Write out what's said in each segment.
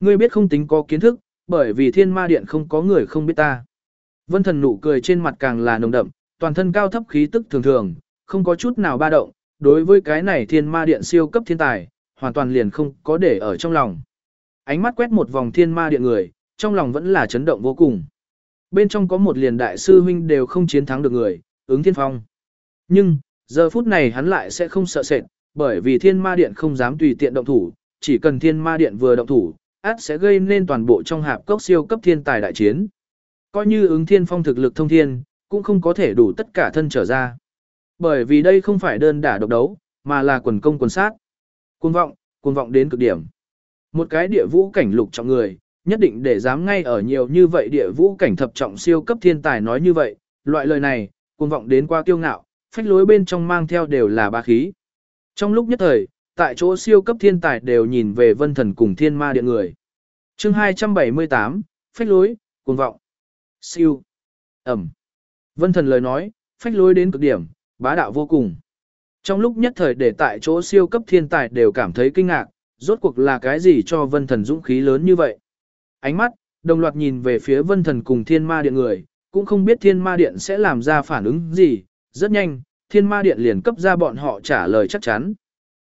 Ngươi biết không tính có kiến thức, bởi vì thiên ma điện không có người không biết ta. Vân thần nụ cười trên mặt càng là nồng đậm, toàn thân cao thấp khí tức thường thường, không có chút nào ba động, đối với cái này thiên ma điện siêu cấp thiên tài, hoàn toàn liền không có để ở trong lòng. Ánh mắt quét một vòng thiên ma điện người, trong lòng vẫn là chấn động vô cùng. Bên trong có một liền đại sư huynh đều không chiến thắng được người, ứng thiên phong. Nhưng, giờ phút này hắn lại sẽ không sợ sệt, bởi vì thiên ma điện không dám tùy tiện động thủ, chỉ cần thiên ma điện vừa động thủ, át sẽ gây nên toàn bộ trong hạp cốc siêu cấp thiên tài đại chiến. Coi như ứng thiên phong thực lực thông thiên, cũng không có thể đủ tất cả thân trở ra. Bởi vì đây không phải đơn đả độc đấu, mà là quần công quần sát. Cuồng vọng, cuồng vọng đến cực điểm. Một cái địa vũ cảnh lục trọng người, nhất định để dám ngay ở nhiều như vậy địa vũ cảnh thập trọng siêu cấp thiên tài nói như vậy, loại lời này, cuồng vọng đến qua kiêu ngạo, phách lối bên trong mang theo đều là ba khí. Trong lúc nhất thời, tại chỗ siêu cấp thiên tài đều nhìn về vân thần cùng thiên ma điện người chương 278, phách lối, cuồng vọng. Siêu. Ẩm. Vân thần lời nói, phách lối đến cực điểm, bá đạo vô cùng. Trong lúc nhất thời để tại chỗ siêu cấp thiên tài đều cảm thấy kinh ngạc, rốt cuộc là cái gì cho vân thần dũng khí lớn như vậy. Ánh mắt, đồng loạt nhìn về phía vân thần cùng thiên ma điện người, cũng không biết thiên ma điện sẽ làm ra phản ứng gì, rất nhanh, thiên ma điện liền cấp ra bọn họ trả lời chắc chắn.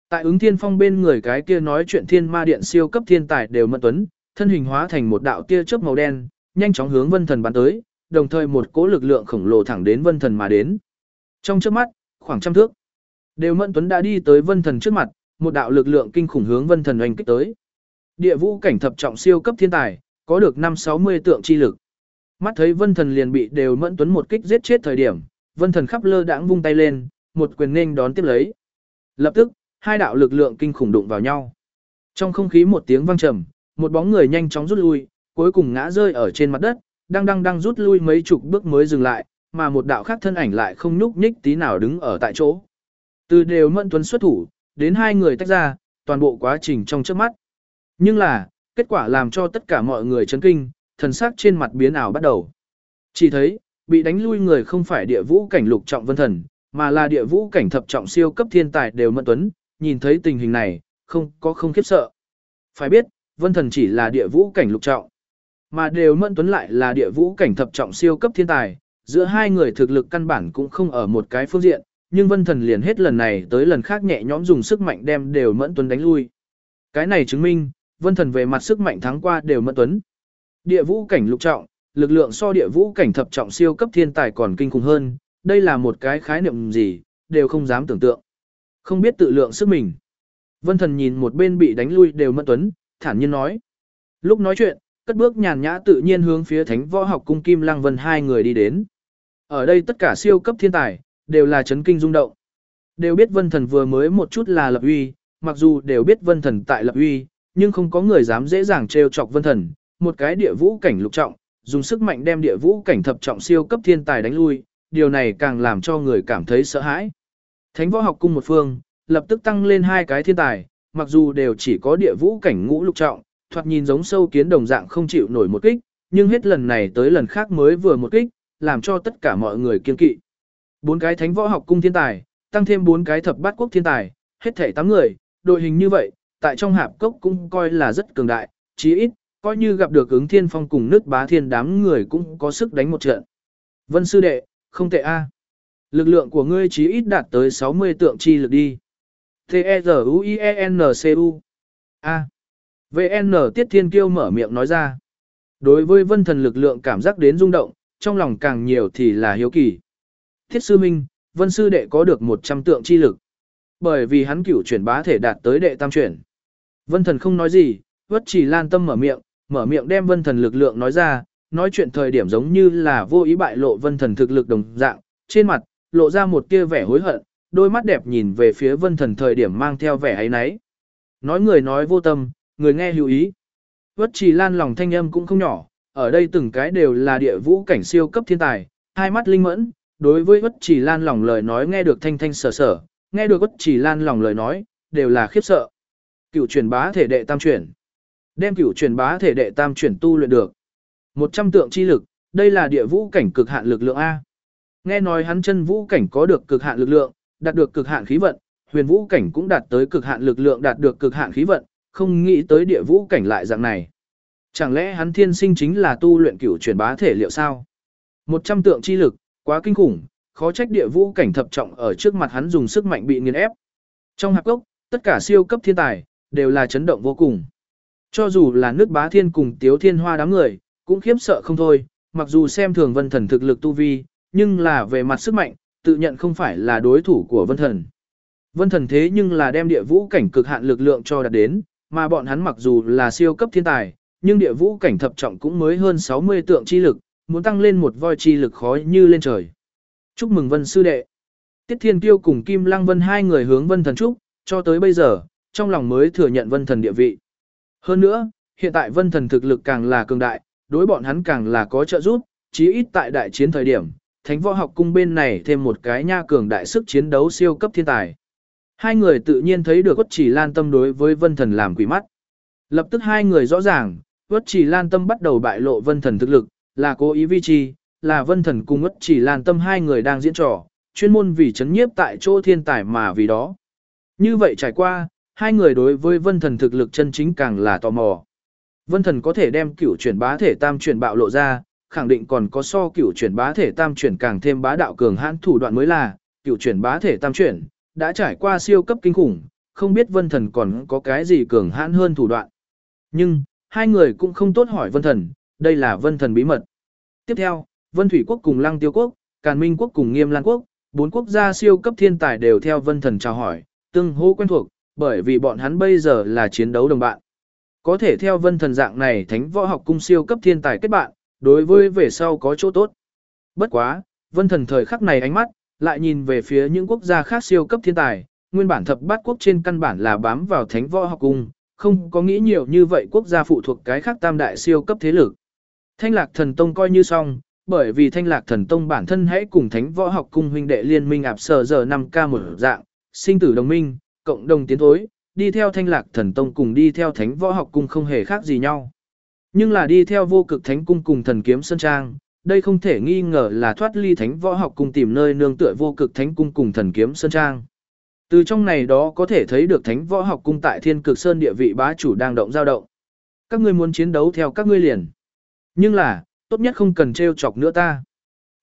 Tại ứng thiên phong bên người cái kia nói chuyện thiên ma điện siêu cấp thiên tài đều mận tuấn, thân hình hóa thành một đạo tia chớp màu đen, nhanh chóng hướng vân thần bắn tới, đồng thời một cỗ lực lượng khổng lồ thẳng đến vân thần mà đến. Trong chớp mắt, khoảng trăm thước, đều mẫn tuấn đã đi tới vân thần trước mặt, một đạo lực lượng kinh khủng hướng vân thần oanh kích tới. Địa vũ cảnh thập trọng siêu cấp thiên tài, có được năm sáu mươi tượng chi lực. Mắt thấy vân thần liền bị đều mẫn tuấn một kích giết chết thời điểm, vân thần khắp lơ đãng vung tay lên, một quyền nên đón tiếp lấy. Lập tức, hai đạo lực lượng kinh khủng đụng vào nhau. Trong không khí một tiếng vang trầm, một bóng người nhanh chóng rút lui, cuối cùng ngã rơi ở trên mặt đất, đang đang đang rút lui mấy chục bước mới dừng lại, mà một đạo khác thân ảnh lại không nhúc nhích tí nào đứng ở tại chỗ. Từ đều mẫn tuấn xuất thủ, đến hai người tách ra, toàn bộ quá trình trong trước mắt. Nhưng là, kết quả làm cho tất cả mọi người chấn kinh, thần sắc trên mặt biến ảo bắt đầu. Chỉ thấy, bị đánh lui người không phải địa vũ cảnh lục trọng vân thần, mà là địa vũ cảnh thập trọng siêu cấp thiên tài đều mẫn tuấn, nhìn thấy tình hình này, không có không khiếp sợ. Phải biết, vân thần chỉ là địa vũ cảnh lục trọng, mà đều mẫn tuấn lại là địa vũ cảnh thập trọng siêu cấp thiên tài, giữa hai người thực lực căn bản cũng không ở một cái phương diện, nhưng vân thần liền hết lần này tới lần khác nhẹ nhõm dùng sức mạnh đem đều mẫn tuấn đánh lui. Cái này chứng minh, vân thần về mặt sức mạnh thắng qua đều mẫn tuấn. Địa vũ cảnh lục trọng, lực lượng so địa vũ cảnh thập trọng siêu cấp thiên tài còn kinh khủng hơn, đây là một cái khái niệm gì, đều không dám tưởng tượng. Không biết tự lượng sức mình. Vân thần nhìn một bên bị đánh lui đều mẫn tuấn, thản nhiên nói. Lúc nói chuyện, cất bước nhàn nhã tự nhiên hướng phía thánh võ học cung kim lăng vân hai người đi đến. Ở đây tất cả siêu cấp thiên tài, đều là chấn kinh rung động. Đều biết vân thần vừa mới một chút là lập uy, mặc dù đều biết vân thần tại lập uy, nhưng không có người dám dễ dàng trêu chọc vân thần, một cái địa vũ cảnh lục trọng, dùng sức mạnh đem địa vũ cảnh thập trọng siêu cấp thiên tài đánh lui, điều này càng làm cho người cảm thấy sợ hãi. Thánh võ học cung một phương, lập tức tăng lên hai cái thiên tài, mặc dù đều chỉ có địa vũ cảnh ngũ lục trọng, thoạt nhìn giống sâu kiến đồng dạng không chịu nổi một kích, nhưng hết lần này tới lần khác mới vừa một kích, làm cho tất cả mọi người kiên kỵ. Bốn cái thánh võ học cung thiên tài, tăng thêm bốn cái thập bát quốc thiên tài, hết thể tám người, đội hình như vậy, tại trong hạp cốc cũng coi là rất cường đại, chí ít, coi như gặp được ứng thiên phong cùng nước bá thiên đám người cũng có sức đánh một trận. Vân sư đệ, không tệ a. Lực lượng của ngươi chí ít đạt tới 60 tượng chi lực đi. T-E-Z-U-I-E-N-C-U A. VN Tiết Thiên Kiêu mở miệng nói ra. Đối với vân thần lực lượng cảm giác đến rung động, trong lòng càng nhiều thì là hiếu kỳ. Thiết sư minh, vân sư đệ có được 100 tượng chi lực. Bởi vì hắn cửu chuyển bá thể đạt tới đệ tam chuyển. Vân thần không nói gì, vất chỉ lan tâm mở miệng, mở miệng đem vân thần lực lượng nói ra, nói chuyện thời điểm giống như là vô ý bại lộ vân thần thực lực đồng dạng, trên mặt, lộ ra một tia vẻ hối hận, đôi mắt đẹp nhìn về phía vân thần thời điểm mang theo vẻ ấy nấy. Nói người nói vô tâm, người nghe lưu ý. Vất trì lan lòng thanh âm cũng không nhỏ, ở đây từng cái đều là địa vũ cảnh siêu cấp thiên tài, hai mắt linh mẫn, đối với vất trì lan lòng lời nói nghe được thanh thanh sở sở, nghe được vất trì lan lòng lời nói, đều là khiếp sợ. Cựu truyền bá thể đệ tam chuyển. Đem cựu truyền bá thể đệ tam chuyển tu luyện được. Một trăm tượng chi lực, đây là địa vũ cảnh cực hạn lực lượng A. Nghe nói hắn chân vũ cảnh có được cực hạn lực lượng, đạt được cực hạn khí vận, huyền vũ cảnh cũng đạt tới cực hạn lực lượng đạt được cực hạn khí vận, không nghĩ tới địa vũ cảnh lại dạng này. Chẳng lẽ hắn thiên sinh chính là tu luyện cửu chuyển bá thể liệu sao? Một trăm tượng chi lực, quá kinh khủng, khó trách địa vũ cảnh thập trọng ở trước mặt hắn dùng sức mạnh bị nghiền ép. Trong hạp gốc, tất cả siêu cấp thiên tài, đều là chấn động vô cùng. Cho dù là nước bá thiên cùng tiếu thiên hoa đám người, cũng khiếp sợ không thôi, mặc dù xem thường vân thần thực lực tu vi, nhưng là về mặt sức mạnh, tự nhận không phải là đối thủ của vân thần. Vân thần thế nhưng là đem địa vũ cảnh cực hạn lực lượng cho đạt đến, mà bọn hắn mặc dù là siêu cấp thiên tài, nhưng địa vũ cảnh thập trọng cũng mới hơn 60 tượng chi lực, muốn tăng lên một voi chi lực khó như lên trời. Chúc mừng Vân sư đệ. Tiết Thiên Kiêu cùng Kim Lăng Vân hai người hướng Vân thần chúc, cho tới bây giờ, trong lòng mới thừa nhận Vân thần địa vị. Hơn nữa, hiện tại Vân thần thực lực càng là cường đại, đối bọn hắn càng là có trợ giúp, chí ít tại đại chiến thời điểm, Thánh Võ Học Cung bên này thêm một cái nha cường đại sức chiến đấu siêu cấp thiên tài. Hai người tự nhiên thấy được Quất Chỉ Lan Tâm đối với Vân Thần làm quỷ mắt. Lập tức hai người rõ ràng, Quất Chỉ Lan Tâm bắt đầu bại lộ Vân Thần thực lực, là cố ý vi chi, là Vân Thần cùng Quất Chỉ Lan Tâm hai người đang diễn trò, chuyên môn vì chấn nhiếp tại chỗ thiên tài mà vì đó. Như vậy trải qua, hai người đối với Vân Thần thực lực chân chính càng là tò mò. Vân Thần có thể đem cửu chuyển bá thể tam chuyển bạo lộ ra, khẳng định còn có so cửu chuyển bá thể tam chuyển càng thêm bá đạo cường hãn thủ đoạn mới là, cửu chuyển bá thể tam chuyển, đã trải qua siêu cấp kinh khủng, không biết vân thần còn có cái gì cường hãn hơn thủ đoạn. Nhưng, hai người cũng không tốt hỏi vân thần, đây là vân thần bí mật. Tiếp theo, vân thủy quốc cùng lăng tiêu quốc, càn minh quốc cùng nghiêm lan quốc, bốn quốc gia siêu cấp thiên tài đều theo vân thần chào hỏi, tương hô quen thuộc, bởi vì bọn hắn bây giờ là chiến đấu đồng bạn. Có thể theo vân thần dạng này thánh võ học cung siêu cấp thiên tài kết bạn, đối với về sau có chỗ tốt. Bất quá, vân thần thời khắc này ánh mắt, lại nhìn về phía những quốc gia khác siêu cấp thiên tài, nguyên bản thập bát quốc trên căn bản là bám vào thánh võ học cung, không có nghĩ nhiều như vậy quốc gia phụ thuộc cái khác tam đại siêu cấp thế lực. Thanh lạc thần tông coi như xong, bởi vì thanh lạc thần tông bản thân hãy cùng thánh võ học cung huynh đệ liên minh ạp sở giờ 5K một dạng, sinh tử đồng minh, cộng đồng tiến thối, đi theo thanh lạc thần tông cùng đi theo thánh võ học cung không hề khác gì nhau. Nhưng là đi theo vô cực thánh cung cùng thần kiếm sơn trang, đây không thể nghi ngờ là thoát ly thánh võ học cùng tìm nơi nương tựa vô cực thánh cung cùng thần kiếm sơn trang. Từ trong này đó có thể thấy được thánh võ học cung tại thiên cực sơn địa vị bá chủ đang động giao động. Các ngươi muốn chiến đấu theo các ngươi liền. Nhưng là, tốt nhất không cần trêu chọc nữa ta.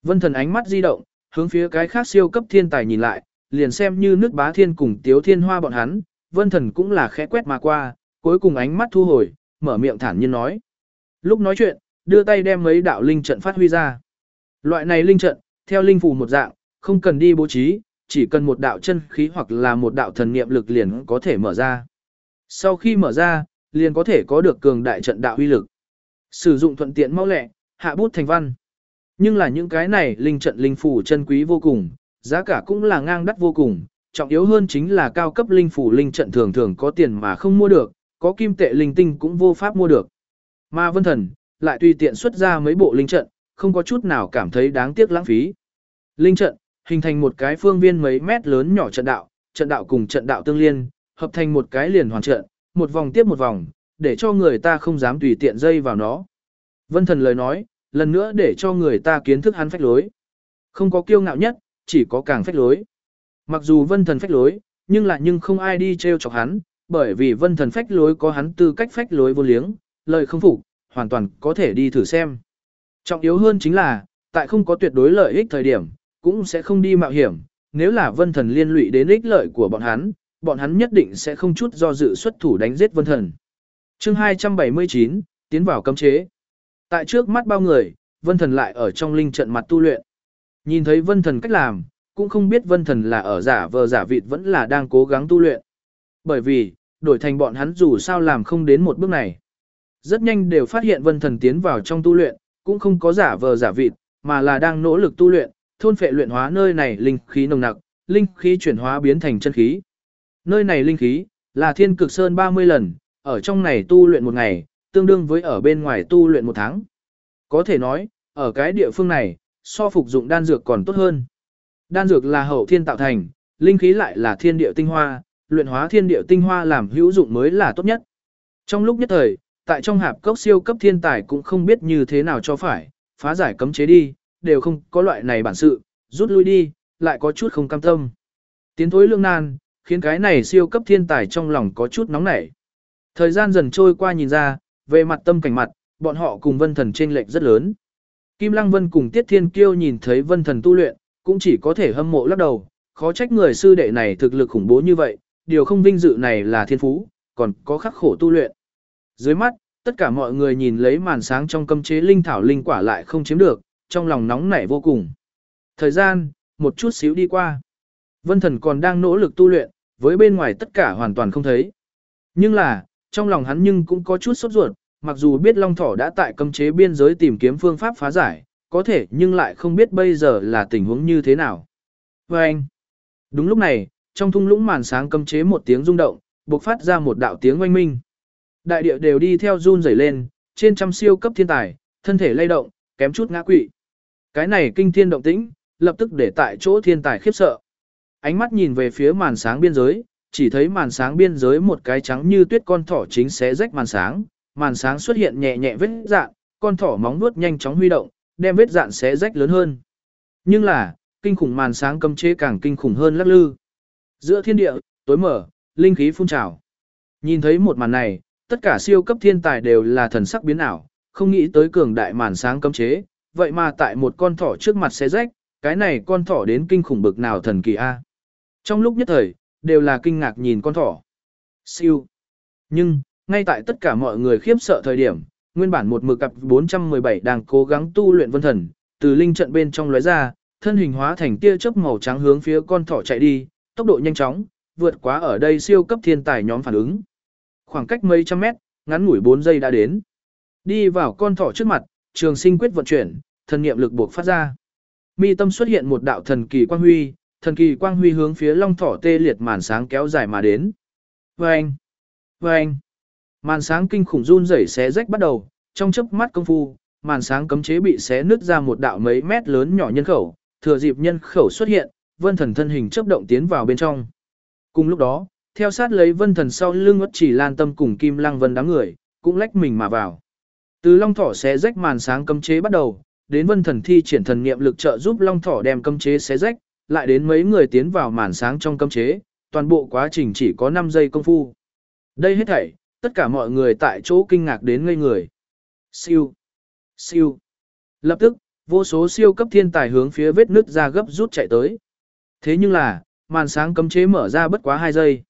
Vân thần ánh mắt di động, hướng phía cái khác siêu cấp thiên tài nhìn lại, liền xem như nước bá thiên cùng tiếu thiên hoa bọn hắn, vân thần cũng là khẽ quét mà qua, cuối cùng ánh mắt thu hồi, mở miệng thản nhiên nói. Lúc nói chuyện, đưa tay đem mấy đạo linh trận phát huy ra. Loại này linh trận, theo linh phù một dạng, không cần đi bố trí, chỉ cần một đạo chân khí hoặc là một đạo thần niệm lực liền có thể mở ra. Sau khi mở ra, liền có thể có được cường đại trận đạo uy lực. Sử dụng thuận tiện mau lẹ, hạ bút thành văn. Nhưng là những cái này linh trận linh phù chân quý vô cùng, giá cả cũng là ngang đắt vô cùng, trọng yếu hơn chính là cao cấp linh phủ linh trận thường thường có tiền mà không mua được, có kim tệ linh tinh cũng vô pháp mua được. Mà vân thần, lại tùy tiện xuất ra mấy bộ linh trận, không có chút nào cảm thấy đáng tiếc lãng phí. Linh trận, hình thành một cái phương viên mấy mét lớn nhỏ trận đạo, trận đạo cùng trận đạo tương liên, hợp thành một cái liền hoàn trận, một vòng tiếp một vòng, để cho người ta không dám tùy tiện dây vào nó. Vân thần lời nói, lần nữa để cho người ta kiến thức hắn phách lối. Không có kiêu ngạo nhất, chỉ có càng phách lối. Mặc dù vân thần phách lối, nhưng lại nhưng không ai đi treo chọc hắn, bởi vì vân thần phách lối có hắn tư cách phách lối vô liếng, lời không phục, hoàn toàn có thể đi thử xem. Trọng yếu hơn chính là, tại không có tuyệt đối lợi ích thời điểm, cũng sẽ không đi mạo hiểm, nếu là vân thần liên lụy đến ích lợi của bọn hắn, bọn hắn nhất định sẽ không chút do dự xuất thủ đánh giết vân thần. chương 279, tiến vào cấm chế. Tại trước mắt bao người, vân thần lại ở trong linh trận mặt tu luyện. Nhìn thấy vân thần cách làm, cũng không biết vân thần là ở giả vờ giả vịt vẫn là đang cố gắng tu luyện. Bởi vì, đổi thành bọn hắn dù sao làm không đến một bước này. Rất nhanh đều phát hiện vân thần tiến vào trong tu luyện, cũng không có giả vờ giả vịt, mà là đang nỗ lực tu luyện, thôn phệ luyện hóa nơi này linh khí nồng nặc, linh khí chuyển hóa biến thành chân khí. Nơi này linh khí là thiên cực sơn 30 lần, ở trong này tu luyện một ngày, tương đương với ở bên ngoài tu luyện một tháng. Có thể nói, ở cái địa phương này, so phục dụng đan dược còn tốt hơn. Đan dược là hậu thiên tạo thành, linh khí lại là thiên địa tinh hoa, luyện hóa thiên địa tinh hoa làm hữu dụng mới là tốt nhất. Trong lúc nhất thời, tại trong hạp cốc siêu cấp thiên tài cũng không biết như thế nào cho phải, phá giải cấm chế đi, đều không có loại này bản sự, rút lui đi, lại có chút không cam tâm. Tiến thối lương nan, khiến cái này siêu cấp thiên tài trong lòng có chút nóng nảy. Thời gian dần trôi qua nhìn ra, về mặt tâm cảnh mặt, bọn họ cùng Vân Thần trên lệch rất lớn. Kim Lăng Vân cùng Tiết Thiên Kiêu nhìn thấy Vân Thần tu luyện, cũng chỉ có thể hâm mộ lắc đầu, khó trách người sư đệ này thực lực khủng bố như vậy, điều không vinh dự này là thiên phú, còn có khắc khổ tu luyện. Dưới mắt, tất cả mọi người nhìn lấy màn sáng trong cấm chế linh thảo linh quả lại không chiếm được, trong lòng nóng nảy vô cùng. Thời gian, một chút xíu đi qua. Vân thần còn đang nỗ lực tu luyện, với bên ngoài tất cả hoàn toàn không thấy. Nhưng là, trong lòng hắn nhưng cũng có chút sốt ruột, mặc dù biết Long Thỏ đã tại cấm chế biên giới tìm kiếm phương pháp phá giải, có thể nhưng lại không biết bây giờ là tình huống như thế nào. Và anh, đúng lúc này, trong thung lũng màn sáng cấm chế một tiếng rung động, bộc phát ra một đạo tiếng oanh minh. Đại địa đều đi theo run rẩy lên, trên trăm siêu cấp thiên tài, thân thể lay động, kém chút ngã quỵ. Cái này kinh thiên động tĩnh, lập tức để tại chỗ thiên tài khiếp sợ. Ánh mắt nhìn về phía màn sáng biên giới, chỉ thấy màn sáng biên giới một cái trắng như tuyết con thỏ chính xé rách màn sáng, màn sáng xuất hiện nhẹ nhẹ vết dạn, con thỏ móng vuốt nhanh chóng huy động, đem vết dạn xé rách lớn hơn. Nhưng là, kinh khủng màn sáng cấm chế càng kinh khủng hơn lắc lư. Giữa thiên địa, tối mở, linh khí phun trào. Nhìn thấy một màn này, tất cả siêu cấp thiên tài đều là thần sắc biến ảo, không nghĩ tới cường đại màn sáng cấm chế, vậy mà tại một con thỏ trước mặt xé rách, cái này con thỏ đến kinh khủng bực nào thần kỳ a. À? Trong lúc nhất thời, đều là kinh ngạc nhìn con thỏ. Siêu. Nhưng, ngay tại tất cả mọi người khiếp sợ thời điểm, nguyên bản một mực cặp 417 đang cố gắng tu luyện vân thần, từ linh trận bên trong lóe ra, thân hình hóa thành tia chớp màu trắng hướng phía con thỏ chạy đi, tốc độ nhanh chóng, vượt quá ở đây siêu cấp thiên tài nhóm phản ứng. Khoảng cách mấy trăm mét, ngắn ngủi 4 giây đã đến. Đi vào con thỏ trước mặt, trường sinh quyết vận chuyển, thần niệm lực buộc phát ra. Mi tâm xuất hiện một đạo thần kỳ quang huy, thần kỳ quang huy hướng phía long thỏ tê liệt màn sáng kéo dài mà đến. Vâng! Vâng! Màn sáng kinh khủng run rẩy xé rách bắt đầu, trong chớp mắt công phu, màn sáng cấm chế bị xé nứt ra một đạo mấy mét lớn nhỏ nhân khẩu, thừa dịp nhân khẩu xuất hiện, vân thần thân hình chớp động tiến vào bên trong. Cùng lúc đó, theo sát lấy vân thần sau lưng ất chỉ lan tâm cùng kim lăng vân đám người, cũng lách mình mà vào. Từ long thỏ xé rách màn sáng cấm chế bắt đầu, đến vân thần thi triển thần niệm lực trợ giúp long thỏ đem cấm chế xé rách, lại đến mấy người tiến vào màn sáng trong cấm chế, toàn bộ quá trình chỉ có 5 giây công phu. Đây hết thảy, tất cả mọi người tại chỗ kinh ngạc đến ngây người. Siêu, siêu. Lập tức, vô số siêu cấp thiên tài hướng phía vết nứt ra gấp rút chạy tới. Thế nhưng là, màn sáng cấm chế mở ra bất quá 2 giây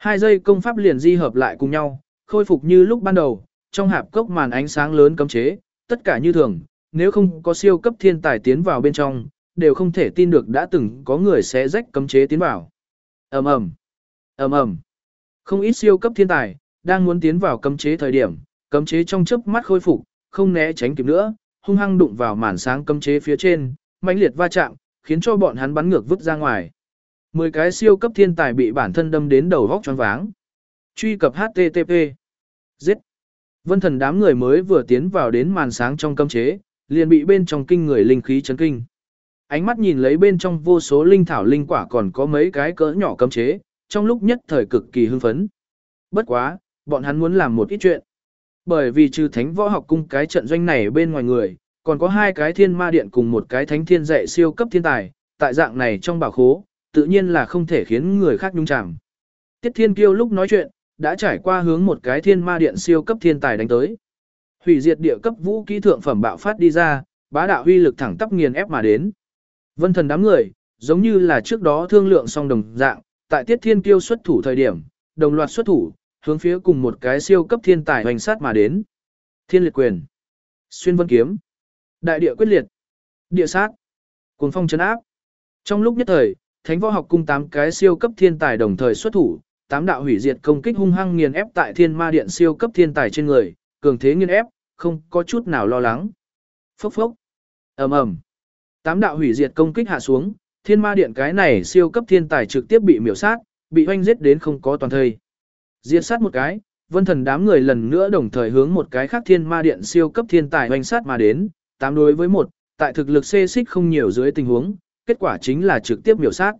hai giây công pháp liền di hợp lại cùng nhau, khôi phục như lúc ban đầu, trong hạp cốc màn ánh sáng lớn cấm chế, tất cả như thường, nếu không có siêu cấp thiên tài tiến vào bên trong, đều không thể tin được đã từng có người sẽ rách cấm chế tiến vào. Ầm ầm, ầm ầm. Không ít siêu cấp thiên tài đang muốn tiến vào cấm chế thời điểm, cấm chế trong chớp mắt khôi phục, không né tránh kịp nữa, hung hăng đụng vào màn sáng cấm chế phía trên, mãnh liệt va chạm, khiến cho bọn hắn bắn ngược vứt ra ngoài. Mười cái siêu cấp thiên tài bị bản thân đâm đến đầu góc choáng váng. Truy cập HTTP. Giết. Vân thần đám người mới vừa tiến vào đến màn sáng trong cấm chế, liền bị bên trong kinh người linh khí chấn kinh. Ánh mắt nhìn lấy bên trong vô số linh thảo linh quả còn có mấy cái cỡ nhỏ cấm chế, trong lúc nhất thời cực kỳ hưng phấn. Bất quá, bọn hắn muốn làm một ít chuyện. Bởi vì trừ thánh võ học cung cái trận doanh này bên ngoài người, còn có hai cái thiên ma điện cùng một cái thánh thiên dạy siêu cấp thiên tài, tại dạng này trong bảo khố, tự nhiên là không thể khiến người khác nhung chạm. Tiết thiên kiêu lúc nói chuyện, đã trải qua hướng một cái thiên ma điện siêu cấp thiên tài đánh tới. Hủy diệt địa cấp vũ kỹ thượng phẩm bạo phát đi ra, bá đạo huy lực thẳng tắp nghiền ép mà đến. Vân thần đám người, giống như là trước đó thương lượng song đồng dạng, tại tiết thiên kiêu xuất thủ thời điểm, đồng loạt xuất thủ, hướng phía cùng một cái siêu cấp thiên tài hoành sát mà đến. Thiên liệt quyền, xuyên vân kiếm, đại địa quyết liệt, địa sát, cuồng phong chấn áp. Trong lúc nhất thời, thánh võ học cung tám cái siêu cấp thiên tài đồng thời xuất thủ, tám đạo hủy diệt công kích hung hăng nghiền ép tại thiên ma điện siêu cấp thiên tài trên người, cường thế nghiền ép, không có chút nào lo lắng. Phốc phốc, ầm ầm, tám đạo hủy diệt công kích hạ xuống, thiên ma điện cái này siêu cấp thiên tài trực tiếp bị miểu sát, bị oanh giết đến không có toàn thây. Diệt sát một cái, vân thần đám người lần nữa đồng thời hướng một cái khác thiên ma điện siêu cấp thiên tài oanh sát mà đến, tám đối với một, tại thực lực xê xích không nhiều dưới tình huống, kết quả chính là trực tiếp miểu sát.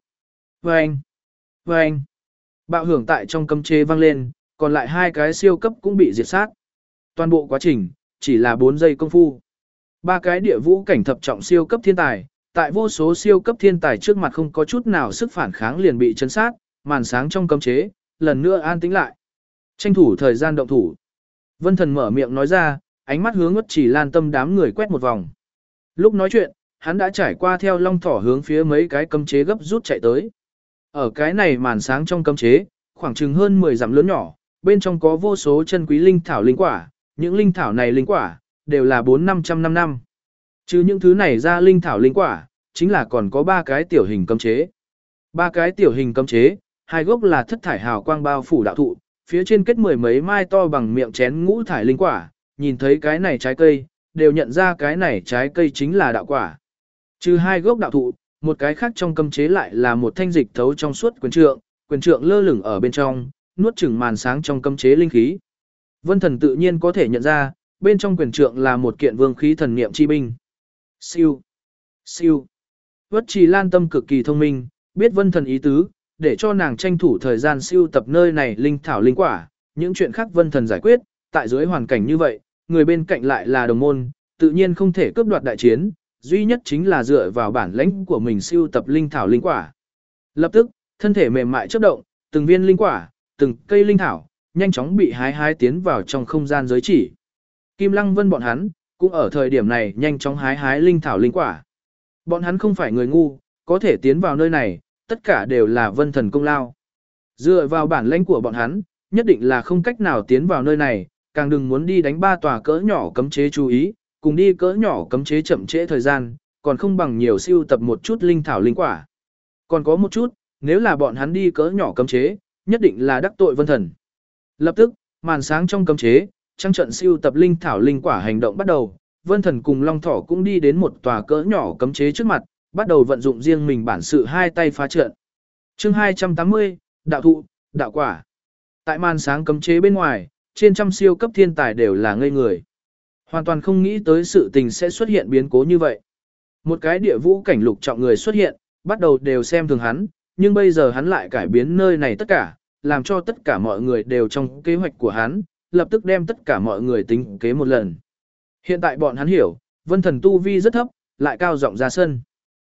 Vâng! Vâng! Bạo hưởng tại trong cấm chế vang lên, còn lại hai cái siêu cấp cũng bị diệt sát. Toàn bộ quá trình, chỉ là 4 giây công phu. Ba cái địa vũ cảnh thập trọng siêu cấp thiên tài, tại vô số siêu cấp thiên tài trước mặt không có chút nào sức phản kháng liền bị chấn sát, màn sáng trong cấm chế, lần nữa an tĩnh lại. Tranh thủ thời gian động thủ. Vân thần mở miệng nói ra, ánh mắt hướng ngất chỉ lan tâm đám người quét một vòng. Lúc nói chuyện, hắn đã trải qua theo long thỏ hướng phía mấy cái cấm chế gấp rút chạy tới. Ở cái này màn sáng trong cấm chế, khoảng chừng hơn 10 dặm lớn nhỏ, bên trong có vô số chân quý linh thảo linh quả, những linh thảo này linh quả, đều là 4-500 năm năm. Chứ những thứ này ra linh thảo linh quả, chính là còn có ba cái tiểu hình cấm chế. Ba cái tiểu hình cấm chế, hai gốc là thất thải hào quang bao phủ đạo thụ, phía trên kết mười mấy mai to bằng miệng chén ngũ thải linh quả, nhìn thấy cái này trái cây, đều nhận ra cái này trái cây chính là đạo quả. Trừ hai gốc đạo thụ, một cái khác trong cấm chế lại là một thanh dịch thấu trong suốt quyền trượng, quyền trượng lơ lửng ở bên trong, nuốt chửng màn sáng trong cấm chế linh khí. Vân thần tự nhiên có thể nhận ra, bên trong quyền trượng là một kiện vương khí thần niệm chi binh. Siêu, siêu. Vất trì lan tâm cực kỳ thông minh, biết vân thần ý tứ, để cho nàng tranh thủ thời gian siêu tập nơi này linh thảo linh quả, những chuyện khác vân thần giải quyết, tại dưới hoàn cảnh như vậy, người bên cạnh lại là đồng môn, tự nhiên không thể cướp đoạt đại chiến, duy nhất chính là dựa vào bản lãnh của mình siêu tập linh thảo linh quả. Lập tức, thân thể mềm mại chấp động, từng viên linh quả, từng cây linh thảo, nhanh chóng bị hái hái tiến vào trong không gian giới chỉ. Kim Lăng Vân bọn hắn, cũng ở thời điểm này nhanh chóng hái hái linh thảo linh quả. Bọn hắn không phải người ngu, có thể tiến vào nơi này, tất cả đều là vân thần công lao. Dựa vào bản lãnh của bọn hắn, nhất định là không cách nào tiến vào nơi này, càng đừng muốn đi đánh ba tòa cỡ nhỏ cấm chế chú ý, cùng đi cỡ nhỏ cấm chế chậm trễ thời gian, còn không bằng nhiều siêu tập một chút linh thảo linh quả. Còn có một chút, nếu là bọn hắn đi cỡ nhỏ cấm chế, nhất định là đắc tội vân thần. Lập tức, màn sáng trong cấm chế, trang trận siêu tập linh thảo linh quả hành động bắt đầu, vân thần cùng long thỏ cũng đi đến một tòa cỡ nhỏ cấm chế trước mặt, bắt đầu vận dụng riêng mình bản sự hai tay phá trận. chương 280, đạo thụ, đạo quả. Tại màn sáng cấm chế bên ngoài, trên trăm siêu cấp thiên tài đều là ngây người. Hoàn toàn không nghĩ tới sự tình sẽ xuất hiện biến cố như vậy. Một cái địa vũ cảnh lục trọng người xuất hiện, bắt đầu đều xem thường hắn, nhưng bây giờ hắn lại cải biến nơi này tất cả, làm cho tất cả mọi người đều trong kế hoạch của hắn, lập tức đem tất cả mọi người tính kế một lần. Hiện tại bọn hắn hiểu, vân thần tu vi rất thấp, lại cao rộng ra sân.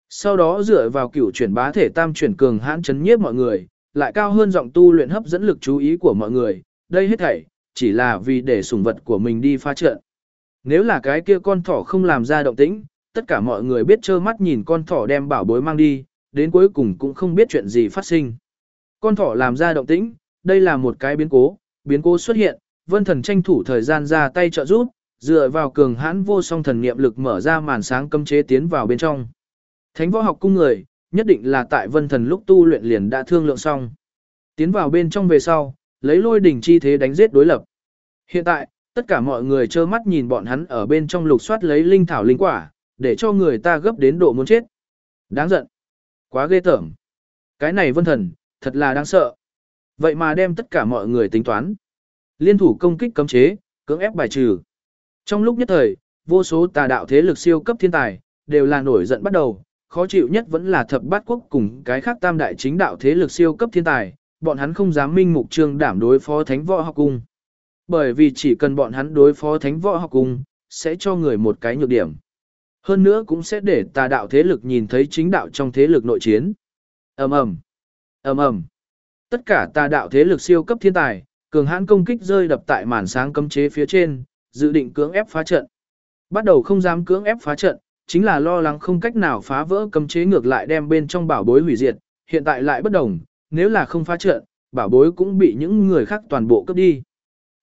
Sau đó dựa vào cửu chuyển bá thể tam chuyển cường hãn chấn nhiếp mọi người, lại cao hơn giọng tu luyện hấp dẫn lực chú ý của mọi người, đây hết thảy chỉ là vì để sủng vật của mình đi pha trận. Nếu là cái kia con thỏ không làm ra động tĩnh, tất cả mọi người biết trơ mắt nhìn con thỏ đem bảo bối mang đi, đến cuối cùng cũng không biết chuyện gì phát sinh. Con thỏ làm ra động tĩnh, đây là một cái biến cố, biến cố xuất hiện, vân thần tranh thủ thời gian ra tay trợ giúp, dựa vào cường hãn vô song thần niệm lực mở ra màn sáng cấm chế tiến vào bên trong. Thánh võ học cung người, nhất định là tại vân thần lúc tu luyện liền đã thương lượng xong. Tiến vào bên trong về sau, lấy lôi đỉnh chi thế đánh giết đối lập. Hiện tại, tất cả mọi người trơ mắt nhìn bọn hắn ở bên trong lục soát lấy linh thảo linh quả, để cho người ta gấp đến độ muốn chết. Đáng giận. Quá ghê tởm. Cái này vân thần, thật là đáng sợ. Vậy mà đem tất cả mọi người tính toán. Liên thủ công kích cấm chế, cưỡng ép bài trừ. Trong lúc nhất thời, vô số tà đạo thế lực siêu cấp thiên tài, đều là nổi giận bắt đầu, khó chịu nhất vẫn là thập bát quốc cùng cái khác tam đại chính đạo thế lực siêu cấp thiên tài, bọn hắn không dám minh mục trương đảm đối phó thánh võ học cung. Bởi vì chỉ cần bọn hắn đối phó thánh võ học cùng sẽ cho người một cái nhược điểm. Hơn nữa cũng sẽ để tà đạo thế lực nhìn thấy chính đạo trong thế lực nội chiến. ầm ầm ầm ầm Tất cả tà đạo thế lực siêu cấp thiên tài, cường hãn công kích rơi đập tại màn sáng cấm chế phía trên, dự định cưỡng ép phá trận. Bắt đầu không dám cưỡng ép phá trận, chính là lo lắng không cách nào phá vỡ cấm chế ngược lại đem bên trong bảo bối hủy diệt, hiện tại lại bất đồng, nếu là không phá trận, bảo bối cũng bị những người khác toàn bộ cướp đi.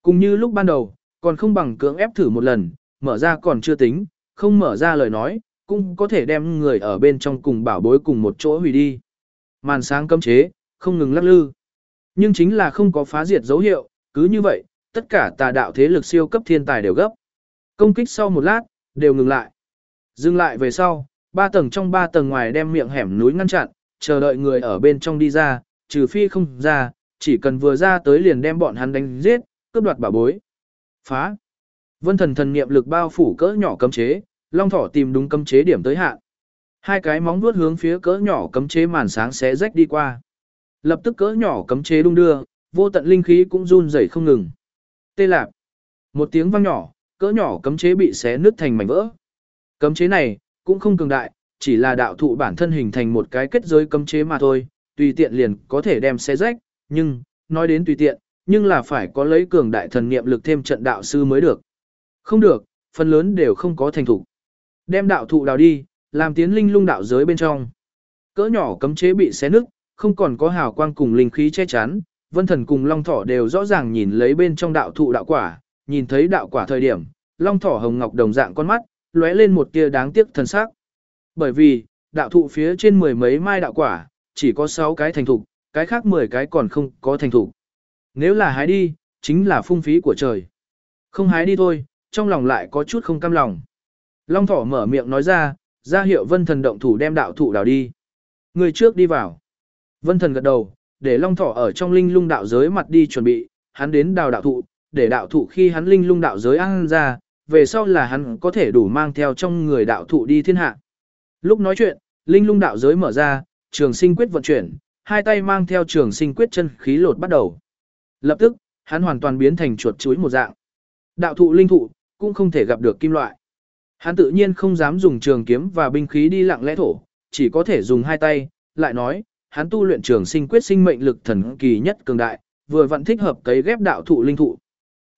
Cùng như lúc ban đầu, còn không bằng cưỡng ép thử một lần, mở ra còn chưa tính, không mở ra lời nói, cũng có thể đem người ở bên trong cùng bảo bối cùng một chỗ hủy đi. Màn sáng cấm chế, không ngừng lắc lư. Nhưng chính là không có phá diệt dấu hiệu, cứ như vậy, tất cả tà đạo thế lực siêu cấp thiên tài đều gấp. Công kích sau một lát, đều ngừng lại. Dừng lại về sau, ba tầng trong ba tầng ngoài đem miệng hẻm núi ngăn chặn, chờ đợi người ở bên trong đi ra, trừ phi không ra, chỉ cần vừa ra tới liền đem bọn hắn đánh giết, cướp đoạt bảo bối. Phá. Vân thần thần niệm lực bao phủ cỡ nhỏ cấm chế, long thỏ tìm đúng cấm chế điểm tới hạn. Hai cái móng vuốt hướng phía cỡ nhỏ cấm chế màn sáng xé rách đi qua. Lập tức cỡ nhỏ cấm chế đung đưa, vô tận linh khí cũng run rẩy không ngừng. Tê lạp. Một tiếng vang nhỏ, cỡ nhỏ cấm chế bị xé nứt thành mảnh vỡ. Cấm chế này cũng không cường đại, chỉ là đạo thụ bản thân hình thành một cái kết giới cấm chế mà thôi, tùy tiện liền có thể đem xé rách, nhưng nói đến tùy tiện, nhưng là phải có lấy cường đại thần niệm lực thêm trận đạo sư mới được. Không được, phần lớn đều không có thành thủ. Đem đạo thụ đào đi, làm tiến linh lung đạo giới bên trong. Cỡ nhỏ cấm chế bị xé nứt, không còn có hào quang cùng linh khí che chắn, Vân Thần cùng Long Thỏ đều rõ ràng nhìn lấy bên trong đạo thụ đạo quả, nhìn thấy đạo quả thời điểm, Long Thỏ hồng ngọc đồng dạng con mắt, lóe lên một tia đáng tiếc thần sắc. Bởi vì, đạo thụ phía trên mười mấy mai đạo quả, chỉ có 6 cái thành thục, cái khác 10 cái còn không có thành thục. Nếu là hái đi, chính là phung phí của trời. Không hái đi thôi, trong lòng lại có chút không cam lòng. Long thỏ mở miệng nói ra, ra hiệu vân thần động thủ đem đạo thụ đào đi. Người trước đi vào. Vân thần gật đầu, để long thỏ ở trong linh lung đạo giới mặt đi chuẩn bị, hắn đến đào đạo thụ, để đạo thụ khi hắn linh lung đạo giới ăn ra, về sau là hắn có thể đủ mang theo trong người đạo thụ đi thiên hạ. Lúc nói chuyện, linh lung đạo giới mở ra, trường sinh quyết vận chuyển, hai tay mang theo trường sinh quyết chân khí lột bắt đầu. Lập tức, hắn hoàn toàn biến thành chuột chuối một dạng. Đạo thụ linh thụ, cũng không thể gặp được kim loại. Hắn tự nhiên không dám dùng trường kiếm và binh khí đi lặng lẽ thổ, chỉ có thể dùng hai tay, lại nói, hắn tu luyện trường sinh quyết sinh mệnh lực thần kỳ nhất cường đại, vừa vặn thích hợp cấy ghép đạo thụ linh thụ.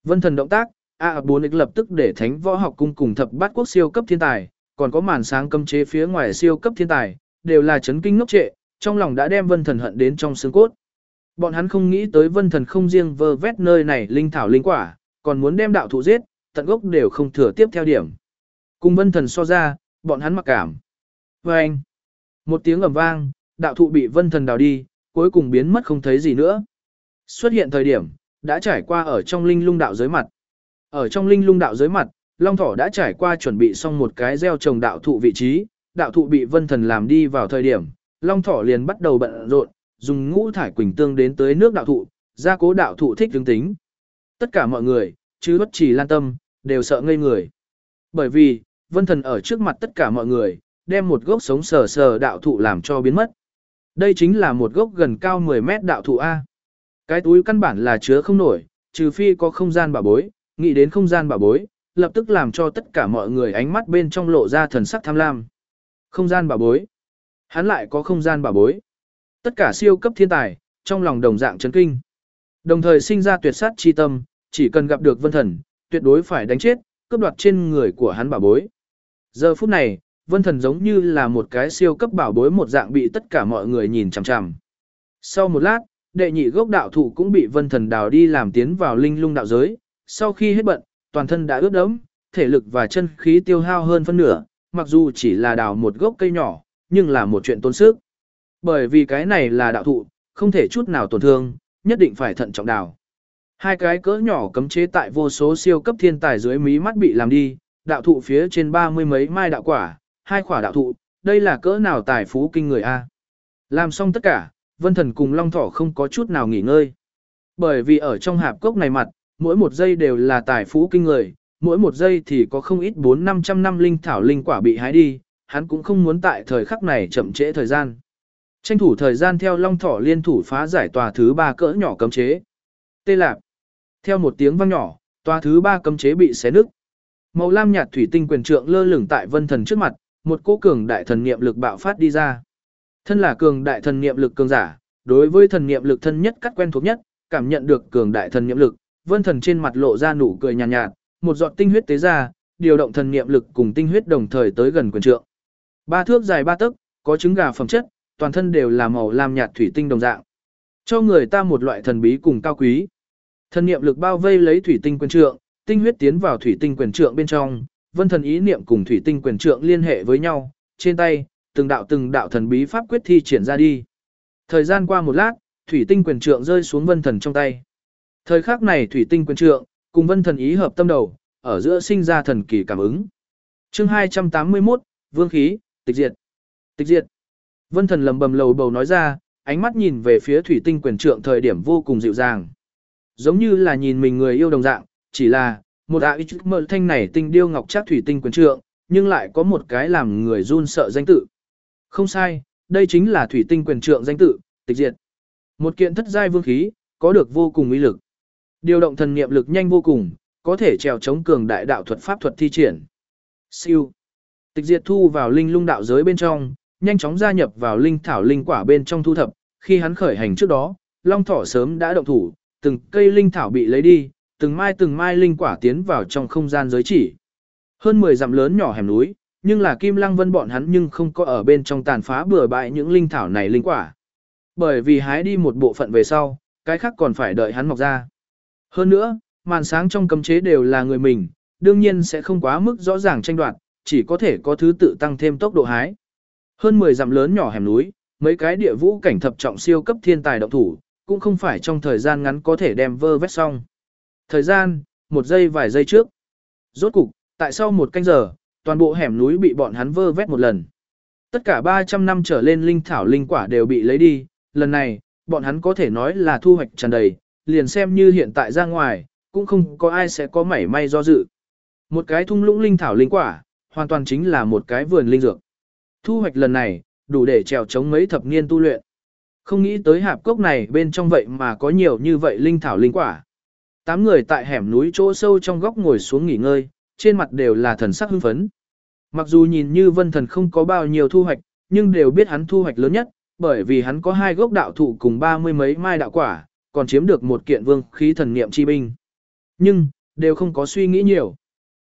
Vân thần động tác, A4 lập tức để thánh võ học cung cùng thập bát quốc siêu cấp thiên tài, còn có màn sáng cấm chế phía ngoài siêu cấp thiên tài, đều là chấn kinh ngốc trệ, trong lòng đã đem vân thần hận đến trong xương cốt. Bọn hắn không nghĩ tới vân thần không riêng vơ vét nơi này linh thảo linh quả, còn muốn đem đạo thụ giết, tận gốc đều không thừa tiếp theo điểm. Cùng vân thần so ra, bọn hắn mặc cảm. Và anh, một tiếng ầm vang, đạo thụ bị vân thần đào đi, cuối cùng biến mất không thấy gì nữa. Xuất hiện thời điểm, đã trải qua ở trong linh lung đạo giới mặt. Ở trong linh lung đạo giới mặt, Long Thỏ đã trải qua chuẩn bị xong một cái gieo trồng đạo thụ vị trí, đạo thụ bị vân thần làm đi vào thời điểm, Long Thỏ liền bắt đầu bận rộn, dùng ngũ thải quỳnh tương đến tới nước đạo thụ, gia cố đạo thụ thích tướng tính. Tất cả mọi người, chứ bất chỉ lan tâm, đều sợ ngây người. Bởi vì, vân thần ở trước mặt tất cả mọi người, đem một gốc sống sờ sờ đạo thụ làm cho biến mất. Đây chính là một gốc gần cao 10 mét đạo thụ A. Cái túi căn bản là chứa không nổi, trừ phi có không gian bảo bối, nghĩ đến không gian bảo bối, lập tức làm cho tất cả mọi người ánh mắt bên trong lộ ra thần sắc tham lam. Không gian bảo bối. Hắn lại có không gian bảo bối. Tất cả siêu cấp thiên tài, trong lòng đồng dạng chấn kinh. Đồng thời sinh ra tuyệt sát chi tâm, chỉ cần gặp được vân thần, tuyệt đối phải đánh chết, cướp đoạt trên người của hắn bảo bối. Giờ phút này, vân thần giống như là một cái siêu cấp bảo bối một dạng bị tất cả mọi người nhìn chằm chằm. Sau một lát, đệ nhị gốc đạo thụ cũng bị vân thần đào đi làm tiến vào linh lung đạo giới. Sau khi hết bận, toàn thân đã ướt đẫm, thể lực và chân khí tiêu hao hơn phân nửa, mặc dù chỉ là đào một gốc cây nhỏ, nhưng là một chuyện tốn sức. Bởi vì cái này là đạo thụ, không thể chút nào tổn thương, nhất định phải thận trọng đào. Hai cái cỡ nhỏ cấm chế tại vô số siêu cấp thiên tài dưới mí mắt bị làm đi, đạo thụ phía trên ba mươi mấy mai đạo quả, hai quả đạo thụ, đây là cỡ nào tài phú kinh người a. Làm xong tất cả, Vân Thần cùng Long Thỏ không có chút nào nghỉ ngơi. Bởi vì ở trong hạp cốc này mặt, mỗi một giây đều là tài phú kinh người, mỗi một giây thì có không ít 4-500 năm linh thảo linh quả bị hái đi, hắn cũng không muốn tại thời khắc này chậm trễ thời gian. Tranh thủ thời gian theo long thỏ liên thủ phá giải tòa thứ ba cỡ nhỏ cấm chế. Tê lạp. Theo một tiếng vang nhỏ, tòa thứ ba cấm chế bị xé nứt. Màu lam nhạt thủy tinh quyền trượng lơ lửng tại vân thần trước mặt, một cỗ cường đại thần niệm lực bạo phát đi ra. Thân là cường đại thần niệm lực cường giả, đối với thần niệm lực thân nhất cắt quen thuộc nhất, cảm nhận được cường đại thần niệm lực, vân thần trên mặt lộ ra nụ cười nhàn nhạt, nhạt, một giọt tinh huyết tế ra, điều động thần niệm lực cùng tinh huyết đồng thời tới gần quyền trượng. Ba thước dài ba tấc, có trứng gà phẩm chất, toàn thân đều là màu lam nhạt thủy tinh đồng dạng. Cho người ta một loại thần bí cùng cao quý. Thần niệm lực bao vây lấy thủy tinh quyền trượng, tinh huyết tiến vào thủy tinh quyền trượng bên trong, vân thần ý niệm cùng thủy tinh quyền trượng liên hệ với nhau, trên tay, từng đạo từng đạo thần bí pháp quyết thi triển ra đi. Thời gian qua một lát, thủy tinh quyền trượng rơi xuống vân thần trong tay. Thời khắc này thủy tinh quyền trượng, cùng vân thần ý hợp tâm đầu, ở giữa sinh ra thần kỳ cảm ứng. chương 281, Vương khí, tịch diệt. Tịch diệt. Vân thần lầm bầm lầu bầu nói ra, ánh mắt nhìn về phía thủy tinh quyền trượng thời điểm vô cùng dịu dàng. Giống như là nhìn mình người yêu đồng dạng, chỉ là, một ạ ít mơ thanh này tinh điêu ngọc chắc thủy tinh quyền trượng, nhưng lại có một cái làm người run sợ danh tự. Không sai, đây chính là thủy tinh quyền trượng danh tự, tịch diệt. Một kiện thất giai vương khí, có được vô cùng uy lực. Điều động thần niệm lực nhanh vô cùng, có thể trèo chống cường đại đạo thuật pháp thuật thi triển. Siêu. Tịch diệt thu vào linh lung đạo giới bên trong, nhanh chóng gia nhập vào linh thảo linh quả bên trong thu thập, khi hắn khởi hành trước đó, long thỏ sớm đã động thủ, từng cây linh thảo bị lấy đi, từng mai từng mai linh quả tiến vào trong không gian giới chỉ. Hơn 10 dặm lớn nhỏ hẻm núi, nhưng là Kim Lăng Vân bọn hắn nhưng không có ở bên trong tàn phá bừa bãi những linh thảo này linh quả. Bởi vì hái đi một bộ phận về sau, cái khác còn phải đợi hắn mọc ra. Hơn nữa, màn sáng trong cấm chế đều là người mình, đương nhiên sẽ không quá mức rõ ràng tranh đoạt, chỉ có thể có thứ tự tăng thêm tốc độ hái. Hơn 10 dặm lớn nhỏ hẻm núi, mấy cái địa vũ cảnh thập trọng siêu cấp thiên tài động thủ, cũng không phải trong thời gian ngắn có thể đem vơ vét xong. Thời gian, một giây vài giây trước. Rốt cục, tại sau một canh giờ, toàn bộ hẻm núi bị bọn hắn vơ vét một lần. Tất cả 300 năm trở lên linh thảo linh quả đều bị lấy đi, lần này, bọn hắn có thể nói là thu hoạch tràn đầy, liền xem như hiện tại ra ngoài, cũng không có ai sẽ có mảy may do dự. Một cái thung lũng linh thảo linh quả, hoàn toàn chính là một cái vườn linh dược. Thu hoạch lần này, đủ để trèo chống mấy thập niên tu luyện. Không nghĩ tới hạp cốc này bên trong vậy mà có nhiều như vậy linh thảo linh quả. Tám người tại hẻm núi chỗ sâu trong góc ngồi xuống nghỉ ngơi, trên mặt đều là thần sắc hưng phấn. Mặc dù nhìn như vân thần không có bao nhiêu thu hoạch, nhưng đều biết hắn thu hoạch lớn nhất, bởi vì hắn có hai gốc đạo thụ cùng ba mươi mấy mai đạo quả, còn chiếm được một kiện vương khí thần niệm chi binh. Nhưng, đều không có suy nghĩ nhiều.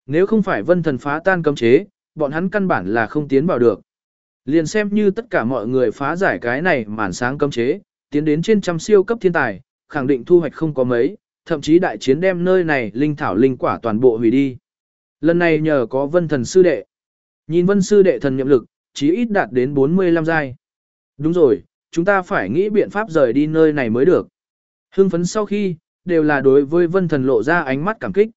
Nếu không phải vân thần phá tan cấm chế, bọn hắn căn bản là không tiến vào được. Liền xem như tất cả mọi người phá giải cái này màn sáng cấm chế, tiến đến trên trăm siêu cấp thiên tài, khẳng định thu hoạch không có mấy, thậm chí đại chiến đem nơi này linh thảo linh quả toàn bộ hủy đi. Lần này nhờ có vân thần sư đệ. Nhìn vân sư đệ thần nhậm lực, chí ít đạt đến 45 giai. Đúng rồi, chúng ta phải nghĩ biện pháp rời đi nơi này mới được. Hưng phấn sau khi, đều là đối với vân thần lộ ra ánh mắt cảm kích.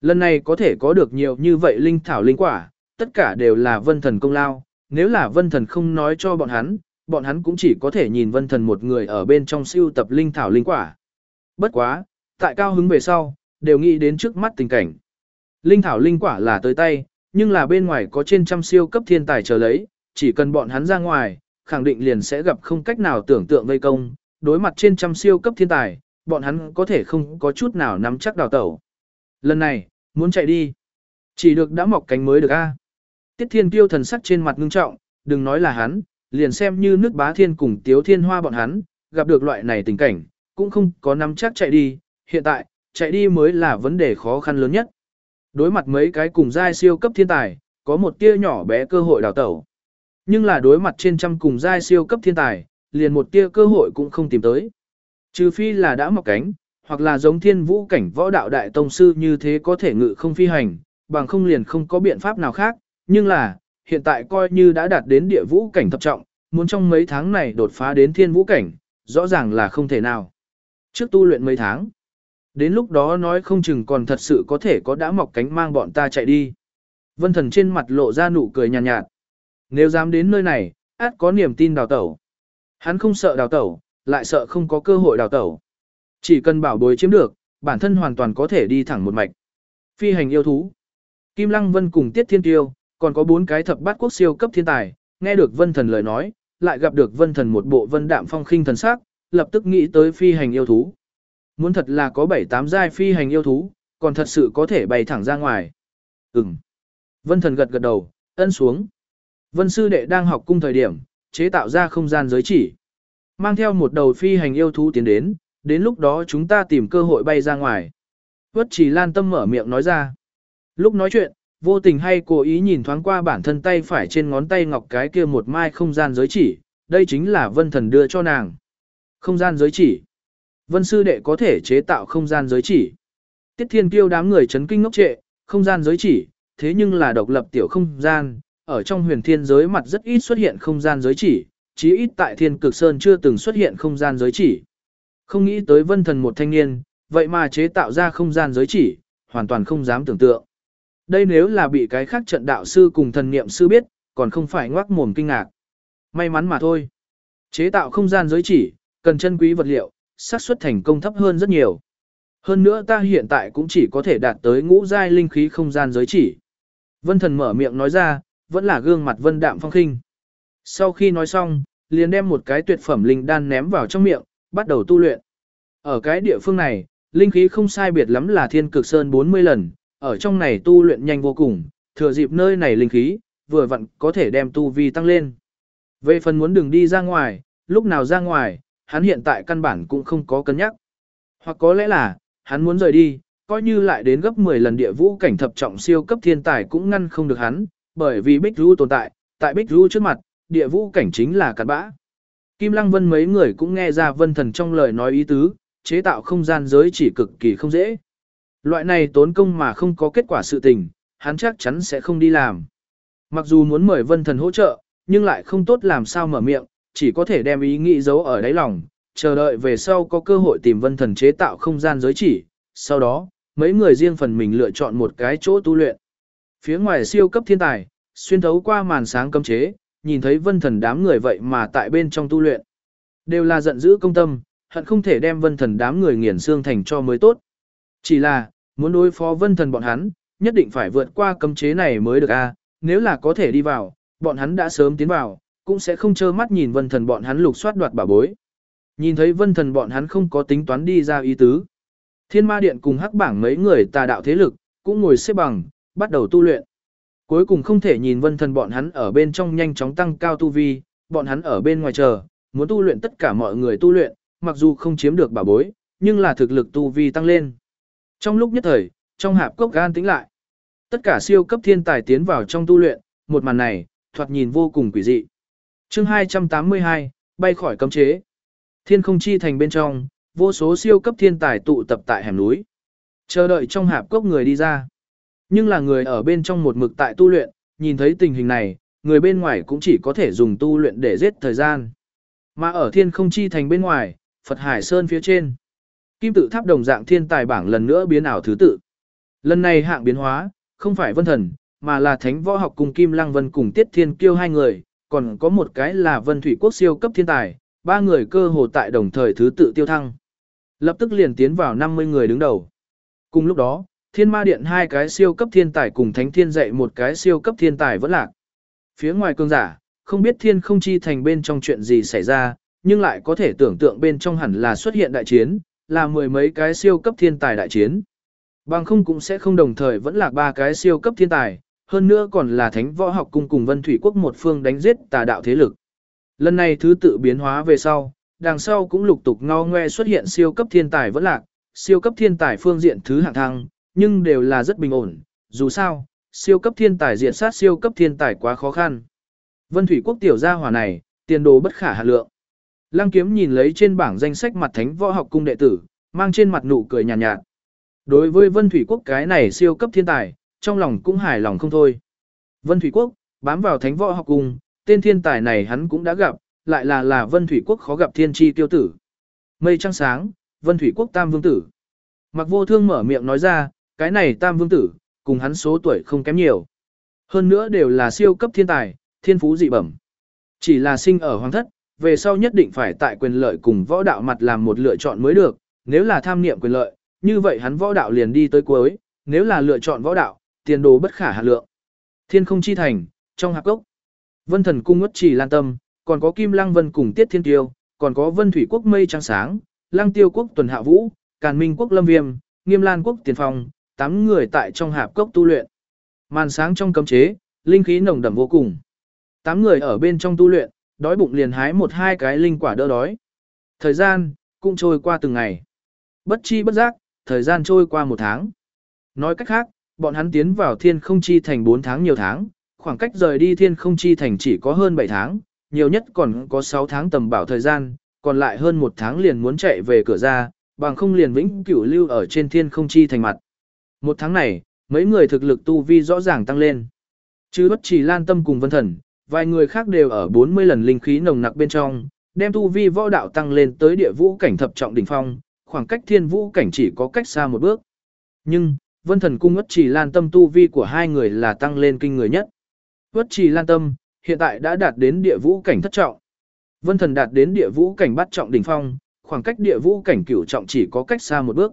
Lần này có thể có được nhiều như vậy linh thảo linh quả, tất cả đều là vân thần công lao. Nếu là vân thần không nói cho bọn hắn, bọn hắn cũng chỉ có thể nhìn vân thần một người ở bên trong siêu tập linh thảo linh quả. Bất quá, tại cao hứng về sau, đều nghĩ đến trước mắt tình cảnh. Linh thảo linh quả là tới tay, nhưng là bên ngoài có trên trăm siêu cấp thiên tài chờ lấy, chỉ cần bọn hắn ra ngoài, khẳng định liền sẽ gặp không cách nào tưởng tượng vây công, đối mặt trên trăm siêu cấp thiên tài, bọn hắn có thể không có chút nào nắm chắc đào tẩu. Lần này, muốn chạy đi, chỉ được đã mọc cánh mới được a. Tiết Thiên Kiêu thần sắc trên mặt ngưng trọng, đừng nói là hắn, liền xem như nước bá thiên cùng tiếu thiên hoa bọn hắn, gặp được loại này tình cảnh, cũng không có nắm chắc chạy đi, hiện tại, chạy đi mới là vấn đề khó khăn lớn nhất. Đối mặt mấy cái cùng giai siêu cấp thiên tài, có một tia nhỏ bé cơ hội đào tẩu. Nhưng là đối mặt trên trăm cùng giai siêu cấp thiên tài, liền một tia cơ hội cũng không tìm tới. Trừ phi là đã mọc cánh, hoặc là giống thiên vũ cảnh võ đạo đại tông sư như thế có thể ngự không phi hành, bằng không liền không có biện pháp nào khác, nhưng là, hiện tại coi như đã đạt đến địa vũ cảnh thập trọng, muốn trong mấy tháng này đột phá đến thiên vũ cảnh, rõ ràng là không thể nào. Trước tu luyện mấy tháng, đến lúc đó nói không chừng còn thật sự có thể có đã mọc cánh mang bọn ta chạy đi. Vân thần trên mặt lộ ra nụ cười nhàn nhạt, nhạt. Nếu dám đến nơi này, át có niềm tin đào tẩu. Hắn không sợ đào tẩu, lại sợ không có cơ hội đào tẩu. Chỉ cần bảo bối chiếm được, bản thân hoàn toàn có thể đi thẳng một mạch. Phi hành yêu thú. Kim Lăng Vân cùng Tiết Thiên Tiêu, còn có bốn cái thập bát quốc siêu cấp thiên tài, nghe được Vân Thần lời nói, lại gặp được Vân Thần một bộ vân đạm phong khinh thần sắc, lập tức nghĩ tới phi hành yêu thú. Muốn thật là có bảy tám giai phi hành yêu thú, còn thật sự có thể bay thẳng ra ngoài. Ừm. Vân Thần gật gật đầu, ân xuống. Vân sư đệ đang học cung thời điểm, chế tạo ra không gian giới chỉ. Mang theo một đầu phi hành yêu thú tiến đến, đến lúc đó chúng ta tìm cơ hội bay ra ngoài. Vất chỉ lan tâm mở miệng nói ra. Lúc nói chuyện, vô tình hay cố ý nhìn thoáng qua bản thân tay phải trên ngón tay ngọc cái kia một mai không gian giới chỉ, đây chính là vân thần đưa cho nàng. Không gian giới chỉ. Vân sư đệ có thể chế tạo không gian giới chỉ. Tiết thiên kiêu đám người chấn kinh ngốc trệ, không gian giới chỉ, thế nhưng là độc lập tiểu không gian, ở trong huyền thiên giới mặt rất ít xuất hiện không gian giới chỉ, chí ít tại thiên cực sơn chưa từng xuất hiện không gian giới chỉ. Không nghĩ tới vân thần một thanh niên, vậy mà chế tạo ra không gian giới chỉ, hoàn toàn không dám tưởng tượng. Đây nếu là bị cái khác trận đạo sư cùng thần niệm sư biết, còn không phải ngoác mồm kinh ngạc. May mắn mà thôi. Chế tạo không gian giới chỉ, cần chân quý vật liệu, xác suất thành công thấp hơn rất nhiều. Hơn nữa ta hiện tại cũng chỉ có thể đạt tới ngũ giai linh khí không gian giới chỉ. Vân thần mở miệng nói ra, vẫn là gương mặt vân đạm phong khinh. Sau khi nói xong, liền đem một cái tuyệt phẩm linh đan ném vào trong miệng, bắt đầu tu luyện. Ở cái địa phương này, linh khí không sai biệt lắm là thiên cực sơn 40 lần, ở trong này tu luyện nhanh vô cùng, thừa dịp nơi này linh khí, vừa vặn có thể đem tu vi tăng lên. Về phần muốn đừng đi ra ngoài, lúc nào ra ngoài, hắn hiện tại căn bản cũng không có cân nhắc. Hoặc có lẽ là, hắn muốn rời đi, coi như lại đến gấp 10 lần địa vũ cảnh thập trọng siêu cấp thiên tài cũng ngăn không được hắn, bởi vì Bích Du tồn tại, tại Bích Du trước mặt, địa vũ cảnh chính là cặn bã. Kim Lăng Vân mấy người cũng nghe ra vân thần trong lời nói ý tứ, chế tạo không gian giới chỉ cực kỳ không dễ. Loại này tốn công mà không có kết quả sự tình, hắn chắc chắn sẽ không đi làm. Mặc dù muốn mời vân thần hỗ trợ, nhưng lại không tốt làm sao mở miệng, chỉ có thể đem ý nghĩ giấu ở đáy lòng, chờ đợi về sau có cơ hội tìm vân thần chế tạo không gian giới chỉ. Sau đó, mấy người riêng phần mình lựa chọn một cái chỗ tu luyện. Phía ngoài siêu cấp thiên tài, xuyên thấu qua màn sáng cấm chế, nhìn thấy vân thần đám người vậy mà tại bên trong tu luyện. Đều là giận dữ công tâm, hận không thể đem vân thần đám người nghiền xương thành cho mới tốt. Chỉ là, muốn đối phó vân thần bọn hắn, nhất định phải vượt qua cấm chế này mới được a nếu là có thể đi vào, bọn hắn đã sớm tiến vào, cũng sẽ không trơ mắt nhìn vân thần bọn hắn lục soát đoạt bảo bối. Nhìn thấy vân thần bọn hắn không có tính toán đi ra ý tứ. Thiên ma điện cùng hắc bảng mấy người tà đạo thế lực, cũng ngồi xếp bằng, bắt đầu tu luyện. Cuối cùng không thể nhìn vân thần bọn hắn ở bên trong nhanh chóng tăng cao tu vi, bọn hắn ở bên ngoài chờ, muốn tu luyện tất cả mọi người tu luyện, mặc dù không chiếm được bảo bối, nhưng là thực lực tu vi tăng lên. Trong lúc nhất thời, trong hạp cốc gan tĩnh lại. Tất cả siêu cấp thiên tài tiến vào trong tu luyện, một màn này, thoạt nhìn vô cùng quỷ dị. chương 282, bay khỏi cấm chế. Thiên không chi thành bên trong, vô số siêu cấp thiên tài tụ tập tại hẻm núi. Chờ đợi trong hạp cốc người đi ra. Nhưng là người ở bên trong một mực tại tu luyện, nhìn thấy tình hình này, người bên ngoài cũng chỉ có thể dùng tu luyện để giết thời gian. Mà ở thiên không chi thành bên ngoài, Phật Hải Sơn phía trên. Kim tự tháp đồng dạng thiên tài bảng lần nữa biến ảo thứ tự. Lần này hạng biến hóa, không phải vân thần, mà là thánh võ học cùng Kim Lăng Vân cùng Tiết Thiên Kiêu hai người, còn có một cái là Vân Thủy Quốc siêu cấp thiên tài, ba người cơ hồ tại đồng thời thứ tự tiêu thăng. Lập tức liền tiến vào 50 người đứng đầu. Cùng lúc đó, Thiên Ma Điện hai cái siêu cấp thiên tài cùng Thánh Thiên dạy một cái siêu cấp thiên tài vẫn lạc. Phía ngoài cường giả, không biết thiên không chi thành bên trong chuyện gì xảy ra, nhưng lại có thể tưởng tượng bên trong hẳn là xuất hiện đại chiến, là mười mấy cái siêu cấp thiên tài đại chiến. Bằng không cũng sẽ không đồng thời vẫn là ba cái siêu cấp thiên tài, hơn nữa còn là thánh võ học cung cùng vân thủy quốc một phương đánh giết tà đạo thế lực. Lần này thứ tự biến hóa về sau, đằng sau cũng lục tục ngao ngoe xuất hiện siêu cấp thiên tài vẫn lạc, siêu cấp thiên tài phương diện thứ hạng thăng, nhưng đều là rất bình ổn, dù sao, siêu cấp thiên tài diện sát siêu cấp thiên tài quá khó khăn. Vân Thủy Quốc tiểu gia hỏa này, tiền đồ bất khả hạ lượng. Lăng Kiếm nhìn lấy trên bảng danh sách mặt Thánh Võ Học Cung đệ tử, mang trên mặt nụ cười nhàn nhạt, nhạt. Đối với Vân Thủy Quốc cái này siêu cấp thiên tài, trong lòng cũng hài lòng không thôi. Vân Thủy Quốc, bám vào Thánh Võ Học Cung, tên thiên tài này hắn cũng đã gặp, lại là là Vân Thủy Quốc khó gặp thiên chi tiêu tử. Mây trăng sáng, Vân Thủy Quốc Tam Vương Tử. Mặc vô thương mở miệng nói ra, cái này Tam Vương Tử, cùng hắn số tuổi không kém nhiều. Hơn nữa đều là siêu cấp thiên tài, thiên phú dị bẩm. Chỉ là sinh ở hoàng thất, về sau nhất định phải tại quyền lợi cùng võ đạo mặt làm một lựa chọn mới được, nếu là tham niệm quyền lợi, như vậy hắn võ đạo liền đi tới cuối, nếu là lựa chọn võ đạo, tiền đồ bất khả hạn lượng. Thiên không chi thành, trong hạp gốc. Vân thần cung ngất chỉ lan tâm, còn có Kim Lăng Vân cùng Tiết Thiên Tiêu, còn có Vân Thủy quốc mây trăng sáng, Lăng Tiêu quốc tuần hạ vũ, Càn Minh quốc lâm viêm, Nghiêm Lan quốc tiền phong, tám người tại trong hạp cốc tu luyện. Màn sáng trong cấm chế, linh khí nồng đậm vô cùng. Tám người ở bên trong tu luyện, đói bụng liền hái một hai cái linh quả đỡ đói. Thời gian, cũng trôi qua từng ngày. Bất chi bất giác, thời gian trôi qua một tháng. Nói cách khác, bọn hắn tiến vào thiên không chi thành 4 tháng nhiều tháng, khoảng cách rời đi thiên không chi thành chỉ có hơn 7 tháng, nhiều nhất còn có 6 tháng tầm bảo thời gian, còn lại hơn một tháng liền muốn chạy về cửa ra, bằng không liền vĩnh cửu lưu ở trên thiên không chi thành mặt. Một tháng này, mấy người thực lực tu vi rõ ràng tăng lên. Chứ bất chỉ lan tâm cùng vân thần, vài người khác đều ở 40 lần linh khí nồng nặc bên trong, đem tu vi võ đạo tăng lên tới địa vũ cảnh thập trọng đỉnh phong, khoảng cách thiên vũ cảnh chỉ có cách xa một bước. Nhưng, vân thần cung ất chỉ lan tâm tu vi của hai người là tăng lên kinh người nhất. Ất chỉ lan tâm, hiện tại đã đạt đến địa vũ cảnh thất trọng. Vân thần đạt đến địa vũ cảnh bát trọng đỉnh phong, khoảng cách địa vũ cảnh cửu trọng chỉ có cách xa một bước.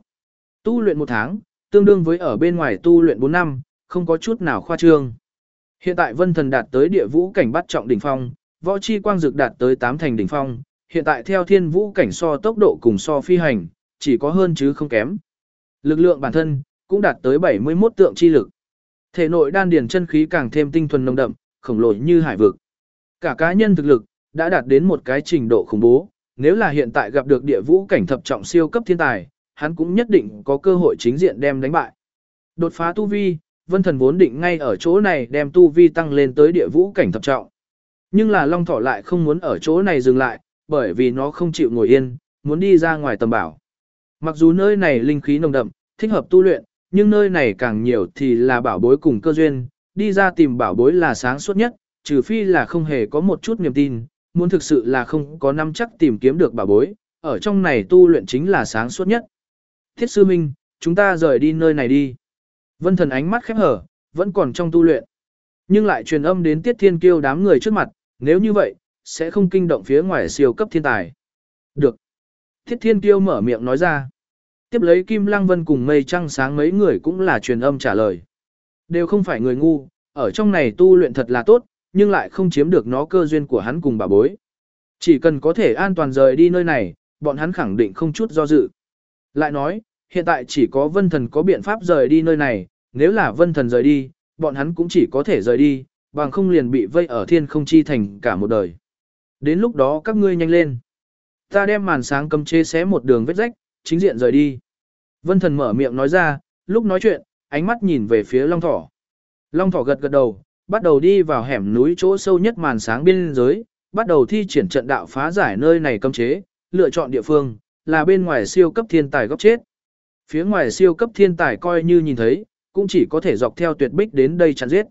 Tu luyện một tháng, tương đương với ở bên ngoài tu luyện 4 năm, không có chút nào khoa trương. Hiện tại Vân Thần đạt tới địa vũ cảnh bắt trọng đỉnh phong, võ chi quang dược đạt tới 8 thành đỉnh phong, hiện tại theo thiên vũ cảnh so tốc độ cùng so phi hành, chỉ có hơn chứ không kém. Lực lượng bản thân cũng đạt tới 71 tượng chi lực. Thể nội đan điền chân khí càng thêm tinh thuần nồng đậm, khổng lồ như hải vực. Cả cá nhân thực lực đã đạt đến một cái trình độ khủng bố, nếu là hiện tại gặp được địa vũ cảnh thập trọng siêu cấp thiên tài, hắn cũng nhất định có cơ hội chính diện đem đánh bại. Đột phá tu vi, vân thần vốn định ngay ở chỗ này đem tu vi tăng lên tới địa vũ cảnh thập trọng. Nhưng là Long Thỏ lại không muốn ở chỗ này dừng lại, bởi vì nó không chịu ngồi yên, muốn đi ra ngoài tầm bảo. Mặc dù nơi này linh khí nồng đậm, thích hợp tu luyện, nhưng nơi này càng nhiều thì là bảo bối cùng cơ duyên, đi ra tìm bảo bối là sáng suốt nhất, trừ phi là không hề có một chút niềm tin, muốn thực sự là không có năm chắc tìm kiếm được bảo bối, ở trong này tu luyện chính là sáng suốt nhất. Thiết sư minh, chúng ta rời đi nơi này đi. Vân thần ánh mắt khép hở, vẫn còn trong tu luyện. Nhưng lại truyền âm đến tiết thiên kiêu đám người trước mặt, nếu như vậy, sẽ không kinh động phía ngoài siêu cấp thiên tài. Được. Tiết thiên kiêu mở miệng nói ra. Tiếp lấy Kim Lăng Vân cùng mây trăng sáng mấy người cũng là truyền âm trả lời. Đều không phải người ngu, ở trong này tu luyện thật là tốt, nhưng lại không chiếm được nó cơ duyên của hắn cùng bà bối. Chỉ cần có thể an toàn rời đi nơi này, bọn hắn khẳng định không chút do dự. Lại nói, hiện tại chỉ có vân thần có biện pháp rời đi nơi này, nếu là vân thần rời đi, bọn hắn cũng chỉ có thể rời đi, bằng không liền bị vây ở thiên không chi thành cả một đời. Đến lúc đó các ngươi nhanh lên. Ta đem màn sáng cầm chế xé một đường vết rách, chính diện rời đi. Vân thần mở miệng nói ra, lúc nói chuyện, ánh mắt nhìn về phía Long Thỏ. Long Thỏ gật gật đầu, bắt đầu đi vào hẻm núi chỗ sâu nhất màn sáng biên giới, bắt đầu thi triển trận đạo phá giải nơi này cấm chế, lựa chọn địa phương, là bên ngoài siêu cấp thiên tài góc chết. Phía ngoài siêu cấp thiên tài coi như nhìn thấy, cũng chỉ có thể dọc theo tuyệt bích đến đây chặn giết.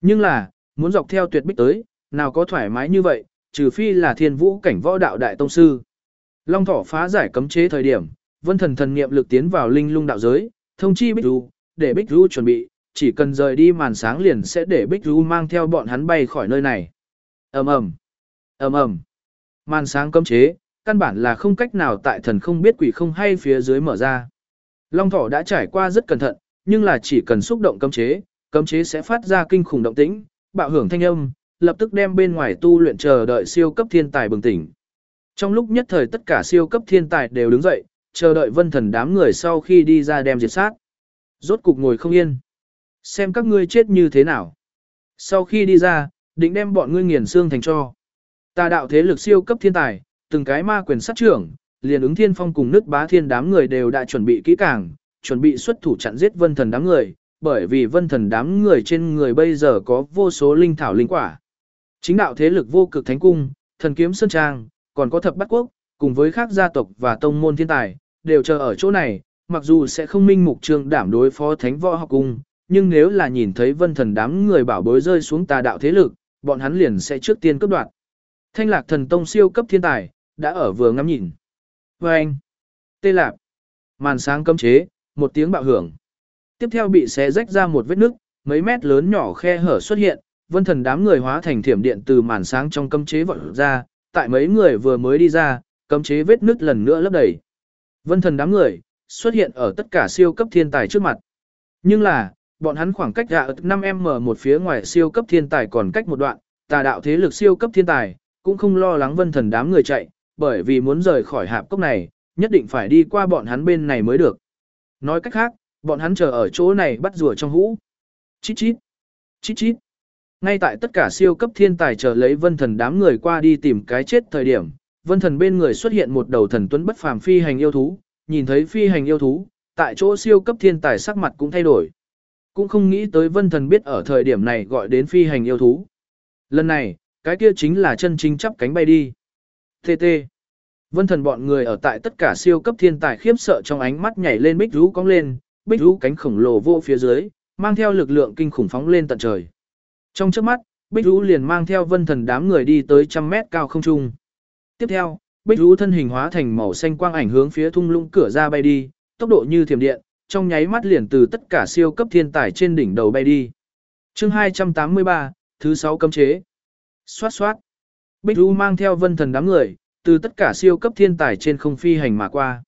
Nhưng là, muốn dọc theo tuyệt bích tới, nào có thoải mái như vậy, trừ phi là thiên vũ cảnh võ đạo đại tông sư. Long thỏ phá giải cấm chế thời điểm, vân thần thần niệm lực tiến vào linh lung đạo giới, thông chi bích ru, để bích ru chuẩn bị, chỉ cần rời đi màn sáng liền sẽ để bích ru mang theo bọn hắn bay khỏi nơi này. ầm ầm ầm ầm Màn sáng cấm chế, căn bản là không cách nào tại thần không biết quỷ không hay phía dưới mở ra. Long thỏ đã trải qua rất cẩn thận, nhưng là chỉ cần xúc động cấm chế, cấm chế sẽ phát ra kinh khủng động tĩnh, bạo hưởng thanh âm, lập tức đem bên ngoài tu luyện chờ đợi siêu cấp thiên tài bừng tỉnh. Trong lúc nhất thời tất cả siêu cấp thiên tài đều đứng dậy, chờ đợi vân thần đám người sau khi đi ra đem diệt sát. Rốt cục ngồi không yên. Xem các ngươi chết như thế nào. Sau khi đi ra, định đem bọn ngươi nghiền xương thành cho. Tà đạo thế lực siêu cấp thiên tài, từng cái ma quyền sát trưởng, liền ứng thiên phong cùng nước bá thiên đám người đều đã chuẩn bị kỹ càng, chuẩn bị xuất thủ chặn giết vân thần đám người, bởi vì vân thần đám người trên người bây giờ có vô số linh thảo linh quả. Chính đạo thế lực vô cực thánh cung, thần kiếm sơn trang, còn có thập bát quốc, cùng với các gia tộc và tông môn thiên tài, đều chờ ở chỗ này, mặc dù sẽ không minh mục trương đảm đối phó thánh võ học cung, nhưng nếu là nhìn thấy vân thần đám người bảo bối rơi xuống tà đạo thế lực, bọn hắn liền sẽ trước tiên cấp đoạt. Thanh lạc thần tông siêu cấp thiên tài, đã ở vừa ngắm nhìn. Và anh, tê lạc, màn sáng cấm chế, một tiếng bạo hưởng. Tiếp theo bị xé rách ra một vết nứt, mấy mét lớn nhỏ khe hở xuất hiện, vân thần đám người hóa thành thiểm điện từ màn sáng trong cấm chế vọt ra, tại mấy người vừa mới đi ra, cấm chế vết nứt lần nữa lấp đầy. Vân thần đám người, xuất hiện ở tất cả siêu cấp thiên tài trước mặt. Nhưng là, bọn hắn khoảng cách gạ 5M một phía ngoài siêu cấp thiên tài còn cách một đoạn, tà đạo thế lực siêu cấp thiên tài, cũng không lo lắng vân thần đám người chạy, bởi vì muốn rời khỏi hạp cốc này, nhất định phải đi qua bọn hắn bên này mới được. Nói cách khác, bọn hắn chờ ở chỗ này bắt rùa trong hũ. Chít chít, chít chít. Ngay tại tất cả siêu cấp thiên tài chờ lấy vân thần đám người qua đi tìm cái chết thời điểm, vân thần bên người xuất hiện một đầu thần tuấn bất phàm phi hành yêu thú, nhìn thấy phi hành yêu thú, tại chỗ siêu cấp thiên tài sắc mặt cũng thay đổi. Cũng không nghĩ tới vân thần biết ở thời điểm này gọi đến phi hành yêu thú. Lần này, cái kia chính là chân chính chắp cánh bay đi. TT. Vân thần bọn người ở tại tất cả siêu cấp thiên tài khiếp sợ trong ánh mắt nhảy lên bích rú cong lên, bích rú cánh khổng lồ vô phía dưới, mang theo lực lượng kinh khủng phóng lên tận trời. Trong trước mắt, bích rú liền mang theo vân thần đám người đi tới trăm mét cao không trung. Tiếp theo, bích rú thân hình hóa thành màu xanh quang ảnh hướng phía thung lũng cửa ra bay đi, tốc độ như thiểm điện, trong nháy mắt liền từ tất cả siêu cấp thiên tài trên đỉnh đầu bay đi. Chương 283, thứ 6 cấm chế. Xoát xoát. Bích Vũ mang theo vân thần đám người, từ tất cả siêu cấp thiên tài trên không phi hành mà qua.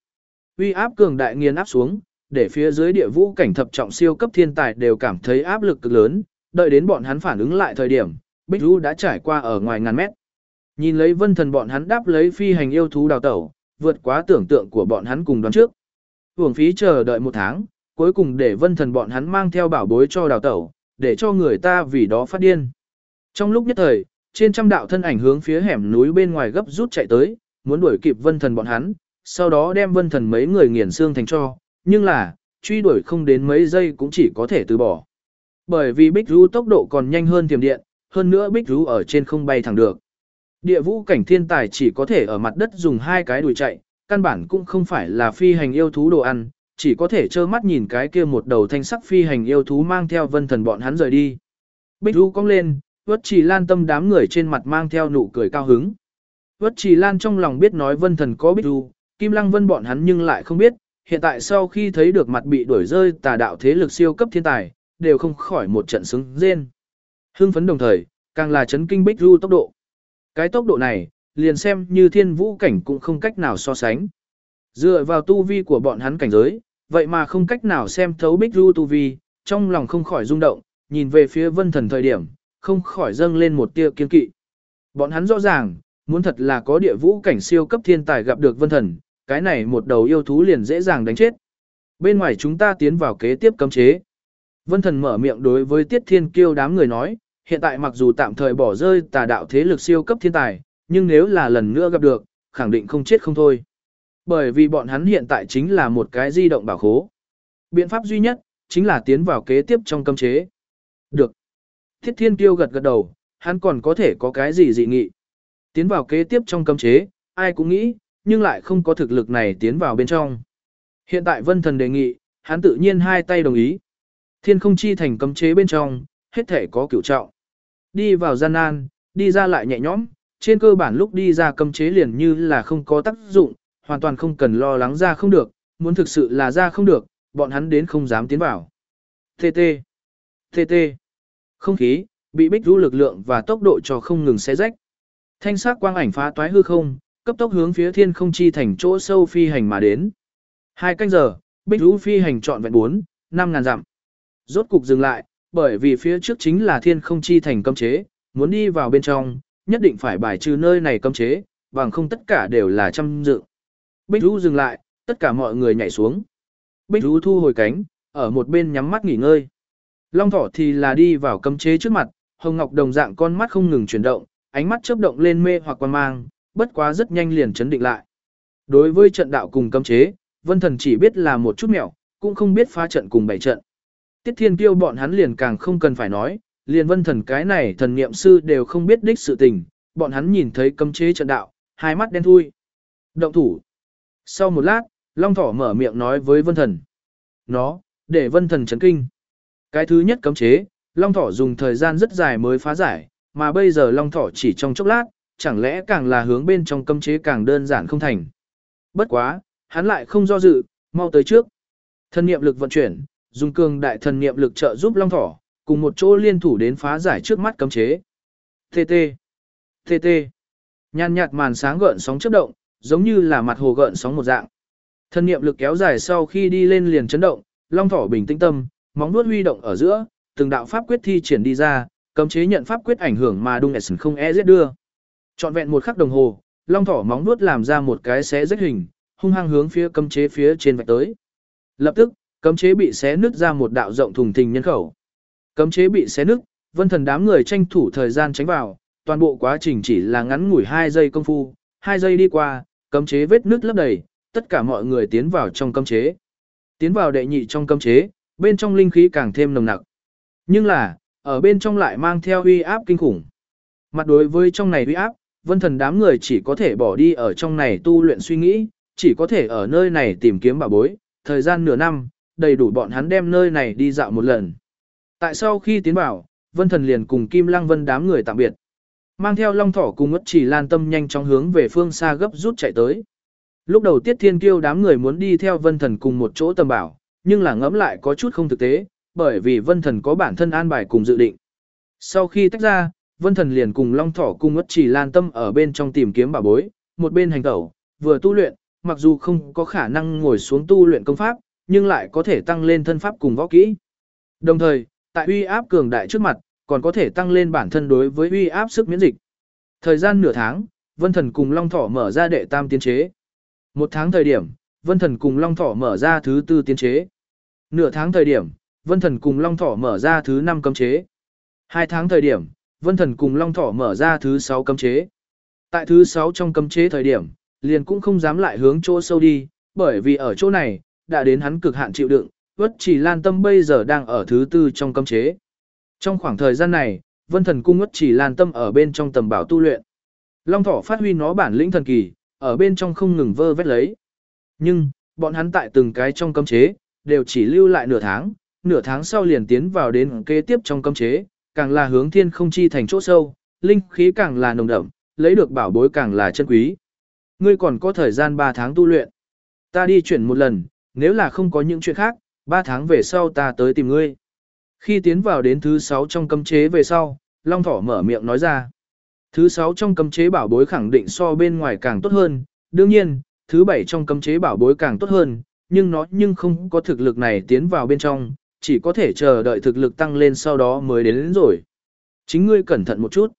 Uy áp cường đại nghiền áp xuống, để phía dưới địa vũ cảnh thập trọng siêu cấp thiên tài đều cảm thấy áp lực cực lớn, đợi đến bọn hắn phản ứng lại thời điểm, Bích Ru đã trải qua ở ngoài ngàn mét. Nhìn lấy vân thần bọn hắn đáp lấy phi hành yêu thú đào tẩu, vượt quá tưởng tượng của bọn hắn cùng đoán trước. Hưởng phí chờ đợi một tháng, cuối cùng để vân thần bọn hắn mang theo bảo bối cho đào tẩu, để cho người ta vì đó phát điên. Trong lúc nhất thời, trên trăm đạo thân ảnh hướng phía hẻm núi bên ngoài gấp rút chạy tới, muốn đuổi kịp vân thần bọn hắn, sau đó đem vân thần mấy người nghiền xương thành cho, nhưng là, truy đuổi không đến mấy giây cũng chỉ có thể từ bỏ. Bởi vì Bích Rú tốc độ còn nhanh hơn tiềm điện, hơn nữa Bích Rú ở trên không bay thẳng được. Địa vũ cảnh thiên tài chỉ có thể ở mặt đất dùng hai cái đùi chạy, căn bản cũng không phải là phi hành yêu thú đồ ăn, chỉ có thể trơ mắt nhìn cái kia một đầu thanh sắc phi hành yêu thú mang theo vân thần bọn hắn rời đi. Bích Rú cong lên, vất trì lan tâm đám người trên mặt mang theo nụ cười cao hứng. Vất trì lan trong lòng biết nói vân thần có biết Rú, Kim Lăng Vân bọn hắn nhưng lại không biết, hiện tại sau khi thấy được mặt bị đuổi rơi tà đạo thế lực siêu cấp thiên tài, đều không khỏi một trận sướng rên. Hưng phấn đồng thời, càng là chấn kinh Bích Ru tốc độ. Cái tốc độ này, liền xem như thiên vũ cảnh cũng không cách nào so sánh. Dựa vào tu vi của bọn hắn cảnh giới, vậy mà không cách nào xem thấu Bích Ru tu vi, trong lòng không khỏi rung động, nhìn về phía vân thần thời điểm, không khỏi dâng lên một tia kiên kỵ. Bọn hắn rõ ràng, muốn thật là có địa vũ cảnh siêu cấp thiên tài gặp được vân thần, cái này một đầu yêu thú liền dễ dàng đánh chết. Bên ngoài chúng ta tiến vào kế tiếp cấm chế. Vân thần mở miệng đối với Tiết Thiên Kiêu đám người nói, hiện tại mặc dù tạm thời bỏ rơi tà đạo thế lực siêu cấp thiên tài, nhưng nếu là lần nữa gặp được, khẳng định không chết không thôi. Bởi vì bọn hắn hiện tại chính là một cái di động bảo khố. Biện pháp duy nhất, chính là tiến vào kế tiếp trong cấm chế. Được. Thiết Thiên Kiêu gật gật đầu, hắn còn có thể có cái gì dị nghị. Tiến vào kế tiếp trong cấm chế, ai cũng nghĩ, nhưng lại không có thực lực này tiến vào bên trong. Hiện tại vân thần đề nghị, hắn tự nhiên hai tay đồng ý. Thiên không chi thành cấm chế bên trong, hết thể có cửu trọng. Đi vào gian nan, đi ra lại nhẹ nhõm, trên cơ bản lúc đi ra cấm chế liền như là không có tác dụng, hoàn toàn không cần lo lắng ra không được, muốn thực sự là ra không được, bọn hắn đến không dám tiến vào. TT. TT. Không khí, bị bích rũ lực lượng và tốc độ cho không ngừng xé rách. Thanh sắc quang ảnh phá toái hư không, cấp tốc hướng phía thiên không chi thành chỗ sâu phi hành mà đến. Hai canh giờ, bích rũ phi hành trọn vẹn 4, 5 ngàn dặm. Rốt cục dừng lại, bởi vì phía trước chính là thiên không chi thành cấm chế, muốn đi vào bên trong, nhất định phải bài trừ nơi này cấm chế, bằng không tất cả đều là trăm dự. Bích rũ dừng lại, tất cả mọi người nhảy xuống. Bích rũ thu hồi cánh, ở một bên nhắm mắt nghỉ ngơi. Long thỏ thì là đi vào cấm chế trước mặt, hồng ngọc đồng dạng con mắt không ngừng chuyển động, ánh mắt chớp động lên mê hoặc quan mang, bất quá rất nhanh liền chấn định lại. Đối với trận đạo cùng cấm chế, Vân Thần chỉ biết là một chút mẹo, cũng không biết phá trận cùng bảy trận. Tiết Thiên Kiêu bọn hắn liền càng không cần phải nói, liền Vân Thần cái này thần niệm sư đều không biết đích sự tình, bọn hắn nhìn thấy cấm chế trận đạo, hai mắt đen thui. Động thủ. Sau một lát, Long Thỏ mở miệng nói với Vân Thần. Nó, để Vân Thần chấn kinh. Cái thứ nhất cấm chế, Long Thỏ dùng thời gian rất dài mới phá giải, mà bây giờ Long Thỏ chỉ trong chốc lát, chẳng lẽ càng là hướng bên trong cấm chế càng đơn giản không thành. Bất quá, hắn lại không do dự, mau tới trước. Thần niệm lực vận chuyển, dùng cường đại thần niệm lực trợ giúp Long Thỏ, cùng một chỗ liên thủ đến phá giải trước mắt cấm chế. TT. TT. Nhàn nhạt màn sáng gợn sóng chớp động, giống như là mặt hồ gợn sóng một dạng. Thần niệm lực kéo dài sau khi đi lên liền chấn động, Long Thỏ bình tĩnh tâm, móng vuốt huy động ở giữa, từng đạo pháp quyết thi triển đi ra, cấm chế nhận pháp quyết ảnh hưởng mà đung Essen không e giết đưa. Trọn vẹn một khắc đồng hồ, long thỏ móng vuốt làm ra một cái xé rách hình, hung hăng hướng phía cấm chế phía trên vạch tới. Lập tức, cấm chế bị xé nứt ra một đạo rộng thùng thình nhân khẩu. Cấm chế bị xé nứt, vân thần đám người tranh thủ thời gian tránh vào, toàn bộ quá trình chỉ là ngắn ngủi 2 giây công phu, 2 giây đi qua, cấm chế vết nứt lấp đầy, tất cả mọi người tiến vào trong cấm chế. Tiến vào đệ nhị trong cấm chế, bên trong linh khí càng thêm nồng nặc. Nhưng là, ở bên trong lại mang theo uy áp kinh khủng. Mặt đối với trong này uy áp, vân thần đám người chỉ có thể bỏ đi ở trong này tu luyện suy nghĩ, chỉ có thể ở nơi này tìm kiếm bảo bối, thời gian nửa năm, đầy đủ bọn hắn đem nơi này đi dạo một lần. Tại sau khi tiến vào, vân thần liền cùng Kim Lăng Vân đám người tạm biệt. Mang theo long thỏ cùng ngất chỉ lan tâm nhanh chóng hướng về phương xa gấp rút chạy tới. Lúc đầu Tiết Thiên Kiêu đám người muốn đi theo vân thần cùng một chỗ tầm bảo, nhưng là ngẫm lại có chút không thực tế, bởi vì vân thần có bản thân an bài cùng dự định. Sau khi tách ra, Vân Thần liền cùng Long Thỏ cung ất chỉ lan tâm ở bên trong tìm kiếm bảo bối, một bên hành tẩu, vừa tu luyện, mặc dù không có khả năng ngồi xuống tu luyện công pháp, nhưng lại có thể tăng lên thân pháp cùng võ kỹ. Đồng thời, tại uy áp cường đại trước mặt, còn có thể tăng lên bản thân đối với uy áp sức miễn dịch. Thời gian nửa tháng, Vân Thần cùng Long Thỏ mở ra đệ tam tiến chế. Một tháng thời điểm, Vân Thần cùng Long Thỏ mở ra thứ tư tiến chế. Nửa tháng thời điểm, Vân Thần cùng Long Thỏ mở ra thứ năm cấm chế. Hai tháng thời điểm, Vân Thần cùng Long Thỏ mở ra thứ 6 cấm chế. Tại thứ 6 trong cấm chế thời điểm, liền cũng không dám lại hướng chỗ sâu đi, bởi vì ở chỗ này, đã đến hắn cực hạn chịu đựng, vất chỉ lan tâm bây giờ đang ở thứ tư trong cấm chế. Trong khoảng thời gian này, vân thần cung ngất chỉ lan tâm ở bên trong tầm bảo tu luyện. Long thỏ phát huy nó bản lĩnh thần kỳ, ở bên trong không ngừng vơ vét lấy. Nhưng, bọn hắn tại từng cái trong cấm chế, đều chỉ lưu lại nửa tháng, nửa tháng sau liền tiến vào đến kế tiếp trong cấm chế, càng là hướng thiên không chi thành chỗ sâu, linh khí càng là nồng đậm, lấy được bảo bối càng là chân quý. Ngươi còn có thời gian 3 tháng tu luyện. Ta đi chuyển một lần, nếu là không có những chuyện khác, 3 tháng về sau ta tới tìm ngươi. Khi tiến vào đến thứ 6 trong cấm chế về sau, Long Thỏ mở miệng nói ra. Thứ 6 trong cấm chế bảo bối khẳng định so bên ngoài càng tốt hơn, đương nhiên, thứ 7 trong cấm chế bảo bối càng tốt hơn, nhưng nó nhưng không có thực lực này tiến vào bên trong, chỉ có thể chờ đợi thực lực tăng lên sau đó mới đến, đến rồi. Chính ngươi cẩn thận một chút.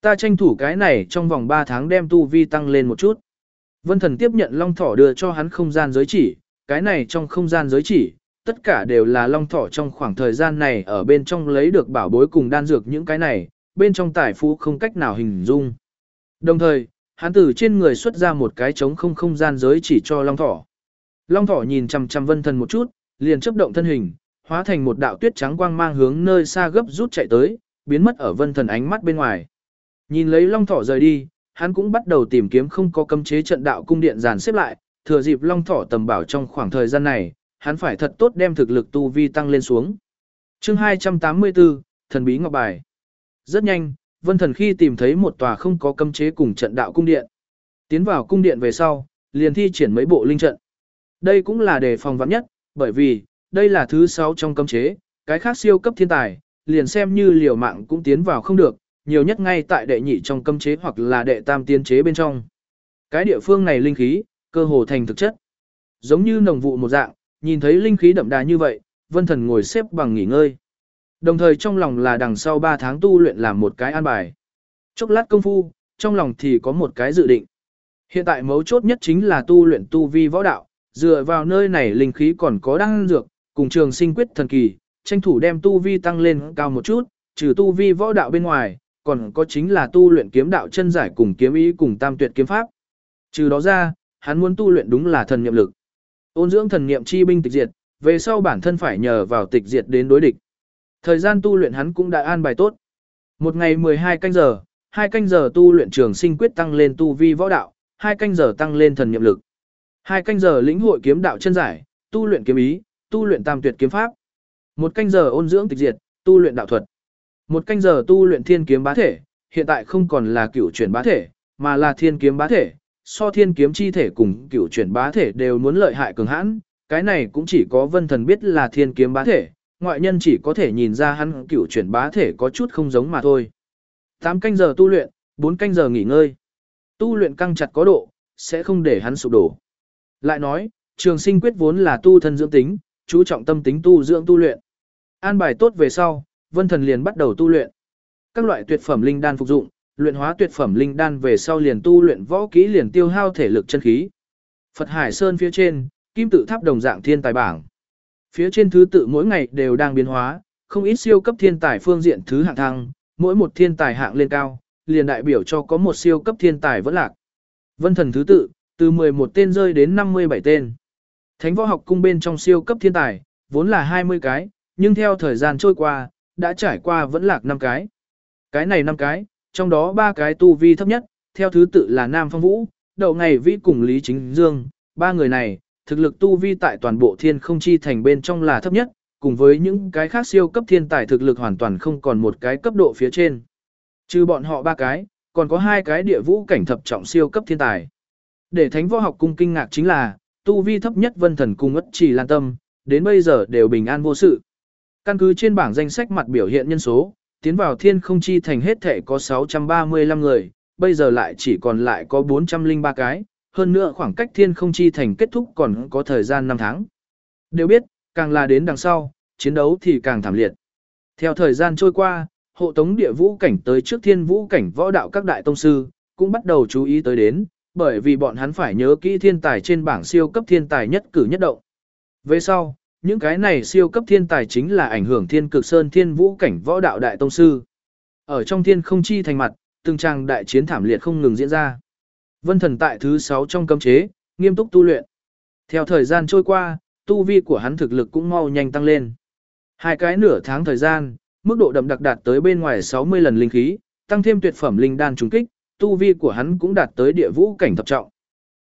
Ta tranh thủ cái này trong vòng 3 tháng đem tu vi tăng lên một chút. Vân thần tiếp nhận long thỏ đưa cho hắn không gian giới chỉ, cái này trong không gian giới chỉ, tất cả đều là long thỏ trong khoảng thời gian này ở bên trong lấy được bảo bối cùng đan dược những cái này, bên trong tài phú không cách nào hình dung. Đồng thời, hắn từ trên người xuất ra một cái trống không không gian giới chỉ cho long thỏ. Long thỏ nhìn chằm chằm vân thần một chút, liền chấp động thân hình, hóa thành một đạo tuyết trắng quang mang hướng nơi xa gấp rút chạy tới, biến mất ở vân thần ánh mắt bên ngoài. Nhìn lấy long thỏ rời đi, hắn cũng bắt đầu tìm kiếm không có cấm chế trận đạo cung điện dàn xếp lại, thừa dịp long thỏ tầm bảo trong khoảng thời gian này, hắn phải thật tốt đem thực lực tu vi tăng lên xuống. Chương 284, thần bí ngọc bài. Rất nhanh, Vân Thần khi tìm thấy một tòa không có cấm chế cùng trận đạo cung điện. Tiến vào cung điện về sau, liền thi triển mấy bộ linh trận. Đây cũng là đề phòng vạn nhất, bởi vì, đây là thứ 6 trong cấm chế, cái khác siêu cấp thiên tài, liền xem như liều mạng cũng tiến vào không được, nhiều nhất ngay tại đệ nhị trong cấm chế hoặc là đệ tam tiên chế bên trong. Cái địa phương này linh khí, cơ hồ thành thực chất. Giống như nồng vụ một dạng, nhìn thấy linh khí đậm đà như vậy, vân thần ngồi xếp bằng nghỉ ngơi. Đồng thời trong lòng là đằng sau 3 tháng tu luyện làm một cái an bài. Chốc lát công phu, trong lòng thì có một cái dự định. Hiện tại mấu chốt nhất chính là tu luyện tu vi võ đạo, dựa vào nơi này linh khí còn có đăng dược, cùng trường sinh quyết thần kỳ, tranh thủ đem tu vi tăng lên cao một chút, trừ tu vi võ đạo bên ngoài, còn có chính là tu luyện kiếm đạo chân giải cùng kiếm ý cùng tam tuyệt kiếm pháp. Trừ đó ra, hắn muốn tu luyện đúng là thần niệm lực. Ôn dưỡng thần niệm chi binh tịch diệt, về sau bản thân phải nhờ vào tịch diệt đến đối địch. Thời gian tu luyện hắn cũng đã an bài tốt. Một ngày 12 canh giờ, hai canh giờ tu luyện trường sinh quyết tăng lên tu vi võ đạo, hai canh giờ tăng lên thần niệm lực. Hai canh giờ lĩnh hội kiếm đạo chân giải, tu luyện kiếm ý, tu luyện tam tuyệt kiếm pháp. Một canh giờ ôn dưỡng tịch diệt, tu luyện đạo thuật. Một canh giờ tu luyện thiên kiếm bá thể, hiện tại không còn là cửu chuyển bá thể, mà là thiên kiếm bá thể, so thiên kiếm chi thể cùng cửu chuyển bá thể đều muốn lợi hại cường hãn, cái này cũng chỉ có vân thần biết là thiên kiếm bá thể, ngoại nhân chỉ có thể nhìn ra hắn cửu chuyển bá thể có chút không giống mà thôi. 8 canh giờ tu luyện, 4 canh giờ nghỉ ngơi. Tu luyện căng chặt có độ, sẽ không để hắn sụp đổ. Lại nói, trường sinh quyết vốn là tu thân dưỡng tính, chú trọng tâm tính tu dưỡng tu luyện. An bài tốt về sau, vân thần liền bắt đầu tu luyện. Các loại tuyệt phẩm linh đan phục dụng, luyện hóa tuyệt phẩm linh đan về sau liền tu luyện võ kỹ liền tiêu hao thể lực chân khí. Phật Hải Sơn phía trên, kim tự tháp đồng dạng thiên tài bảng. Phía trên thứ tự mỗi ngày đều đang biến hóa, không ít siêu cấp thiên tài phương diện thứ hạng thăng, mỗi một thiên tài hạng lên cao, liền đại biểu cho có một siêu cấp thiên tài vẫn lạc. Vân thần thứ tự, từ 11 tên rơi đến 57 tên. Thánh võ học cung bên trong siêu cấp thiên tài, vốn là 20 cái, nhưng theo thời gian trôi qua, đã trải qua vẫn lạc 5 cái. Cái này 5 cái, trong đó 3 cái tu vi thấp nhất, theo thứ tự là Nam Phong Vũ, Đậu Ngày Vĩ cùng Lý Chính Dương, ba người này, thực lực tu vi tại toàn bộ thiên không chi thành bên trong là thấp nhất, cùng với những cái khác siêu cấp thiên tài thực lực hoàn toàn không còn một cái cấp độ phía trên. Trừ bọn họ ba cái, còn có hai cái địa vũ cảnh thập trọng siêu cấp thiên tài. Để thánh võ học cung kinh ngạc chính là, tu vi thấp nhất vân thần cung ất chỉ lan tâm, đến bây giờ đều bình an vô sự. Căn cứ trên bảng danh sách mặt biểu hiện nhân số, tiến vào thiên không chi thành hết thể có 635 người, bây giờ lại chỉ còn lại có 403 cái, hơn nữa khoảng cách thiên không chi thành kết thúc còn có thời gian 5 tháng. Đều biết, càng là đến đằng sau, chiến đấu thì càng thảm liệt. Theo thời gian trôi qua, hộ tống địa vũ cảnh tới trước thiên vũ cảnh võ đạo các đại tông sư, cũng bắt đầu chú ý tới đến, bởi vì bọn hắn phải nhớ kỹ thiên tài trên bảng siêu cấp thiên tài nhất cử nhất động. Về sau, những cái này siêu cấp thiên tài chính là ảnh hưởng thiên cực sơn thiên vũ cảnh võ đạo đại tông sư. Ở trong thiên không chi thành mặt, từng trang đại chiến thảm liệt không ngừng diễn ra. Vân thần tại thứ 6 trong cấm chế, nghiêm túc tu luyện. Theo thời gian trôi qua, tu vi của hắn thực lực cũng mau nhanh tăng lên. Hai cái nửa tháng thời gian, mức độ đậm đặc đạt tới bên ngoài 60 lần linh khí, tăng thêm tuyệt phẩm linh đan trùng kích, tu vi của hắn cũng đạt tới địa vũ cảnh thập trọng.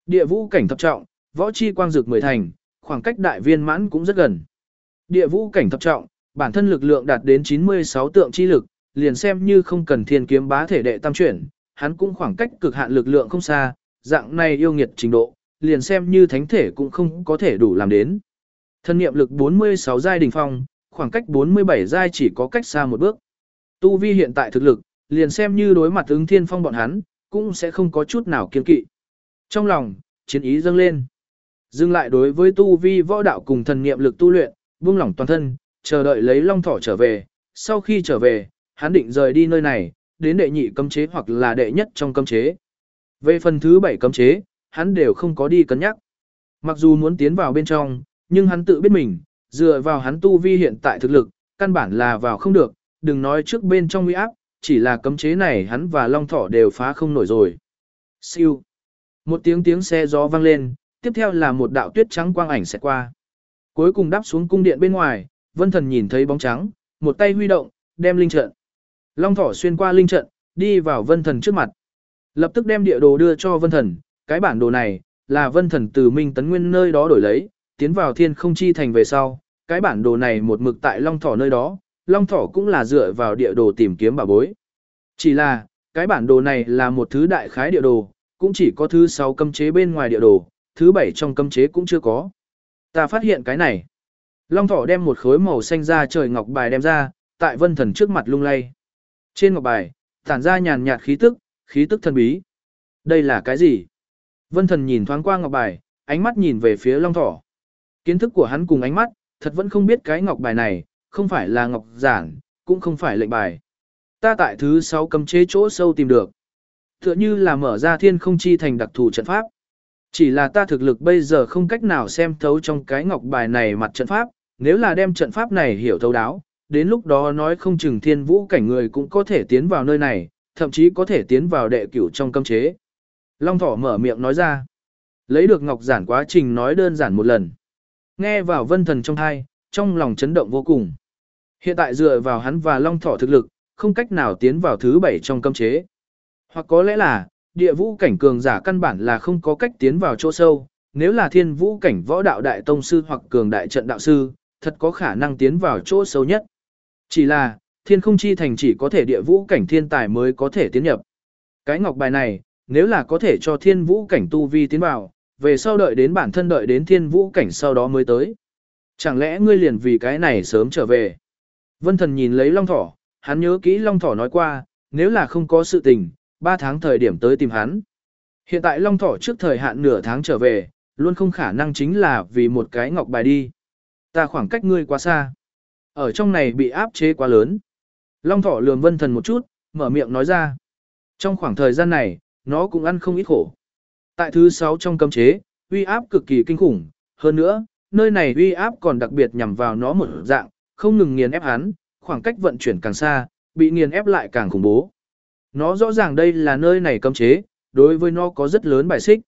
Địa vũ cảnh thập trọng, võ chi quang dược mười thành, khoảng cách đại viên mãn cũng rất gần. Địa vũ cảnh thập trọng, bản thân lực lượng đạt đến 96 tượng chi lực, liền xem như không cần thiên kiếm bá thể đệ tam chuyển, hắn cũng khoảng cách cực hạn lực lượng không xa, dạng này yêu nghiệt trình độ, liền xem như thánh thể cũng không có thể đủ làm đến. Thân niệm lực 46 giai đỉnh phong, khoảng cách 47 giai chỉ có cách xa một bước. Tu vi hiện tại thực lực, liền xem như đối mặt ứng thiên phong bọn hắn, cũng sẽ không có chút nào kiên kỵ. Trong lòng, chiến ý dâng lên. Dừng lại đối với tu vi võ đạo cùng thần niệm lực tu luyện, buông lỏng toàn thân, chờ đợi lấy long thỏ trở về. Sau khi trở về, hắn định rời đi nơi này, đến đệ nhị cấm chế hoặc là đệ nhất trong cấm chế. Về phần thứ bảy cấm chế, hắn đều không có đi cân nhắc. Mặc dù muốn tiến vào bên trong, nhưng hắn tự biết mình, dựa vào hắn tu vi hiện tại thực lực, căn bản là vào không được, đừng nói trước bên trong uy áp, chỉ là cấm chế này hắn và long thỏ đều phá không nổi rồi. Siêu. Một tiếng tiếng xe gió vang lên, tiếp theo là một đạo tuyết trắng quang ảnh sẽ qua. Cuối cùng đáp xuống cung điện bên ngoài, vân thần nhìn thấy bóng trắng, một tay huy động, đem linh trận. Long thỏ xuyên qua linh trận, đi vào vân thần trước mặt. Lập tức đem địa đồ đưa cho vân thần, cái bản đồ này, là vân thần từ Minh Tấn Nguyên nơi đó đổi lấy, tiến vào thiên không chi thành về sau. Cái bản đồ này một mực tại Long thỏ nơi đó, Long thỏ cũng là dựa vào địa đồ tìm kiếm bảo bối. Chỉ là, cái bản đồ này là một thứ đại khái địa đồ, cũng chỉ có thứ 6 cấm chế bên ngoài địa đồ, thứ 7 trong cấm chế cũng chưa có. Ta phát hiện cái này. Long thỏ đem một khối màu xanh ra trời ngọc bài đem ra, tại vân thần trước mặt lung lay. Trên ngọc bài, tản ra nhàn nhạt khí tức, khí tức thần bí. Đây là cái gì? Vân thần nhìn thoáng qua ngọc bài, ánh mắt nhìn về phía long thỏ. Kiến thức của hắn cùng ánh mắt, thật vẫn không biết cái ngọc bài này, không phải là ngọc giản, cũng không phải lệnh bài. Ta tại thứ 6 cấm chế chỗ sâu tìm được. Tựa như là mở ra thiên không chi thành đặc thù trận pháp. Chỉ là ta thực lực bây giờ không cách nào xem thấu trong cái ngọc bài này mặt trận pháp, nếu là đem trận pháp này hiểu thấu đáo, đến lúc đó nói không chừng thiên vũ cảnh người cũng có thể tiến vào nơi này, thậm chí có thể tiến vào đệ cửu trong cấm chế. Long thỏ mở miệng nói ra. Lấy được ngọc giản quá trình nói đơn giản một lần. Nghe vào vân thần trong thai, trong lòng chấn động vô cùng. Hiện tại dựa vào hắn và long thỏ thực lực, không cách nào tiến vào thứ bảy trong cấm chế. Hoặc có lẽ là, địa vũ cảnh cường giả căn bản là không có cách tiến vào chỗ sâu, nếu là thiên vũ cảnh võ đạo đại tông sư hoặc cường đại trận đạo sư, thật có khả năng tiến vào chỗ sâu nhất. Chỉ là, thiên không chi thành chỉ có thể địa vũ cảnh thiên tài mới có thể tiến nhập. Cái ngọc bài này, nếu là có thể cho thiên vũ cảnh tu vi tiến vào, về sau đợi đến bản thân đợi đến thiên vũ cảnh sau đó mới tới. Chẳng lẽ ngươi liền vì cái này sớm trở về? Vân thần nhìn lấy long thỏ, hắn nhớ kỹ long thỏ nói qua, nếu là không có sự tình, 3 tháng thời điểm tới tìm hắn. Hiện tại long thỏ trước thời hạn nửa tháng trở về, luôn không khả năng chính là vì một cái ngọc bài đi. Ta khoảng cách ngươi quá xa. Ở trong này bị áp chế quá lớn. Long thỏ lườm vân thần một chút, mở miệng nói ra. Trong khoảng thời gian này, nó cũng ăn không ít khổ. Tại thứ 6 trong cấm chế, uy áp cực kỳ kinh khủng. Hơn nữa, nơi này uy áp còn đặc biệt nhằm vào nó một dạng, không ngừng nghiền ép hắn, khoảng cách vận chuyển càng xa, bị nghiền ép lại càng khủng bố. Nó rõ ràng đây là nơi này cấm chế, đối với nó có rất lớn bài xích.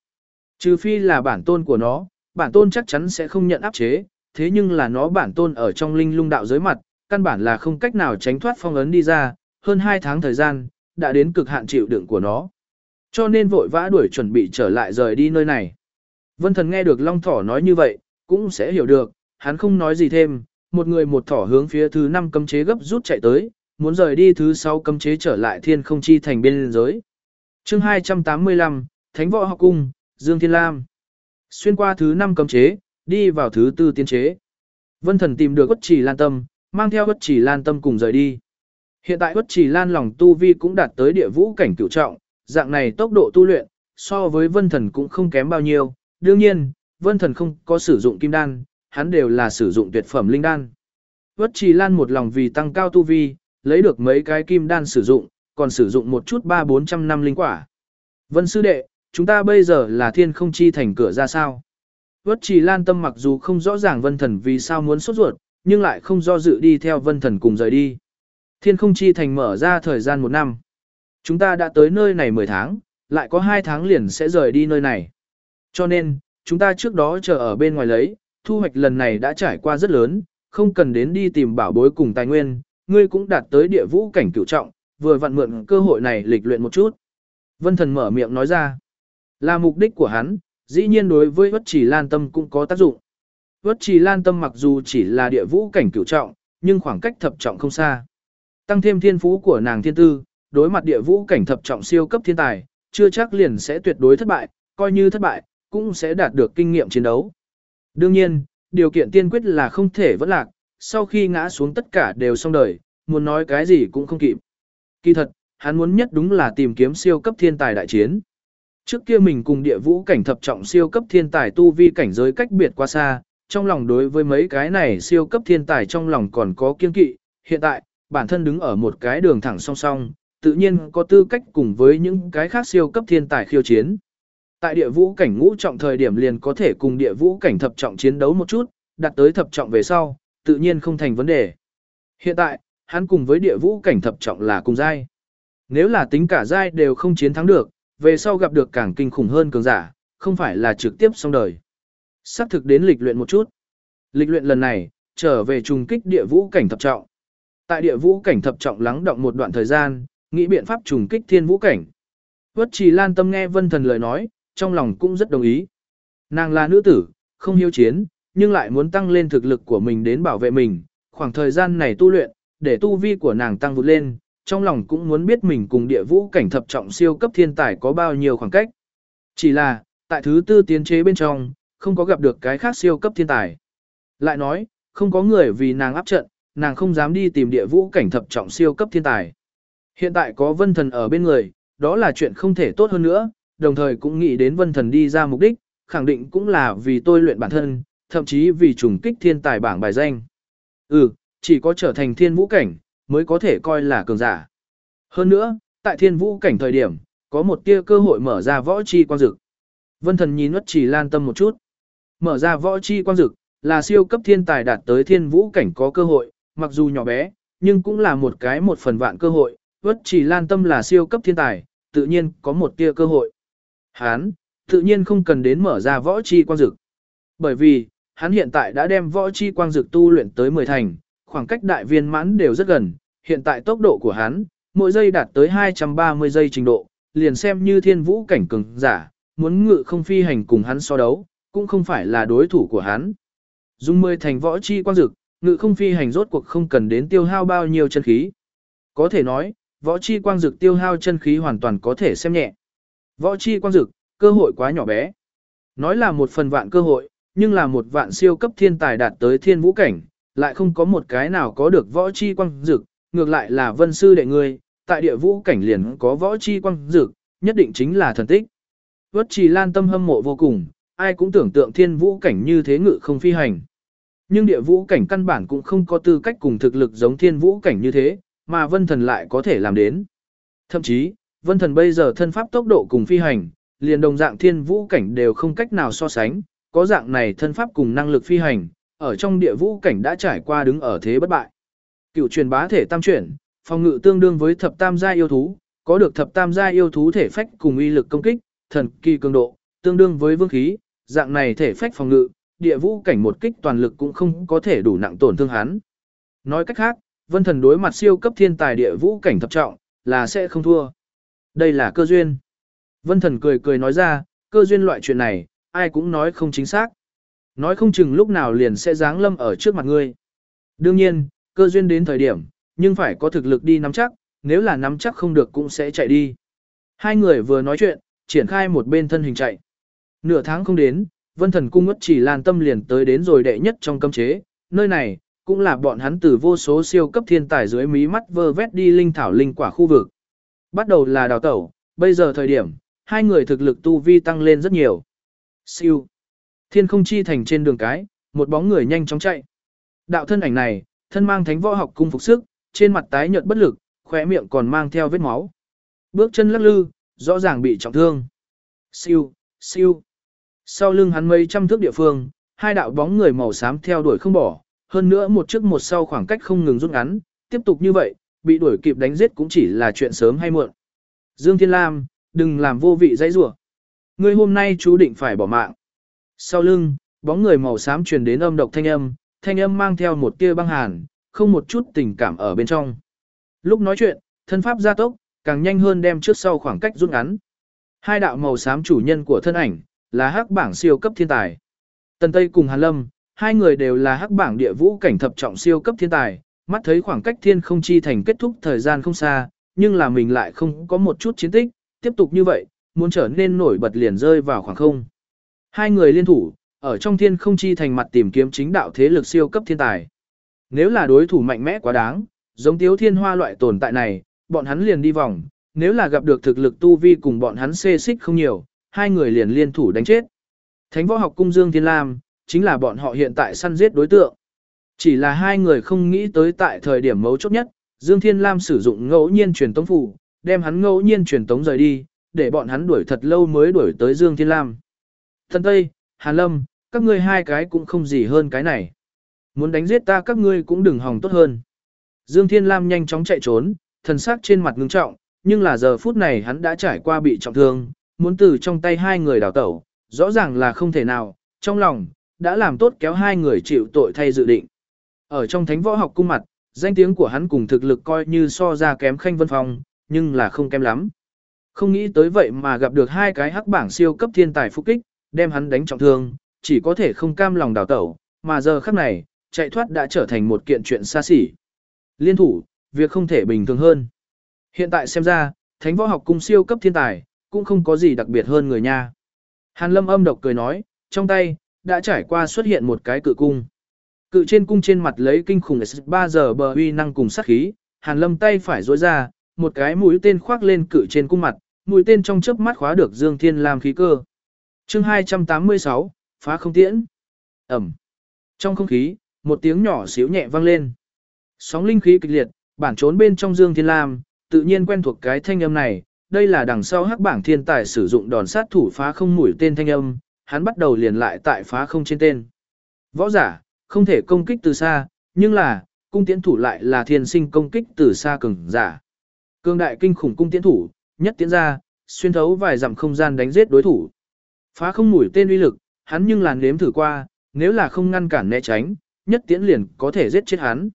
Trừ phi là bản tôn của nó, bản tôn chắc chắn sẽ không nhận áp chế, thế nhưng là nó bản tôn ở trong linh lung đạo giới mặt, căn bản là không cách nào tránh thoát phong ấn đi ra, hơn 2 tháng thời gian, đã đến cực hạn chịu đựng của nó. Cho nên vội vã đuổi chuẩn bị trở lại rời đi nơi này. Vân thần nghe được Long Thỏ nói như vậy, cũng sẽ hiểu được, hắn không nói gì thêm, một người một thỏ hướng phía thứ năm cấm chế gấp rút chạy tới, muốn rời đi thứ sáu cấm chế trở lại thiên không chi thành biên giới. chương 285, Thánh Võ Học Cung, Dương Thiên Lam. Xuyên qua thứ năm cấm chế, đi vào thứ tư tiên chế. Vân thần tìm được quất chỉ lan tâm, mang theo quất chỉ lan tâm cùng rời đi. Hiện tại quất chỉ lan lòng tu vi cũng đạt tới địa vũ cảnh cửu trọng, dạng này tốc độ tu luyện, so với vân thần cũng không kém bao nhiêu. Đương nhiên, vân thần không có sử dụng kim đan, hắn đều là sử dụng tuyệt phẩm linh đan. Vất trì lan một lòng vì tăng cao tu vi, lấy được mấy cái kim đan sử dụng, còn sử dụng một chút ba bốn trăm năm linh quả. Vân sư đệ, chúng ta bây giờ là thiên không chi thành cửa ra sao? Vất trì lan tâm mặc dù không rõ ràng vân thần vì sao muốn sốt ruột, nhưng lại không do dự đi theo vân thần cùng rời đi. Thiên không chi thành mở ra thời gian một năm. Chúng ta đã tới nơi này 10 tháng, lại có 2 tháng liền sẽ rời đi nơi này. Cho nên, chúng ta trước đó chờ ở bên ngoài lấy, thu hoạch lần này đã trải qua rất lớn, không cần đến đi tìm bảo bối cùng tài nguyên, ngươi cũng đạt tới địa vũ cảnh cửu trọng, vừa vặn mượn cơ hội này lịch luyện một chút. Vân thần mở miệng nói ra, là mục đích của hắn, dĩ nhiên đối với vất chỉ lan tâm cũng có tác dụng. Vất chỉ lan tâm mặc dù chỉ là địa vũ cảnh cửu trọng, nhưng khoảng cách thập trọng không xa. Tăng thêm thiên phú của nàng thiên tư, đối mặt địa vũ cảnh thập trọng siêu cấp thiên tài, chưa chắc liền sẽ tuyệt đối thất bại, coi như thất bại, cũng sẽ đạt được kinh nghiệm chiến đấu. Đương nhiên, điều kiện tiên quyết là không thể vẫn lạc, sau khi ngã xuống tất cả đều xong đời, muốn nói cái gì cũng không kịp. Kỳ thật, hắn muốn nhất đúng là tìm kiếm siêu cấp thiên tài đại chiến. Trước kia mình cùng địa vũ cảnh thập trọng siêu cấp thiên tài tu vi cảnh giới cách biệt quá xa, trong lòng đối với mấy cái này siêu cấp thiên tài trong lòng còn có kiên kỵ, hiện tại, bản thân đứng ở một cái đường thẳng song song, tự nhiên có tư cách cùng với những cái khác siêu cấp thiên tài khiêu chiến. Tại địa vũ cảnh ngũ trọng thời điểm liền có thể cùng địa vũ cảnh thập trọng chiến đấu một chút, đạt tới thập trọng về sau, tự nhiên không thành vấn đề. Hiện tại, hắn cùng với địa vũ cảnh thập trọng là cùng giai. Nếu là tính cả giai đều không chiến thắng được, về sau gặp được càng kinh khủng hơn cường giả, không phải là trực tiếp xong đời. Sắp thực đến lịch luyện một chút. Lịch luyện lần này, trở về trùng kích địa vũ cảnh thập trọng. Tại địa vũ cảnh thập trọng lắng động một đoạn thời gian, nghĩ biện pháp trùng kích thiên vũ cảnh. Vất trì lan tâm nghe vân thần lời nói, trong lòng cũng rất đồng ý. Nàng là nữ tử, không hiếu chiến, nhưng lại muốn tăng lên thực lực của mình đến bảo vệ mình. Khoảng thời gian này tu luyện, để tu vi của nàng tăng vụt lên, trong lòng cũng muốn biết mình cùng địa vũ cảnh thập trọng siêu cấp thiên tài có bao nhiêu khoảng cách. Chỉ là, tại thứ tư tiến chế bên trong, không có gặp được cái khác siêu cấp thiên tài. Lại nói, không có người vì nàng áp trận, nàng không dám đi tìm địa vũ cảnh thập trọng siêu cấp thiên tài. Hiện tại có vân thần ở bên người, đó là chuyện không thể tốt hơn nữa, đồng thời cũng nghĩ đến vân thần đi ra mục đích, khẳng định cũng là vì tôi luyện bản thân, thậm chí vì trùng kích thiên tài bảng bài danh. Ừ, chỉ có trở thành thiên vũ cảnh, mới có thể coi là cường giả. Hơn nữa, tại thiên vũ cảnh thời điểm, có một tia cơ hội mở ra võ chi quan dực. Vân thần nhìn nuất chỉ lan tâm một chút. Mở ra võ chi quan dực, là siêu cấp thiên tài đạt tới thiên vũ cảnh có cơ hội, mặc dù nhỏ bé, nhưng cũng là một cái một phần vạn cơ hội. Vất chỉ lan tâm là siêu cấp thiên tài, tự nhiên có một tia cơ hội. Hán, tự nhiên không cần đến mở ra võ chi quang dực. Bởi vì, hắn hiện tại đã đem võ chi quang dực tu luyện tới 10 thành, khoảng cách đại viên mãn đều rất gần, hiện tại tốc độ của hắn, mỗi giây đạt tới 230 giây trình độ, liền xem như thiên vũ cảnh cường giả, muốn ngự không phi hành cùng hắn so đấu, cũng không phải là đối thủ của hắn. Dùng 10 thành võ chi quang dực, ngự không phi hành rốt cuộc không cần đến tiêu hao bao nhiêu chân khí. Có thể nói, võ chi quang dực tiêu hao chân khí hoàn toàn có thể xem nhẹ. Võ chi quang dực, cơ hội quá nhỏ bé. Nói là một phần vạn cơ hội, nhưng là một vạn siêu cấp thiên tài đạt tới thiên vũ cảnh, lại không có một cái nào có được võ chi quang dực, ngược lại là vân sư đệ ngươi, tại địa vũ cảnh liền có võ chi quang dực, nhất định chính là thần tích. Vất trì lan tâm hâm mộ vô cùng, ai cũng tưởng tượng thiên vũ cảnh như thế ngự không phi hành. Nhưng địa vũ cảnh căn bản cũng không có tư cách cùng thực lực giống thiên vũ cảnh như thế, mà vân thần lại có thể làm đến. Thậm chí, vân thần bây giờ thân pháp tốc độ cùng phi hành, liền đồng dạng thiên vũ cảnh đều không cách nào so sánh, có dạng này thân pháp cùng năng lực phi hành, ở trong địa vũ cảnh đã trải qua đứng ở thế bất bại. Cựu truyền bá thể tam chuyển, phòng ngự tương đương với thập tam gia yêu thú, có được thập tam gia yêu thú thể phách cùng uy lực công kích, thần kỳ cường độ, tương đương với vương khí, dạng này thể phách phòng ngự, địa vũ cảnh một kích toàn lực cũng không có thể đủ nặng tổn thương hắn. Nói cách khác, vân thần đối mặt siêu cấp thiên tài địa vũ cảnh thập trọng, là sẽ không thua. Đây là cơ duyên. Vân thần cười cười nói ra, cơ duyên loại chuyện này, ai cũng nói không chính xác. Nói không chừng lúc nào liền sẽ giáng lâm ở trước mặt ngươi. Đương nhiên, cơ duyên đến thời điểm, nhưng phải có thực lực đi nắm chắc, nếu là nắm chắc không được cũng sẽ chạy đi. Hai người vừa nói chuyện, triển khai một bên thân hình chạy. Nửa tháng không đến, vân thần cung ngất chỉ lan tâm liền tới đến rồi đệ nhất trong cấm chế, nơi này, cũng là bọn hắn từ vô số siêu cấp thiên tài dưới mí mắt vơ vét đi linh thảo linh quả khu vực. Bắt đầu là đào tẩu, bây giờ thời điểm, hai người thực lực tu vi tăng lên rất nhiều. Siêu. Thiên không chi thành trên đường cái, một bóng người nhanh chóng chạy. Đạo thân ảnh này, thân mang thánh võ học cung phục sức, trên mặt tái nhợt bất lực, khóe miệng còn mang theo vết máu. Bước chân lắc lư, rõ ràng bị trọng thương. Siêu, siêu. Sau lưng hắn mấy trăm thước địa phương, hai đạo bóng người màu xám theo đuổi không bỏ, hơn nữa một trước một sau khoảng cách không ngừng rút ngắn, tiếp tục như vậy, bị đuổi kịp đánh giết cũng chỉ là chuyện sớm hay muộn. Dương Thiên Lam, Đừng làm vô vị dãy rủa. Ngươi hôm nay chú định phải bỏ mạng. Sau lưng, bóng người màu xám truyền đến âm độc thanh âm, thanh âm mang theo một tia băng hàn, không một chút tình cảm ở bên trong. Lúc nói chuyện, thân pháp gia tốc, càng nhanh hơn đem trước sau khoảng cách rút ngắn. Hai đạo màu xám chủ nhân của thân ảnh, là hắc bảng siêu cấp thiên tài. Tần Tây cùng Hàn Lâm, hai người đều là hắc bảng địa vũ cảnh thập trọng siêu cấp thiên tài, mắt thấy khoảng cách thiên không chi thành kết thúc thời gian không xa, nhưng là mình lại không có một chút chiến tích, tiếp tục như vậy, muốn trở nên nổi bật liền rơi vào khoảng không. Hai người liên thủ, ở trong thiên không chi thành mặt tìm kiếm chính đạo thế lực siêu cấp thiên tài. Nếu là đối thủ mạnh mẽ quá đáng, giống tiếu thiên hoa loại tồn tại này, bọn hắn liền đi vòng, nếu là gặp được thực lực tu vi cùng bọn hắn xê xích không nhiều, hai người liền liên thủ đánh chết. Thánh võ học cung Dương Thiên Lam, chính là bọn họ hiện tại săn giết đối tượng. Chỉ là hai người không nghĩ tới tại thời điểm mấu chốt nhất, Dương Thiên Lam sử dụng ngẫu nhiên truyền tống phủ, đem hắn ngẫu nhiên truyền tống rời đi, để bọn hắn đuổi thật lâu mới đuổi tới Dương Thiên Lam. Thần Tây, Hàn Lâm, các ngươi hai cái cũng không gì hơn cái này. Muốn đánh giết ta các ngươi cũng đừng hòng tốt hơn. Dương Thiên Lam nhanh chóng chạy trốn, thần sắc trên mặt ngưng trọng, nhưng là giờ phút này hắn đã trải qua bị trọng thương, muốn từ trong tay hai người đào tẩu, rõ ràng là không thể nào, trong lòng, đã làm tốt kéo hai người chịu tội thay dự định. Ở trong thánh võ học cung mặt, danh tiếng của hắn cùng thực lực coi như so ra kém khanh vân phong, nhưng là không kém lắm. Không nghĩ tới vậy mà gặp được hai cái hắc bảng siêu cấp thiên tài phục kích, đem hắn đánh trọng thương, chỉ có thể không cam lòng đào tẩu, mà giờ khắc này, chạy thoát đã trở thành một kiện chuyện xa xỉ. Liên thủ, việc không thể bình thường hơn. Hiện tại xem ra, thánh võ học cung siêu cấp thiên tài, cũng không có gì đặc biệt hơn người nha. Hàn lâm âm độc cười nói, trong tay, đã trải qua xuất hiện một cái cự cung. Cự trên cung trên mặt lấy kinh khủng S3 giờ bờ uy năng cùng sát khí, Hàn lâm tay phải rối ra, một cái mũi tên khoác lên cự trên cung mặt, mũi tên trong chớp mắt khóa được Dương Thiên Lam khí cơ. Chương 286, phá không tiễn. Ẩm. Trong không khí, một tiếng nhỏ xíu nhẹ vang lên. Sóng linh khí kịch liệt, bản trốn bên trong Dương Thiên Lam, tự nhiên quen thuộc cái thanh âm này, đây là đằng sau hắc bảng thiên tài sử dụng đòn sát thủ phá không mũi tên thanh âm, hắn bắt đầu liền lại tại phá không trên tên. Võ giả, không thể công kích từ xa, nhưng là, cung tiễn thủ lại là thiên sinh công kích từ xa cường giả. Cương đại kinh khủng cung tiễn thủ, nhất tiến ra, xuyên thấu vài dặm không gian đánh giết đối thủ. Phá không mũi tên uy lực, hắn nhưng là nếm thử qua, nếu là không ngăn cản né tránh, nhất tiễn liền có thể giết chết hắn.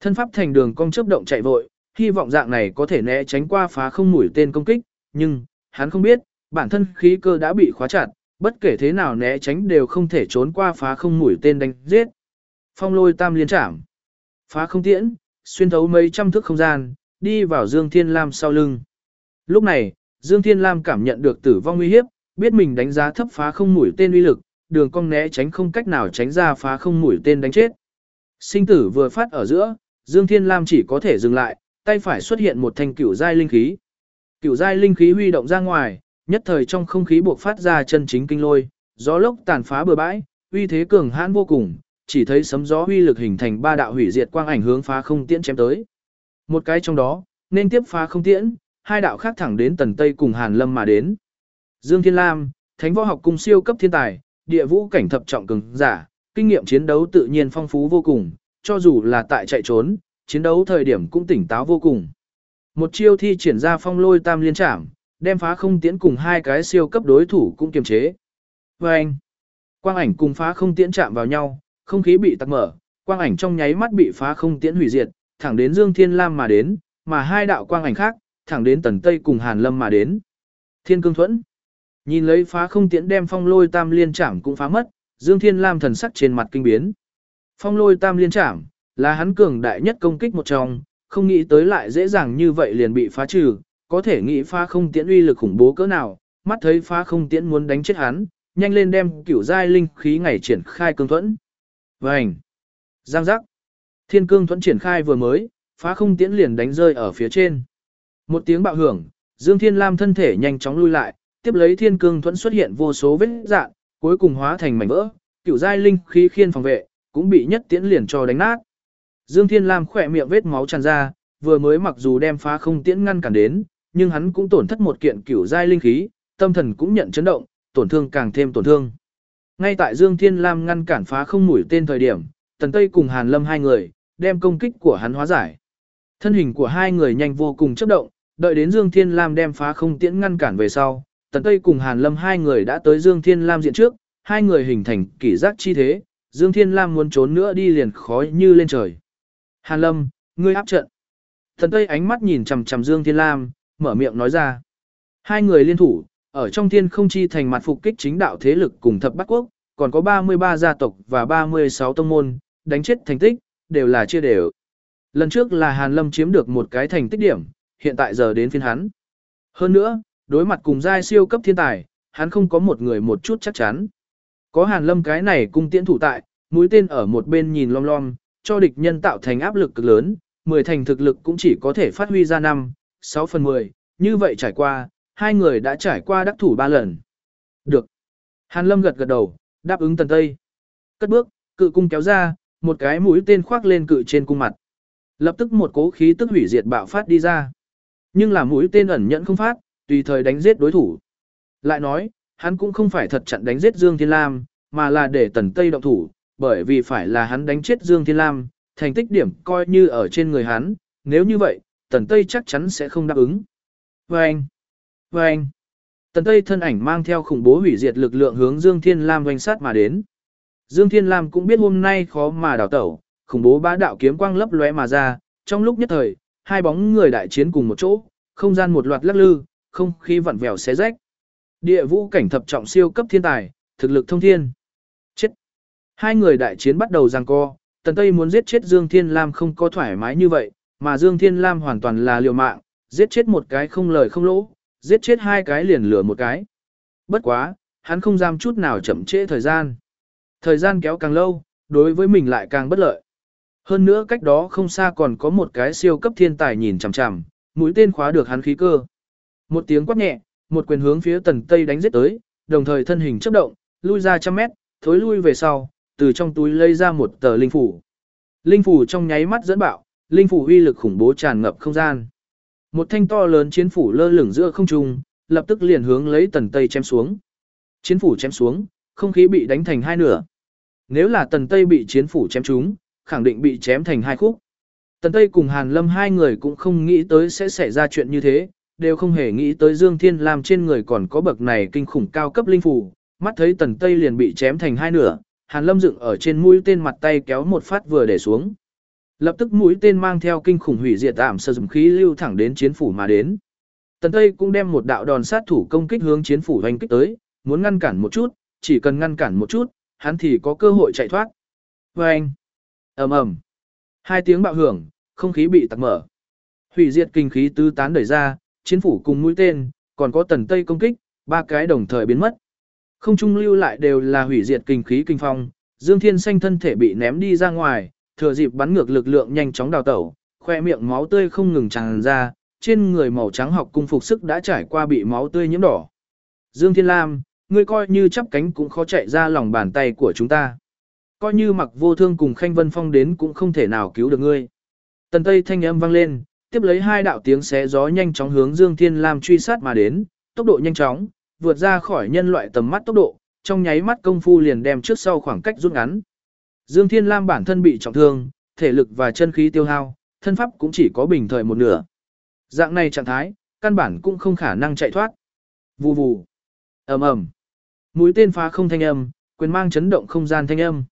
Thân pháp thành đường cong chớp động chạy vội, hy vọng dạng này có thể né tránh qua phá không mũi tên công kích, nhưng, hắn không biết, bản thân khí cơ đã bị khóa chặt, bất kể thế nào né tránh đều không thể trốn qua phá không mũi tên đánh giết. Phong lôi tam liên trảm. Phá không tiễn, xuyên thấu mấy trăm thước không gian, đi vào Dương Thiên Lam sau lưng. Lúc này, Dương Thiên Lam cảm nhận được tử vong nguy hiếp, biết mình đánh giá thấp phá không mũi tên uy lực, đường cong né tránh không cách nào tránh ra phá không mũi tên đánh chết. Sinh tử vừa phát ở giữa, Dương Thiên Lam chỉ có thể dừng lại, tay phải xuất hiện một thanh cửu giai linh khí. Cửu giai linh khí huy động ra ngoài, nhất thời trong không khí buộc phát ra chân chính kinh lôi, gió lốc tàn phá bừa bãi, uy thế cường hãn vô cùng, chỉ thấy sấm gió huy lực hình thành ba đạo hủy diệt quang ảnh hướng phá không tiễn chém tới. Một cái trong đó, nên tiếp phá không tiễn, hai đạo khác thẳng đến tần tây cùng Hàn Lâm mà đến. Dương Thiên Lam, Thánh võ học cung siêu cấp thiên tài, địa vũ cảnh thập trọng cường giả, kinh nghiệm chiến đấu tự nhiên phong phú vô cùng, cho dù là tại chạy trốn, chiến đấu thời điểm cũng tỉnh táo vô cùng. Một chiêu thi triển ra phong lôi tam liên trảm, đem phá không tiễn cùng hai cái siêu cấp đối thủ cũng kiềm chế. Và anh, quang ảnh cùng phá không tiễn chạm vào nhau, không khí bị tắc mở, quang ảnh trong nháy mắt bị phá không tiễn hủy diệt, thẳng đến Dương Thiên Lam mà đến, mà hai đạo quang ảnh khác, thẳng đến Tần Tây cùng Hàn Lâm mà đến. Thiên Cương Thuẫn. Nhìn lấy phá không tiễn đem phong lôi tam liên chạm cũng phá mất, Dương Thiên Lam thần sắc trên mặt kinh biến. Phong lôi tam liên chạm, là hắn cường đại nhất công kích một trong, không nghĩ tới lại dễ dàng như vậy liền bị phá trừ, có thể nghĩ phá không tiễn uy lực khủng bố cỡ nào, mắt thấy phá không tiễn muốn đánh chết hắn, nhanh lên đem cửu giai linh khí ngày triển khai cương thuẫn. Vành! Giang giác! Thiên cương thuẫn triển khai vừa mới, phá không tiễn liền đánh rơi ở phía trên. Một tiếng bạo hưởng, Dương Thiên Lam thân thể nhanh chóng lui lại, tiếp lấy thiên cương thuẫn xuất hiện vô số vết dạn, cuối cùng hóa thành mảnh vỡ, cửu giai linh khí khiên phòng vệ, cũng bị nhất tiễn liền cho đánh nát. Dương Thiên Lam khỏe miệng vết máu tràn ra, vừa mới mặc dù đem phá không tiễn ngăn cản đến, nhưng hắn cũng tổn thất một kiện cửu giai linh khí, tâm thần cũng nhận chấn động, tổn thương càng thêm tổn thương. Ngay tại Dương Thiên Lam ngăn cản phá không mũi tên thời điểm, Tần Tây cùng Hàn Lâm hai người, đem công kích của hắn hóa giải. Thân hình của hai người nhanh vô cùng chấp động, đợi đến Dương Thiên Lam đem phá không tiễn ngăn cản về sau, Tần Tây cùng Hàn Lâm hai người đã tới Dương Thiên Lam diện trước, hai người hình thành kỷ giác chi thế, Dương Thiên Lam muốn trốn nữa đi liền khói như lên trời. Hàn Lâm, ngươi áp trận. Tần Tây ánh mắt nhìn chằm chằm Dương Thiên Lam, mở miệng nói ra. Hai người liên thủ, ở trong thiên không chi thành mặt phục kích chính đạo thế lực cùng thập bát quốc, còn có 33 gia tộc và 36 tông môn, đánh chết thành tích, đều là chia đều. Lần trước là Hàn Lâm chiếm được một cái thành tích điểm, hiện tại giờ đến phiên hắn. Hơn nữa, đối mặt cùng giai siêu cấp thiên tài, hắn không có một người một chút chắc chắn. Có Hàn Lâm cái này cung tiễn thủ tại, mũi tên ở một bên nhìn lom lom, cho địch nhân tạo thành áp lực cực lớn, 10 thành thực lực cũng chỉ có thể phát huy ra 5, 6 phần 10, như vậy trải qua, hai người đã trải qua đắc thủ ba lần. Được. Hàn Lâm gật gật đầu, đáp ứng tần tây. Cất bước, cự cung kéo ra, một cái mũi tên khoác lên cự trên cung mặt. Lập tức một cố khí tức hủy diệt bạo phát đi ra. Nhưng là mũi tên ẩn nhận không phát, tùy thời đánh giết đối thủ. Lại nói, hắn cũng không phải thật chặn đánh giết Dương Thiên Lam, mà là để tần Tây động thủ, bởi vì phải là hắn đánh chết Dương Thiên Lam, thành tích điểm coi như ở trên người hắn, nếu như vậy, tần Tây chắc chắn sẽ không đáp ứng. Vâng! Vâng! Tần Tây thân ảnh mang theo khủng bố hủy diệt lực lượng hướng Dương Thiên Lam doanh sát mà đến. Dương Thiên Lam cũng biết hôm nay khó mà đào tẩu, khủng bố bá đạo kiếm quang lấp lóe mà ra, trong lúc nhất thời, hai bóng người đại chiến cùng một chỗ, không gian một loạt lắc lư, không khí vặn vẹo xé rách. Địa vũ cảnh thập trọng siêu cấp thiên tài, thực lực thông thiên. Chết. Hai người đại chiến bắt đầu giằng co, Tần Tây muốn giết chết Dương Thiên Lam không có thoải mái như vậy, mà Dương Thiên Lam hoàn toàn là liều mạng, giết chết một cái không lời không lỗ, giết chết hai cái liền lửa một cái. Bất quá, hắn không dám chút nào chậm trễ thời gian. Thời gian kéo càng lâu, đối với mình lại càng bất lợi. Hơn nữa cách đó không xa còn có một cái siêu cấp thiên tài nhìn chằm chằm, mũi tên khóa được hắn khí cơ. Một tiếng quát nhẹ, một quyền hướng phía tần tây đánh giết tới, đồng thời thân hình chấp động, lui ra trăm mét, thối lui về sau, từ trong túi lấy ra một tờ linh phủ. Linh phủ trong nháy mắt dẫn bạo, linh phủ uy lực khủng bố tràn ngập không gian. Một thanh to lớn chiến phủ lơ lửng giữa không trung, lập tức liền hướng lấy tần tây chém xuống. Chiến phủ chém xuống, không khí bị đánh thành hai nửa. Nếu là tần tây bị chiến phủ chém trúng, khẳng định bị chém thành hai khúc. Tần Tây cùng Hàn Lâm hai người cũng không nghĩ tới sẽ xảy ra chuyện như thế, đều không hề nghĩ tới Dương Thiên Lam trên người còn có bậc này kinh khủng cao cấp linh phủ. mắt thấy Tần Tây liền bị chém thành hai nửa, Hàn Lâm dựng ở trên mũi tên mặt tay kéo một phát vừa để xuống. Lập tức mũi tên mang theo kinh khủng hủy diệt ảm sử dụng khí lưu thẳng đến chiến phủ mà đến. Tần Tây cũng đem một đạo đòn sát thủ công kích hướng chiến phủ hoành kích tới, muốn ngăn cản một chút, chỉ cần ngăn cản một chút, hắn thì có cơ hội chạy thoát. Vâng! ầm ầm Hai tiếng bạo hưởng, không khí bị tắc mở. Hủy diệt kinh khí tứ tán đẩy ra, chiến phủ cùng mũi tên, còn có tần tây công kích, ba cái đồng thời biến mất. Không trung lưu lại đều là hủy diệt kinh khí kinh phong, Dương Thiên Xanh thân thể bị ném đi ra ngoài, thừa dịp bắn ngược lực lượng nhanh chóng đào tẩu, khoe miệng máu tươi không ngừng tràn ra, trên người màu trắng học cung phục sức đã trải qua bị máu tươi nhiễm đỏ. Dương Thiên Lam, ngươi coi như chắp cánh cũng khó chạy ra lòng bàn tay của chúng ta. Coi như mặc vô thương cùng Khanh Vân Phong đến cũng không thể nào cứu được ngươi. Tần Tây thanh âm vang lên, tiếp lấy hai đạo tiếng xé gió nhanh chóng hướng Dương Thiên Lam truy sát mà đến, tốc độ nhanh chóng, vượt ra khỏi nhân loại tầm mắt tốc độ, trong nháy mắt công phu liền đem trước sau khoảng cách rút ngắn. Dương Thiên Lam bản thân bị trọng thương, thể lực và chân khí tiêu hao, thân pháp cũng chỉ có bình thời một nửa. Dạng này trạng thái, căn bản cũng không khả năng chạy thoát. Vù vù, ầm ầm, mũi tên phá không thanh âm, quyền mang chấn động không gian thanh âm.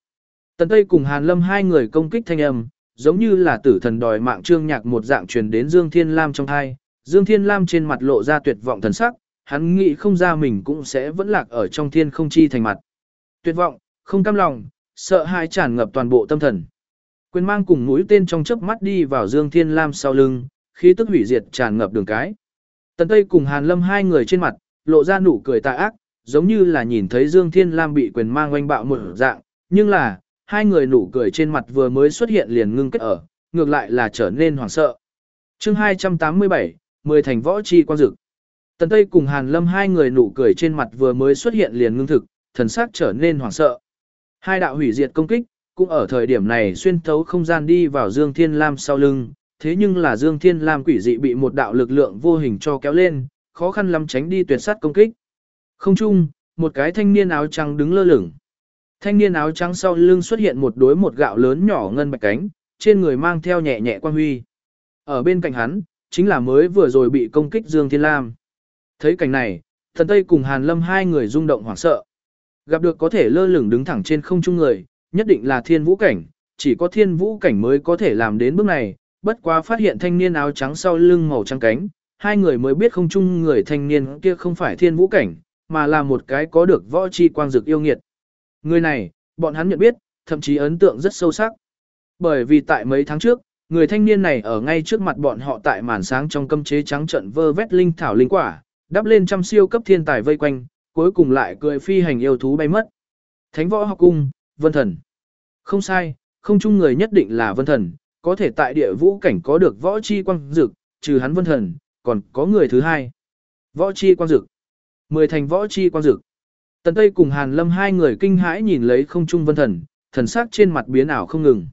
Tần Tây cùng Hàn Lâm hai người công kích thanh âm, giống như là tử thần đòi mạng trương nhạc một dạng truyền đến Dương Thiên Lam trong tai. Dương Thiên Lam trên mặt lộ ra tuyệt vọng thần sắc, hắn nghĩ không ra mình cũng sẽ vẫn lạc ở trong thiên không chi thành mặt. Tuyệt vọng, không cam lòng, sợ hãi tràn ngập toàn bộ tâm thần. Quyền mang cùng mũi tên trong chớp mắt đi vào Dương Thiên Lam sau lưng, khí tức hủy diệt tràn ngập đường cái. Tần Tây cùng Hàn Lâm hai người trên mặt, lộ ra nụ cười tà ác, giống như là nhìn thấy Dương Thiên Lam bị quyền mang oanh bạo một dạng, nhưng là, hai người nụ cười trên mặt vừa mới xuất hiện liền ngưng kết ở, ngược lại là trở nên hoảng sợ. chương 287, mười thành võ chi quan dực. Tần Tây cùng Hàn Lâm hai người nụ cười trên mặt vừa mới xuất hiện liền ngưng thực, thần sắc trở nên hoảng sợ. Hai đạo hủy diệt công kích, cũng ở thời điểm này xuyên thấu không gian đi vào Dương Thiên Lam sau lưng, thế nhưng là Dương Thiên Lam quỷ dị bị một đạo lực lượng vô hình cho kéo lên, khó khăn lắm tránh đi tuyệt sát công kích. Không chung, một cái thanh niên áo trắng đứng lơ lửng. Thanh niên áo trắng sau lưng xuất hiện một đối một gạo lớn nhỏ ngân bạch cánh, trên người mang theo nhẹ nhẹ quan huy. Ở bên cạnh hắn, chính là mới vừa rồi bị công kích Dương Thiên Lam. Thấy cảnh này, thần Tây cùng Hàn Lâm hai người rung động hoảng sợ. Gặp được có thể lơ lửng đứng thẳng trên không trung người, nhất định là thiên vũ cảnh, chỉ có thiên vũ cảnh mới có thể làm đến bước này, bất quá phát hiện thanh niên áo trắng sau lưng màu trắng cánh, hai người mới biết không chung người thanh niên kia không phải thiên vũ cảnh, mà là một cái có được võ chi quang dực yêu nghiệt. Người này, bọn hắn nhận biết, thậm chí ấn tượng rất sâu sắc. Bởi vì tại mấy tháng trước, người thanh niên này ở ngay trước mặt bọn họ tại màn sáng trong cấm chế trắng trận vơ vét linh thảo linh quả, đắp lên trăm siêu cấp thiên tài vây quanh, cuối cùng lại cười phi hành yêu thú bay mất. Thánh võ học cung, vân thần. Không sai, không chung người nhất định là vân thần, có thể tại địa vũ cảnh có được võ chi quang dực, trừ hắn vân thần, còn có người thứ hai. Võ chi quang dực. Mười thành võ chi quang dực. Tần Tây cùng Hàn Lâm hai người kinh hãi nhìn lấy không trung vân thần, thần sắc trên mặt biến ảo không ngừng.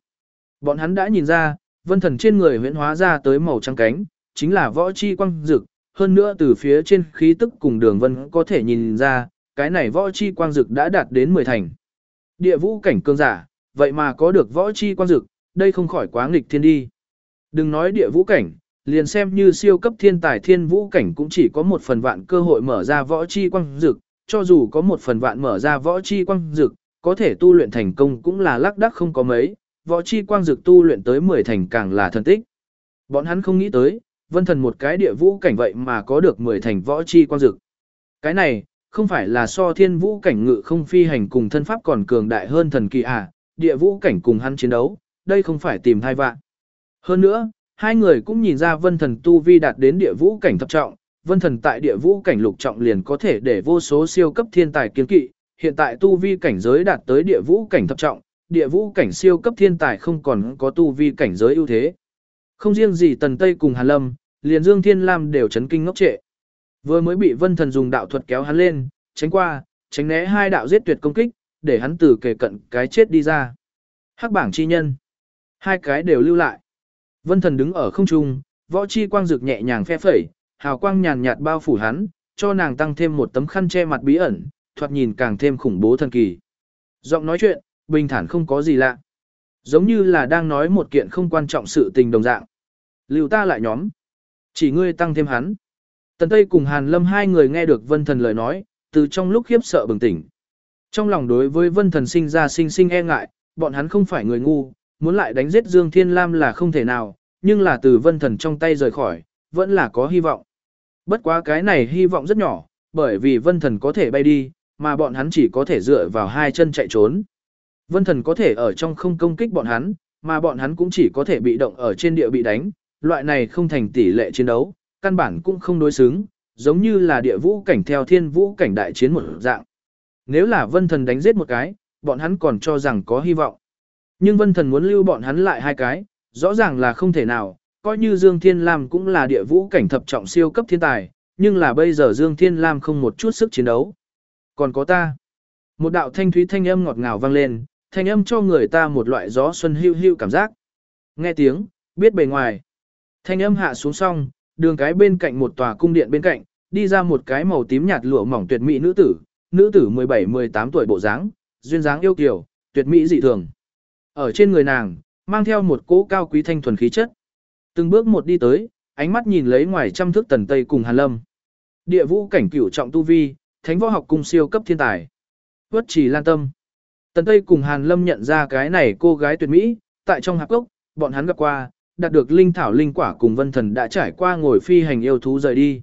Bọn hắn đã nhìn ra, vân thần trên người huyễn hóa ra tới màu trắng cánh, chính là võ chi quang dực, hơn nữa từ phía trên khí tức cùng đường vân có thể nhìn ra, cái này võ chi quang dực đã đạt đến 10 thành. Địa vũ cảnh cương giả, vậy mà có được võ chi quang dực, đây không khỏi quá nghịch thiên đi. Đừng nói địa vũ cảnh, liền xem như siêu cấp thiên tài thiên vũ cảnh cũng chỉ có một phần vạn cơ hội mở ra võ chi quang dực, cho dù có một phần vạn mở ra võ chi quang dực, có thể tu luyện thành công cũng là lắc đắc không có mấy, võ chi quang dực tu luyện tới 10 thành càng là thần tích. Bọn hắn không nghĩ tới, vân thần một cái địa vũ cảnh vậy mà có được 10 thành võ chi quan dực. Cái này, không phải là so thiên vũ cảnh ngự không phi hành cùng thân pháp còn cường đại hơn thần kỳ à, địa vũ cảnh cùng hắn chiến đấu, đây không phải tìm thai vạn. Hơn nữa, hai người cũng nhìn ra vân thần tu vi đạt đến địa vũ cảnh thập trọng, vân thần tại địa vũ cảnh lục trọng liền có thể để vô số siêu cấp thiên tài kiến kỵ, hiện tại tu vi cảnh giới đạt tới địa vũ cảnh thập trọng, địa vũ cảnh siêu cấp thiên tài không còn có tu vi cảnh giới ưu thế. Không riêng gì Tần Tây cùng Hàn Lâm, liền Dương Thiên Lam đều chấn kinh ngốc trệ. Vừa mới bị Vân Thần dùng đạo thuật kéo hắn lên, tránh qua, tránh né hai đạo giết tuyệt công kích, để hắn từ kề cận cái chết đi ra. Hắc bảng chi nhân. Hai cái đều lưu lại. Vân Thần đứng ở không trung, võ chi quang dược nhẹ nhàng phe phẩy, hào quang nhàn nhạt bao phủ hắn, cho nàng tăng thêm một tấm khăn che mặt bí ẩn, thoạt nhìn càng thêm khủng bố thần kỳ. Giọng nói chuyện, bình thản không có gì lạ. Giống như là đang nói một kiện không quan trọng sự tình đồng dạng. Lưu ta lại nhóm. Chỉ ngươi tăng thêm hắn. Tần Tây cùng Hàn Lâm hai người nghe được Vân Thần lời nói, từ trong lúc khiếp sợ bừng tỉnh. Trong lòng đối với Vân Thần sinh ra sinh sinh e ngại, bọn hắn không phải người ngu, muốn lại đánh giết Dương Thiên Lam là không thể nào, nhưng là từ Vân Thần trong tay rời khỏi, vẫn là có hy vọng. Bất quá cái này hy vọng rất nhỏ, bởi vì Vân Thần có thể bay đi, mà bọn hắn chỉ có thể dựa vào hai chân chạy trốn. Vân thần có thể ở trong không công kích bọn hắn, mà bọn hắn cũng chỉ có thể bị động ở trên địa bị đánh, loại này không thành tỷ lệ chiến đấu, căn bản cũng không đối xứng, giống như là địa vũ cảnh theo thiên vũ cảnh đại chiến một dạng. Nếu là vân thần đánh giết một cái, bọn hắn còn cho rằng có hy vọng. Nhưng vân thần muốn lưu bọn hắn lại hai cái, rõ ràng là không thể nào, coi như Dương Thiên Lam cũng là địa vũ cảnh thập trọng siêu cấp thiên tài, nhưng là bây giờ Dương Thiên Lam không một chút sức chiến đấu. Còn có ta. Một đạo thanh thúy thanh âm ngọt ngào vang lên, thanh âm cho người ta một loại gió xuân hưu hưu cảm giác. Nghe tiếng, biết bề ngoài. Thanh âm hạ xuống xong, đường cái bên cạnh một tòa cung điện bên cạnh, đi ra một cái màu tím nhạt lụa mỏng tuyệt mỹ nữ tử, nữ tử 17-18 tuổi bộ dáng, duyên dáng yêu kiều, tuyệt mỹ dị thường. Ở trên người nàng, mang theo một cỗ cao quý thanh thuần khí chất. Từng bước một đi tới, ánh mắt nhìn lấy ngoài trăm thước tần tây cùng Hàn Lâm. Địa vũ cảnh cửu trọng tu vi, thánh võ học cung siêu cấp thiên tài. Vất chỉ lan tâm. Tần Tây cùng Hàn Lâm nhận ra cái này cô gái tuyệt mỹ, tại trong hạp cốc, bọn hắn gặp qua, đạt được linh thảo linh quả cùng vân thần đã trải qua ngồi phi hành yêu thú rời đi.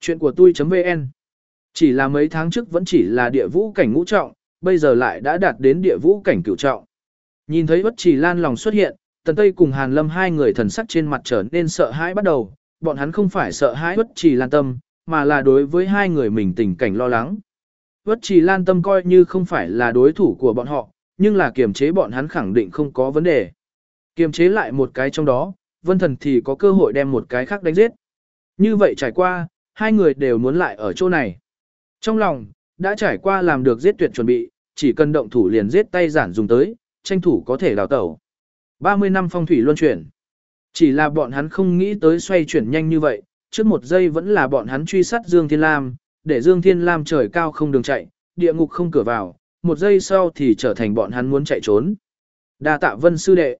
Chuyện của tôi.vn Chỉ là mấy tháng trước vẫn chỉ là địa vũ cảnh ngũ trọng, bây giờ lại đã đạt đến địa vũ cảnh cửu trọng. Nhìn thấy bất chỉ lan lòng xuất hiện, Tần Tây cùng Hàn Lâm hai người thần sắc trên mặt trở nên sợ hãi bắt đầu, bọn hắn không phải sợ hãi bất chỉ lan tâm, mà là đối với hai người mình tình cảnh lo lắng. Vất trì lan tâm coi như không phải là đối thủ của bọn họ, nhưng là kiềm chế bọn hắn khẳng định không có vấn đề. Kiềm chế lại một cái trong đó, vân thần thì có cơ hội đem một cái khác đánh giết. Như vậy trải qua, hai người đều muốn lại ở chỗ này. Trong lòng, đã trải qua làm được giết tuyệt chuẩn bị, chỉ cần động thủ liền giết tay giản dùng tới, tranh thủ có thể đào tẩu. 30 năm phong thủy luân chuyển. Chỉ là bọn hắn không nghĩ tới xoay chuyển nhanh như vậy, trước một giây vẫn là bọn hắn truy sát Dương Thiên Lam, để Dương Thiên Lam trời cao không đường chạy, địa ngục không cửa vào, một giây sau thì trở thành bọn hắn muốn chạy trốn. Đa tạ Vân sư đệ.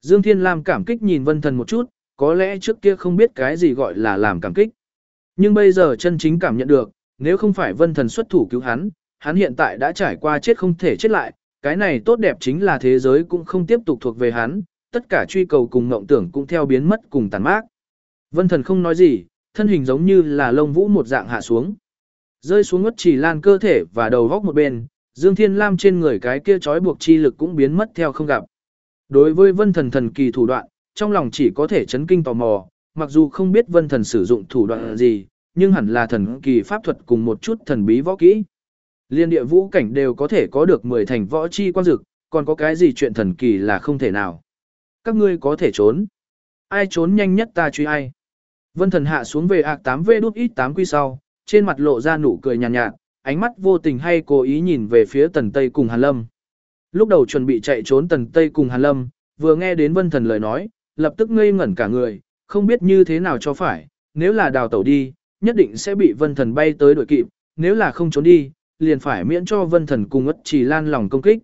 Dương Thiên Lam cảm kích nhìn Vân Thần một chút, có lẽ trước kia không biết cái gì gọi là làm cảm kích. Nhưng bây giờ chân chính cảm nhận được, nếu không phải vân thần xuất thủ cứu hắn, hắn hiện tại đã trải qua chết không thể chết lại, cái này tốt đẹp chính là thế giới cũng không tiếp tục thuộc về hắn, tất cả truy cầu cùng mộng tưởng cũng theo biến mất cùng tàn mát. Vân thần không nói gì, thân hình giống như là lông vũ một dạng hạ xuống. Rơi xuống ngất chỉ lan cơ thể và đầu góc một bên, Dương Thiên Lam trên người cái kia trói buộc chi lực cũng biến mất theo không gặp. Đối với vân thần thần kỳ thủ đoạn, trong lòng chỉ có thể chấn kinh tò mò, mặc dù không biết vân thần sử dụng thủ đoạn gì, nhưng hẳn là thần kỳ pháp thuật cùng một chút thần bí võ kỹ. Liên địa vũ cảnh đều có thể có được 10 thành võ chi quan dực, còn có cái gì chuyện thần kỳ là không thể nào. Các ngươi có thể trốn. Ai trốn nhanh nhất ta truy ai. Vân thần hạ xuống về ạc 8V đút ít 8 quy sau, trên mặt lộ ra nụ cười nhàn nhạt, nhạt, ánh mắt vô tình hay cố ý nhìn về phía tần Tây cùng Hàn Lâm. Lúc đầu chuẩn bị chạy trốn tần Tây cùng Hàn Lâm, vừa nghe đến vân thần lời nói, lập tức ngây ngẩn cả người, không biết như thế nào cho phải, nếu là đào tẩu đi, nhất định sẽ bị vân thần bay tới đuổi kịp, nếu là không trốn đi, liền phải miễn cho vân thần cùng ất chỉ lan lòng công kích.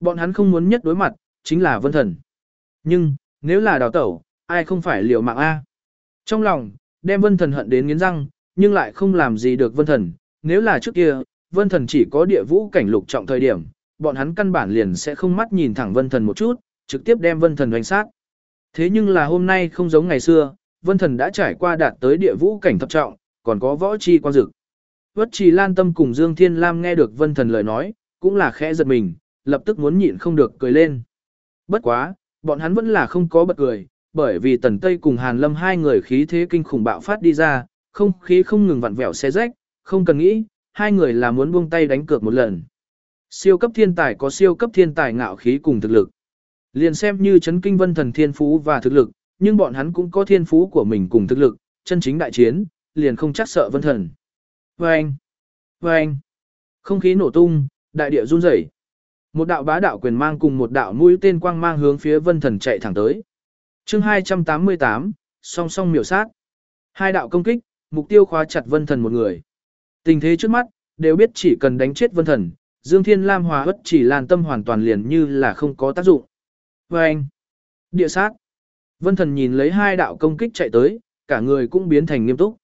Bọn hắn không muốn nhất đối mặt, chính là vân thần. Nhưng, nếu là đào tẩu, ai không phải liều mạng A. Trong lòng, đem vân thần hận đến nghiến răng, nhưng lại không làm gì được vân thần. Nếu là trước kia, vân thần chỉ có địa vũ cảnh lục trọng thời điểm, bọn hắn căn bản liền sẽ không mắt nhìn thẳng vân thần một chút, trực tiếp đem vân thần đánh sát. Thế nhưng là hôm nay không giống ngày xưa, vân thần đã trải qua đạt tới địa vũ cảnh thập trọng, còn có võ chi quan dực. Vất trì lan tâm cùng Dương Thiên Lam nghe được vân thần lời nói, cũng là khẽ giật mình, lập tức muốn nhịn không được cười lên. Bất quá, bọn hắn vẫn là không có bật cười, bởi vì Tần Tây cùng Hàn Lâm hai người khí thế kinh khủng bạo phát đi ra, không khí không ngừng vặn vẹo xé rách, không cần nghĩ, hai người là muốn buông tay đánh cược một lần. Siêu cấp thiên tài có siêu cấp thiên tài ngạo khí cùng thực lực. Liền xem như chấn kinh vân thần thiên phú và thực lực, nhưng bọn hắn cũng có thiên phú của mình cùng thực lực, chân chính đại chiến, liền không chắc sợ vân thần. Vâng! Vâng! Không khí nổ tung, đại địa run rẩy. Một đạo bá đạo quyền mang cùng một đạo mũi tên quang mang hướng phía vân thần chạy thẳng tới. chương 288, song song miểu sát. Hai đạo công kích, mục tiêu khóa chặt vân thần một người. Tình thế trước mắt, đều biết chỉ cần đánh chết vân thần, Dương Thiên Lam hòa ất chỉ làn tâm hoàn toàn liền như là không có tác dụng. Và anh, địa sát. Vân thần nhìn lấy hai đạo công kích chạy tới, cả người cũng biến thành nghiêm túc.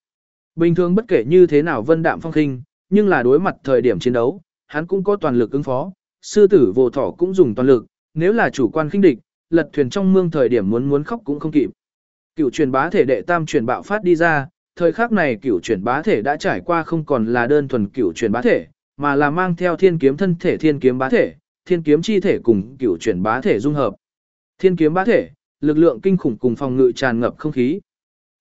Bình thường bất kể như thế nào vân đạm phong khinh, nhưng là đối mặt thời điểm chiến đấu, hắn cũng có toàn lực ứng phó, sư tử vô thỏ cũng dùng toàn lực, nếu là chủ quan khinh địch, lật thuyền trong mương thời điểm muốn muốn khóc cũng không kịp. Cựu truyền bá thể đệ tam truyền bạo phát đi ra, thời khắc này cửu truyền bá thể đã trải qua không còn là đơn thuần cửu truyền bá thể, mà là mang theo thiên kiếm thân thể thiên kiếm bá thể, thiên kiếm chi thể cùng cửu truyền bá thể dung hợp. Thiên kiếm bá thể, lực lượng kinh khủng cùng phòng ngự tràn ngập không khí.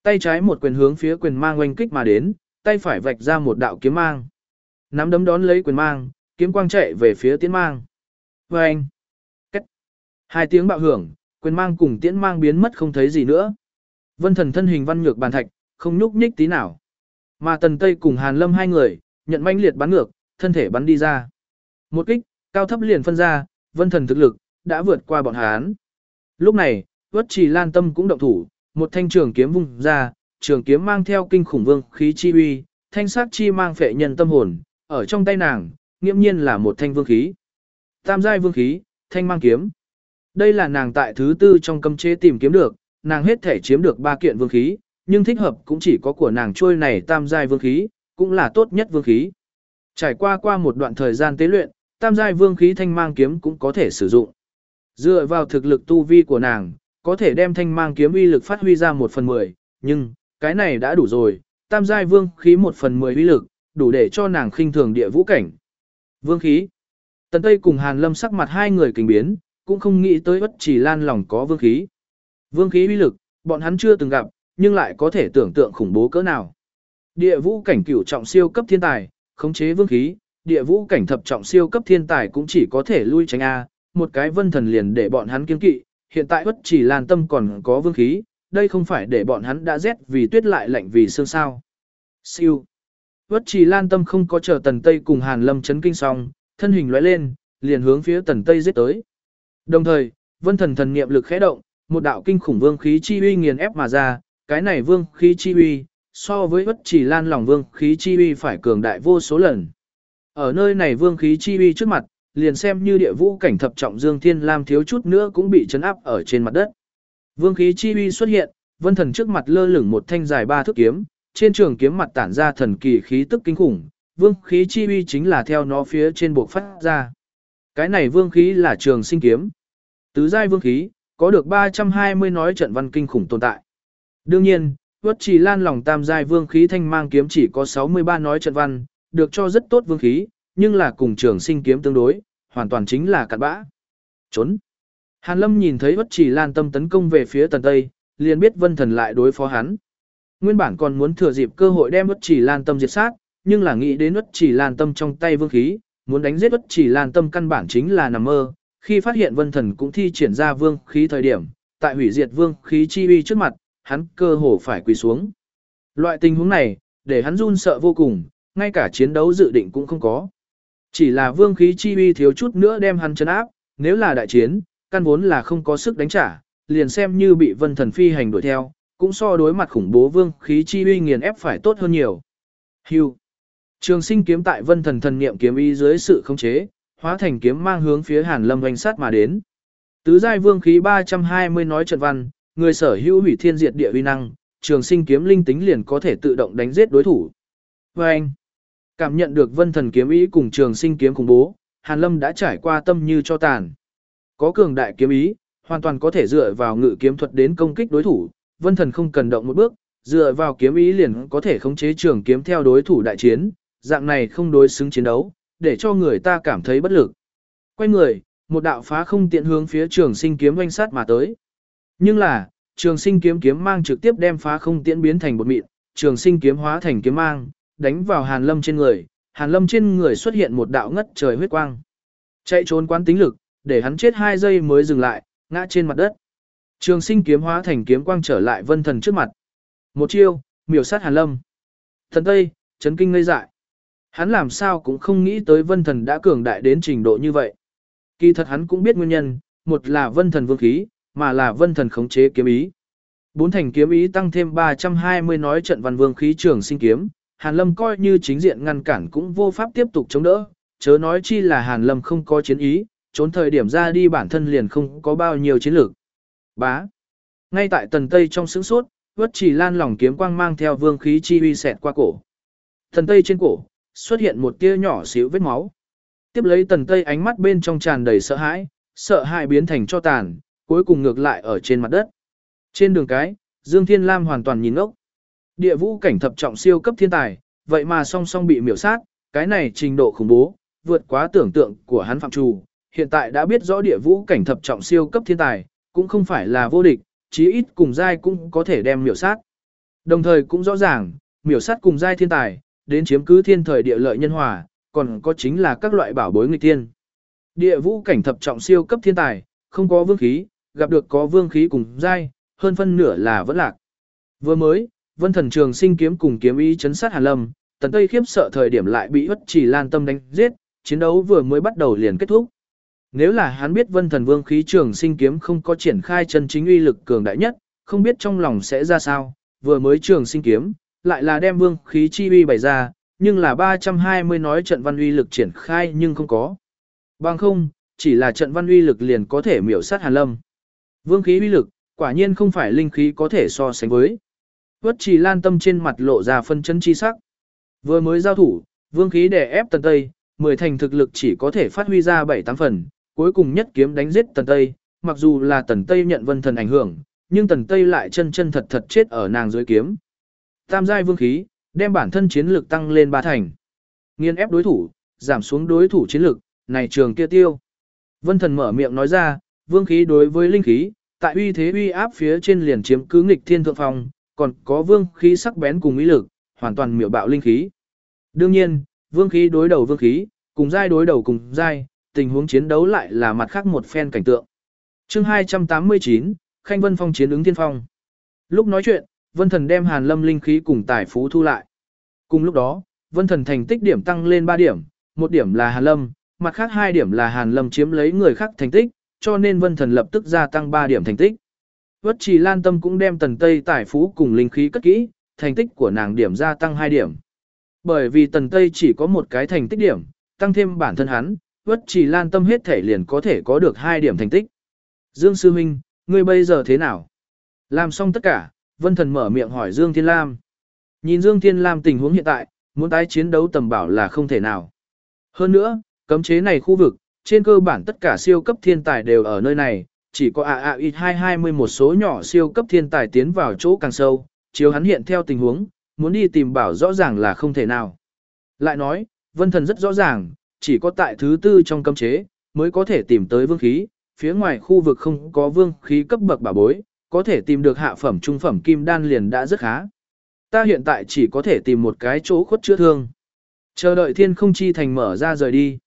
Tay trái một quyền hướng phía quyền mang oanh kích mà đến, tay phải vạch ra một đạo kiếm mang. Nắm đấm đón lấy quyền mang, kiếm quang chạy về phía tiễn mang. Vâng! Cách! Hai tiếng bạo hưởng, quyền mang cùng tiễn mang biến mất không thấy gì nữa. Vân thần thân hình văn nhược bàn thạch, không nhúc nhích tí nào. Mà tần tây cùng hàn lâm hai người, nhận manh liệt bắn ngược, thân thể bắn đi ra. Một kích, cao thấp liền phân ra, vân thần thực lực, đã vượt qua bọn hán. Lúc này, vất trì lan tâm cũng động thủ, một thanh trường kiếm vung ra, trường kiếm mang theo kinh khủng vương khí chi uy, thanh sát chi mang phệ nhân tâm hồn, ở trong tay nàng, nghiêm nhiên là một thanh vương khí. Tam giai vương khí, thanh mang kiếm. Đây là nàng tại thứ tư trong cấm chế tìm kiếm được, nàng hết thể chiếm được ba kiện vương khí, nhưng thích hợp cũng chỉ có của nàng trôi này tam giai vương khí, cũng là tốt nhất vương khí. Trải qua qua một đoạn thời gian tế luyện, tam giai vương khí thanh mang kiếm cũng có thể sử dụng. Dựa vào thực lực tu vi của nàng, có thể đem thanh mang kiếm uy lực phát huy ra một phần mười, nhưng, cái này đã đủ rồi, tam giai vương khí một phần mười uy lực, đủ để cho nàng khinh thường địa vũ cảnh. Vương khí. Tần Tây cùng Hàn Lâm sắc mặt hai người kinh biến, cũng không nghĩ tới bất chỉ lan lòng có vương khí. Vương khí uy lực, bọn hắn chưa từng gặp, nhưng lại có thể tưởng tượng khủng bố cỡ nào. Địa vũ cảnh cửu trọng siêu cấp thiên tài, khống chế vương khí, địa vũ cảnh thập trọng siêu cấp thiên tài cũng chỉ có thể lui tránh A, một cái vân thần liền để bọn hắn kiên kỵ, hiện tại bất chỉ lan tâm còn có vương khí, đây không phải để bọn hắn đã rét vì tuyết lại lạnh vì sương sao. Siêu. Bất chỉ lan tâm không có chờ tần Tây cùng Hàn Lâm chấn kinh xong, thân hình lóe lên, liền hướng phía tần Tây giết tới. Đồng thời, vân thần thần niệm lực khẽ động, một đạo kinh khủng vương khí chi uy nghiền ép mà ra, cái này vương khí chi uy, so với bất chỉ lan lòng vương khí chi uy phải cường đại vô số lần. Ở nơi này vương khí chi uy trước mặt, liền xem như địa vũ cảnh thập trọng Dương Thiên Lam thiếu chút nữa cũng bị chấn áp ở trên mặt đất. Vương khí chi uy xuất hiện, Vân Thần trước mặt lơ lửng một thanh dài ba thước kiếm, trên trường kiếm mặt tản ra thần kỳ khí tức kinh khủng, vương khí chi uy chính là theo nó phía trên buộc phát ra. Cái này vương khí là trường sinh kiếm. Tứ giai vương khí, có được 320 nói trận văn kinh khủng tồn tại. Đương nhiên, Vất Trì Lan lòng tam giai vương khí thanh mang kiếm chỉ có 63 nói trận văn, được cho rất tốt vương khí, nhưng là cùng trường sinh kiếm tương đối, hoàn toàn chính là cặn bã. Trốn. Hàn Lâm nhìn thấy Vất Trì Lan tâm tấn công về phía tần Tây, liền biết Vân Thần lại đối phó hắn. Nguyên bản còn muốn thừa dịp cơ hội đem Vất Trì Lan tâm diệt sát, nhưng là nghĩ đến Vất Trì Lan tâm trong tay vương khí, muốn đánh giết Vất Trì Lan tâm căn bản chính là nằm mơ. Khi phát hiện Vân Thần cũng thi triển ra vương khí thời điểm, tại hủy diệt vương khí chi uy trước mặt, hắn cơ hồ phải quỳ xuống. Loại tình huống này, để hắn run sợ vô cùng, ngay cả chiến đấu dự định cũng không có. Chỉ là vương khí chi uy thiếu chút nữa đem hắn chấn áp, nếu là đại chiến, căn vốn là không có sức đánh trả, liền xem như bị vân thần phi hành đuổi theo, cũng so đối mặt khủng bố vương khí chi uy nghiền ép phải tốt hơn nhiều. Hưu. Trường sinh kiếm tại vân thần thần niệm kiếm ý dưới sự khống chế, hóa thành kiếm mang hướng phía Hàn Lâm oanh sát mà đến. Tứ giai vương khí 320 nói trận văn, người sở hữu hủy thiên diệt địa uy năng, trường sinh kiếm linh tính liền có thể tự động đánh giết đối thủ. Và anh, cảm nhận được vân thần kiếm ý cùng trường sinh kiếm khủng bố, Hàn Lâm đã trải qua tâm như cho tàn. Có cường đại kiếm ý, hoàn toàn có thể dựa vào ngự kiếm thuật đến công kích đối thủ, vân thần không cần động một bước, dựa vào kiếm ý liền có thể khống chế trường kiếm theo đối thủ đại chiến, dạng này không đối xứng chiến đấu, để cho người ta cảm thấy bất lực. Quay người, một đạo phá không tiện hướng phía trường sinh kiếm oanh sát mà tới. Nhưng là, trường sinh kiếm kiếm mang trực tiếp đem phá không tiễn biến thành bột mịn, trường sinh kiếm hóa thành kiếm mang, đánh vào Hàn Lâm trên người, Hàn Lâm trên người xuất hiện một đạo ngất trời huyết quang. Chạy trốn quán tính lực, để hắn chết 2 giây mới dừng lại, ngã trên mặt đất. Trường sinh kiếm hóa thành kiếm quang trở lại vân thần trước mặt. Một chiêu, miểu sát Hàn Lâm. Thần Tây, chấn kinh ngây dại. Hắn làm sao cũng không nghĩ tới vân thần đã cường đại đến trình độ như vậy. Kỳ thật hắn cũng biết nguyên nhân, một là vân thần vương khí, mà là vân thần khống chế kiếm ý. Bốn thành kiếm ý tăng thêm 320 nói trận văn vương khí trường sinh kiếm, Hàn Lâm coi như chính diện ngăn cản cũng vô pháp tiếp tục chống đỡ, chớ nói chi là Hàn Lâm không có chiến ý, trốn thời điểm ra đi bản thân liền không có bao nhiêu chiến lược. Bá. Ngay tại tần tây trong sướng sốt, vất chỉ lan lòng kiếm quang mang theo vương khí chi uy xẹt qua cổ. Tần tây trên cổ, xuất hiện một tia nhỏ xíu vết máu. Tiếp lấy tần tây ánh mắt bên trong tràn đầy sợ hãi, sợ hãi biến thành cho tàn, cuối cùng ngược lại ở trên mặt đất. Trên đường cái, Dương Thiên Lam hoàn toàn nhìn ngốc. Địa vũ cảnh thập trọng siêu cấp thiên tài, vậy mà song song bị miểu sát, cái này trình độ khủng bố, vượt quá tưởng tượng của hắn phạm trù. Hiện tại đã biết rõ địa vũ cảnh thập trọng siêu cấp thiên tài, cũng không phải là vô địch, chí ít cùng giai cũng có thể đem miểu sát. Đồng thời cũng rõ ràng, miểu sát cùng giai thiên tài, đến chiếm cứ thiên thời địa lợi nhân hòa, còn có chính là các loại bảo bối nghịch tiên. Địa vũ cảnh thập trọng siêu cấp thiên tài, không có vương khí, gặp được có vương khí cùng dai, hơn phân nửa là vẫn lạc. Vừa mới, Vân Thần Trường Sinh kiếm cùng kiếm ý chấn sát Hàn Lâm, Tần Tây khiếp sợ thời điểm lại bị Bất Chỉ Lan Tâm đánh giết, chiến đấu vừa mới bắt đầu liền kết thúc. Nếu là hắn biết Vân Thần Vương khí Trường Sinh kiếm không có triển khai chân chính uy lực cường đại nhất, không biết trong lòng sẽ ra sao, vừa mới Trường Sinh kiếm, lại là đem vương khí chi uy bày ra, nhưng là 320 nói trận văn uy lực triển khai nhưng không có. Bằng không, chỉ là trận văn uy lực liền có thể miểu sát Hàn Lâm. Vương khí uy lực, quả nhiên không phải linh khí có thể so sánh với. Vất trì lan tâm trên mặt lộ ra phân chân chi sắc. Vừa mới giao thủ, vương khí đè ép tần Tây, mười thành thực lực chỉ có thể phát huy ra bảy tám phần, cuối cùng nhất kiếm đánh giết tần Tây, mặc dù là tần Tây nhận vân thần ảnh hưởng, nhưng tần Tây lại chân chân thật thật chết ở nàng dưới kiếm. Tam giai vương khí, đem bản thân chiến lực tăng lên ba thành. Nghiên ép đối thủ, giảm xuống đối thủ chiến lực, này trường kia tiêu. Vân thần mở miệng nói ra, vương khí đối với linh khí, tại uy thế uy áp phía trên liền chiếm cứ nghịch thiên thượng phong, còn có vương khí sắc bén cùng ý lực, hoàn toàn miểu bạo linh khí. Đương nhiên, vương khí đối đầu vương khí, cùng giai đối đầu cùng giai, tình huống chiến đấu lại là mặt khác một phen cảnh tượng. Chương 289, Khanh Vân Phong chiến ứng thiên phong. Lúc nói chuyện, Vân Thần đem Hàn Lâm linh khí cùng tài phú thu lại. Cùng lúc đó, Vân Thần thành tích điểm tăng lên 3 điểm, một điểm là Hàn Lâm, mặt khác hai điểm là Hàn Lâm chiếm lấy người khác thành tích, cho nên Vân Thần lập tức gia tăng 3 điểm thành tích. Vất Trì Lan Tâm cũng đem Tần Tây tài phú cùng linh khí cất kỹ, thành tích của nàng điểm gia tăng 2 điểm. Bởi vì Tần Tây chỉ có một cái thành tích điểm, tăng thêm bản thân hắn, Vất Trì Lan Tâm hết thể liền có thể có được 2 điểm thành tích. Dương Sư Minh, ngươi bây giờ thế nào? Làm xong tất cả, Vân Thần mở miệng hỏi Dương Thiên Lam. Nhìn Dương Thiên Lam tình huống hiện tại, muốn tái chiến đấu tầm bảo là không thể nào. Hơn nữa, cấm chế này khu vực, trên cơ bản tất cả siêu cấp thiên tài đều ở nơi này, chỉ có AAI220 một số nhỏ siêu cấp thiên tài tiến vào chỗ càng sâu, chiếu hắn hiện theo tình huống, muốn đi tìm bảo rõ ràng là không thể nào. Lại nói, Vân Thần rất rõ ràng, chỉ có tại thứ tư trong cấm chế, mới có thể tìm tới vương khí, phía ngoài khu vực không có vương khí cấp bậc bảo bối, có thể tìm được hạ phẩm trung phẩm kim đan liền đã rất khá. Ta hiện tại chỉ có thể tìm một cái chỗ khuất chữa thương. Chờ đợi thiên không chi thành mở ra rời đi.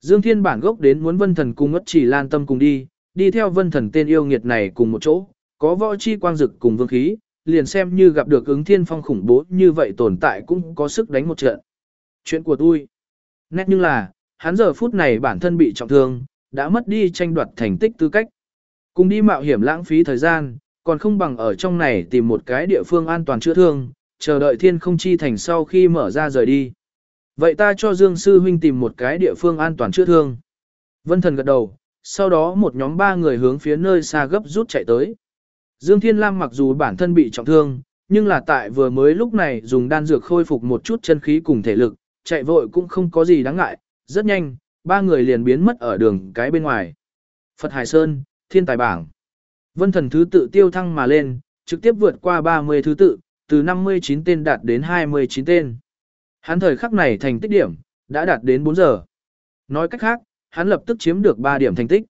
Dương Thiên bản gốc đến muốn vân thần cùng ngất chỉ lan tâm cùng đi, đi theo vân thần tên yêu nghiệt này cùng một chỗ, có võ chi quang dực cùng vương khí, liền xem như gặp được ứng thiên phong khủng bố như vậy tồn tại cũng có sức đánh một trận. Chuyện của tôi. Nét nhưng là, hắn giờ phút này bản thân bị trọng thương, đã mất đi tranh đoạt thành tích tư cách. Cùng đi mạo hiểm lãng phí thời gian, còn không bằng ở trong này tìm một cái địa phương an toàn chữa thương, chờ đợi thiên không chi thành sau khi mở ra rời đi. Vậy ta cho Dương Sư Huynh tìm một cái địa phương an toàn chữa thương. Vân Thần gật đầu, sau đó một nhóm ba người hướng phía nơi xa gấp rút chạy tới. Dương Thiên Lam mặc dù bản thân bị trọng thương, nhưng là tại vừa mới lúc này dùng đan dược khôi phục một chút chân khí cùng thể lực, chạy vội cũng không có gì đáng ngại, rất nhanh, ba người liền biến mất ở đường cái bên ngoài. Phật Hải Sơn, Thiên Tài Bảng. Vân Thần thứ tự tiêu thăng mà lên, trực tiếp vượt qua 30 thứ tự, từ 59 tên đạt đến 29 tên. Hắn thời khắc này thành tích điểm, đã đạt đến 4 giờ. Nói cách khác, hắn lập tức chiếm được 3 điểm thành tích.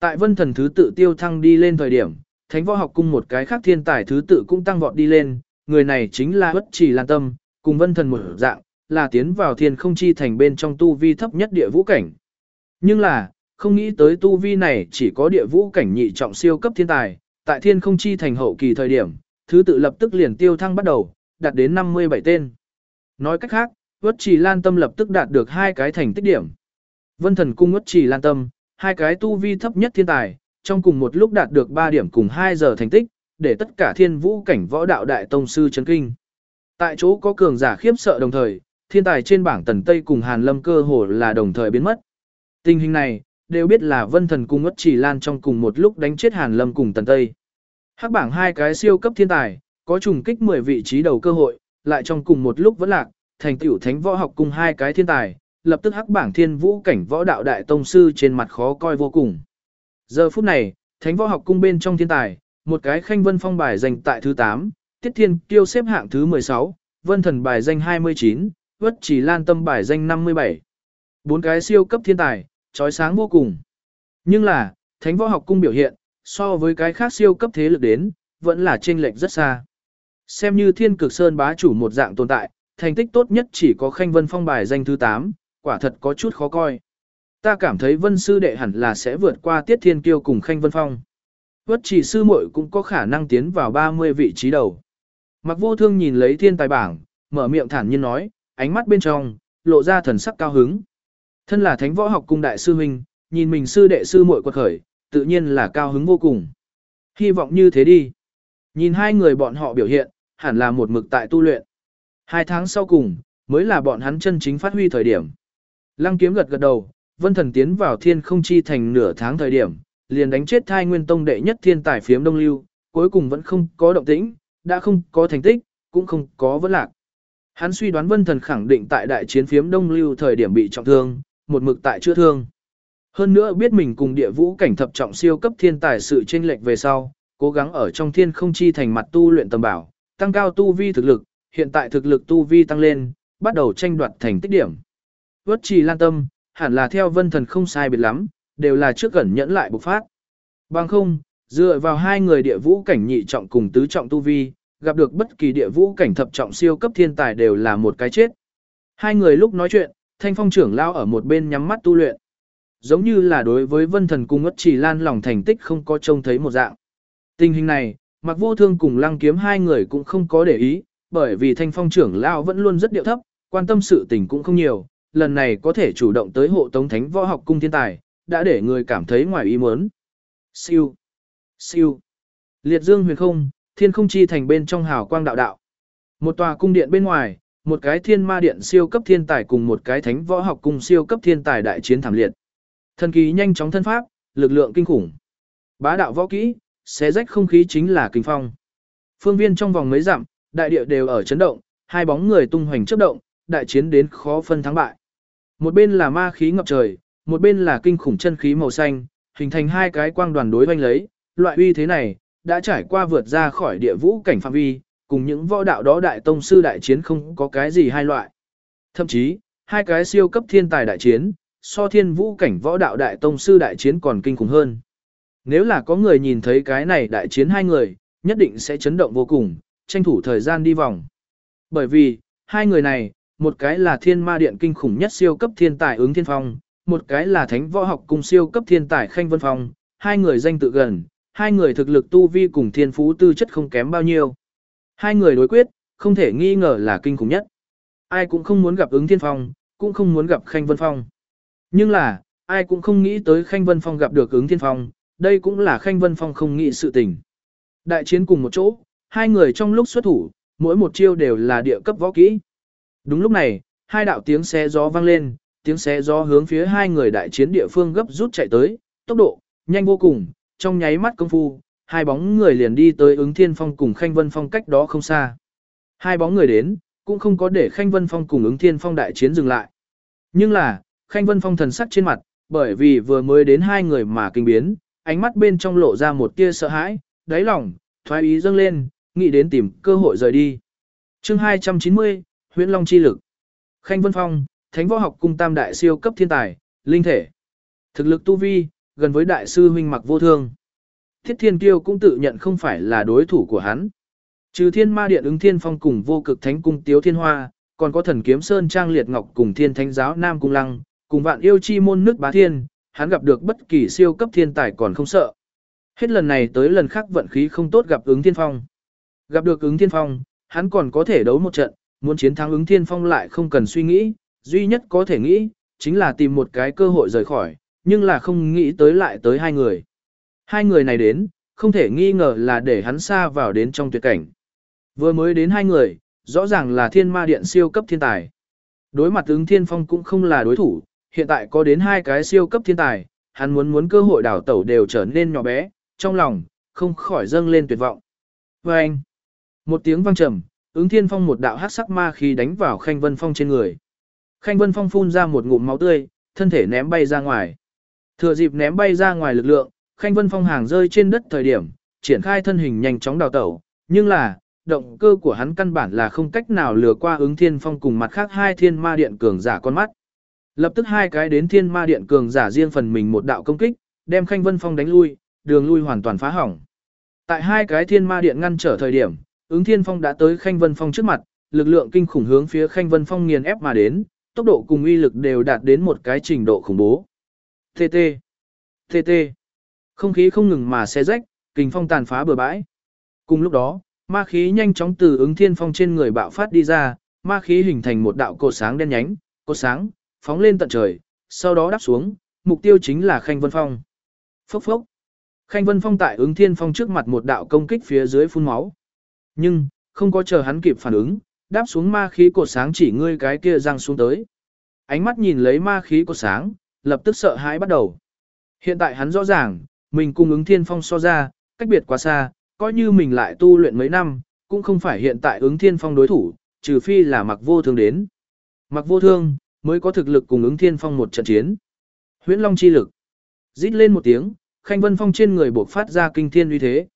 Tại vân thần thứ tự tiêu thăng đi lên thời điểm, thánh võ học cung một cái khác thiên tài thứ tự cũng tăng vọt đi lên, người này chính là bất chỉ lan tâm, cùng vân thần một dạng, là tiến vào thiên không chi thành bên trong tu vi thấp nhất địa vũ cảnh. Nhưng là, không nghĩ tới tu vi này chỉ có địa vũ cảnh nhị trọng siêu cấp thiên tài, tại thiên không chi thành hậu kỳ thời điểm, thứ tự lập tức liền tiêu thăng bắt đầu, đạt đến 57 tên. Nói cách khác, Ngất Trì Lan Tâm lập tức đạt được hai cái thành tích điểm. Vân Thần cung Ngất Trì Lan Tâm, hai cái tu vi thấp nhất thiên tài, trong cùng một lúc đạt được 3 điểm cùng 2 giờ thành tích, để tất cả thiên vũ cảnh võ đạo đại tông sư chấn kinh. Tại chỗ có cường giả khiếp sợ đồng thời, thiên tài trên bảng Tần Tây cùng Hàn Lâm cơ hồ là đồng thời biến mất. Tình hình này, đều biết là Vân Thần cung Ngất Trì Lan trong cùng một lúc đánh chết Hàn Lâm cùng Tần Tây. Hắc bảng hai cái siêu cấp thiên tài, có trùng kích 10 vị trí đầu cơ hội, lại trong cùng một lúc vẫn lạc, thành tiểu thánh võ học cùng hai cái thiên tài, lập tức hắc bảng thiên vũ cảnh võ đạo đại tông sư trên mặt khó coi vô cùng. Giờ phút này, thánh võ học cung bên trong thiên tài, một cái khanh vân phong bài danh tại thứ 8, tiết thiên tiêu xếp hạng thứ 16, vân thần bài danh 29, vất chỉ lan tâm bài danh 57. Bốn cái siêu cấp thiên tài, trói sáng vô cùng. Nhưng là, thánh võ học cung biểu hiện, so với cái khác siêu cấp thế lực đến, vẫn là chênh lệch rất xa. Xem như thiên cực sơn bá chủ một dạng tồn tại, thành tích tốt nhất chỉ có khanh vân phong bài danh thứ 8, quả thật có chút khó coi. Ta cảm thấy vân sư đệ hẳn là sẽ vượt qua tiết thiên kiêu cùng khanh vân phong. Vất chỉ sư muội cũng có khả năng tiến vào 30 vị trí đầu. Mặc vô thương nhìn lấy thiên tài bảng, mở miệng thản nhiên nói, ánh mắt bên trong, lộ ra thần sắc cao hứng. Thân là thánh võ học cung đại sư huynh, nhìn mình sư đệ sư muội quật khởi, tự nhiên là cao hứng vô cùng. Hy vọng như thế đi. Nhìn hai người bọn họ biểu hiện, hẳn là một mực tại tu luyện. Hai tháng sau cùng, mới là bọn hắn chân chính phát huy thời điểm. Lăng kiếm gật gật đầu, vân thần tiến vào thiên không chi thành nửa tháng thời điểm, liền đánh chết thai nguyên tông đệ nhất thiên tài phiếm đông lưu, cuối cùng vẫn không có động tĩnh, đã không có thành tích, cũng không có vấn lạc. Hắn suy đoán vân thần khẳng định tại đại chiến phiếm đông lưu thời điểm bị trọng thương, một mực tại chữa thương. Hơn nữa biết mình cùng địa vũ cảnh thập trọng siêu cấp thiên tài sự chênh lệch về sau, cố gắng ở trong thiên không chi thành mặt tu luyện tầm bảo, tăng cao tu vi thực lực, hiện tại thực lực tu vi tăng lên, bắt đầu tranh đoạt thành tích điểm. Vất trì lan tâm, hẳn là theo vân thần không sai biệt lắm, đều là trước gần nhẫn lại bộc phát. Bằng không, dựa vào hai người địa vũ cảnh nhị trọng cùng tứ trọng tu vi, gặp được bất kỳ địa vũ cảnh thập trọng siêu cấp thiên tài đều là một cái chết. Hai người lúc nói chuyện, thanh phong trưởng lao ở một bên nhắm mắt tu luyện. Giống như là đối với vân thần cung ất chỉ lan lòng thành tích không có trông thấy một dạng. Tình hình này, mặc vô thương cùng lăng kiếm hai người cũng không có để ý, bởi vì thanh phong trưởng lao vẫn luôn rất điệu thấp, quan tâm sự tình cũng không nhiều, lần này có thể chủ động tới hộ tống thánh võ học cung thiên tài, đã để người cảm thấy ngoài ý muốn. Siêu, siêu, liệt dương huyền không, thiên không chi thành bên trong hào quang đạo đạo. Một tòa cung điện bên ngoài, một cái thiên ma điện siêu cấp thiên tài cùng một cái thánh võ học cung siêu cấp thiên tài đại chiến thảm liệt. Thần kỳ nhanh chóng thân pháp, lực lượng kinh khủng. Bá đạo võ kỹ, xé rách không khí chính là kinh phong. Phương viên trong vòng mấy dặm, đại địa đều ở chấn động, hai bóng người tung hoành chớp động, đại chiến đến khó phân thắng bại. Một bên là ma khí ngập trời, một bên là kinh khủng chân khí màu xanh, hình thành hai cái quang đoàn đối vanh lấy, loại uy thế này, đã trải qua vượt ra khỏi địa vũ cảnh phạm vi, cùng những võ đạo đó đại tông sư đại chiến không có cái gì hai loại. Thậm chí, hai cái siêu cấp thiên tài đại chiến, so thiên vũ cảnh võ đạo đại tông sư đại chiến còn kinh khủng hơn. Nếu là có người nhìn thấy cái này đại chiến hai người, nhất định sẽ chấn động vô cùng, tranh thủ thời gian đi vòng. Bởi vì, hai người này, một cái là thiên ma điện kinh khủng nhất siêu cấp thiên tài ứng thiên phong, một cái là thánh võ học cùng siêu cấp thiên tài khanh vân phong, hai người danh tự gần, hai người thực lực tu vi cùng thiên phú tư chất không kém bao nhiêu. Hai người đối quyết, không thể nghi ngờ là kinh khủng nhất. Ai cũng không muốn gặp ứng thiên phong, cũng không muốn gặp khanh vân phong. Nhưng là, ai cũng không nghĩ tới khanh vân phong gặp được ứng thiên phong, đây cũng là khanh vân phong không nghĩ sự tình. Đại chiến cùng một chỗ, hai người trong lúc xuất thủ, mỗi một chiêu đều là địa cấp võ kỹ. Đúng lúc này, hai đạo tiếng xé gió vang lên, tiếng xé gió hướng phía hai người đại chiến địa phương gấp rút chạy tới, tốc độ nhanh vô cùng, trong nháy mắt công phu, hai bóng người liền đi tới ứng thiên phong cùng Khanh Vân Phong cách đó không xa. Hai bóng người đến, cũng không có để Khanh Vân Phong cùng ứng thiên phong đại chiến dừng lại. Nhưng là, Khanh Vân Phong thần sắc trên mặt, bởi vì vừa mới đến hai người mà kinh biến, ánh mắt bên trong lộ ra một tia sợ hãi, đáy lòng, thoái ý dâng lên, nghĩ đến tìm cơ hội rời đi. chương 290, Huyễn Long Chi Lực Khanh Vân Phong, Thánh Võ Học Cung Tam Đại Siêu Cấp Thiên Tài, Linh Thể Thực lực tu vi, gần với Đại sư Huynh Mặc Vô Thương. Thiết Thiên Kiêu cũng tự nhận không phải là đối thủ của hắn. Trừ Thiên Ma Điện ứng Thiên Phong cùng vô cực Thánh Cung Tiếu Thiên Hoa, còn có Thần Kiếm Sơn Trang Liệt Ngọc cùng Thiên Thánh Giáo Nam Cung Lăng, cùng vạn yêu chi môn nước bá thiên, hắn gặp được bất kỳ siêu cấp thiên tài còn không sợ. Hết lần này tới lần khác vận khí không tốt gặp ứng thiên phong. Gặp được ứng thiên phong, hắn còn có thể đấu một trận, muốn chiến thắng ứng thiên phong lại không cần suy nghĩ, duy nhất có thể nghĩ, chính là tìm một cái cơ hội rời khỏi, nhưng là không nghĩ tới lại tới hai người. Hai người này đến, không thể nghi ngờ là để hắn xa vào đến trong tuyệt cảnh. Vừa mới đến hai người, rõ ràng là thiên ma điện siêu cấp thiên tài. Đối mặt ứng thiên phong cũng không là đối thủ, hiện tại có đến hai cái siêu cấp thiên tài, hắn muốn muốn cơ hội đảo tẩu đều trở nên nhỏ bé, trong lòng, không khỏi dâng lên tuyệt vọng. Và anh, một tiếng vang trầm, ứng thiên phong một đạo hát sắc ma khí đánh vào khanh vân phong trên người. Khanh vân phong phun ra một ngụm máu tươi, thân thể ném bay ra ngoài. Thừa dịp ném bay ra ngoài lực lượng, khanh vân phong hàng rơi trên đất thời điểm, triển khai thân hình nhanh chóng đào tẩu, nhưng là, động cơ của hắn căn bản là không cách nào lừa qua ứng thiên phong cùng mặt khác hai thiên ma điện cường giả con mắt. Lập tức hai cái đến thiên ma điện cường giả riêng phần mình một đạo công kích, đem khanh vân phong đánh lui, đường lui hoàn toàn phá hỏng. Tại hai cái thiên ma điện ngăn trở thời điểm, ứng thiên phong đã tới khanh vân phong trước mặt, lực lượng kinh khủng hướng phía khanh vân phong nghiền ép mà đến, tốc độ cùng uy lực đều đạt đến một cái trình độ khủng bố. TT, TT, không khí không ngừng mà xe rách, kình phong tàn phá bừa bãi. Cùng lúc đó, ma khí nhanh chóng từ ứng thiên phong trên người bạo phát đi ra, ma khí hình thành một đạo cột sáng đen nhánh, cột sáng, phóng lên tận trời, sau đó đáp xuống, mục tiêu chính là Khanh Vân Phong. Phốc phốc. Khanh Vân Phong tại ứng thiên phong trước mặt một đạo công kích phía dưới phun máu. Nhưng, không có chờ hắn kịp phản ứng, đáp xuống ma khí cột sáng chỉ ngươi cái kia răng xuống tới. Ánh mắt nhìn lấy ma khí cột sáng, lập tức sợ hãi bắt đầu. Hiện tại hắn rõ ràng, mình cùng ứng thiên phong so ra, cách biệt quá xa, coi như mình lại tu luyện mấy năm, cũng không phải hiện tại ứng thiên phong đối thủ, trừ phi là mặc vô thương đến. Mặc vô thương, mới có thực lực cùng ứng thiên phong một trận chiến. Huyễn Long chi lực. Rít lên một tiếng, Khanh Vân Phong trên người bộc phát ra kinh thiên uy thế.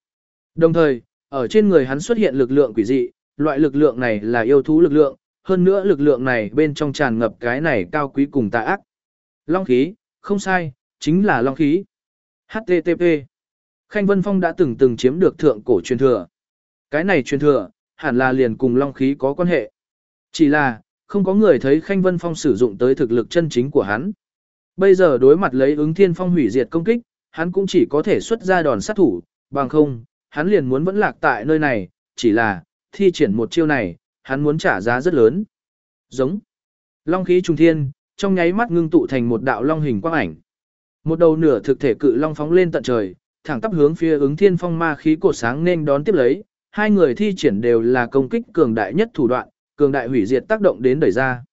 Đồng thời, ở trên người hắn xuất hiện lực lượng quỷ dị, loại lực lượng này là yêu thú lực lượng, hơn nữa lực lượng này bên trong tràn ngập cái này cao quý cùng tà ác. Long khí, không sai, chính là long khí. HTTP. Khanh Vân Phong đã từng từng chiếm được thượng cổ truyền thừa. Cái này truyền thừa, hẳn là liền cùng long khí có quan hệ. Chỉ là, không có người thấy Khanh Vân Phong sử dụng tới thực lực chân chính của hắn. Bây giờ đối mặt lấy ứng thiên phong hủy diệt công kích, hắn cũng chỉ có thể xuất ra đòn sát thủ, bằng không, hắn liền muốn vẫn lạc tại nơi này, chỉ là, thi triển một chiêu này, hắn muốn trả giá rất lớn. Giống. Long khí trùng thiên, trong nháy mắt ngưng tụ thành một đạo long hình quang ảnh. Một đầu nửa thực thể cự long phóng lên tận trời, thẳng tắp hướng phía ứng thiên phong ma khí cột sáng nên đón tiếp lấy, hai người thi triển đều là công kích cường đại nhất thủ đoạn, cường đại hủy diệt tác động đến đẩy ra.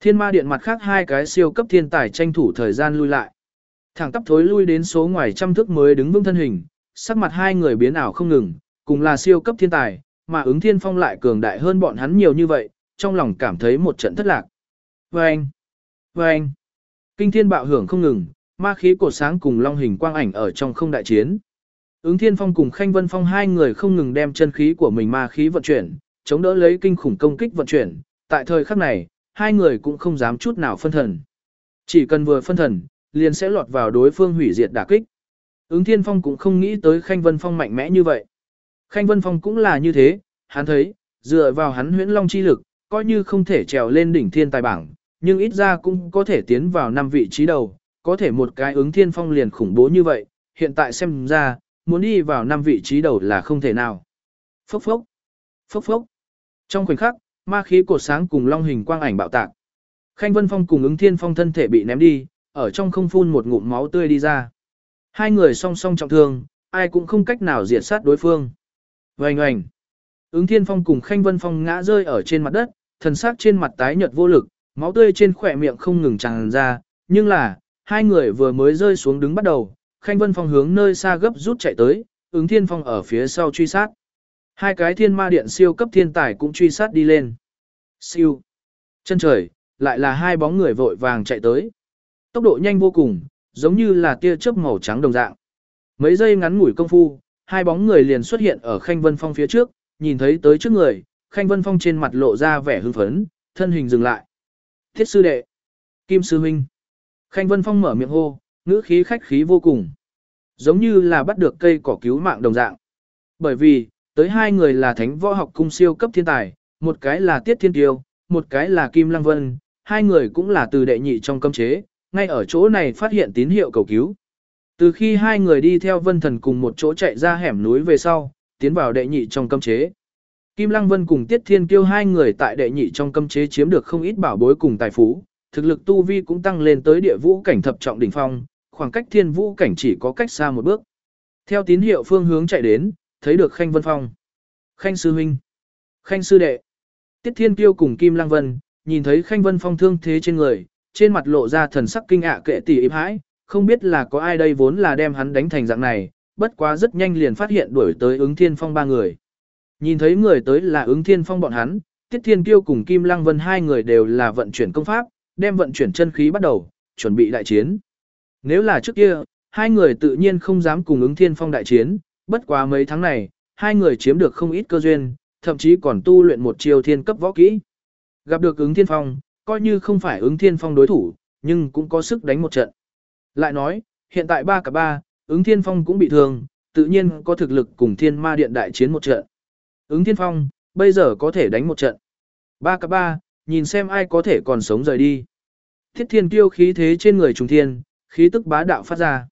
Thiên ma điện mặt khác hai cái siêu cấp thiên tài tranh thủ thời gian lui lại. Thẳng tắp thối lui đến số ngoài trăm thước mới đứng vững thân hình, sắc mặt hai người biến ảo không ngừng, cùng là siêu cấp thiên tài, mà ứng thiên phong lại cường đại hơn bọn hắn nhiều như vậy, trong lòng cảm thấy một trận thất lạc. Vâng! Vâng! Kinh thiên bạo hưởng không ngừng, ma khí cột sáng cùng long hình quang ảnh ở trong không đại chiến. Ứng thiên phong cùng khanh vân phong hai người không ngừng đem chân khí của mình ma khí vận chuyển, chống đỡ lấy kinh khủng công kích vận chuyển. Tại thời khắc này, hai người cũng không dám chút nào phân thần. Chỉ cần vừa phân thần, liền sẽ lọt vào đối phương hủy diệt đả kích. Ứng Thiên Phong cũng không nghĩ tới Khanh Vân Phong mạnh mẽ như vậy. Khanh Vân Phong cũng là như thế, hắn thấy, dựa vào hắn huyễn long chi lực, coi như không thể trèo lên đỉnh thiên tài bảng, nhưng ít ra cũng có thể tiến vào năm vị trí đầu, có thể một cái ứng thiên phong liền khủng bố như vậy, hiện tại xem ra, muốn đi vào năm vị trí đầu là không thể nào. Phốc phốc, phốc phốc. Trong khoảnh khắc, ma khí cột sáng cùng long hình quang ảnh bạo tạc. Khanh Vân Phong cùng ứng thiên phong thân thể bị ném đi, ở trong không phun một ngụm máu tươi đi ra. Hai người song song trọng thương, ai cũng không cách nào diệt sát đối phương. Oanh oanh. Ứng Thiên Phong cùng Khanh Vân Phong ngã rơi ở trên mặt đất, thần sắc trên mặt tái nhợt vô lực, máu tươi trên khỏe miệng không ngừng tràn ra, nhưng là, hai người vừa mới rơi xuống đứng bắt đầu, Khanh Vân Phong hướng nơi xa gấp rút chạy tới, ứng Thiên Phong ở phía sau truy sát. Hai cái thiên ma điện siêu cấp thiên tài cũng truy sát đi lên. Siêu. Chân trời, lại là hai bóng người vội vàng chạy tới. Tốc độ nhanh vô cùng, giống như là tia chớp màu trắng đồng dạng. Mấy giây ngắn ngủi công phu, hai bóng người liền xuất hiện ở Khanh Vân Phong phía trước, nhìn thấy tới trước người, Khanh Vân Phong trên mặt lộ ra vẻ hưng phấn, thân hình dừng lại. Thiết sư đệ, Kim sư huynh. Khanh Vân Phong mở miệng hô, ngữ khí khách khí vô cùng. Giống như là bắt được cây cỏ cứu mạng đồng dạng. Bởi vì, tới hai người là thánh võ học cung siêu cấp thiên tài, một cái là Tiết Thiên Tiêu, một cái là Kim Lăng Vân, hai người cũng là từ đệ nhị trong cấm chế, ngay ở chỗ này phát hiện tín hiệu cầu cứu. Từ khi hai người đi theo vân thần cùng một chỗ chạy ra hẻm núi về sau, tiến vào đệ nhị trong cấm chế. Kim Lăng Vân cùng Tiết Thiên Kiêu hai người tại đệ nhị trong cấm chế chiếm được không ít bảo bối cùng tài phú, thực lực tu vi cũng tăng lên tới địa vũ cảnh thập trọng đỉnh phong, khoảng cách thiên vũ cảnh chỉ có cách xa một bước. Theo tín hiệu phương hướng chạy đến, thấy được Khanh Vân Phong. Khanh Sư Huynh. Khanh Sư Đệ. Tiết Thiên Kiêu cùng Kim Lăng Vân, nhìn thấy Khanh Vân Phong thương thế trên người, trên mặt lộ ra thần sắc kinh ạ kệ tỷ im hãi, không biết là có ai đây vốn là đem hắn đánh thành dạng này, bất quá rất nhanh liền phát hiện đuổi tới ứng thiên phong ba người. Nhìn thấy người tới là ứng thiên phong bọn hắn, Tiết Thiên Kiêu cùng Kim Lăng Vân hai người đều là vận chuyển công pháp, đem vận chuyển chân khí bắt đầu, chuẩn bị đại chiến. Nếu là trước kia, hai người tự nhiên không dám cùng ứng thiên phong đại chiến, bất quá mấy tháng này, hai người chiếm được không ít cơ duyên, thậm chí còn tu luyện một chiêu thiên cấp võ kỹ. Gặp được ứng thiên phong, coi như không phải ứng thiên phong đối thủ, nhưng cũng có sức đánh một trận. Lại nói, hiện tại ba cả ba, ứng thiên phong cũng bị thương, tự nhiên có thực lực cùng thiên ma điện đại chiến một trận. Ứng thiên phong, bây giờ có thể đánh một trận. Ba cả ba, nhìn xem ai có thể còn sống rời đi. Thiết thiên kiêu khí thế trên người trùng thiên, khí tức bá đạo phát ra.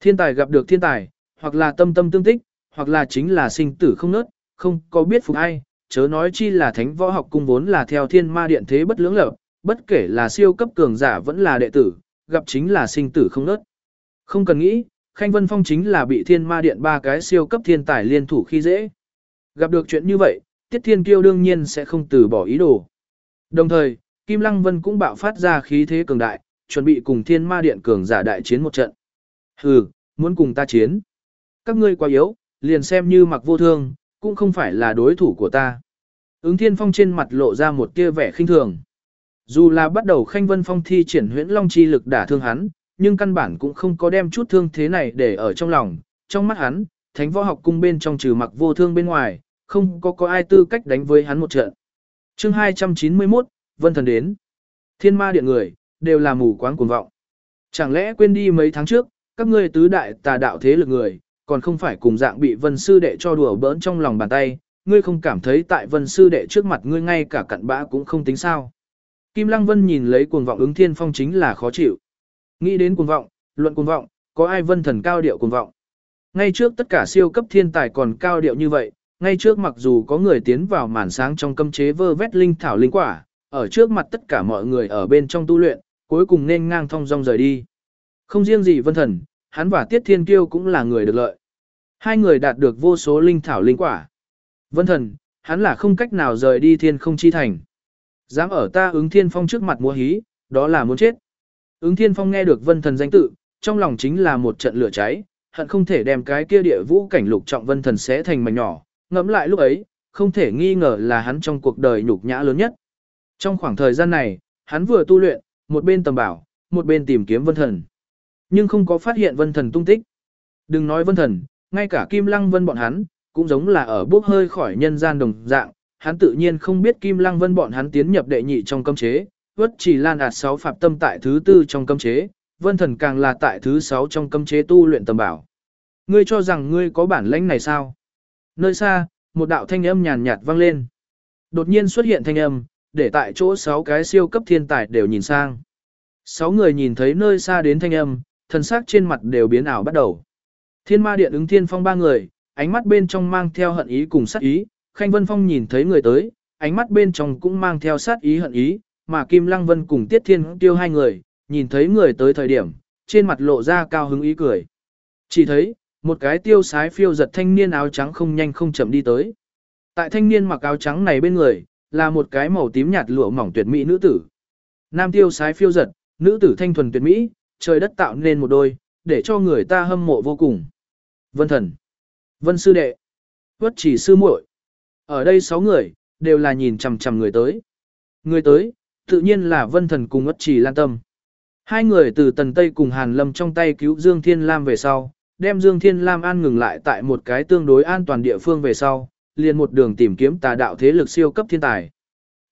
Thiên tài gặp được thiên tài, hoặc là tâm tâm tương tích, hoặc là chính là sinh tử không nớt, không có biết phục ai, chớ nói chi là thánh võ học cung vốn là theo thiên ma điện thế bất lưỡng lập, bất kể là siêu cấp cường giả vẫn là đệ tử, gặp chính là sinh tử không nớt. Không cần nghĩ, Khanh Vân Phong chính là bị thiên ma điện ba cái siêu cấp thiên tài liên thủ khi dễ. Gặp được chuyện như vậy, Tiết Thiên Kiêu đương nhiên sẽ không từ bỏ ý đồ. Đồng thời, Kim Lăng Vân cũng bạo phát ra khí thế cường đại, chuẩn bị cùng thiên ma điện cường giả đại chiến một trận. Hừ, muốn cùng ta chiến. Các ngươi quá yếu, liền xem như mặc vô thương, cũng không phải là đối thủ của ta. Ứng thiên phong trên mặt lộ ra một tia vẻ khinh thường. Dù là bắt đầu khanh vân phong thi triển huyễn long chi lực đả thương hắn, nhưng căn bản cũng không có đem chút thương thế này để ở trong lòng. Trong mắt hắn, thánh võ học cung bên trong trừ mặc vô thương bên ngoài, không có có ai tư cách đánh với hắn một trận. chương 291, Vân Thần đến. Thiên ma điện người, đều là mù quáng cuồng vọng. Chẳng lẽ quên đi mấy tháng trước, các ngươi tứ đại tà đạo thế lực người, còn không phải cùng dạng bị vân sư đệ cho đùa bỡn trong lòng bàn tay, ngươi không cảm thấy tại vân sư đệ trước mặt ngươi ngay cả cặn bã cũng không tính sao. Kim Lăng Vân nhìn lấy cuồng vọng ứng thiên phong chính là khó chịu. Nghĩ đến cuồng vọng, luận cuồng vọng, có ai vân thần cao điệu cuồng vọng. Ngay trước tất cả siêu cấp thiên tài còn cao điệu như vậy, ngay trước mặc dù có người tiến vào màn sáng trong cấm chế vơ vét linh thảo linh quả, ở trước mặt tất cả mọi người ở bên trong tu luyện, cuối cùng nên ngang thong dong rời đi. Không riêng gì vân thần, hắn và Tiết Thiên Kiêu cũng là người được lợi. Hai người đạt được vô số linh thảo linh quả. Vân thần, hắn là không cách nào rời đi thiên không chi thành. Dám ở ta ứng thiên phong trước mặt múa hí, đó là muốn chết. Ứng thiên phong nghe được vân thần danh tự, trong lòng chính là một trận lửa cháy, hận không thể đem cái kia địa vũ cảnh lục trọng vân thần xé thành mảnh nhỏ. Ngẫm lại lúc ấy, không thể nghi ngờ là hắn trong cuộc đời nhục nhã lớn nhất. Trong khoảng thời gian này, hắn vừa tu luyện, một bên tầm bảo, một bên tìm kiếm vân thần. Nhưng không có phát hiện vân thần tung tích. Đừng nói vân thần, ngay cả Kim Lăng Vân bọn hắn, cũng giống là ở bước hơi khỏi nhân gian đồng dạng, hắn tự nhiên không biết Kim Lăng Vân bọn hắn tiến nhập đệ nhị trong cấm chế, vất chỉ lan ạt sáu phạm tâm tại thứ tư trong cấm chế, vân thần càng là tại thứ sáu trong cấm chế tu luyện tầm bảo. Ngươi cho rằng ngươi có bản lĩnh này sao? Nơi xa, một đạo thanh âm nhàn nhạt vang lên. Đột nhiên xuất hiện thanh âm, để tại chỗ sáu cái siêu cấp thiên tài đều nhìn sang. Sáu người nhìn thấy nơi xa đến thanh âm, thần sắc trên mặt đều biến ảo bắt đầu. Thiên ma điện ứng thiên phong ba người, ánh mắt bên trong mang theo hận ý cùng sát ý, Khanh Vân Phong nhìn thấy người tới, ánh mắt bên trong cũng mang theo sát ý hận ý, mà Kim Lăng Vân cùng Tiết Thiên tiêu hai người, nhìn thấy người tới thời điểm, trên mặt lộ ra cao hứng ý cười. Chỉ thấy, một cái tiêu sái phiêu giật thanh niên áo trắng không nhanh không chậm đi tới. Tại thanh niên mặc áo trắng này bên người, là một cái màu tím nhạt lụa mỏng tuyệt mỹ nữ tử. Nam tiêu sái phiêu giật, nữ tử thanh thuần tuyệt mỹ, trời đất tạo nên một đôi, để cho người ta hâm mộ vô cùng. Vân thần, Vân sư đệ, Vất chỉ sư muội. Ở đây sáu người, đều là nhìn chằm chằm người tới. Người tới, tự nhiên là Vân thần cùng Vất chỉ lan tâm. Hai người từ tần Tây cùng Hàn Lâm trong tay cứu Dương Thiên Lam về sau, đem Dương Thiên Lam an ngừng lại tại một cái tương đối an toàn địa phương về sau, liền một đường tìm kiếm tà đạo thế lực siêu cấp thiên tài.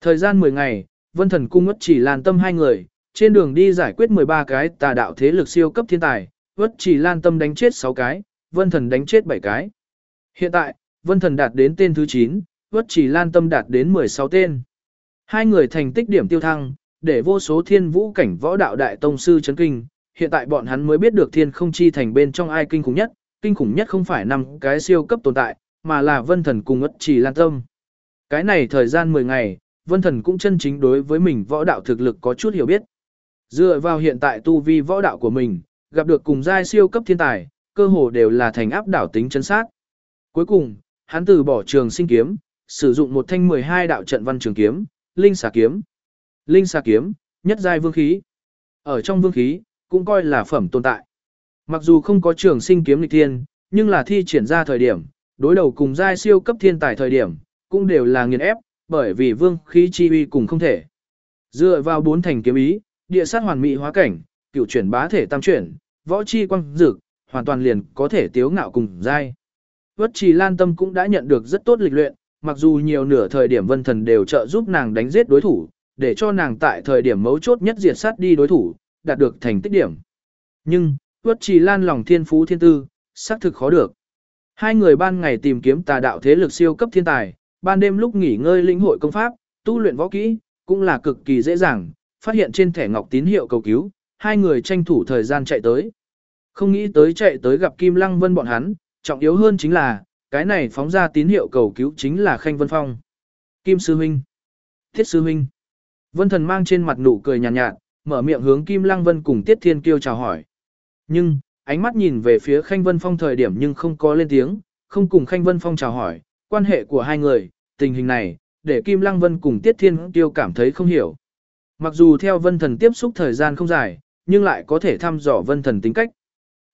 Thời gian 10 ngày, Vân Thần cung ngất chỉ lan tâm hai người, trên đường đi giải quyết 13 cái tà đạo thế lực siêu cấp thiên tài, Vất chỉ lan tâm đánh chết 6 cái, Vân Thần đánh chết 7 cái. Hiện tại, Vân Thần đạt đến tên thứ 9, Vất chỉ lan tâm đạt đến 16 tên. Hai người thành tích điểm tiêu thăng, để vô số thiên vũ cảnh võ đạo đại tông sư chấn kinh, hiện tại bọn hắn mới biết được thiên không chi thành bên trong ai kinh khủng nhất, kinh khủng nhất không phải năm cái siêu cấp tồn tại, mà là vân thần cùng ất chỉ lan tâm. Cái này thời gian 10 ngày, vân thần cũng chân chính đối với mình võ đạo thực lực có chút hiểu biết. Dựa vào hiện tại tu vi võ đạo của mình, gặp được cùng giai siêu cấp thiên tài, cơ hồ đều là thành áp đảo tính chân sát. Cuối cùng, hắn từ bỏ trường sinh kiếm, sử dụng một thanh 12 đạo trận văn trường kiếm, linh xà kiếm. Linh xà kiếm, nhất giai vương khí. Ở trong vương khí, cũng coi là phẩm tồn tại. Mặc dù không có trường sinh kiếm lịch thiên, nhưng là thi triển ra thời điểm, đối đầu cùng giai siêu cấp thiên tài thời điểm, cũng đều là nghiền ép, bởi vì vương khí chi uy cùng không thể. Dựa vào bốn thành kiếm ý, địa sát hoàn mỹ hóa cảnh, cựu chuyển bá thể tam chuyển, võ chi quang dực, hoàn toàn liền có thể tiếu ngạo cùng giai. Vất trì lan tâm cũng đã nhận được rất tốt lịch luyện, mặc dù nhiều nửa thời điểm vân thần đều trợ giúp nàng đánh giết đối thủ, để cho nàng tại thời điểm mấu chốt nhất diệt sát đi đối thủ, đạt được thành tích điểm. Nhưng, Tuất Trì Lan lòng thiên phú thiên tư, xác thực khó được. Hai người ban ngày tìm kiếm tà đạo thế lực siêu cấp thiên tài, ban đêm lúc nghỉ ngơi linh hội công pháp, tu luyện võ kỹ, cũng là cực kỳ dễ dàng, phát hiện trên thẻ ngọc tín hiệu cầu cứu, hai người tranh thủ thời gian chạy tới. Không nghĩ tới chạy tới gặp Kim Lăng Vân bọn hắn, trọng yếu hơn chính là, cái này phóng ra tín hiệu cầu cứu chính là Khanh Vân Phong. Kim Sư Huynh, Thiết Sư Huynh. Vân Thần mang trên mặt nụ cười nhàn nhạt, nhạt, mở miệng hướng Kim Lăng Vân cùng Tiết Thiên Kiêu chào hỏi. Nhưng, ánh mắt nhìn về phía Khanh Vân Phong thời điểm nhưng không có lên tiếng, không cùng Khanh Vân Phong chào hỏi, quan hệ của hai người, tình hình này, để Kim Lăng Vân cùng Tiết Thiên Kiêu cảm thấy không hiểu. Mặc dù theo Vân Thần tiếp xúc thời gian không dài, nhưng lại có thể thăm dò Vân Thần tính cách.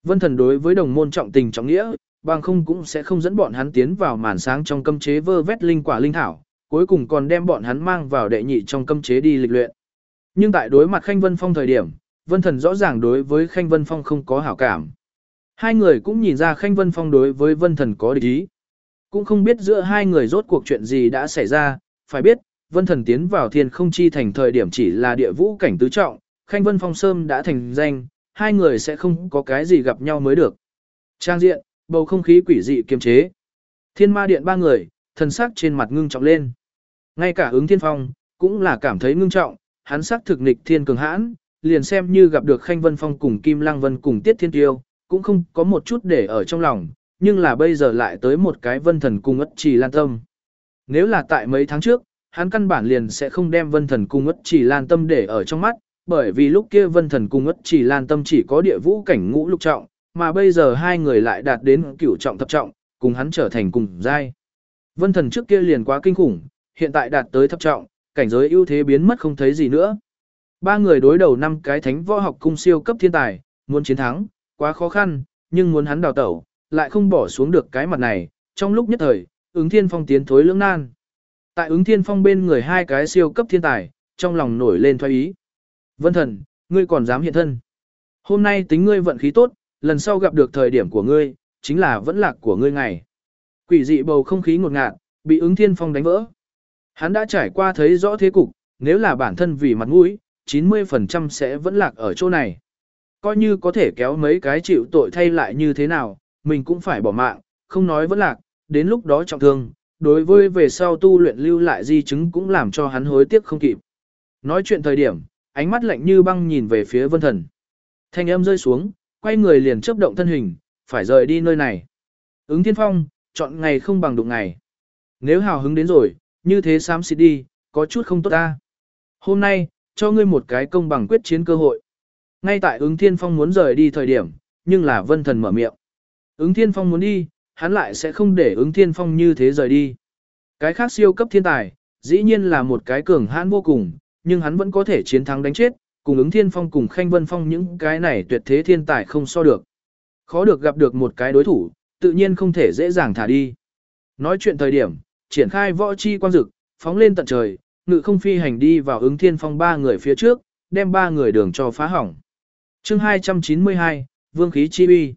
Vân Thần đối với đồng môn trọng tình trọng nghĩa, bằng không cũng sẽ không dẫn bọn hắn tiến vào màn sáng trong cấm chế vơ vét linh quả linh thảo, cuối cùng còn đem bọn hắn mang vào đệ nhị trong cấm chế đi lịch luyện. Nhưng tại đối mặt Khanh Vân Phong thời điểm, Vân Thần rõ ràng đối với Khanh Vân Phong không có hảo cảm. Hai người cũng nhìn ra Khanh Vân Phong đối với Vân Thần có địch ý. Cũng không biết giữa hai người rốt cuộc chuyện gì đã xảy ra, phải biết, Vân Thần tiến vào thiên không chi thành thời điểm chỉ là địa vũ cảnh tứ trọng, Khanh Vân Phong Sơm đã thành danh, hai người sẽ không có cái gì gặp nhau mới được. Trang diện, bầu không khí quỷ dị kiềm chế. Thiên ma điện ba người, thần sắc trên mặt ngưng trọng lên. Ngay cả ứng thiên phong, cũng là cảm thấy ngưng trọng, hắn sắc thực nịch thiên cường hãn, liền xem như gặp được Khanh Vân Phong cùng Kim Lăng Vân cùng Tiết Thiên Tiêu, cũng không có một chút để ở trong lòng, nhưng là bây giờ lại tới một cái vân thần cung ất trì lan tâm. Nếu là tại mấy tháng trước, hắn căn bản liền sẽ không đem vân thần cung ất Chỉ lan tâm để ở trong mắt, bởi vì lúc kia vân thần cung ất Chỉ lan tâm chỉ có địa vũ cảnh ngũ lục trọng, mà bây giờ hai người lại đạt đến cửu trọng thập trọng, cùng hắn trở thành cùng giai. Vân thần trước kia liền quá kinh khủng, hiện tại đạt tới thập trọng, cảnh giới ưu thế biến mất không thấy gì nữa. Ba người đối đầu năm cái thánh võ học cung siêu cấp thiên tài, muốn chiến thắng, quá khó khăn, nhưng muốn hắn đào tẩu, lại không bỏ xuống được cái mặt này, trong lúc nhất thời, ứng thiên phong tiến thối lưỡng nan. Tại ứng thiên phong bên người hai cái siêu cấp thiên tài, trong lòng nổi lên thoái ý. Vân thần, ngươi còn dám hiện thân. Hôm nay tính ngươi vận khí tốt, lần sau gặp được thời điểm của ngươi, chính là vẫn lạc của ngươi ngày. Quỷ dị bầu không khí ngột ngạt, bị ứng thiên phong đánh vỡ. Hắn đã trải qua thấy rõ thế cục, nếu là bản thân vì mặt mũi, 90% sẽ vẫn lạc ở chỗ này. Coi như có thể kéo mấy cái chịu tội thay lại như thế nào, mình cũng phải bỏ mạng, không nói vẫn lạc, đến lúc đó trọng thương, đối với về sau tu luyện lưu lại di chứng cũng làm cho hắn hối tiếc không kịp. Nói chuyện thời điểm, ánh mắt lạnh như băng nhìn về phía vân thần. Thanh âm rơi xuống, quay người liền chấp động thân hình, phải rời đi nơi này. Ứng thiên phong, chọn ngày không bằng đụng ngày. Nếu hào hứng đến rồi, như thế xám xịt đi, có chút không tốt ta. Hôm nay, cho ngươi một cái công bằng quyết chiến cơ hội. Ngay tại ứng thiên phong muốn rời đi thời điểm, nhưng là vân thần mở miệng. Ứng thiên phong muốn đi, hắn lại sẽ không để ứng thiên phong như thế rời đi. Cái khác siêu cấp thiên tài, dĩ nhiên là một cái cường hãn vô cùng, nhưng hắn vẫn có thể chiến thắng đánh chết, cùng ứng thiên phong cùng khanh vân phong những cái này tuyệt thế thiên tài không so được. Khó được gặp được một cái đối thủ, tự nhiên không thể dễ dàng thả đi. Nói chuyện thời điểm, triển khai võ chi quan dực, phóng lên tận trời, ngự không phi hành đi vào ứng thiên phong ba người phía trước, đem ba người đường cho phá hỏng. chương 292, Vương khí chi uy.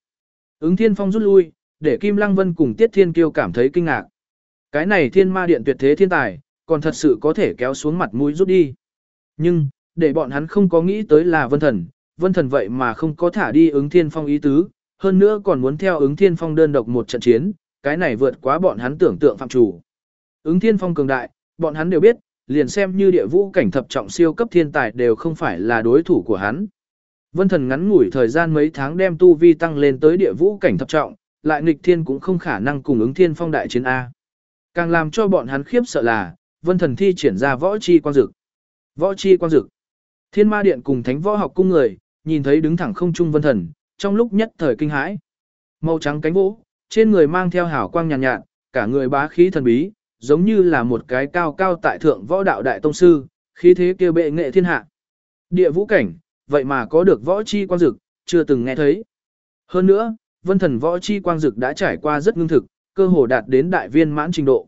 Ứng thiên phong rút lui, để Kim Lăng Vân cùng Tiết Thiên Kiêu cảm thấy kinh ngạc. Cái này thiên ma điện tuyệt thế thiên tài, còn thật sự có thể kéo xuống mặt mũi rút đi. Nhưng, để bọn hắn không có nghĩ tới là vân thần, vân thần vậy mà không có thả đi ứng thiên phong ý tứ, hơn nữa còn muốn theo ứng thiên phong đơn độc một trận chiến, cái này vượt quá bọn hắn tưởng tượng phạm chủ. Ứng thiên phong cường đại, bọn hắn đều biết, liền xem như địa vũ cảnh thập trọng siêu cấp thiên tài đều không phải là đối thủ của hắn. Vân thần ngắn ngủi thời gian mấy tháng đem tu vi tăng lên tới địa vũ cảnh thập trọng, lại nghịch thiên cũng không khả năng cùng ứng thiên phong đại chiến A. Càng làm cho bọn hắn khiếp sợ là, vân thần thi triển ra võ chi quang dực. Võ chi quang dực. Thiên ma điện cùng thánh võ học cung người, nhìn thấy đứng thẳng không trung vân thần, trong lúc nhất thời kinh hãi. Màu trắng cánh vỗ, trên người mang theo hào quang nhàn nhạt, nhạt, cả người bá khí thần bí, giống như là một cái cao cao tại thượng võ đạo đại tông sư, khí thế kia bệ nghệ thiên hạ. Địa vũ cảnh, vậy mà có được võ chi quang dực, chưa từng nghe thấy. Hơn nữa, vân thần võ chi quang dực đã trải qua rất ngưng thực, cơ hồ đạt đến đại viên mãn trình độ.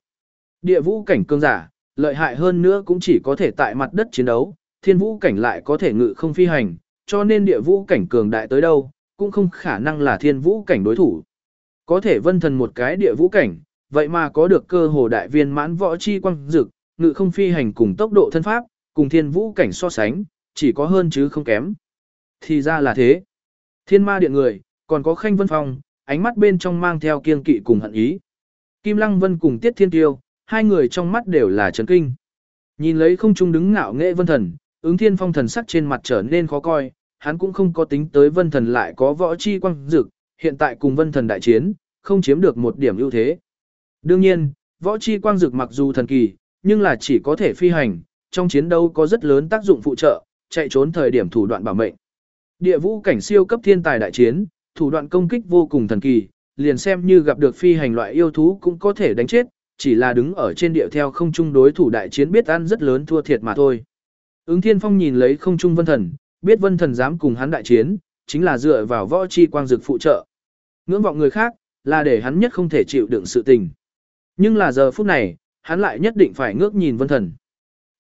Địa vũ cảnh cương giả, lợi hại hơn nữa cũng chỉ có thể tại mặt đất chiến đấu, thiên vũ cảnh lại có thể ngự không phi hành, cho nên địa vũ cảnh cường đại tới đâu, cũng không khả năng là thiên vũ cảnh đối thủ. Có thể vân thần một cái địa vũ cảnh, vậy mà có được cơ hồ đại viên mãn võ chi quang dực, ngự không phi hành cùng tốc độ thân pháp, cùng thiên vũ cảnh so sánh, chỉ có hơn chứ không kém. Thì ra là thế. Thiên ma điện người, còn có khanh vân phong, ánh mắt bên trong mang theo kiên kỵ cùng hận ý. Kim Lăng Vân cùng Tiết Thiên Tiêu, hai người trong mắt đều là chấn kinh. Nhìn lấy không trung đứng ngạo nghệ vân thần, ứng thiên phong thần sắc trên mặt trở nên khó coi, hắn cũng không có tính tới vân thần lại có võ chi quang dực, hiện tại cùng vân thần đại chiến, không chiếm được một điểm ưu thế. Đương nhiên, võ chi quang dực mặc dù thần kỳ, nhưng là chỉ có thể phi hành, trong chiến đấu có rất lớn tác dụng phụ trợ, chạy trốn thời điểm thủ đoạn bảo mệnh. Địa vũ cảnh siêu cấp thiên tài đại chiến, thủ đoạn công kích vô cùng thần kỳ, liền xem như gặp được phi hành loại yêu thú cũng có thể đánh chết, chỉ là đứng ở trên địa theo không trung đối thủ đại chiến biết ăn rất lớn thua thiệt mà thôi. Ứng Thiên Phong nhìn lấy không trung vân thần, biết vân thần dám cùng hắn đại chiến, chính là dựa vào võ chi quang dực phụ trợ. Ngưỡng vọng người khác, là để hắn nhất không thể chịu đựng sự tình. Nhưng là giờ phút này, hắn lại nhất định phải ngước nhìn vân thần.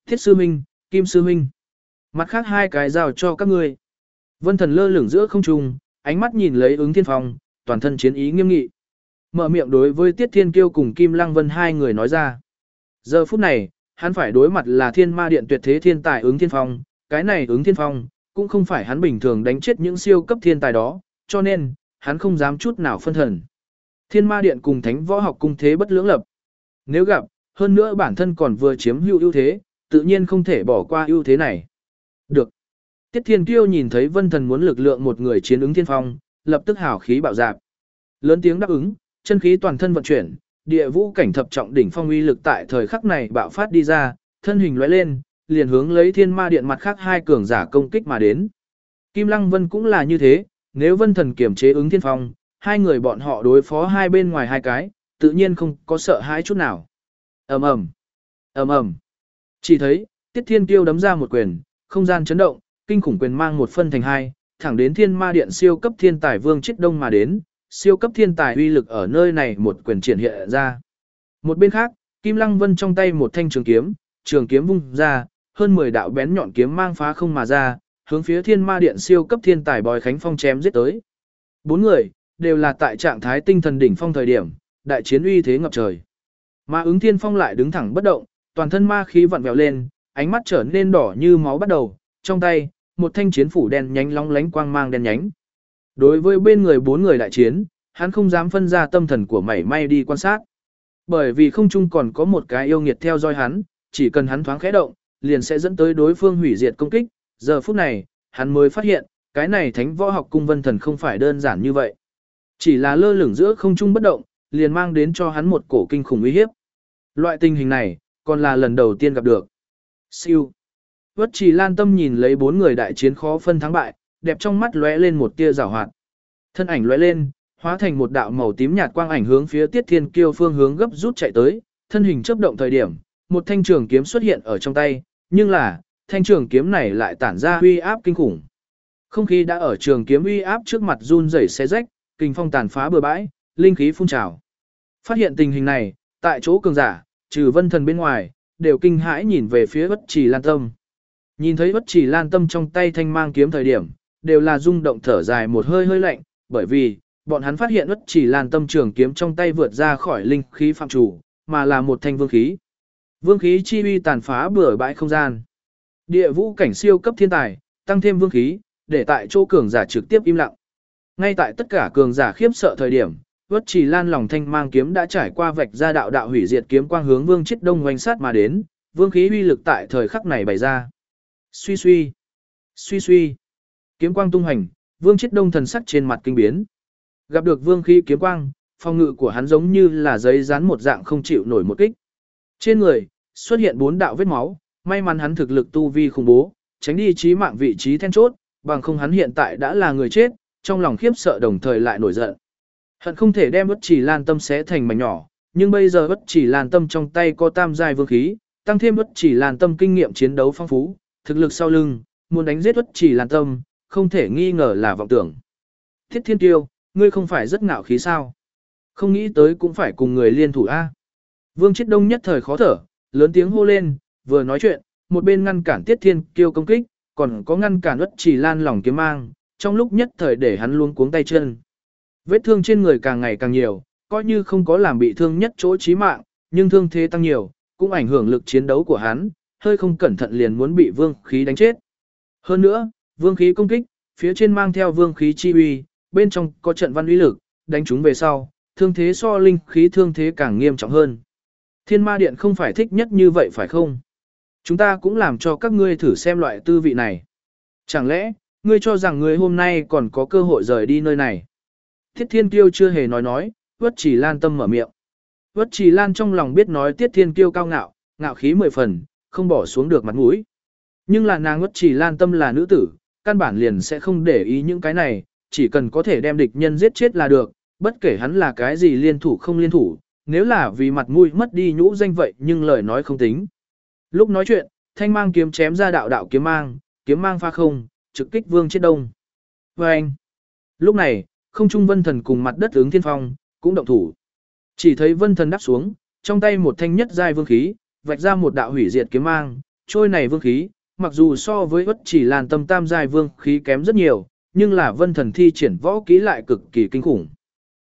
Thiết sư minh, kim sư minh. Mặt khác hai cái giao cho các ngươi. Vân thần lơ lửng giữa không trung, ánh mắt nhìn lấy ứng thiên phong, toàn thân chiến ý nghiêm nghị. Mở miệng đối với Tiết Thiên Kiêu cùng Kim Lăng Vân hai người nói ra. Giờ phút này, hắn phải đối mặt là thiên ma điện tuyệt thế thiên tài ứng thiên phong, cái này ứng thiên phong, cũng không phải hắn bình thường đánh chết những siêu cấp thiên tài đó, cho nên, hắn không dám chút nào phân thần. Thiên ma điện cùng thánh võ học cung thế bất lưỡng lập. Nếu gặp, hơn nữa bản thân còn vừa chiếm hữu ưu thế, tự nhiên không thể bỏ qua ưu thế này. Được. Tiết Thiên Kiêu nhìn thấy Vân Thần muốn lực lượng một người chiến ứng thiên phong, lập tức hào khí bạo dạp. Lớn tiếng đáp ứng, chân khí toàn thân vận chuyển, địa vũ cảnh thập trọng đỉnh phong uy lực tại thời khắc này bạo phát đi ra, thân hình lóe lên, liền hướng lấy Thiên Ma Điện mặt khác hai cường giả công kích mà đến. Kim Lăng Vân cũng là như thế, nếu Vân Thần kiểm chế ứng thiên phong, hai người bọn họ đối phó hai bên ngoài hai cái, tự nhiên không có sợ hãi chút nào. Ầm ầm, ầm ầm. Chỉ thấy, Tiết Thiên Kiêu đấm ra một quyền, không gian chấn động, kinh khủng quyền mang một phân thành hai, thẳng đến Thiên Ma Điện siêu cấp thiên tài Vương Chết Đông mà đến, siêu cấp thiên tài uy lực ở nơi này một quyền triển hiện ra. Một bên khác, Kim Lăng Vân trong tay một thanh trường kiếm, trường kiếm vung ra, hơn 10 đạo bén nhọn kiếm mang phá không mà ra, hướng phía Thiên Ma Điện siêu cấp thiên tài bòi khánh phong chém giết tới. Bốn người đều là tại trạng thái tinh thần đỉnh phong thời điểm, đại chiến uy thế ngập trời. Ma ứng thiên phong lại đứng thẳng bất động, toàn thân ma khí vặn vẹo lên, ánh mắt trở nên đỏ như máu bắt đầu, trong tay, một thanh chiến phủ đen nhánh long lánh quang mang đen nhánh. Đối với bên người bốn người đại chiến, hắn không dám phân ra tâm thần của mảy may đi quan sát. Bởi vì không chung còn có một cái yêu nghiệt theo dõi hắn, chỉ cần hắn thoáng khẽ động, liền sẽ dẫn tới đối phương hủy diệt công kích. Giờ phút này, hắn mới phát hiện, cái này thánh võ học cung vân thần không phải đơn giản như vậy. Chỉ là lơ lửng giữa không trung bất động, liền mang đến cho hắn một cổ kinh khủng uy hiếp. Loại tình hình này, còn là lần đầu tiên gặp được. Siêu. Vất chỉ lan tâm nhìn lấy bốn người đại chiến khó phân thắng bại, đẹp trong mắt lóe lên một tia rào hoạt. Thân ảnh lóe lên, hóa thành một đạo màu tím nhạt quang ảnh hướng phía Tiết Thiên Kiêu phương hướng gấp rút chạy tới, thân hình chớp động thời điểm, một thanh trường kiếm xuất hiện ở trong tay, nhưng là, thanh trường kiếm này lại tản ra uy áp kinh khủng. Không khí đã ở trường kiếm uy áp trước mặt run rẩy xé rách, kinh phong tàn phá bừa bãi, linh khí phun trào. Phát hiện tình hình này, tại chỗ cường giả, trừ vân thần bên ngoài, đều kinh hãi nhìn về phía bất trì lan tâm. Nhìn thấy bất chỉ lan tâm trong tay thanh mang kiếm thời điểm, đều là rung động thở dài một hơi hơi lạnh, bởi vì, bọn hắn phát hiện bất chỉ lan tâm trường kiếm trong tay vượt ra khỏi linh khí phạm chủ, mà là một thanh vương khí. Vương khí chi uy tàn phá bừa bãi không gian. Địa vũ cảnh siêu cấp thiên tài, tăng thêm vương khí, để tại chỗ cường giả trực tiếp im lặng. Ngay tại tất cả cường giả khiếp sợ thời điểm, Vất Chỉ Lan lòng thanh mang kiếm đã trải qua vạch ra đạo đạo hủy diệt kiếm quang hướng Vương chiết Đông hoành sát mà đến, vương khí uy lực tại thời khắc này bày ra. Suy suy, suy suy. Kiếm quang tung hành, Vương chiết Đông thần sắc trên mặt kinh biến. Gặp được vương khí kiếm quang, phong ngự của hắn giống như là giấy dán một dạng không chịu nổi một kích. Trên người xuất hiện bốn đạo vết máu, may mắn hắn thực lực tu vi khủng bố, tránh đi chí mạng vị trí then chốt, bằng không hắn hiện tại đã là người chết, trong lòng khiếp sợ đồng thời lại nổi giận. Hận không thể đem bất chỉ lan tâm xé thành mảnh nhỏ, nhưng bây giờ bất chỉ lan tâm trong tay có tam giai vương khí, tăng thêm bất chỉ lan tâm kinh nghiệm chiến đấu phong phú, thực lực sau lưng, muốn đánh giết Tuất chỉ lan tâm, không thể nghi ngờ là vọng tưởng. Thiết thiên tiêu, ngươi không phải rất ngạo khí sao? Không nghĩ tới cũng phải cùng người liên thủ A. Vương chết đông nhất thời khó thở, lớn tiếng hô lên, vừa nói chuyện, một bên ngăn cản tiết thiên kiêu công kích, còn có ngăn cản Uất chỉ lan lòng kiếm mang, trong lúc nhất thời để hắn luôn cuống tay chân. Vết thương trên người càng ngày càng nhiều, coi như không có làm bị thương nhất chỗ chí mạng, nhưng thương thế tăng nhiều, cũng ảnh hưởng lực chiến đấu của hắn, hơi không cẩn thận liền muốn bị vương khí đánh chết. Hơn nữa, vương khí công kích, phía trên mang theo vương khí chi uy, bên trong có trận văn uy lực, đánh chúng về sau, thương thế so linh khí thương thế càng nghiêm trọng hơn. Thiên ma điện không phải thích nhất như vậy phải không? Chúng ta cũng làm cho các ngươi thử xem loại tư vị này. Chẳng lẽ, ngươi cho rằng ngươi hôm nay còn có cơ hội rời đi nơi này? Tiết Thiên Kiêu chưa hề nói nói, Vất Chỉ Lan tâm mở miệng. Vất Chỉ Lan trong lòng biết nói Tiết Thiên Kiêu cao ngạo, ngạo khí mười phần, không bỏ xuống được mặt mũi. Nhưng là nàng ngất Chỉ Lan tâm là nữ tử, căn bản liền sẽ không để ý những cái này, chỉ cần có thể đem địch nhân giết chết là được, bất kể hắn là cái gì liên thủ không liên thủ, nếu là vì mặt mũi mất đi nhũ danh vậy nhưng lời nói không tính. Lúc nói chuyện, thanh mang kiếm chém ra đạo đạo kiếm mang, kiếm mang pha không, trực kích vương chết đông. Và anh, lúc này, không trung vân thần cùng mặt đất ứng thiên phong, cũng động thủ. Chỉ thấy vân thần đáp xuống, trong tay một thanh nhất giai vương khí, vạch ra một đạo hủy diệt kiếm mang, trôi này vương khí, mặc dù so với bất chỉ làn tâm tam giai vương khí kém rất nhiều, nhưng là vân thần thi triển võ kỹ lại cực kỳ kinh khủng.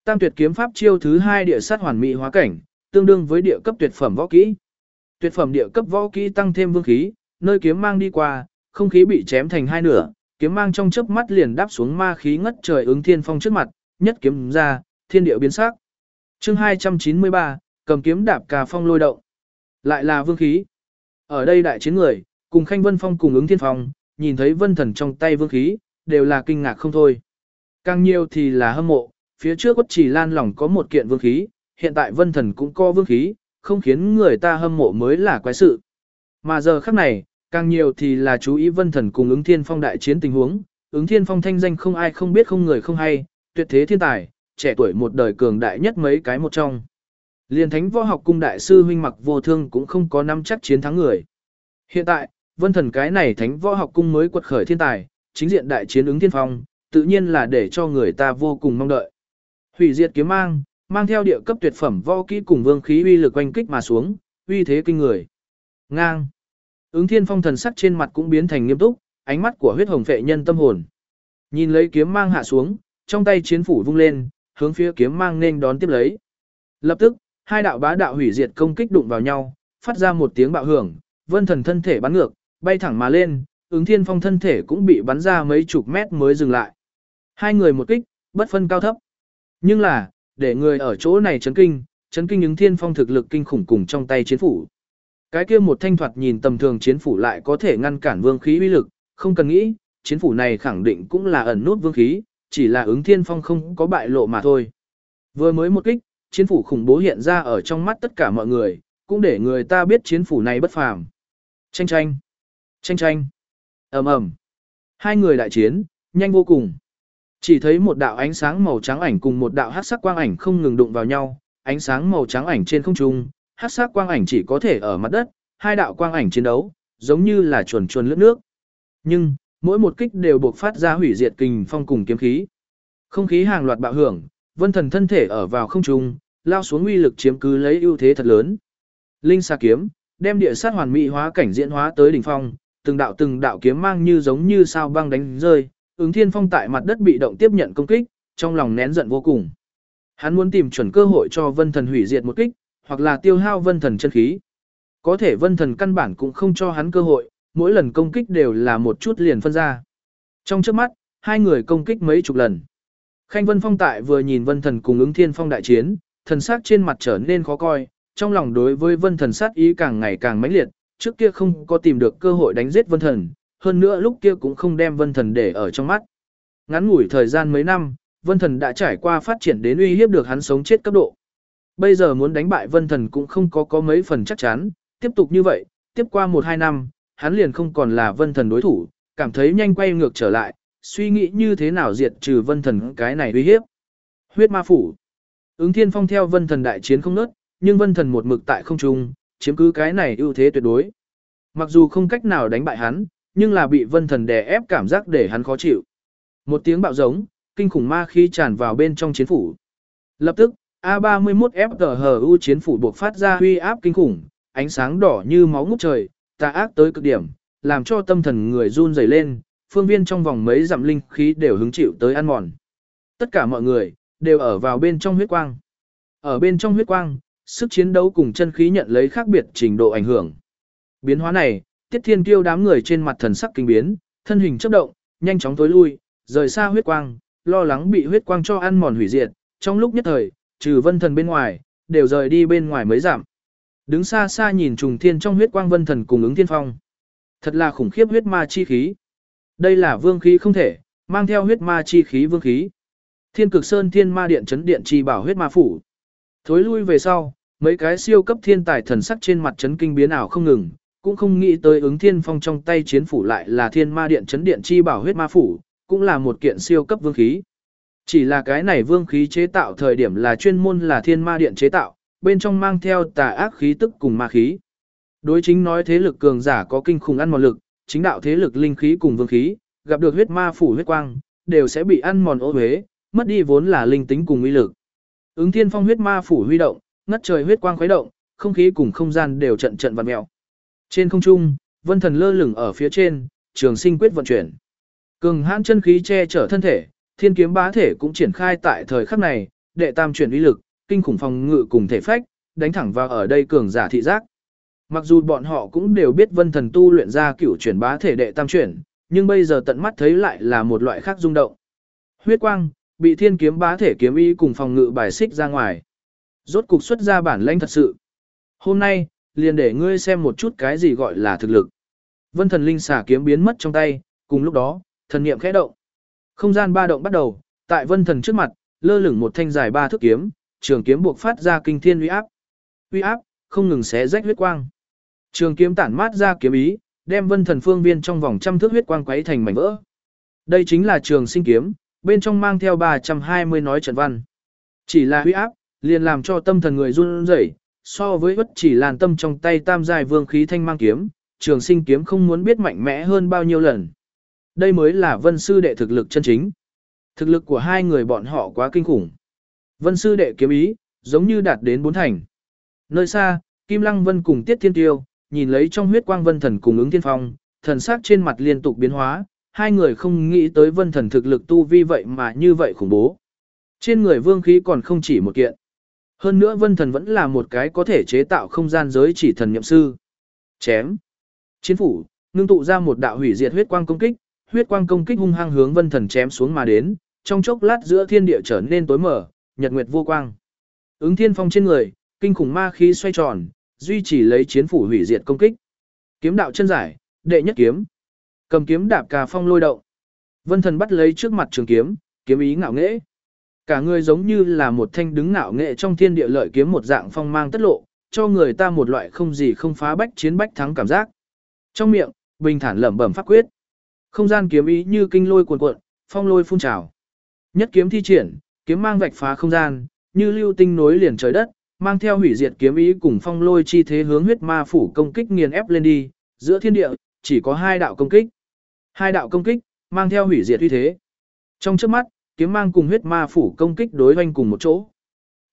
Tam tuyệt kiếm pháp chiêu thứ hai địa sát hoàn mỹ hóa cảnh, tương đương với địa cấp tuyệt phẩm võ kỹ. Tuyệt phẩm địa cấp võ kỹ tăng thêm vương khí, nơi kiếm mang đi qua, không khí bị chém thành hai nửa, kiếm mang trong chớp mắt liền đáp xuống ma khí ngất trời ứng thiên phong trước mặt, nhất kiếm ra, thiên địa biến sắc. Chương 293, cầm kiếm đạp cà phong lôi động. Lại là vương khí. Ở đây đại chiến người, cùng Khanh Vân Phong cùng ứng thiên phong, nhìn thấy vân thần trong tay vương khí, đều là kinh ngạc không thôi. Càng nhiều thì là hâm mộ, phía trước quất chỉ lan lòng có một kiện vương khí, hiện tại vân thần cũng có vương khí, không khiến người ta hâm mộ mới là quái sự. Mà giờ khắc này, càng nhiều thì là chú ý vân thần cùng ứng thiên phong đại chiến tình huống, ứng thiên phong thanh danh không ai không biết không người không hay, tuyệt thế thiên tài, trẻ tuổi một đời cường đại nhất mấy cái một trong. Liên thánh võ học cung đại sư huynh mặc vô thương cũng không có nắm chắc chiến thắng người. Hiện tại, vân thần cái này thánh võ học cung mới quật khởi thiên tài, chính diện đại chiến ứng thiên phong, tự nhiên là để cho người ta vô cùng mong đợi. Hủy diệt kiếm mang, mang theo địa cấp tuyệt phẩm võ kỹ cùng vương khí uy lực oanh kích mà xuống, uy thế kinh người. Ngang. Ứng Thiên Phong thần sắc trên mặt cũng biến thành nghiêm túc, ánh mắt của huyết hồng phệ nhân tâm hồn. Nhìn lấy kiếm mang hạ xuống, trong tay chiến phủ vung lên, hướng phía kiếm mang nên đón tiếp lấy. Lập tức, hai đạo bá đạo hủy diệt công kích đụng vào nhau, phát ra một tiếng bạo hưởng, vân thần thân thể bắn ngược, bay thẳng mà lên, ứng thiên phong thân thể cũng bị bắn ra mấy chục mét mới dừng lại. Hai người một kích, bất phân cao thấp. Nhưng là, để người ở chỗ này chấn kinh, chấn kinh ứng thiên phong thực lực kinh khủng cùng trong tay chiến phủ. Cái kia một thanh thoạt nhìn tầm thường chiến phủ lại có thể ngăn cản vương khí uy lực, không cần nghĩ, chiến phủ này khẳng định cũng là ẩn nút vương khí, chỉ là ứng thiên phong không có bại lộ mà thôi. Vừa mới một kích, chiến phủ khủng bố hiện ra ở trong mắt tất cả mọi người, cũng để người ta biết chiến phủ này bất phàm. Tranh tranh, tranh tranh, ầm ầm. Hai người đại chiến, nhanh vô cùng. Chỉ thấy một đạo ánh sáng màu trắng ảnh cùng một đạo hắc sắc quang ảnh không ngừng đụng vào nhau, ánh sáng màu trắng ảnh trên không trung, hắc sắc quang ảnh chỉ có thể ở mặt đất, hai đạo quang ảnh chiến đấu, giống như là chuồn chuồn lướt nước. Nhưng, mỗi một kích đều buộc phát ra hủy diệt kình phong cùng kiếm khí. Không khí hàng loạt bạo hưởng, vân thần thân thể ở vào không trung, lao xuống uy lực chiếm cứ lấy ưu thế thật lớn. Linh xà kiếm, đem địa sát hoàn mỹ hóa cảnh diễn hóa tới đỉnh phong, từng đạo từng đạo kiếm mang như giống như sao băng đánh rơi, ứng thiên phong tại mặt đất bị động tiếp nhận công kích, trong lòng nén giận vô cùng. Hắn muốn tìm chuẩn cơ hội cho vân thần hủy diệt một kích, hoặc là tiêu hao vân thần chân khí. Có thể vân thần căn bản cũng không cho hắn cơ hội, mỗi lần công kích đều là một chút liền phân ra. Trong trước mắt, hai người công kích mấy chục lần. Khanh Vân Phong tại vừa nhìn Vân Thần cùng ứng thiên phong đại chiến, thần sắc trên mặt trở nên khó coi, trong lòng đối với Vân Thần sát ý càng ngày càng mãnh liệt, trước kia không có tìm được cơ hội đánh giết Vân Thần, hơn nữa lúc kia cũng không đem Vân Thần để ở trong mắt. Ngắn ngủi thời gian mấy năm, Vân Thần đã trải qua phát triển đến uy hiếp được hắn sống chết cấp độ. Bây giờ muốn đánh bại Vân Thần cũng không có có mấy phần chắc chắn, tiếp tục như vậy, tiếp qua 1-2 năm, hắn liền không còn là Vân Thần đối thủ, cảm thấy nhanh quay ngược trở lại, suy nghĩ như thế nào diệt trừ Vân Thần cái này uy hiếp. Huyết ma phủ. Ứng Thiên Phong theo Vân Thần đại chiến không nớt, nhưng Vân Thần một mực tại không trung, chiếm cứ cái này ưu thế tuyệt đối. Mặc dù không cách nào đánh bại hắn, nhưng là bị Vân Thần đè ép cảm giác để hắn khó chịu. Một tiếng bạo giống, kinh khủng ma khí tràn vào bên trong chiến phủ. Lập tức, A31FGHU chiến phủ buộc phát ra huy áp kinh khủng, ánh sáng đỏ như máu ngút trời, tà ác tới cực điểm, làm cho tâm thần người run rẩy lên, phương viên trong vòng mấy dặm linh khí đều hứng chịu tới ăn mòn. Tất cả mọi người đều ở vào bên trong huyết quang. Ở bên trong huyết quang, sức chiến đấu cùng chân khí nhận lấy khác biệt trình độ ảnh hưởng. Biến hóa này, Tiết Thiên Kiêu đám người trên mặt thần sắc kinh biến, thân hình chớp động, nhanh chóng tối lui, rời xa huyết quang, lo lắng bị huyết quang cho ăn mòn hủy diệt, trong lúc nhất thời, trừ Vân Thần bên ngoài, đều rời đi bên ngoài mới giảm. Đứng xa xa nhìn trùng thiên trong huyết quang Vân Thần cùng ứng thiên phong. Thật là khủng khiếp huyết ma chi khí. Đây là vương khí không thể, mang theo huyết ma chi khí vương khí. Thiên cực sơn thiên ma điện chấn điện chi bảo huyết ma phủ. Thối lui về sau, mấy cái siêu cấp thiên tài thần sắc trên mặt chấn kinh biến ảo không ngừng, cũng không nghĩ tới ứng thiên phong trong tay chiến phủ lại là thiên ma điện chấn điện chi bảo huyết ma phủ, cũng là một kiện siêu cấp vương khí. Chỉ là cái này vương khí chế tạo thời điểm là chuyên môn là thiên ma điện chế tạo, bên trong mang theo tà ác khí tức cùng ma khí. Đối chính nói thế lực cường giả có kinh khủng ăn mòn lực, chính đạo thế lực linh khí cùng vương khí, gặp được huyết ma phủ huyết quang, đều sẽ bị ăn mòn ô huế, mất đi vốn là linh tính cùng uy lực. Ứng Thiên Phong huyết ma phủ huy động, ngất trời huyết quang khuấy động, không khí cùng không gian đều trận trận vặn mèo. Trên không trung, Vân Thần lơ lửng ở phía trên, Trường Sinh quyết vận chuyển. Cường hãn chân khí che chở thân thể, Thiên kiếm bá thể cũng triển khai tại thời khắc này, đệ tam chuyển uy lực, kinh khủng phòng ngự cùng thể phách, đánh thẳng vào ở đây cường giả thị giác. Mặc dù bọn họ cũng đều biết Vân Thần tu luyện ra cửu chuyển bá thể đệ tam chuyển, nhưng bây giờ tận mắt thấy lại là một loại khác rung động. Huyết quang, bị thiên kiếm bá thể kiếm ý cùng phòng ngự bài xích ra ngoài. Rốt cục xuất ra bản lãnh thật sự. Hôm nay, liền để ngươi xem một chút cái gì gọi là thực lực. Vân thần linh xả kiếm biến mất trong tay, cùng lúc đó, thần niệm khẽ động. Không gian ba động bắt đầu, tại vân thần trước mặt, lơ lửng một thanh dài ba thước kiếm, trường kiếm buộc phát ra kinh thiên uy áp. Uy áp, không ngừng xé rách huyết quang. Trường kiếm tản mát ra kiếm ý, đem vân thần phương viên trong vòng trăm thước huyết quang quấy thành mảnh vỡ. Đây chính là trường sinh kiếm, bên trong mang theo 320 nói trận văn. Chỉ là huy áp, liền làm cho tâm thần người run rẩy, so với bất chỉ làn tâm trong tay tam dài vương khí thanh mang kiếm, trường sinh kiếm không muốn biết mạnh mẽ hơn bao nhiêu lần. Đây mới là vân sư đệ thực lực chân chính. Thực lực của hai người bọn họ quá kinh khủng. Vân sư đệ kiếm ý, giống như đạt đến bốn thành. Nơi xa, Kim Lăng Vân cùng Tiết Thiên Tiêu, nhìn lấy trong huyết quang vân thần cùng ứng thiên phong, thần sắc trên mặt liên tục biến hóa, hai người không nghĩ tới vân thần thực lực tu vi vậy mà như vậy khủng bố. Trên người vương khí còn không chỉ một kiện. Hơn nữa vân thần vẫn là một cái có thể chế tạo không gian giới chỉ thần nhậm sư. Chém. Chiến phủ, ngưng tụ ra một đạo hủy diệt huyết quang công kích, huyết quang công kích hung hăng hướng vân thần chém xuống mà đến, trong chốc lát giữa thiên địa trở nên tối mở, nhật nguyệt vô quang. Ứng thiên phong trên người, kinh khủng ma khí xoay tròn, duy trì lấy chiến phủ hủy diệt công kích. Kiếm đạo chân giải, đệ nhất kiếm. Cầm kiếm đạp cà phong lôi động. Vân thần bắt lấy trước mặt trường kiếm, kiếm ý ngạo nghễ. Cả người giống như là một thanh đứng ngạo nghệ trong thiên địa lợi kiếm một dạng phong mang tất lộ, cho người ta một loại không gì không phá bách chiến bách thắng cảm giác. Trong miệng, bình thản lẩm bẩm pháp quyết. Không gian kiếm ý như kinh lôi cuồn cuộn, phong lôi phun trào. Nhất kiếm thi triển, kiếm mang vạch phá không gian, như lưu tinh nối liền trời đất, mang theo hủy diệt kiếm ý cùng phong lôi chi thế hướng huyết ma phủ công kích nghiền ép lên đi, giữa thiên địa chỉ có hai đạo công kích. Hai đạo công kích mang theo hủy diệt uy thế. Trong chớp mắt, kiếm mang cùng huyết ma phủ công kích đối hoành cùng một chỗ.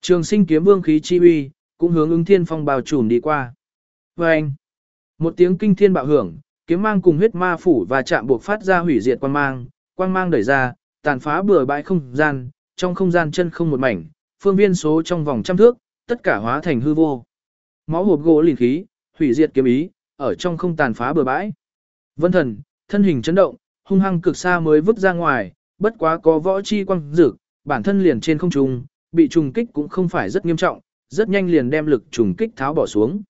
Trường sinh kiếm vương khí chi uy, cũng hướng ứng thiên phong bao trùm đi qua. Và anh, một tiếng kinh thiên bạo hưởng, kiếm mang cùng huyết ma phủ và chạm buộc phát ra hủy diệt quang mang, quang mang đẩy ra, tàn phá bừa bãi không gian, trong không gian chân không một mảnh, phương viên số trong vòng trăm thước, tất cả hóa thành hư vô. Máu hộp gỗ liền khí, hủy diệt kiếm ý, ở trong không tàn phá bừa bãi. Vân thần, thân hình chấn động, hung hăng cực xa mới vứt ra ngoài, bất quá có võ chi quang dược, bản thân liền trên không trung, bị trùng kích cũng không phải rất nghiêm trọng, rất nhanh liền đem lực trùng kích tháo bỏ xuống.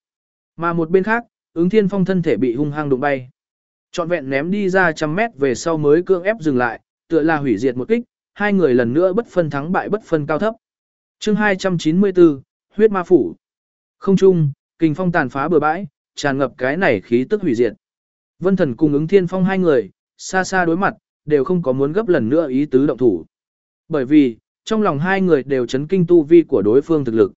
Mà một bên khác, ứng thiên phong thân thể bị hung hăng đụng bay. Trọn vẹn ném đi ra trăm mét về sau mới cưỡng ép dừng lại, tựa là hủy diệt một kích, hai người lần nữa bất phân thắng bại bất phân cao thấp. chương 294, huyết ma phủ. Không trung, kình phong tàn phá bừa bãi, tràn ngập cái này khí tức hủy diệt. Vân thần cùng ứng thiên phong hai người, xa xa đối mặt, đều không có muốn gấp lần nữa ý tứ động thủ. Bởi vì, trong lòng hai người đều chấn kinh tu vi của đối phương thực lực.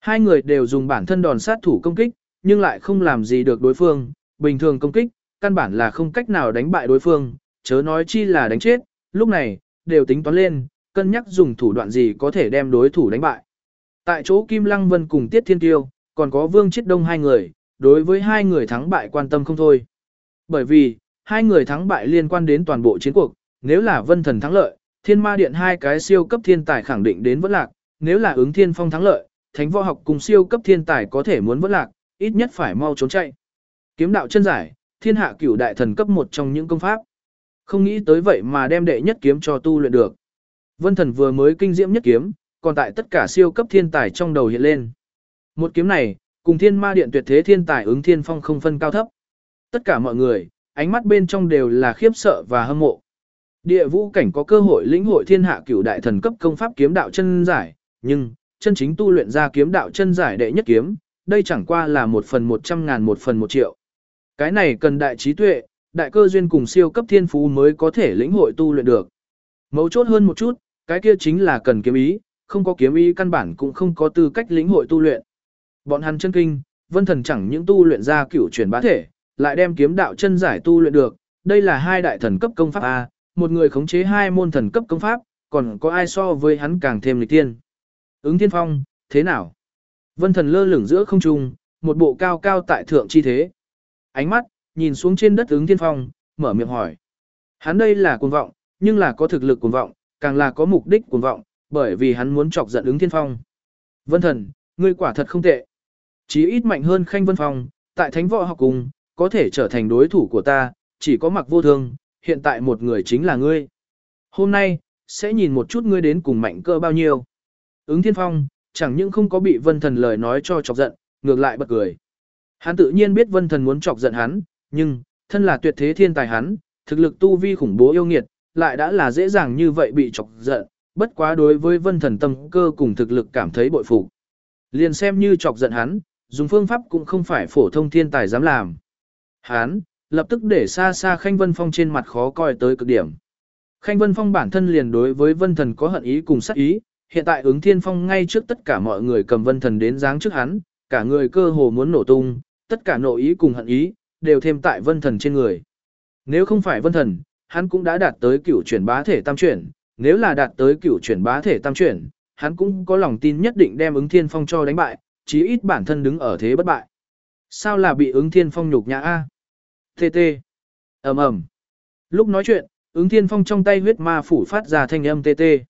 Hai người đều dùng bản thân đòn sát thủ công kích, nhưng lại không làm gì được đối phương, bình thường công kích, căn bản là không cách nào đánh bại đối phương, chớ nói chi là đánh chết, lúc này, đều tính toán lên, cân nhắc dùng thủ đoạn gì có thể đem đối thủ đánh bại. Tại chỗ Kim Lăng Vân cùng Tiết Thiên Tiêu, còn có Vương Chiết Đông hai người, đối với hai người thắng bại quan tâm không thôi. Bởi vì, hai người thắng bại liên quan đến toàn bộ chiến cuộc, nếu là Vân Thần thắng lợi, Thiên Ma Điện hai cái siêu cấp thiên tài khẳng định đến vẫn lạc, nếu là ứng Thiên Phong thắng lợi, Thánh Võ học cùng siêu cấp thiên tài có thể muốn vẫn lạc, ít nhất phải mau trốn chạy. Kiếm đạo chân giải, thiên hạ cửu đại thần cấp một trong những công pháp. Không nghĩ tới vậy mà đem đệ nhất kiếm cho tu luyện được. Vân Thần vừa mới kinh diễm nhất kiếm, còn tại tất cả siêu cấp thiên tài trong đầu hiện lên. Một kiếm này, cùng thiên ma điện tuyệt thế thiên tài ứng thiên phong không phân cao thấp. Tất cả mọi người, ánh mắt bên trong đều là khiếp sợ và hâm mộ. Địa vũ cảnh có cơ hội lĩnh hội thiên hạ cửu đại thần cấp công pháp kiếm đạo chân giải, nhưng, chân chính tu luyện ra kiếm đạo chân giải đệ nhất kiếm, đây chẳng qua là một phần một trăm ngàn một phần một triệu. Cái này cần đại trí tuệ, đại cơ duyên cùng siêu cấp thiên phú mới có thể lĩnh hội tu luyện được. Mấu chốt hơn một chút, cái kia chính là cần kiếm ý, không có kiếm ý căn bản cũng không có tư cách lĩnh hội tu luyện. Bọn hắn chân kinh, vân thần chẳng những tu luyện ra cửu chuyển bá thể, lại đem kiếm đạo chân giải tu luyện được, đây là hai đại thần cấp công pháp A, một người khống chế hai môn thần cấp công pháp, còn có ai so với hắn càng thêm lịch tiên. Ứng thiên phong, thế nào? Vân thần lơ lửng giữa không trung, một bộ cao cao tại thượng chi thế. Ánh mắt, nhìn xuống trên đất ứng thiên phong, mở miệng hỏi. Hắn đây là cuồng vọng, nhưng là có thực lực cuồng vọng, càng là có mục đích cuồng vọng, bởi vì hắn muốn chọc giận ứng thiên phong. Vân thần, ngươi quả thật không tệ. Chí ít mạnh hơn khanh vân phong, tại thánh võ học cùng, có thể trở thành đối thủ của ta, chỉ có mặc vô thương, hiện tại một người chính là ngươi. Hôm nay, sẽ nhìn một chút ngươi đến cùng mạnh cơ bao nhiêu. Ứng thiên phong, chẳng những không có bị vân thần lời nói cho chọc giận, ngược lại bật cười. Hắn tự nhiên biết vân thần muốn chọc giận hắn, nhưng, thân là tuyệt thế thiên tài hắn, thực lực tu vi khủng bố yêu nghiệt, lại đã là dễ dàng như vậy bị chọc giận, bất quá đối với vân thần tâm cơ cùng thực lực cảm thấy bội phục. Liền xem như chọc giận hắn, dùng phương pháp cũng không phải phổ thông thiên tài dám làm. Hán lập tức để xa xa Khanh Vân Phong trên mặt khó coi tới cực điểm. Khanh Vân Phong bản thân liền đối với Vân Thần có hận ý cùng sát ý, hiện tại ứng thiên phong ngay trước tất cả mọi người cầm Vân Thần đến dáng trước hắn, cả người cơ hồ muốn nổ tung, tất cả nội ý cùng hận ý, đều thêm tại Vân Thần trên người. Nếu không phải Vân Thần, hắn cũng đã đạt tới cửu chuyển bá thể tam chuyển, nếu là đạt tới cửu chuyển bá thể tam chuyển, hắn cũng có lòng tin nhất định đem ứng thiên phong cho đánh bại, chí ít bản thân đứng ở thế bất bại. Sao là bị ứng thiên phong nhục nhã A? Tê tê. ầm ầm. Lúc nói chuyện, ứng thiên phong trong tay huyết ma phủ phát ra thanh âm tê tê.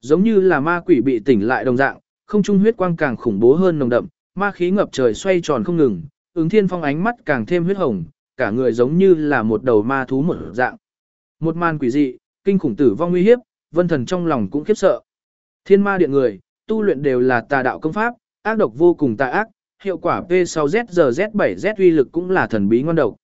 Giống như là ma quỷ bị tỉnh lại đồng dạng, không trung huyết quang càng khủng bố hơn nồng đậm, ma khí ngập trời xoay tròn không ngừng, ứng thiên phong ánh mắt càng thêm huyết hồng, cả người giống như là một đầu ma thú một dạng. Một màn quỷ dị, kinh khủng tử vong nguy hiếp, vân thần trong lòng cũng khiếp sợ. Thiên ma điện người, tu luyện đều là tà đạo công pháp, ác độc vô cùng tà ác, hiệu quả P6Z7Z uy lực cũng là thần bí ngon độc.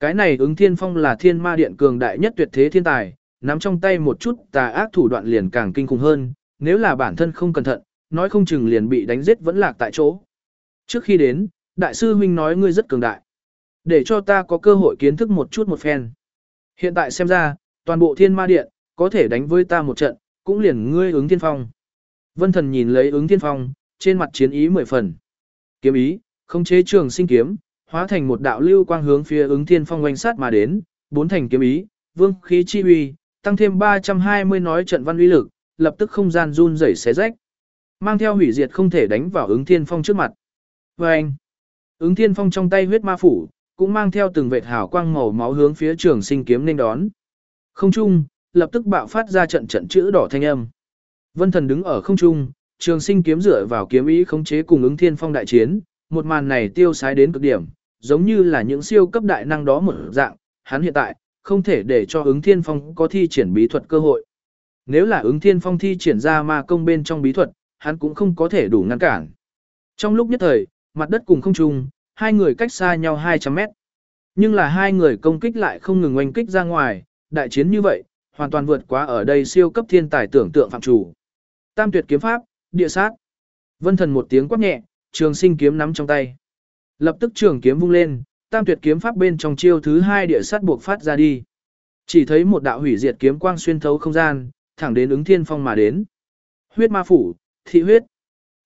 Cái này ứng thiên phong là thiên ma điện cường đại nhất tuyệt thế thiên tài, nắm trong tay một chút tà ác thủ đoạn liền càng kinh khủng hơn, nếu là bản thân không cẩn thận, nói không chừng liền bị đánh giết vẫn lạc tại chỗ. Trước khi đến, đại sư huynh nói ngươi rất cường đại. Để cho ta có cơ hội kiến thức một chút một phen. Hiện tại xem ra, toàn bộ thiên ma điện, có thể đánh với ta một trận, cũng liền ngươi ứng thiên phong. Vân thần nhìn lấy ứng thiên phong, trên mặt chiến ý mười phần. Kiếm ý, không chế trường sinh kiếm, hóa thành một đạo lưu quang hướng phía ứng thiên phong quanh sát mà đến, bốn thành kiếm ý, vương khí chi uy, tăng thêm 320 nói trận văn uy lực, lập tức không gian run rẩy xé rách. Mang theo hủy diệt không thể đánh vào ứng thiên phong trước mặt. Và anh, ứng thiên phong trong tay huyết ma phủ, cũng mang theo từng vệt hào quang màu máu hướng phía trường sinh kiếm nên đón. Không trung, lập tức bạo phát ra trận trận chữ đỏ thanh âm. Vân thần đứng ở không trung, trường sinh kiếm dựa vào kiếm ý khống chế cùng ứng thiên phong đại chiến, một màn này tiêu sái đến cực điểm, giống như là những siêu cấp đại năng đó một dạng, hắn hiện tại, không thể để cho ứng thiên phong có thi triển bí thuật cơ hội. Nếu là ứng thiên phong thi triển ra ma công bên trong bí thuật, hắn cũng không có thể đủ ngăn cản. Trong lúc nhất thời, mặt đất cùng không trung, hai người cách xa nhau 200 mét. Nhưng là hai người công kích lại không ngừng oanh kích ra ngoài, đại chiến như vậy, hoàn toàn vượt quá ở đây siêu cấp thiên tài tưởng tượng phạm chủ. Tam tuyệt kiếm pháp, địa sát. Vân thần một tiếng quát nhẹ, trường sinh kiếm nắm trong tay. Lập tức trường kiếm vung lên, tam tuyệt kiếm pháp bên trong chiêu thứ hai địa sát buộc phát ra đi. Chỉ thấy một đạo hủy diệt kiếm quang xuyên thấu không gian, thẳng đến ứng thiên phong mà đến. Huyết ma phủ, thị huyết.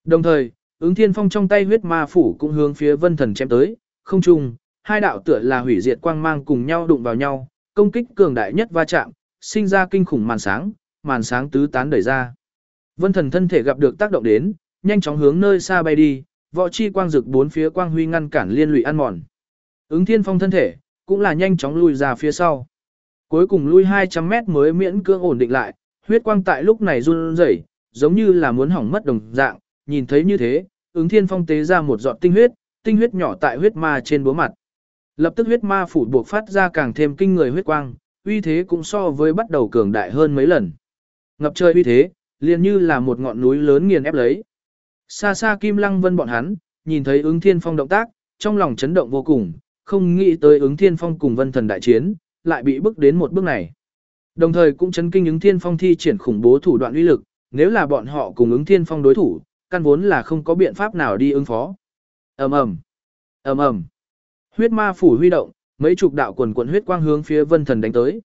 Đồng thời, ứng thiên phong trong tay huyết ma phủ cũng hướng phía vân thần chém tới, không chung, hai đạo tựa là hủy diệt quang mang cùng nhau đụng vào nhau, công kích cường đại nhất va chạm, sinh ra kinh khủng màn sáng, màn sáng tứ tán đẩy ra. Vân thần thân thể gặp được tác động đến, nhanh chóng hướng nơi xa bay đi, võ chi quang rực bốn phía quang huy ngăn cản liên lụy ăn mòn. Ứng thiên phong thân thể, cũng là nhanh chóng lui ra phía sau. Cuối cùng lui 200 mét mới miễn cưỡng ổn định lại, huyết quang tại lúc này run rẩy, giống như là muốn hỏng mất đồng dạng, nhìn thấy như thế, ứng thiên phong tế ra một giọt tinh huyết, tinh huyết nhỏ tại huyết ma trên búa mặt. Lập tức huyết ma phủ buộc phát ra càng thêm kinh người huyết quang, uy thế cũng so với bắt đầu cường đại hơn mấy lần. Ngập trời uy thế, liền như là một ngọn núi lớn nghiền ép lấy. Xa xa Kim Lăng Vân bọn hắn, nhìn thấy ứng thiên phong động tác, trong lòng chấn động vô cùng, không nghĩ tới ứng thiên phong cùng vân thần đại chiến, lại bị bước đến một bước này. Đồng thời cũng chấn kinh ứng thiên phong thi triển khủng bố thủ đoạn uy lực, nếu là bọn họ cùng ứng thiên phong đối thủ, căn vốn là không có biện pháp nào đi ứng phó. ầm ầm ầm ầm Huyết ma phủ huy động, mấy chục đạo quần quần huyết quang hướng phía vân thần đánh tới.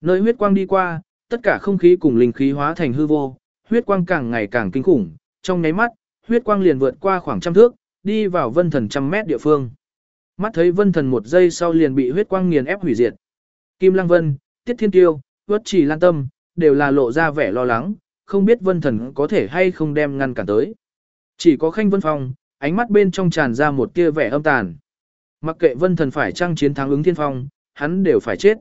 Nơi huyết quang đi qua, tất cả không khí cùng linh khí hóa thành hư vô, huyết quang càng ngày càng kinh khủng, trong nháy mắt, huyết quang liền vượt qua khoảng trăm thước, đi vào vân thần trăm mét địa phương. Mắt thấy vân thần một giây sau liền bị huyết quang nghiền ép hủy diệt. Kim Lăng Vân, Tiết Thiên Tiêu, Vất Chỉ Lan Tâm, đều là lộ ra vẻ lo lắng, không biết vân thần có thể hay không đem ngăn cản tới. Chỉ có Khanh Vân Phong, ánh mắt bên trong tràn ra một tia vẻ âm tàn. Mặc kệ vân thần phải trang chiến thắng ứng thiên phong, hắn đều phải chết.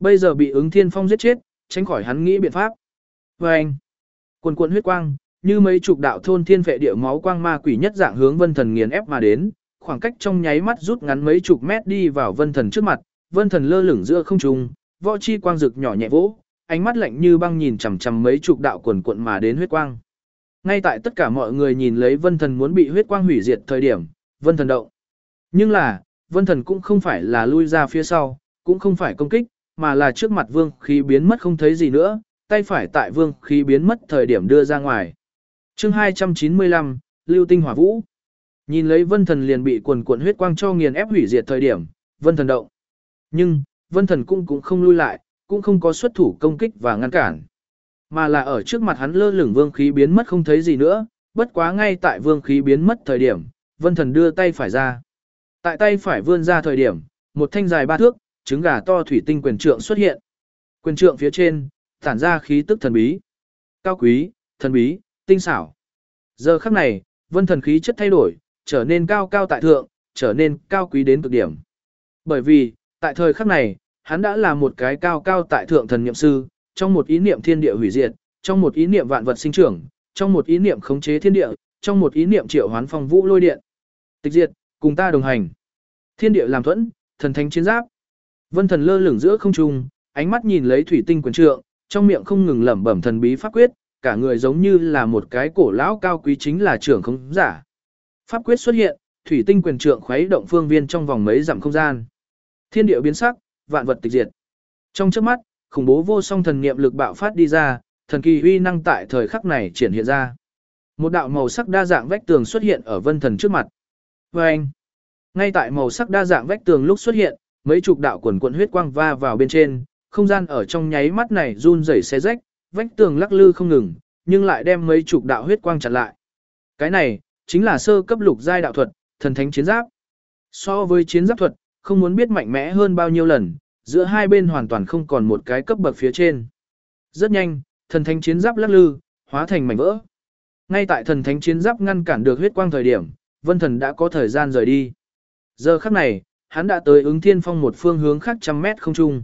Bây giờ bị ứng thiên phong giết chết, tránh khỏi hắn nghĩ biện pháp. Và anh, quần cuộn huyết quang, như mấy chục đạo thôn thiên vệ địa máu quang ma quỷ nhất dạng hướng vân thần nghiền ép mà đến, khoảng cách trong nháy mắt rút ngắn mấy chục mét đi vào vân thần trước mặt, vân thần lơ lửng giữa không trung, võ chi quang rực nhỏ nhẹ vỗ, ánh mắt lạnh như băng nhìn chằm chằm mấy chục đạo quần cuộn mà đến huyết quang. Ngay tại tất cả mọi người nhìn lấy vân thần muốn bị huyết quang hủy diệt thời điểm, vân thần động. Nhưng là, vân thần cũng không phải là lui ra phía sau, cũng không phải công kích, mà là trước mặt vương khí biến mất không thấy gì nữa, tay phải tại vương khí biến mất thời điểm đưa ra ngoài. chương 295, Lưu Tinh Hỏa Vũ. Nhìn lấy vân thần liền bị quần cuộn huyết quang cho nghiền ép hủy diệt thời điểm, vân thần động. Nhưng, vân thần cũng cũng không lui lại, cũng không có xuất thủ công kích và ngăn cản. Mà là ở trước mặt hắn lơ lửng vương khí biến mất không thấy gì nữa, bất quá ngay tại vương khí biến mất thời điểm, vân thần đưa tay phải ra. Tại tay phải vươn ra thời điểm, một thanh dài ba thước, trứng gà to thủy tinh quyền trượng xuất hiện. Quyền trượng phía trên, tản ra khí tức thần bí. Cao quý, thần bí, Tinh xảo. Giờ khắc này, vân thần khí chất thay đổi, trở nên cao cao tại thượng, trở nên cao quý đến cực điểm. Bởi vì, tại thời khắc này, hắn đã là một cái cao cao tại thượng thần niệm sư, trong một ý niệm thiên địa hủy diệt, trong một ý niệm vạn vật sinh trưởng, trong một ý niệm khống chế thiên địa, trong một ý niệm triệu hoán phong vũ lôi điện. Tịch diệt, cùng ta đồng hành. Thiên địa làm thuẫn, thần thánh chiến giáp. Vân thần lơ lửng giữa không trung, ánh mắt nhìn lấy thủy tinh quyền trượng, trong miệng không ngừng lẩm bẩm thần bí pháp quyết, cả người giống như là một cái cổ lão cao quý chính là trưởng không giả. Pháp quyết xuất hiện, thủy tinh quyền trượng khuấy động phương viên trong vòng mấy dặm không gian. Thiên địa biến sắc, vạn vật tịch diệt. Trong chớp mắt, khủng bố vô song thần niệm lực bạo phát đi ra, thần kỳ uy năng tại thời khắc này triển hiện ra. Một đạo màu sắc đa dạng vách tường xuất hiện ở vân thần trước mặt. Và anh, ngay tại màu sắc đa dạng vách tường lúc xuất hiện, mấy chục đạo quần quần huyết quang va vào bên trên, không gian ở trong nháy mắt này run rẩy xé rách, vách tường lắc lư không ngừng, nhưng lại đem mấy chục đạo huyết quang chặn lại. Cái này chính là sơ cấp lục giai đạo thuật, thần thánh chiến giáp. So với chiến giáp thuật, không muốn biết mạnh mẽ hơn bao nhiêu lần, giữa hai bên hoàn toàn không còn một cái cấp bậc phía trên. Rất nhanh, thần thánh chiến giáp lắc lư, hóa thành mảnh vỡ. Ngay tại thần thánh chiến giáp ngăn cản được huyết quang thời điểm, Vân Thần đã có thời gian rời đi. Giờ khắc này, hắn đã tới ứng thiên phong một phương hướng khác trăm mét không trung.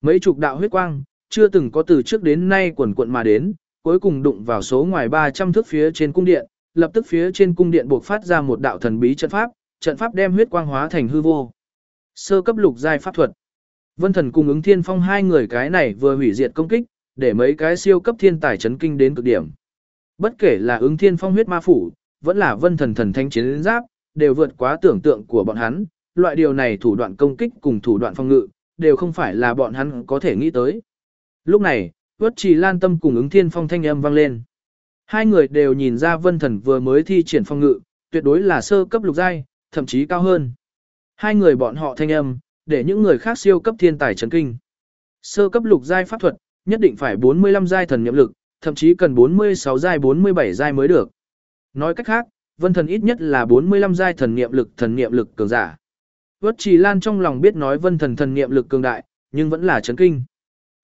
Mấy chục đạo huyết quang, chưa từng có từ trước đến nay quần quận mà đến, cuối cùng đụng vào số ngoài 300 thước phía trên cung điện, lập tức phía trên cung điện buộc phát ra một đạo thần bí trận pháp, trận pháp đem huyết quang hóa thành hư vô. Sơ cấp lục giai pháp thuật. Vân Thần cùng ứng thiên phong hai người cái này vừa hủy diệt công kích, để mấy cái siêu cấp thiên tài chấn kinh đến cực điểm. Bất kể là ứng thiên phong huyết ma phủ, vẫn là vân thần thần thanh chiến giáp, đều vượt quá tưởng tượng của bọn hắn, loại điều này thủ đoạn công kích cùng thủ đoạn phong ngự, đều không phải là bọn hắn có thể nghĩ tới. Lúc này, Vất Trì Lan Tâm cùng ứng thiên phong thanh âm vang lên. Hai người đều nhìn ra vân thần vừa mới thi triển phong ngự, tuyệt đối là sơ cấp lục giai, thậm chí cao hơn. Hai người bọn họ thanh âm, để những người khác siêu cấp thiên tài chấn kinh. Sơ cấp lục giai pháp thuật, nhất định phải 45 giai thần niệm lực, thậm chí cần 46 giai 47 giai mới được. Nói cách khác, vân thần ít nhất là 45 giai thần niệm lực thần niệm lực cường giả. Vất Trì Lan trong lòng biết nói vân thần thần niệm lực cường đại, nhưng vẫn là chấn kinh.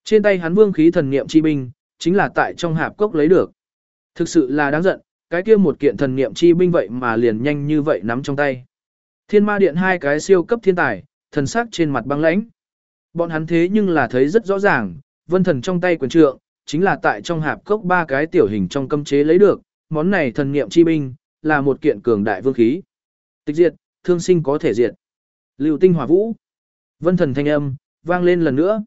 Trên tay hắn vương khí thần niệm chi binh, chính là tại trong hạp cốc lấy được. Thực sự là đáng giận, cái kia một kiện thần niệm chi binh vậy mà liền nhanh như vậy nắm trong tay. Thiên ma điện hai cái siêu cấp thiên tài, thần sắc trên mặt băng lãnh. Bọn hắn thế nhưng là thấy rất rõ ràng, vân thần trong tay quyền trượng, chính là tại trong hạp cốc ba cái tiểu hình trong cấm chế lấy được, món này thần niệm chi binh, là một kiện cường đại vương khí. Tịch diệt, thương sinh có thể diệt. Lưu tinh hỏa vũ. Vân thần thanh âm, vang lên lần nữa.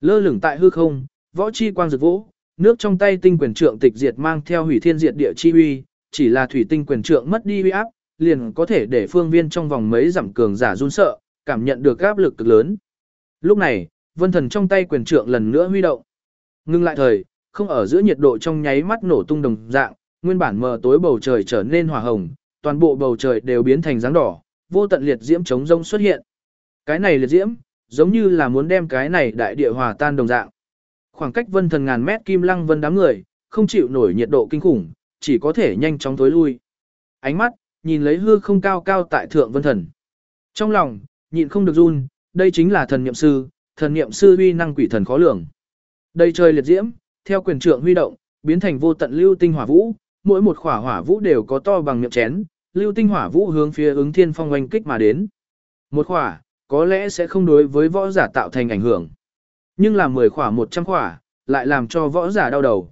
Lơ lửng tại hư không, võ chi quang rực vũ, nước trong tay tinh quyền trượng tịch diệt mang theo hủy thiên diệt địa chi uy, chỉ là thủy tinh quyền trượng mất đi uy áp, liền có thể để phương viên trong vòng mấy dặm cường giả run sợ, cảm nhận được áp lực cực lớn. Lúc này, vân thần trong tay quyền trượng lần nữa huy động. Ngưng lại thời, không ở giữa nhiệt độ trong nháy mắt nổ tung đồng dạng, nguyên bản mờ tối bầu trời trở nên hỏa hồng, toàn bộ bầu trời đều biến thành dáng đỏ, vô tận liệt diễm chống rông xuất hiện. Cái này liệt diễm, giống như là muốn đem cái này đại địa hòa tan đồng dạng. Khoảng cách vân thần ngàn mét kim lăng vân đám người, không chịu nổi nhiệt độ kinh khủng, chỉ có thể nhanh chóng tối lui. Ánh mắt, nhìn lấy hư không cao cao tại thượng vân thần. Trong lòng, nhịn không được run, đây chính là thần niệm sư, thần niệm sư uy năng quỷ thần khó lường. Đây trời liệt diễm, theo quyền trượng huy động, biến thành vô tận lưu tinh hỏa vũ, mỗi một khỏa hỏa vũ đều có to bằng miệng chén, lưu tinh hỏa vũ hướng phía ứng thiên phong oanh kích mà đến. Một khỏa, có lẽ sẽ không đối với võ giả tạo thành ảnh hưởng. Nhưng là 10 khỏa 100 khỏa, lại làm cho võ giả đau đầu.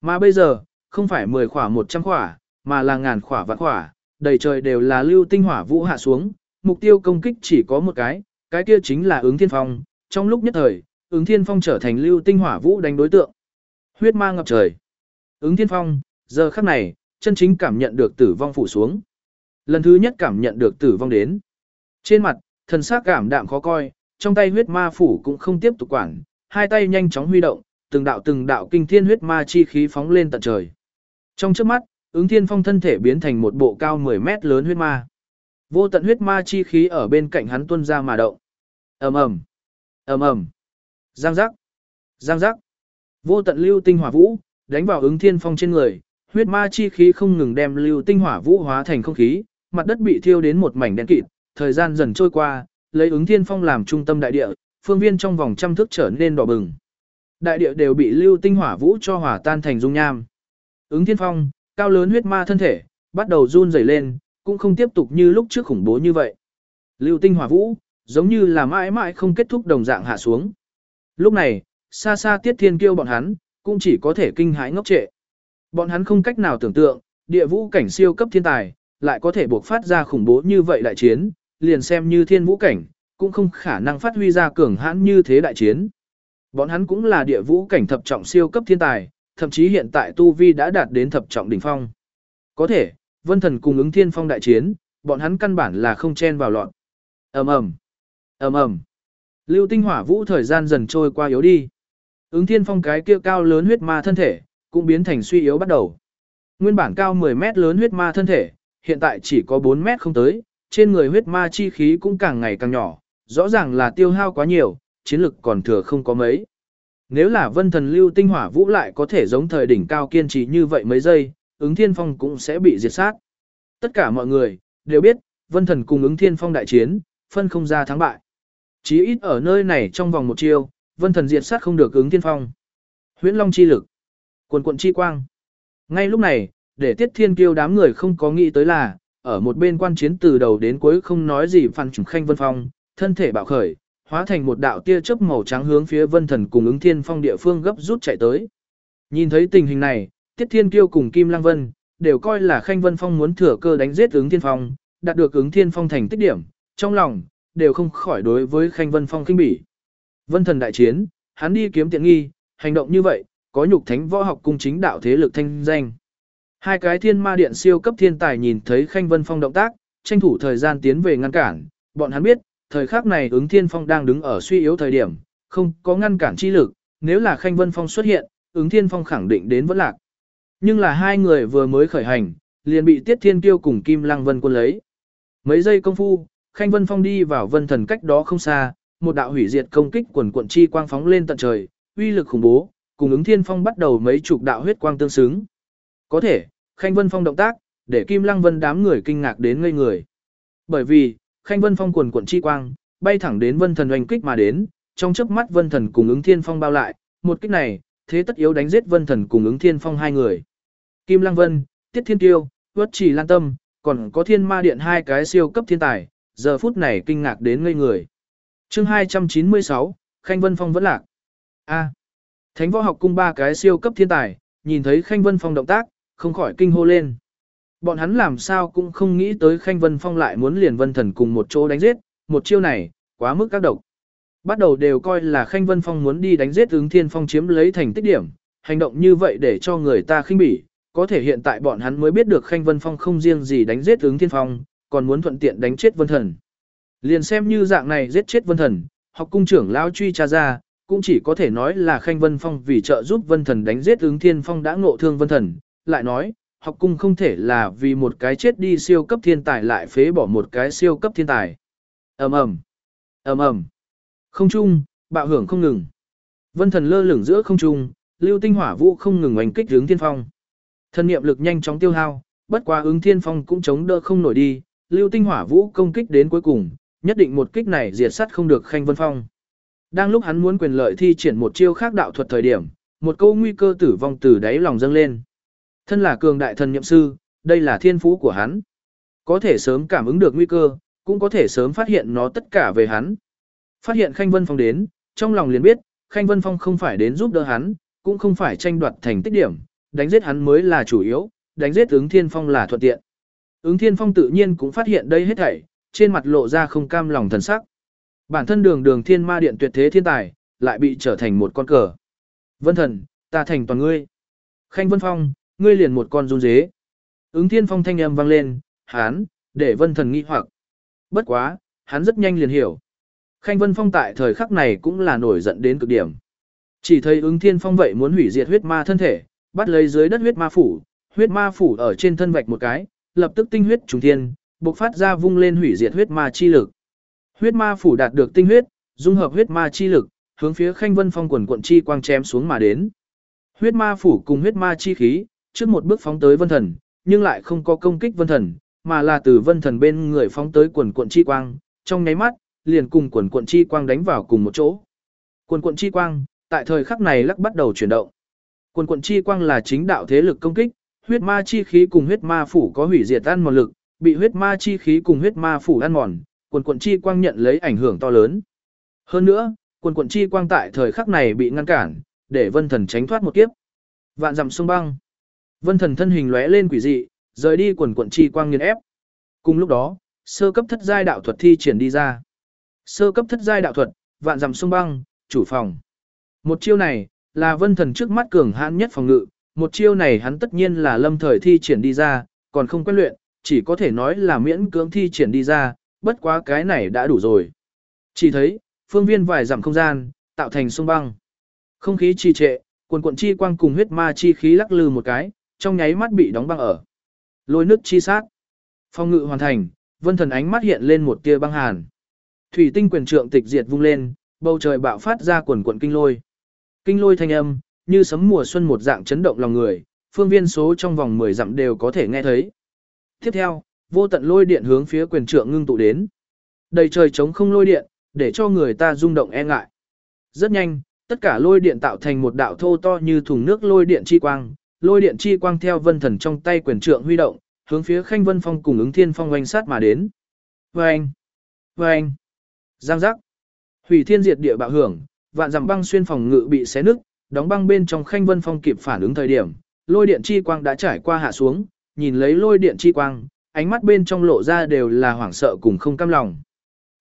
Mà bây giờ, không phải 10 khỏa 100 khỏa, mà là ngàn khỏa vạn khỏa, đầy trời đều là lưu tinh hỏa vũ hạ xuống, mục tiêu công kích chỉ có một cái, cái kia chính là ứng thiên phong, trong lúc nhất thời, ứng thiên phong trở thành lưu tinh hỏa vũ đánh đối tượng. Huyết ma ngập trời. Ứng thiên phong, giờ khắc này, chân chính cảm nhận được tử vong phủ xuống. Lần thứ nhất cảm nhận được tử vong đến. Trên mặt, thần sắc cảm đạm khó coi, trong tay huyết ma phủ cũng không tiếp tục quản, hai tay nhanh chóng huy động, từng đạo từng đạo kinh thiên huyết ma chi khí phóng lên tận trời. Trong trước mắt, ứng thiên phong thân thể biến thành một bộ cao 10 mét lớn huyết ma. Vô tận huyết ma chi khí ở bên cạnh hắn tuôn ra mà động. ầm ầm, ầm ầm, giang giác, giang giác. Vô tận lưu tinh hỏa vũ đánh vào ứng thiên phong trên người, huyết ma chi khí không ngừng đem lưu tinh hỏa vũ hóa thành không khí, mặt đất bị thiêu đến một mảnh đen kịt, thời gian dần trôi qua, lấy ứng thiên phong làm trung tâm đại địa, phương viên trong vòng trăm thước trở nên đỏ bừng. Đại địa đều bị lưu tinh hỏa vũ cho hỏa tan thành dung nham. ứng thiên phong, cao lớn huyết ma thân thể, bắt đầu run rẩy lên, cũng không tiếp tục như lúc trước khủng bố như vậy. Lưu tinh hỏa vũ, giống như là mãi mãi không kết thúc đồng dạng hạ xuống. Lúc này, xa xa tiết thiên kêu bọn hắn, cũng chỉ có thể kinh hãi ngốc trệ. Bọn hắn không cách nào tưởng tượng, địa vũ cảnh siêu cấp thiên tài, lại có thể buộc phát ra khủng bố như vậy đại chiến, liền xem như thiên vũ cảnh, cũng không khả năng phát huy ra cường hãn như thế đại chiến. Bọn hắn cũng là địa vũ cảnh thập trọng siêu cấp thiên tài, thậm chí hiện tại Tu Vi đã đạt đến thập trọng đỉnh phong. Có thể, vân thần cùng ứng thiên phong đại chiến, bọn hắn căn bản là không chen vào loạn. ầm ầm ầm ầm Lưu tinh hỏa vũ thời gian dần trôi qua yếu đi. Ứng thiên phong cái kia cao lớn huyết ma thân thể, cũng biến thành suy yếu bắt đầu. Nguyên bản cao 10 mét lớn huyết ma thân thể, hiện tại chỉ có 4 mét không tới, trên người huyết ma chi khí cũng càng ngày càng nhỏ, rõ ràng là tiêu hao quá nhiều, chiến lực còn thừa không có mấy. Nếu là vân thần lưu tinh hỏa vũ lại có thể giống thời đỉnh cao kiên trì như vậy mấy giây, ứng thiên phong cũng sẽ bị diệt sát. Tất cả mọi người, đều biết, vân thần cùng ứng thiên phong đại chiến, phân không ra thắng bại. Chí ít ở nơi này trong vòng một chiêu, vân thần diệt sát không được ứng thiên phong. Huyễn Long chi lực, quần quận chi quang. Ngay lúc này, để tiết thiên kiêu đám người không có nghĩ tới là, ở một bên quan chiến từ đầu đến cuối không nói gì phan trùng khanh vân phong, thân thể bạo khởi, hóa thành một đạo tia chớp màu trắng hướng phía vân thần cùng ứng thiên phong địa phương gấp rút chạy tới. Nhìn thấy tình hình này, tiết thiên kiêu cùng kim lăng vân, đều coi là khanh vân phong muốn thừa cơ đánh giết ứng thiên phong, đạt được ứng thiên phong thành tích điểm, trong lòng, đều không khỏi đối với khanh vân phong kinh bỉ. Vân thần đại chiến, hắn đi kiếm tiện nghi, hành động như vậy, có nhục thánh võ học cung chính đạo thế lực thanh danh. Hai cái thiên ma điện siêu cấp thiên tài nhìn thấy Khanh Vân Phong động tác, tranh thủ thời gian tiến về ngăn cản, bọn hắn biết, thời khắc này ứng thiên phong đang đứng ở suy yếu thời điểm, không có ngăn cản chi lực, nếu là Khanh Vân Phong xuất hiện, ứng thiên phong khẳng định đến vẫn lạc. Nhưng là hai người vừa mới khởi hành, liền bị Tiết Thiên Kiêu cùng Kim Lăng Vân quân lấy. Mấy giây công phu, Khanh Vân Phong đi vào vân thần cách đó không xa, một đạo hủy diệt công kích quần quận chi quang phóng lên tận trời, uy lực khủng bố, cùng ứng thiên phong bắt đầu mấy chục đạo huyết quang tương xứng. Có thể, Khanh Vân Phong động tác, để Kim Lăng Vân đám người kinh ngạc đến ngây người. Bởi vì, Khanh Vân Phong quần quận chi quang, bay thẳng đến Vân Thần oanh kích mà đến, trong chớp mắt Vân Thần cùng ứng Thiên Phong bao lại, một kích này, thế tất yếu đánh giết Vân Thần cùng ứng Thiên Phong hai người. Kim Lăng Vân, Tiết Thiên Tiêu, uất Chỉ Lan Tâm, còn có Thiên Ma Điện hai cái siêu cấp thiên tài, giờ phút này kinh ngạc đến ngây người. Chương 296, Khanh Vân Phong vẫn lạc. A. Thánh võ học cung ba cái siêu cấp thiên tài, nhìn thấy Khanh Vân Phong động tác, không khỏi kinh hô lên. Bọn hắn làm sao cũng không nghĩ tới Khanh Vân Phong lại muốn liền Vân Thần cùng một chỗ đánh giết, một chiêu này, quá mức các độc. Bắt đầu đều coi là Khanh Vân Phong muốn đi đánh giết ứng thiên phong chiếm lấy thành tích điểm, hành động như vậy để cho người ta khinh bỉ, có thể hiện tại bọn hắn mới biết được Khanh Vân Phong không riêng gì đánh giết ứng thiên phong, còn muốn thuận tiện đánh chết Vân Thần. Liền xem như dạng này giết chết Vân Thần, học cung trưởng lão truy tra ra, cũng chỉ có thể nói là Khanh Vân Phong vì trợ giúp Vân Thần đánh giết ứng thiên phong đã ngộ thương Vân Thần, lại nói, học cung không thể là vì một cái chết đi siêu cấp thiên tài lại phế bỏ một cái siêu cấp thiên tài. ầm ầm ầm ầm Không trung, bạo hưởng không ngừng. Vân thần lơ lửng giữa không trung, lưu tinh hỏa vũ không ngừng oanh kích hướng thiên phong. Thân niệm lực nhanh chóng tiêu hao, bất quá ứng thiên phong cũng chống đỡ không nổi đi, lưu tinh hỏa vũ công kích đến cuối cùng, nhất định một kích này diệt sát không được khanh vân phong. Đang lúc hắn muốn quyền lợi thi triển một chiêu khác đạo thuật thời điểm, một câu nguy cơ tử vong từ đáy lòng dâng lên. Thân là cường đại thần nhậm sư, đây là thiên phú của hắn. Có thể sớm cảm ứng được nguy cơ, cũng có thể sớm phát hiện nó tất cả về hắn. Phát hiện Khanh Vân Phong đến, trong lòng liền biết, Khanh Vân Phong không phải đến giúp đỡ hắn, cũng không phải tranh đoạt thành tích điểm, đánh giết hắn mới là chủ yếu, đánh giết ứng thiên phong là thuận tiện. Ứng thiên phong tự nhiên cũng phát hiện đây hết thảy, trên mặt lộ ra không cam lòng thần sắc. Bản thân đường đường thiên ma điện tuyệt thế thiên tài, lại bị trở thành một con cờ. Vân thần, ta thành toàn ngươi. Khanh Vân Phong, ngươi liền một con run dế. Ứng thiên phong thanh âm vang lên, hán, để vân thần nghi hoặc. Bất quá, hắn rất nhanh liền hiểu. Khanh vân phong tại thời khắc này cũng là nổi giận đến cực điểm. Chỉ thấy ứng thiên phong vậy muốn hủy diệt huyết ma thân thể, bắt lấy dưới đất huyết ma phủ, huyết ma phủ ở trên thân vạch một cái, lập tức tinh huyết trùng thiên, bộc phát ra vung lên hủy diệt huyết ma chi lực. Huyết ma phủ đạt được tinh huyết, dung hợp huyết ma chi lực, hướng phía Khanh Vân Phong quần quận chi quang chém xuống mà đến. Huyết ma phủ cùng huyết ma chi khí, trước một bước phóng tới vân thần, nhưng lại không có công kích vân thần, mà là từ vân thần bên người phóng tới quần cuộn chi quang, trong nháy mắt, liền cùng quần cuộn chi quang đánh vào cùng một chỗ. Quần cuộn chi quang, tại thời khắc này lắc bắt đầu chuyển động. Quần cuộn chi quang là chính đạo thế lực công kích, Huyết ma chi khí cùng huyết ma phủ có hủy diệt ăn mòn lực, bị huyết ma chi khí cùng huyết ma phủ ăn mòn, quần cuộn chi quang nhận lấy ảnh hưởng to lớn. Hơn nữa, quần cuộn chi quang tại thời khắc này bị ngăn cản, để vân thần tránh thoát một kiếp. Vạn dặm sông băng. Vân thần thân hình lóe lên quỷ dị, rời đi quần quần chi quang nghiền ép. Cùng lúc đó, sơ cấp thất giai đạo thuật thi triển đi ra. Sơ cấp thất giai đạo thuật, vạn dặm sông băng, chủ phòng. Một chiêu này, là vân thần trước mắt cường hãn nhất phòng ngự, một chiêu này hắn tất nhiên là lâm thời thi triển đi ra, còn không quen luyện, chỉ có thể nói là miễn cưỡng thi triển đi ra, bất quá cái này đã đủ rồi. Chỉ thấy, phương viên vài dặm không gian, tạo thành sông băng. Không khí trì trệ, quần quận chi quang cùng huyết ma chi khí lắc lư một cái, trong nháy mắt bị đóng băng ở. Lôi nước chi sát. Phong ngự hoàn thành, vân thần ánh mắt hiện lên một tia băng hàn. Thủy tinh quyền trượng tịch diệt vung lên, bầu trời bạo phát ra quần quần kinh lôi. Kinh lôi thanh âm, như sấm mùa xuân một dạng chấn động lòng người, phương viên số trong vòng 10 dặm đều có thể nghe thấy. Tiếp theo, vô tận lôi điện hướng phía quyền trượng ngưng tụ đến. Đầy trời trống không lôi điện, để cho người ta rung động e ngại. Rất nhanh, tất cả lôi điện tạo thành một đạo thô to như thùng nước lôi điện chi quang, lôi điện chi quang theo vân thần trong tay quyền trượng huy động, hướng phía Khanh Vân Phong cùng ứng thiên phong oanh sát mà đến. Vâng! Vâng! Giang giác! Hủy thiên diệt địa bạo hưởng, vạn dặm băng xuyên phòng ngự bị xé nứt, đóng băng bên trong Khanh Vân Phong kịp phản ứng thời điểm, lôi điện chi quang đã trải qua hạ xuống, nhìn lấy lôi điện chi quang, ánh mắt bên trong lộ ra đều là hoảng sợ cùng không cam lòng.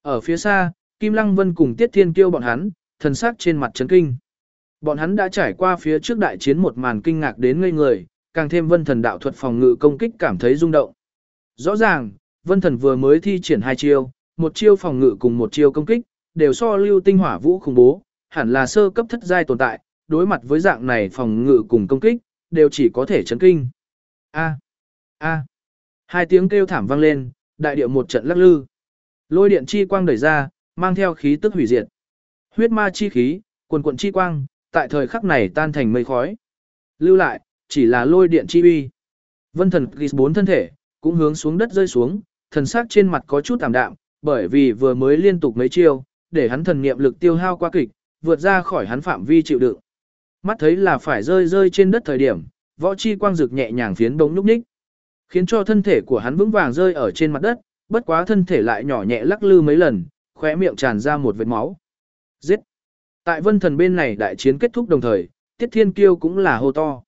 Ở phía xa, Kim Lăng Vân cùng Tiết Thiên Kiêu bọn hắn, thần sắc trên mặt chấn kinh. Bọn hắn đã trải qua phía trước đại chiến một màn kinh ngạc đến ngây người, càng thêm vân thần đạo thuật phòng ngự công kích cảm thấy rung động. Rõ ràng, vân thần vừa mới thi triển hai chiêu, một chiêu phòng ngự cùng một chiêu công kích, đều so lưu tinh hỏa vũ khủng bố, hẳn là sơ cấp thất giai tồn tại, đối mặt với dạng này phòng ngự cùng công kích, đều chỉ có thể chấn kinh. A. A. Hai tiếng kêu thảm vang lên, đại địa một trận lắc lư. Lôi điện chi quang đẩy ra, mang theo khí tức hủy diệt. Huyết ma chi khí, quần quần chi quang, tại thời khắc này tan thành mây khói. Lưu lại, chỉ là lôi điện chi uy. Vân thần ghi bốn thân thể, cũng hướng xuống đất rơi xuống, thần sắc trên mặt có chút tạm đạm, bởi vì vừa mới liên tục mấy chiêu, để hắn thần niệm lực tiêu hao quá kịch, vượt ra khỏi hắn phạm vi chịu đựng. Mắt thấy là phải rơi rơi trên đất thời điểm, võ chi quang rực nhẹ nhàng phiến bóng nhúc ních, khiến cho thân thể của hắn vững vàng rơi ở trên mặt đất, bất quá thân thể lại nhỏ nhẹ lắc lư mấy lần, khóe miệng tràn ra một vệt máu. Giết! Tại vân thần bên này đại chiến kết thúc đồng thời, Tiết Thiên Kiêu cũng là hô to.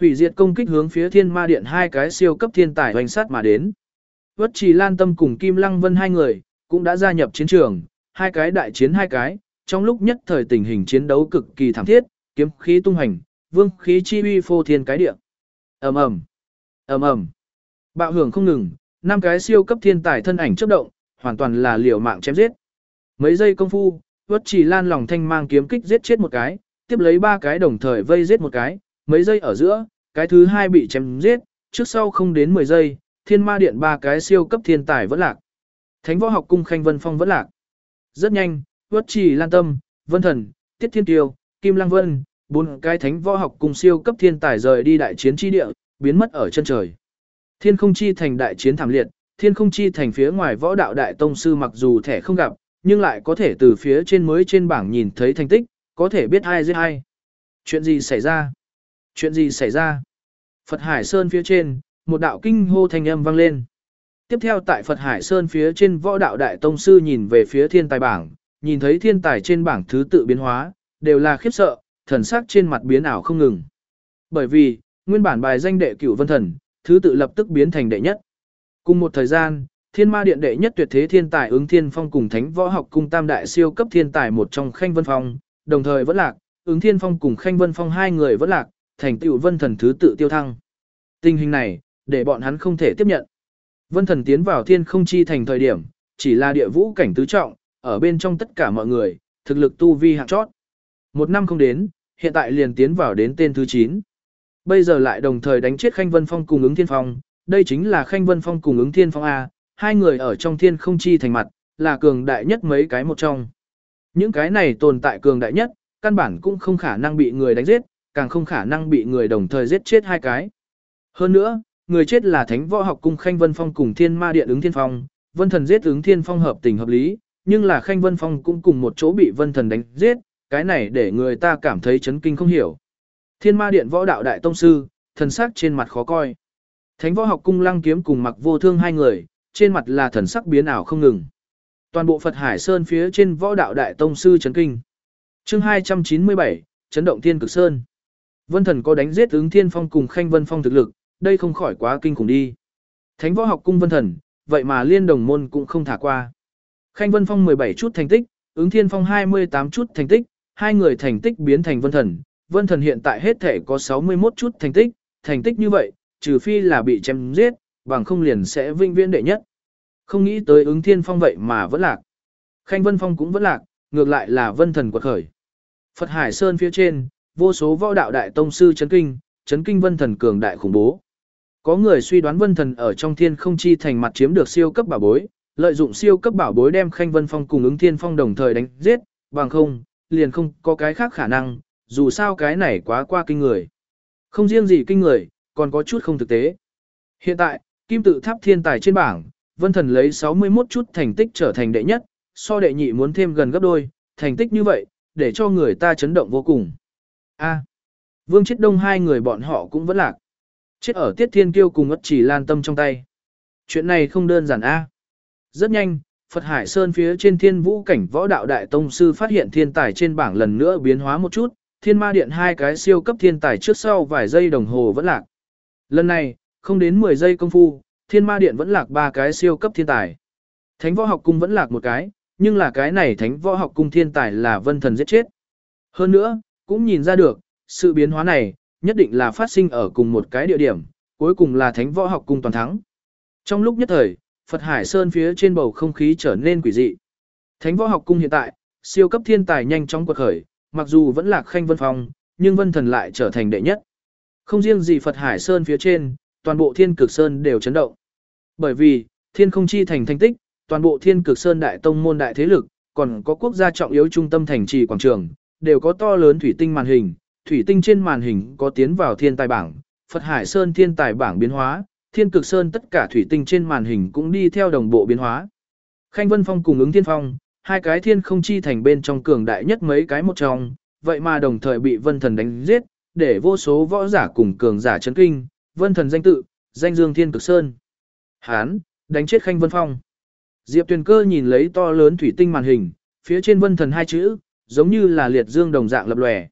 Hủy diệt công kích hướng phía Thiên Ma Điện hai cái siêu cấp thiên tài hoành sát mà đến. Vất Trì Lan Tâm cùng Kim Lăng Vân hai người cũng đã gia nhập chiến trường, hai cái đại chiến hai cái, trong lúc nhất thời tình hình chiến đấu cực kỳ thảm thiết, kiếm khí tung hành, vương khí chi uy phô thiên cái địa. Ầm ầm, ầm ầm. Bạo hưởng không ngừng, năm cái siêu cấp thiên tài thân ảnh chớp động, hoàn toàn là liều mạng chém giết. Mấy giây công phu, Vất chỉ Lan lòng thanh mang kiếm kích giết chết một cái, tiếp lấy ba cái đồng thời vây giết một cái, mấy giây ở giữa, cái thứ hai bị chém giết, trước sau không đến 10 giây, Thiên Ma Điện ba cái siêu cấp thiên tài vẫn lạc. Thánh Võ Học Cung Khanh Vân Phong vẫn lạc. Rất nhanh, Vất chỉ Lan Tâm, Vân Thần, Tiết Thiên Tiêu, Kim Lăng Vân, bốn cái Thánh Võ Học Cung siêu cấp thiên tài rời đi đại chiến chi địa, biến mất ở chân trời. Thiên không chi thành đại chiến thảm liệt, thiên không chi thành phía ngoài võ đạo đại tông sư mặc dù thẻ không gặp, nhưng lại có thể từ phía trên mới trên bảng nhìn thấy thành tích, có thể biết ai giết ai. Chuyện gì xảy ra? Chuyện gì xảy ra? Phật Hải Sơn phía trên, một đạo kinh hô thanh âm vang lên. Tiếp theo tại Phật Hải Sơn phía trên võ đạo đại tông sư nhìn về phía thiên tài bảng, nhìn thấy thiên tài trên bảng thứ tự biến hóa, đều là khiếp sợ, thần sắc trên mặt biến ảo không ngừng. Bởi vì, nguyên bản bài danh đệ cửu vân thần, thứ tự lập tức biến thành đệ nhất. Cùng một thời gian, Thiên Ma Điện đệ nhất tuyệt thế thiên tài ứng thiên phong cùng Thánh Võ Học cung tam đại siêu cấp thiên tài một trong Khanh Vân Phong, đồng thời vẫn lạc, ứng thiên phong cùng Khanh Vân Phong hai người vẫn lạc, thành tựu vân thần thứ tự tiêu thăng. Tình hình này, để bọn hắn không thể tiếp nhận. Vân thần tiến vào thiên không chi thành thời điểm, chỉ là địa vũ cảnh tứ trọng, ở bên trong tất cả mọi người, thực lực tu vi hạng chót. Một năm không đến, hiện tại liền tiến vào đến tên thứ 9. Bây giờ lại đồng thời đánh chết Khanh Vân Phong cùng ứng thiên phong, đây chính là Khanh Vân Phong cùng ứng thiên phong A, hai người ở trong thiên không chi thành mặt, là cường đại nhất mấy cái một trong. Những cái này tồn tại cường đại nhất, căn bản cũng không khả năng bị người đánh giết, càng không khả năng bị người đồng thời giết chết hai cái. Hơn nữa, người chết là Thánh Võ Học Cung Khanh Vân Phong cùng Thiên Ma Điện ứng Thiên Phong, Vân Thần giết ứng Thiên Phong hợp tình hợp lý, nhưng là Khanh Vân Phong cũng cùng một chỗ bị Vân Thần đánh giết, cái này để người ta cảm thấy chấn kinh không hiểu. Thiên Ma Điện Võ Đạo Đại Tông Sư, thần sắc trên mặt khó coi. Thánh võ học cung lăng kiếm cùng mặc vô thương hai người, trên mặt là thần sắc biến ảo không ngừng. Toàn bộ Phật Hải Sơn phía trên võ đạo đại tông sư chấn kinh. Chương 297, chấn động thiên cực sơn. Vân Thần có đánh giết ứng Thiên Phong cùng Khanh Vân Phong thực lực, đây không khỏi quá kinh khủng đi. Thánh võ học cung Vân Thần, vậy mà liên đồng môn cũng không thả qua. Khanh Vân Phong 17 chút thành tích, ứng Thiên Phong 28 chút thành tích, hai người thành tích biến thành Vân Thần. Vân Thần hiện tại hết thể có 61 chút thành tích, thành tích như vậy, trừ phi là bị chém giết, bằng không liền sẽ vinh viễn đệ nhất. Không nghĩ tới ứng Thiên Phong vậy mà vẫn lạc. Khanh Vân Phong cũng vẫn lạc, ngược lại là Vân Thần quật khởi. Phật Hải Sơn phía trên, vô số võ đạo đại tông sư chấn kinh, chấn kinh Vân Thần cường đại khủng bố. Có người suy đoán Vân Thần ở trong thiên không chi thành mặt chiếm được siêu cấp bảo bối, lợi dụng siêu cấp bảo bối đem Khanh Vân Phong cùng ứng Thiên Phong đồng thời đánh giết, bằng không, liền không có cái khác khả năng, dù sao cái này quá qua kinh người. Không riêng gì kinh người, còn có chút không thực tế. Hiện tại, kim tự tháp thiên tài trên bảng, Vân Thần lấy 61 chút thành tích trở thành đệ nhất, so đệ nhị muốn thêm gần gấp đôi, thành tích như vậy, để cho người ta chấn động vô cùng. A. Vương Chết Đông hai người bọn họ cũng vẫn lạc. Chết ở Tiết Thiên Kiêu cùng ất chỉ lan tâm trong tay. Chuyện này không đơn giản a. Rất nhanh, Phật Hải Sơn phía trên thiên vũ cảnh võ đạo đại tông sư phát hiện thiên tài trên bảng lần nữa biến hóa một chút, thiên ma điện hai cái siêu cấp thiên tài trước sau vài giây đồng hồ vẫn lạc. Lần này, không đến 10 giây công phu, thiên ma điện vẫn lạc ba cái siêu cấp thiên tài. Thánh võ học cung vẫn lạc một cái, nhưng là cái này thánh võ học cung thiên tài là vân thần giết chết. Hơn nữa, cũng nhìn ra được, sự biến hóa này, nhất định là phát sinh ở cùng một cái địa điểm, cuối cùng là thánh võ học cung toàn thắng. Trong lúc nhất thời, Phật Hải Sơn phía trên bầu không khí trở nên quỷ dị. Thánh võ học cung hiện tại, siêu cấp thiên tài nhanh chóng quật khởi, mặc dù vẫn là khanh vân phong, nhưng vân thần lại trở thành đệ nhất. Không riêng gì Phật Hải Sơn phía trên, toàn bộ thiên cực sơn đều chấn động. Bởi vì, thiên không chi thành thành tích, toàn bộ thiên cực sơn đại tông môn đại thế lực, còn có quốc gia trọng yếu trung tâm thành trì quảng trường, đều có to lớn thủy tinh màn hình, thủy tinh trên màn hình có tiến vào thiên tài bảng, Phật Hải Sơn thiên tài bảng biến hóa, thiên cực sơn tất cả thủy tinh trên màn hình cũng đi theo đồng bộ biến hóa. Khanh Vân Phong cùng ứng thiên phong, hai cái thiên không chi thành bên trong cường đại nhất mấy cái một trong, vậy mà đồng thời bị vân thần đánh giết, để vô số võ giả cùng cường giả chấn kinh, vân thần danh tự, danh dương thiên cực sơn. Hán, đánh chết Khanh Vân Phong. Diệp Tuyền Cơ nhìn lấy to lớn thủy tinh màn hình, phía trên vân thần hai chữ, giống như là liệt dương đồng dạng lập lòe.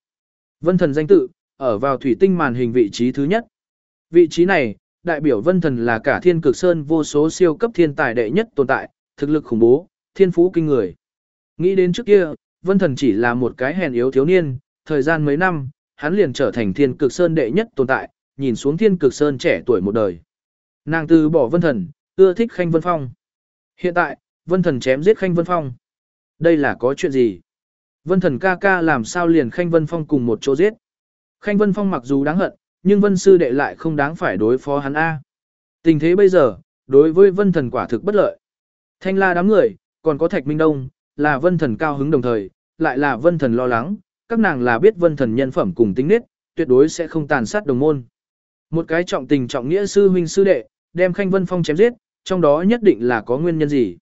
Vân thần danh tự, ở vào thủy tinh màn hình vị trí thứ nhất. Vị trí này, đại biểu vân thần là cả thiên cực sơn vô số siêu cấp thiên tài đệ nhất tồn tại, thực lực khủng bố, thiên phú kinh người. Nghĩ đến trước kia, vân thần chỉ là một cái hèn yếu thiếu niên, thời gian mấy năm, hắn liền trở thành thiên cực sơn đệ nhất tồn tại, nhìn xuống thiên cực sơn trẻ tuổi một đời. Nàng từ bỏ vân thần, ưa thích khanh vân phong. Hiện tại, vân thần chém giết khanh vân phong. Đây là có chuyện gì? Vân thần ca ca làm sao liền khanh vân phong cùng một chỗ giết? Khanh vân phong mặc dù đáng hận, nhưng vân sư đệ lại không đáng phải đối phó hắn A. Tình thế bây giờ, đối với vân thần quả thực bất lợi. Thanh la đám người, còn có thạch minh đông, là vân thần cao hứng đồng thời, lại là vân thần lo lắng, các nàng là biết vân thần nhân phẩm cùng tính nết, tuyệt đối sẽ không tàn sát đồng môn. Một cái trọng tình trọng nghĩa sư huynh sư đệ, đem Khanh Vân Phong chém giết, trong đó nhất định là có nguyên nhân gì.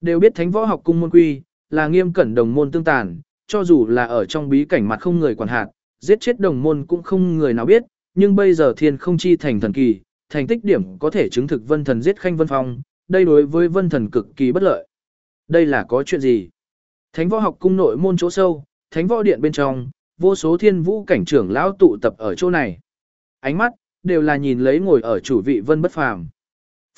Đều biết thánh võ học cung môn quy, là nghiêm cẩn đồng môn tương tàn, cho dù là ở trong bí cảnh mặt không người quản hạt, giết chết đồng môn cũng không người nào biết, nhưng bây giờ thiên không chi thành thần kỳ, thành tích điểm có thể chứng thực vân thần giết Khanh Vân Phong, đây đối với vân thần cực kỳ bất lợi. Đây là có chuyện gì? Thánh võ học cung nội môn chỗ sâu, thánh võ điện bên trong, vô số thiên vũ cảnh trưởng lão tụ tập ở chỗ này. Ánh mắt, đều là nhìn lấy ngồi ở chủ vị vân bất phàm.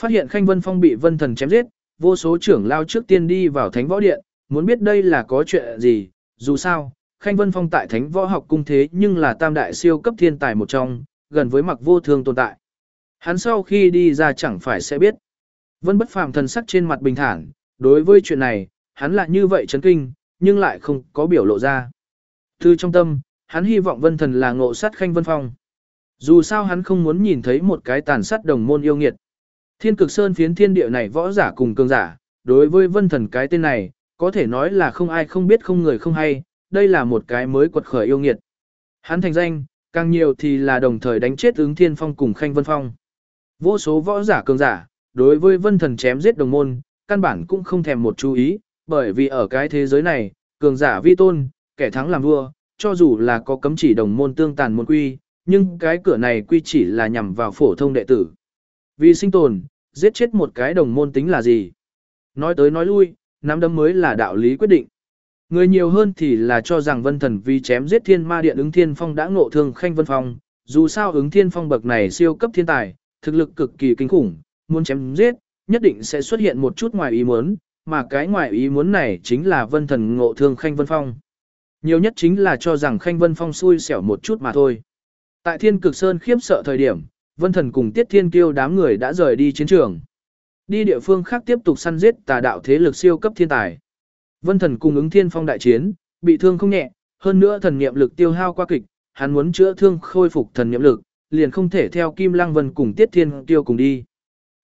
Phát hiện Khanh Vân Phong bị vân thần chém giết, vô số trưởng lao trước tiên đi vào thánh võ điện, muốn biết đây là có chuyện gì, dù sao, Khanh Vân Phong tại thánh võ học cung thế nhưng là tam đại siêu cấp thiên tài một trong, gần với mặc vô thương tồn tại. Hắn sau khi đi ra chẳng phải sẽ biết. Vân bất phàm thần sắc trên mặt bình thản, đối với chuyện này, hắn lại như vậy chấn kinh, nhưng lại không có biểu lộ ra. Từ trong tâm, hắn hy vọng vân thần là ngộ sát khanh vân phong. Dù sao hắn không muốn nhìn thấy một cái tàn sát đồng môn yêu nghiệt. Thiên cực sơn phiến thiên địa này võ giả cùng cường giả, đối với vân thần cái tên này, có thể nói là không ai không biết không người không hay, đây là một cái mới quật khởi yêu nghiệt. Hắn thành danh, càng nhiều thì là đồng thời đánh chết ứng thiên phong cùng khanh vân phong. Vô số võ giả cường giả, đối với vân thần chém giết đồng môn, căn bản cũng không thèm một chú ý, bởi vì ở cái thế giới này, cường giả vi tôn, kẻ thắng làm vua, cho dù là có cấm chỉ đồng môn tương tàn môn quy, nhưng cái cửa này quy chỉ là nhằm vào phổ thông đệ tử. Vì sinh tồn, giết chết một cái đồng môn tính là gì? Nói tới nói lui, nắm đấm mới là đạo lý quyết định. Người nhiều hơn thì là cho rằng vân thần vì chém giết thiên ma điện ứng thiên phong đã ngộ thương khanh vân phong, dù sao ứng thiên phong bậc này siêu cấp thiên tài, thực lực cực kỳ kinh khủng, muốn chém giết, nhất định sẽ xuất hiện một chút ngoài ý muốn, mà cái ngoài ý muốn này chính là vân thần ngộ thương khanh vân phong. Nhiều nhất chính là cho rằng khanh vân phong xui xẻo một chút mà thôi. Tại thiên cực sơn khiếp sợ thời điểm, vân thần cùng tiết thiên kiêu đám người đã rời đi chiến trường. Đi địa phương khác tiếp tục săn giết tà đạo thế lực siêu cấp thiên tài. Vân thần cùng ứng thiên phong đại chiến, bị thương không nhẹ, hơn nữa thần niệm lực tiêu hao quá kịch, hắn muốn chữa thương khôi phục thần niệm lực, liền không thể theo Kim Lăng Vân cùng Tiết Thiên Kiêu cùng đi.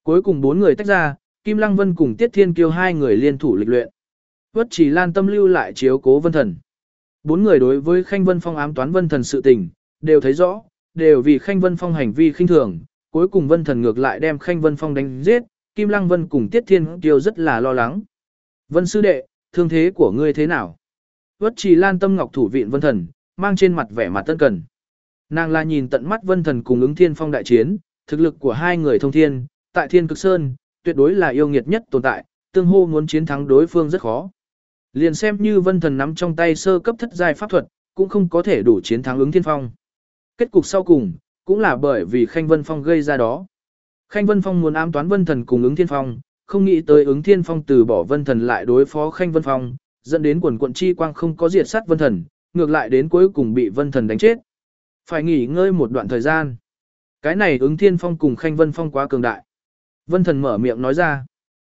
Cuối cùng bốn người tách ra, Kim Lăng Vân cùng Tiết Thiên Kiêu hai người liên thủ lịch luyện. Quất chỉ lan tâm lưu lại chiếu cố vân thần. Bốn người đối với Khanh Vân Phong ám toán vân thần sự tình, đều thấy rõ, đều vì Khanh Vân Phong hành vi khinh thường, cuối cùng vân thần ngược lại đem Khanh Vân Phong đánh giết, Kim Lăng Vân cùng Tiết Thiên Kiều rất là lo lắng. Vân sư đệ, thương thế của ngươi thế nào? Vất trì lan tâm ngọc thủ viện vân thần, mang trên mặt vẻ mặt tân cần. Nàng là nhìn tận mắt vân thần cùng ứng thiên phong đại chiến, thực lực của hai người thông thiên, tại thiên cực sơn, tuyệt đối là yêu nghiệt nhất tồn tại, tương hô muốn chiến thắng đối phương rất khó. Liền xem như vân thần nắm trong tay sơ cấp thất giai pháp thuật, cũng không có thể đủ chiến thắng ứng thiên phong. Kết cục sau cùng, cũng là bởi vì Khanh Vân Phong gây ra đó. Khanh Vân Phong muốn ám toán Vân Thần cùng ứng Thiên Phong, không nghĩ tới ứng Thiên Phong từ bỏ Vân Thần lại đối phó Khanh Vân Phong, dẫn đến quần quận chi quang không có diệt sát Vân Thần, ngược lại đến cuối cùng bị Vân Thần đánh chết. Phải nghỉ ngơi một đoạn thời gian. Cái này ứng Thiên Phong cùng Khanh Vân Phong quá cường đại. Vân Thần mở miệng nói ra.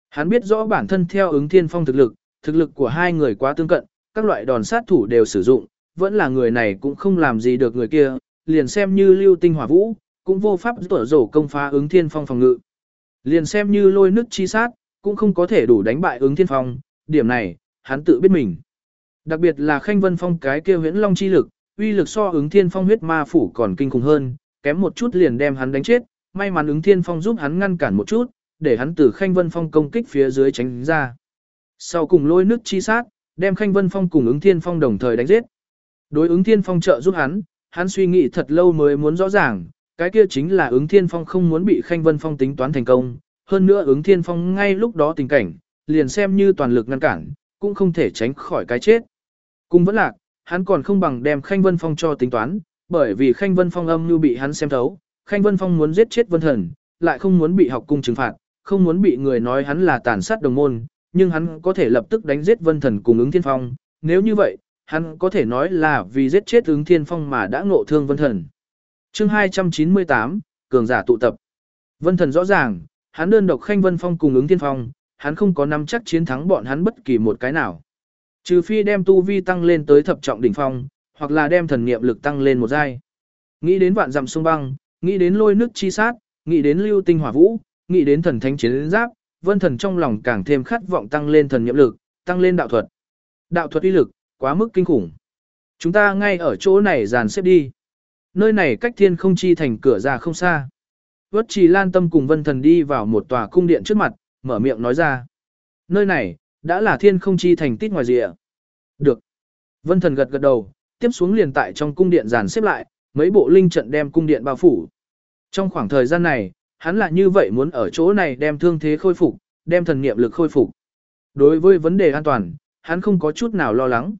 Hắn biết rõ bản thân theo ứng Thiên Phong thực lực, thực lực của hai người quá tương cận, các loại đòn sát thủ đều sử dụng, vẫn là người này cũng không làm gì được người kia, liền xem như lưu tinh hỏa vũ, cũng vô pháp tở rổ công phá ứng thiên phong phòng ngự. Liền xem như lôi nứt chi sát, cũng không có thể đủ đánh bại ứng thiên phong, điểm này, hắn tự biết mình. Đặc biệt là khanh vân phong cái kia huyễn long chi lực, uy lực so ứng thiên phong huyết ma phủ còn kinh khủng hơn, kém một chút liền đem hắn đánh chết, may mắn ứng thiên phong giúp hắn ngăn cản một chút, để hắn từ khanh vân phong công kích phía dưới tránh ra. Sau cùng lôi nước chi sát, đem khanh vân phong cùng ứng thiên phong đồng thời đánh giết. Đối ứng thiên phong trợ giúp hắn, hắn suy nghĩ thật lâu mới muốn rõ ràng, cái kia chính là ứng thiên phong không muốn bị khanh vân phong tính toán thành công, hơn nữa ứng thiên phong ngay lúc đó tình cảnh, liền xem như toàn lực ngăn cản, cũng không thể tránh khỏi cái chết. Cùng vẫn lạc, hắn còn không bằng đem khanh vân phong cho tính toán, bởi vì khanh vân phong âm như bị hắn xem thấu, khanh vân phong muốn giết chết vân thần, lại không muốn bị học cung trừng phạt, không muốn bị người nói hắn là tàn sát đồng môn, nhưng hắn có thể lập tức đánh giết vân thần cùng ứng thiên phong, nếu như vậy, hắn có thể nói là vì giết chết ứng thiên phong mà đã ngộ thương vân thần chương 298, cường giả tụ tập. Vân thần rõ ràng, hắn đơn độc khanh vân phong cùng ứng thiên phong, hắn không có nắm chắc chiến thắng bọn hắn bất kỳ một cái nào. Trừ phi đem tu vi tăng lên tới thập trọng đỉnh phong, hoặc là đem thần niệm lực tăng lên một giai. Nghĩ đến vạn dặm sông băng, nghĩ đến lôi nước chi sát, nghĩ đến lưu tinh hỏa vũ, nghĩ đến thần thánh chiến giáp, vân thần trong lòng càng thêm khát vọng tăng lên thần niệm lực, tăng lên đạo thuật. Đạo thuật uy lực, quá mức kinh khủng. Chúng ta ngay ở chỗ này dàn xếp đi. Nơi này cách thiên không chi thành cửa ra không xa. Vất trì lan tâm cùng vân thần đi vào một tòa cung điện trước mặt, mở miệng nói ra. Nơi này, đã là thiên không chi thành tít ngoài rìa. Được. Vân thần gật gật đầu, tiếp xuống liền tại trong cung điện dàn xếp lại, mấy bộ linh trận đem cung điện bao phủ. Trong khoảng thời gian này, hắn là như vậy muốn ở chỗ này đem thương thế khôi phục, đem thần niệm lực khôi phục. Đối với vấn đề an toàn, hắn không có chút nào lo lắng.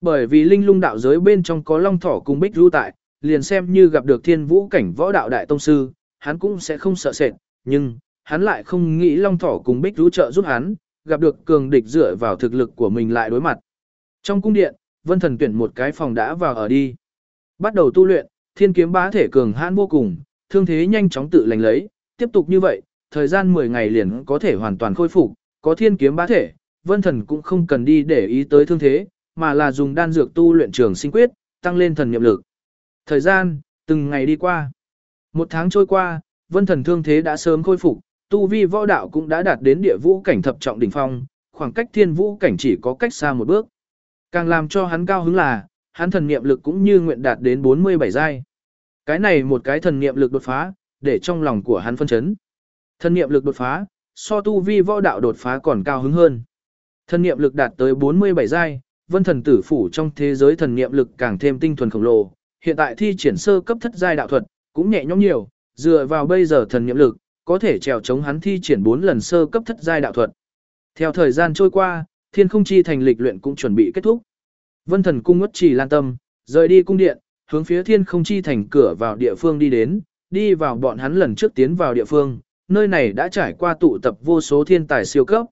Bởi vì linh lung đạo giới bên trong có long thỏ cùng bích lưu tại, liền xem như gặp được thiên vũ cảnh võ đạo đại tông sư, hắn cũng sẽ không sợ sệt, nhưng, hắn lại không nghĩ long thỏ cùng bích rú trợ giúp hắn, gặp được cường địch dựa vào thực lực của mình lại đối mặt. Trong cung điện, vân thần tuyển một cái phòng đã vào ở đi. Bắt đầu tu luyện, thiên kiếm bá thể cường hãn vô cùng, thương thế nhanh chóng tự lành lấy, tiếp tục như vậy, thời gian 10 ngày liền có thể hoàn toàn khôi phục, có thiên kiếm bá thể, vân thần cũng không cần đi để ý tới thương thế, mà là dùng đan dược tu luyện trường sinh quyết, tăng lên thần nhiệm lực. Thời gian, từng ngày đi qua. Một tháng trôi qua, vân thần thương thế đã sớm khôi phục, tu vi võ đạo cũng đã đạt đến địa vũ cảnh thập trọng đỉnh phong, khoảng cách thiên vũ cảnh chỉ có cách xa một bước. Càng làm cho hắn cao hứng là, hắn thần niệm lực cũng như nguyện đạt đến 47 giai. Cái này một cái thần niệm lực đột phá, để trong lòng của hắn phân chấn. Thần niệm lực đột phá, so tu vi võ đạo đột phá còn cao hứng hơn. Thần niệm lực đạt tới 47 giai, vân thần tử phủ trong thế giới thần niệm lực càng thêm tinh thuần khổng lồ, hiện tại thi triển sơ cấp thất giai đạo thuật, cũng nhẹ nhõm nhiều, dựa vào bây giờ thần niệm lực, có thể trèo chống hắn thi triển 4 lần sơ cấp thất giai đạo thuật. Theo thời gian trôi qua, Thiên Không Chi thành lịch luyện cũng chuẩn bị kết thúc. Vân Thần cung ngất chỉ lan tâm, rời đi cung điện, hướng phía Thiên Không Chi thành cửa vào địa phương đi đến, đi vào bọn hắn lần trước tiến vào địa phương, nơi này đã trải qua tụ tập vô số thiên tài siêu cấp.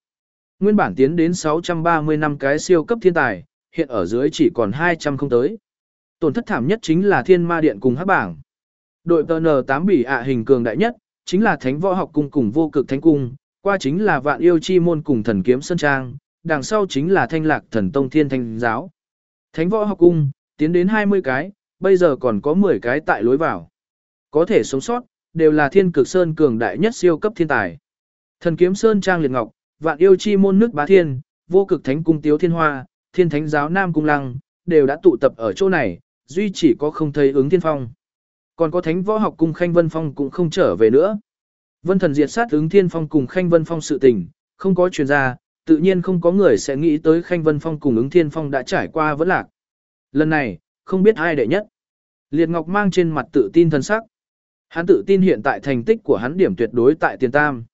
Nguyên bản tiến đến 630 năm cái siêu cấp thiên tài, hiện ở dưới chỉ còn 200 không tới. Tổn thất thảm nhất chính là Thiên Ma Điện cùng Hắc Bảng. Đội TN8 bị ạ hình cường đại nhất, chính là Thánh Võ Học Cung cùng Vô Cực Thánh Cung, qua chính là Vạn Yêu Chi Môn cùng Thần Kiếm Sơn Trang, đằng sau chính là Thanh Lạc Thần Tông Thiên Thanh Giáo. Thánh Võ Học Cung, tiến đến 20 cái, bây giờ còn có 10 cái tại lối vào. Có thể sống sót, đều là Thiên Cực Sơn cường đại nhất siêu cấp thiên tài. Thần Kiếm Sơn Trang Liệt Ngọc, Vạn Yêu Chi Môn Nước Bá Thiên, Vô Cực Thánh Cung Tiếu Thiên Hoa, Thiên Thánh Giáo Nam Cung Lăng, đều đã tụ tập ở chỗ này, duy chỉ có không thấy ứng thiên phong. Còn có thánh võ học cung Khanh Vân Phong cũng không trở về nữa. Vân thần diệt sát ứng thiên phong cùng Khanh Vân Phong sự tình, không có truyền ra, tự nhiên không có người sẽ nghĩ tới Khanh Vân Phong cùng ứng thiên phong đã trải qua vẫn lạc. Lần này, không biết ai đệ nhất. Liệt Ngọc mang trên mặt tự tin thần sắc. Hắn tự tin hiện tại thành tích của hắn điểm tuyệt đối tại tiền tam.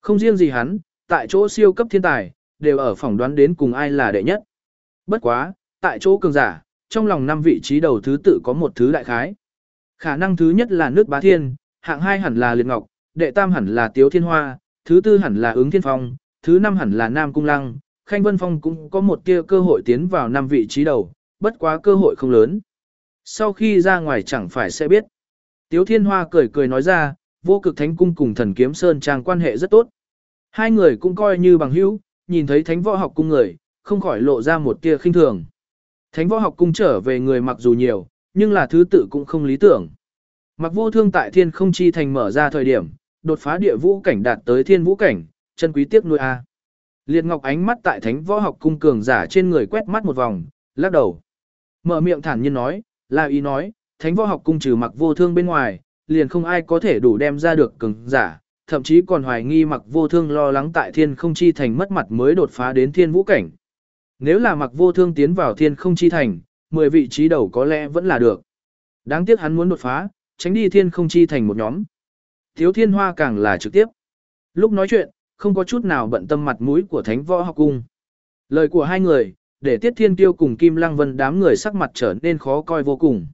Không riêng gì hắn, tại chỗ siêu cấp thiên tài, đều ở phỏng đoán đến cùng ai là đệ nhất. Bất quá, tại chỗ cường giả, trong lòng năm vị trí đầu thứ tự có một thứ đại khái. Khả năng thứ nhất là nước bá thiên, hạng hai hẳn là liệt ngọc, đệ tam hẳn là tiếu thiên hoa, thứ tư hẳn là ứng thiên phong, thứ năm hẳn là nam cung lăng, khanh vân phong cũng có một kia cơ hội tiến vào năm vị trí đầu, bất quá cơ hội không lớn. Sau khi ra ngoài chẳng phải sẽ biết. Tiếu thiên hoa cười cười nói ra, vô cực thánh cung cùng thần kiếm sơn trang quan hệ rất tốt. Hai người cũng coi như bằng hữu, nhìn thấy thánh võ học cung người, không khỏi lộ ra một tia khinh thường. Thánh võ học cung trở về người mặc dù nhiều, nhưng là thứ tự cũng không lý tưởng. Mặc vô thương tại thiên không chi thành mở ra thời điểm, đột phá địa vũ cảnh đạt tới thiên vũ cảnh, chân quý tiếc nuôi A. Liệt Ngọc ánh mắt tại thánh võ học cung cường giả trên người quét mắt một vòng, lắc đầu. Mở miệng thản nhiên nói, là ý nói, thánh võ học cung trừ mặc vô thương bên ngoài, liền không ai có thể đủ đem ra được cường giả, thậm chí còn hoài nghi mặc vô thương lo lắng tại thiên không chi thành mất mặt mới đột phá đến thiên vũ cảnh. Nếu là mặc vô thương tiến vào thiên không chi thành, 10 vị trí đầu có lẽ vẫn là được. Đáng tiếc hắn muốn đột phá, tránh đi thiên không chi thành một nhóm. Thiếu thiên hoa càng là trực tiếp. Lúc nói chuyện, không có chút nào bận tâm mặt mũi của thánh võ học cung. Lời của hai người, để tiết thiên tiêu cùng kim lăng vân đám người sắc mặt trở nên khó coi vô cùng.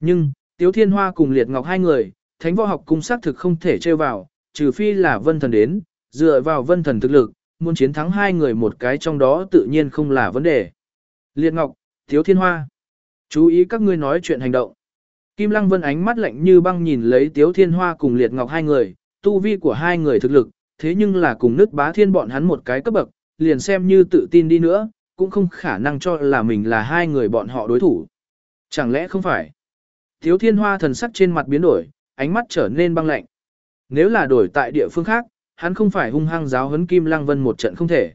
Nhưng, tiếu thiên hoa cùng liệt ngọc hai người, thánh võ học cung xác thực không thể trêu vào, trừ phi là vân thần đến, dựa vào vân thần thực lực, muốn chiến thắng hai người một cái trong đó tự nhiên không là vấn đề. Liệt Ngọc, Thiếu Thiên Hoa. Chú ý các ngươi nói chuyện hành động. Kim Lăng Vân ánh mắt lạnh như băng nhìn lấy Tiếu Thiên Hoa cùng Liệt Ngọc hai người, tu vi của hai người thực lực, thế nhưng là cùng nước bá thiên bọn hắn một cái cấp bậc, liền xem như tự tin đi nữa, cũng không khả năng cho là mình là hai người bọn họ đối thủ. Chẳng lẽ không phải? Tiếu Thiên Hoa thần sắc trên mặt biến đổi, ánh mắt trở nên băng lạnh. Nếu là đổi tại địa phương khác, hắn không phải hung hăng giáo huấn Kim Lăng Vân một trận không thể.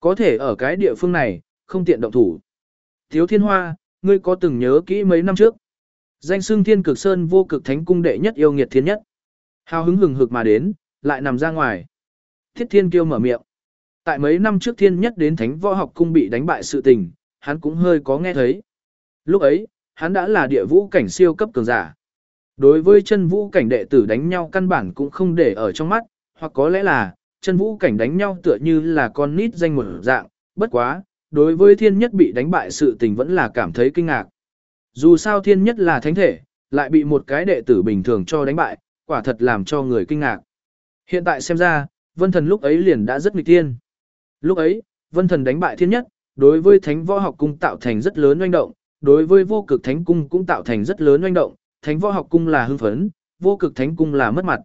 Có thể ở cái địa phương này, không tiện động thủ. Thiếu Thiên Hoa, ngươi có từng nhớ kỹ mấy năm trước? Danh xưng Thiên Cực Sơn vô cực thánh cung đệ nhất yêu nghiệt thiên nhất. Hào hứng hừng hực mà đến, lại nằm ra ngoài. Thiết Thiên kêu mở miệng. Tại mấy năm trước thiên nhất đến thánh võ học cung bị đánh bại sự tình, hắn cũng hơi có nghe thấy. Lúc ấy, hắn đã là địa vũ cảnh siêu cấp cường giả. Đối với chân vũ cảnh đệ tử đánh nhau căn bản cũng không để ở trong mắt, hoặc có lẽ là, chân vũ cảnh đánh nhau tựa như là con nít danh một dạng, bất quá, đối với thiên nhất bị đánh bại sự tình vẫn là cảm thấy kinh ngạc. Dù sao thiên nhất là thánh thể, lại bị một cái đệ tử bình thường cho đánh bại, quả thật làm cho người kinh ngạc. Hiện tại xem ra, vân thần lúc ấy liền đã rất nghịch thiên. Lúc ấy, vân thần đánh bại thiên nhất, đối với thánh võ học cung tạo thành rất lớn oanh động, đối với vô cực thánh cung cũng tạo thành rất lớn oanh động, thánh võ học cung là hưng phấn, vô cực thánh cung là mất mặt.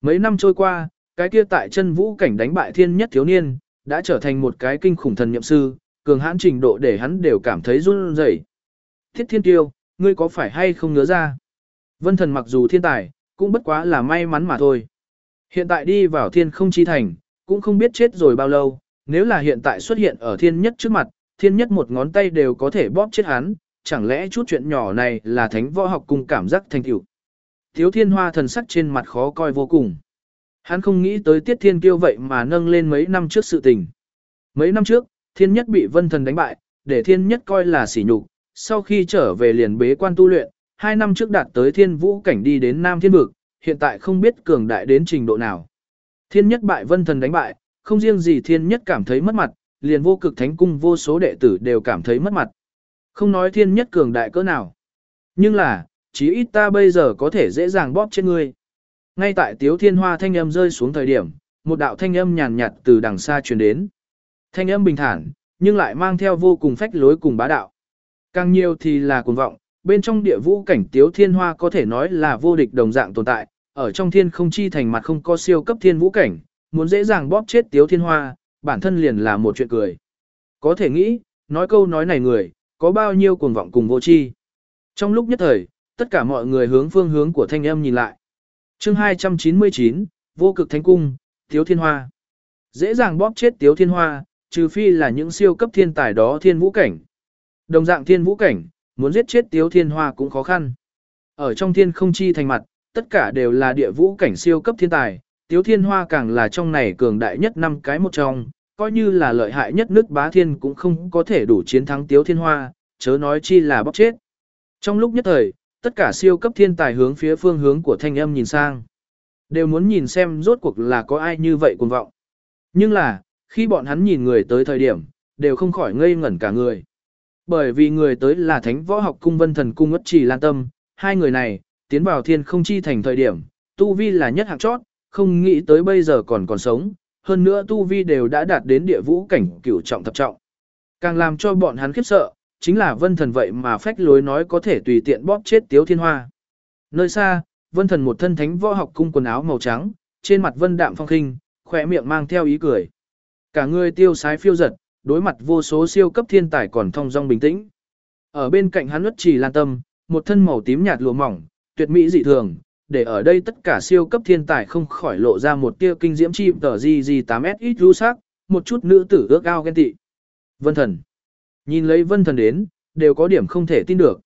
Mấy năm trôi qua, cái kia tại chân vũ cảnh đánh bại thiên nhất thiếu niên, đã trở thành một cái kinh khủng thần nhậm sư, cường hãn trình độ để hắn đều cảm thấy run rẩy. Thiết thiên tiêu, ngươi có phải hay không nhớ ra? Vân thần mặc dù thiên tài, cũng bất quá là may mắn mà thôi. Hiện tại đi vào thiên không chi thành, cũng không biết chết rồi bao lâu, nếu là hiện tại xuất hiện ở thiên nhất trước mặt, thiên nhất một ngón tay đều có thể bóp chết hắn, chẳng lẽ chút chuyện nhỏ này là thánh võ học cùng cảm giác thành tựu. Thiếu thiên hoa thần sắc trên mặt khó coi vô cùng. Hắn không nghĩ tới tiết thiên kiêu vậy mà nâng lên mấy năm trước sự tình. Mấy năm trước, thiên nhất bị vân thần đánh bại, để thiên nhất coi là sỉ nhục, sau khi trở về liền bế quan tu luyện, hai năm trước đạt tới thiên vũ cảnh đi đến Nam Thiên Vực, hiện tại không biết cường đại đến trình độ nào. Thiên nhất bại vân thần đánh bại, không riêng gì thiên nhất cảm thấy mất mặt, liền vô cực thánh cung vô số đệ tử đều cảm thấy mất mặt. Không nói thiên nhất cường đại cỡ nào. Nhưng là, chí ít ta bây giờ có thể dễ dàng bóp chết ngươi. Ngay tại tiếu thiên hoa thanh âm rơi xuống thời điểm, một đạo thanh âm nhàn nhạt từ đằng xa truyền đến. Thanh âm bình thản, nhưng lại mang theo vô cùng phách lối cùng bá đạo. Càng nhiều thì là cuồng vọng, bên trong địa vũ cảnh tiếu thiên hoa có thể nói là vô địch đồng dạng tồn tại, ở trong thiên không chi thành mặt không có siêu cấp thiên vũ cảnh, muốn dễ dàng bóp chết tiếu thiên hoa, bản thân liền là một chuyện cười. Có thể nghĩ, nói câu nói này người, có bao nhiêu cuồng vọng cùng vô chi. Trong lúc nhất thời, tất cả mọi người hướng phương hướng của thanh âm nhìn lại. chương 299, vô cực thánh cung, tiếu thiên hoa. Dễ dàng bóp chết tiếu thiên hoa, trừ phi là những siêu cấp thiên tài đó thiên vũ cảnh. Đồng dạng thiên vũ cảnh, muốn giết chết tiếu thiên hoa cũng khó khăn. Ở trong thiên không chi thành mặt, tất cả đều là địa vũ cảnh siêu cấp thiên tài, tiếu thiên hoa càng là trong này cường đại nhất năm cái một trong, coi như là lợi hại nhất nước bá thiên cũng không có thể đủ chiến thắng tiếu thiên hoa, chớ nói chi là bóc chết. Trong lúc nhất thời, tất cả siêu cấp thiên tài hướng phía phương hướng của thanh âm nhìn sang. Đều muốn nhìn xem rốt cuộc là có ai như vậy cuồng vọng. Nhưng là, khi bọn hắn nhìn người tới thời điểm, đều không khỏi ngây ngẩn cả người. Bởi vì người tới là Thánh Võ Học Cung Vân Thần Cung Ất Trì Lan Tâm, hai người này, tiến vào thiên không chi thành thời điểm, Tu Vi là nhất hạng chót, không nghĩ tới bây giờ còn còn sống, hơn nữa Tu Vi đều đã đạt đến địa vũ cảnh cửu trọng thập trọng. Càng làm cho bọn hắn khiếp sợ, chính là Vân Thần vậy mà phách lối nói có thể tùy tiện bóp chết Tiếu Thiên Hoa. Nơi xa, Vân Thần một thân thánh võ học cung quần áo màu trắng, trên mặt vân đạm phong khinh, khỏe miệng mang theo ý cười. Cả người tiêu sái phiêu giật, đối mặt vô số siêu cấp thiên tài còn thong dong bình tĩnh. Ở bên cạnh hắn nuốt chỉ lan tâm, một thân màu tím nhạt lụa mỏng, tuyệt mỹ dị thường, để ở đây tất cả siêu cấp thiên tài không khỏi lộ ra một tia kinh diễm chi tờ GG8S ít ru sắc, một chút nữ tử ước ao ghen tị. Vân thần. Nhìn lấy vân thần đến, đều có điểm không thể tin được.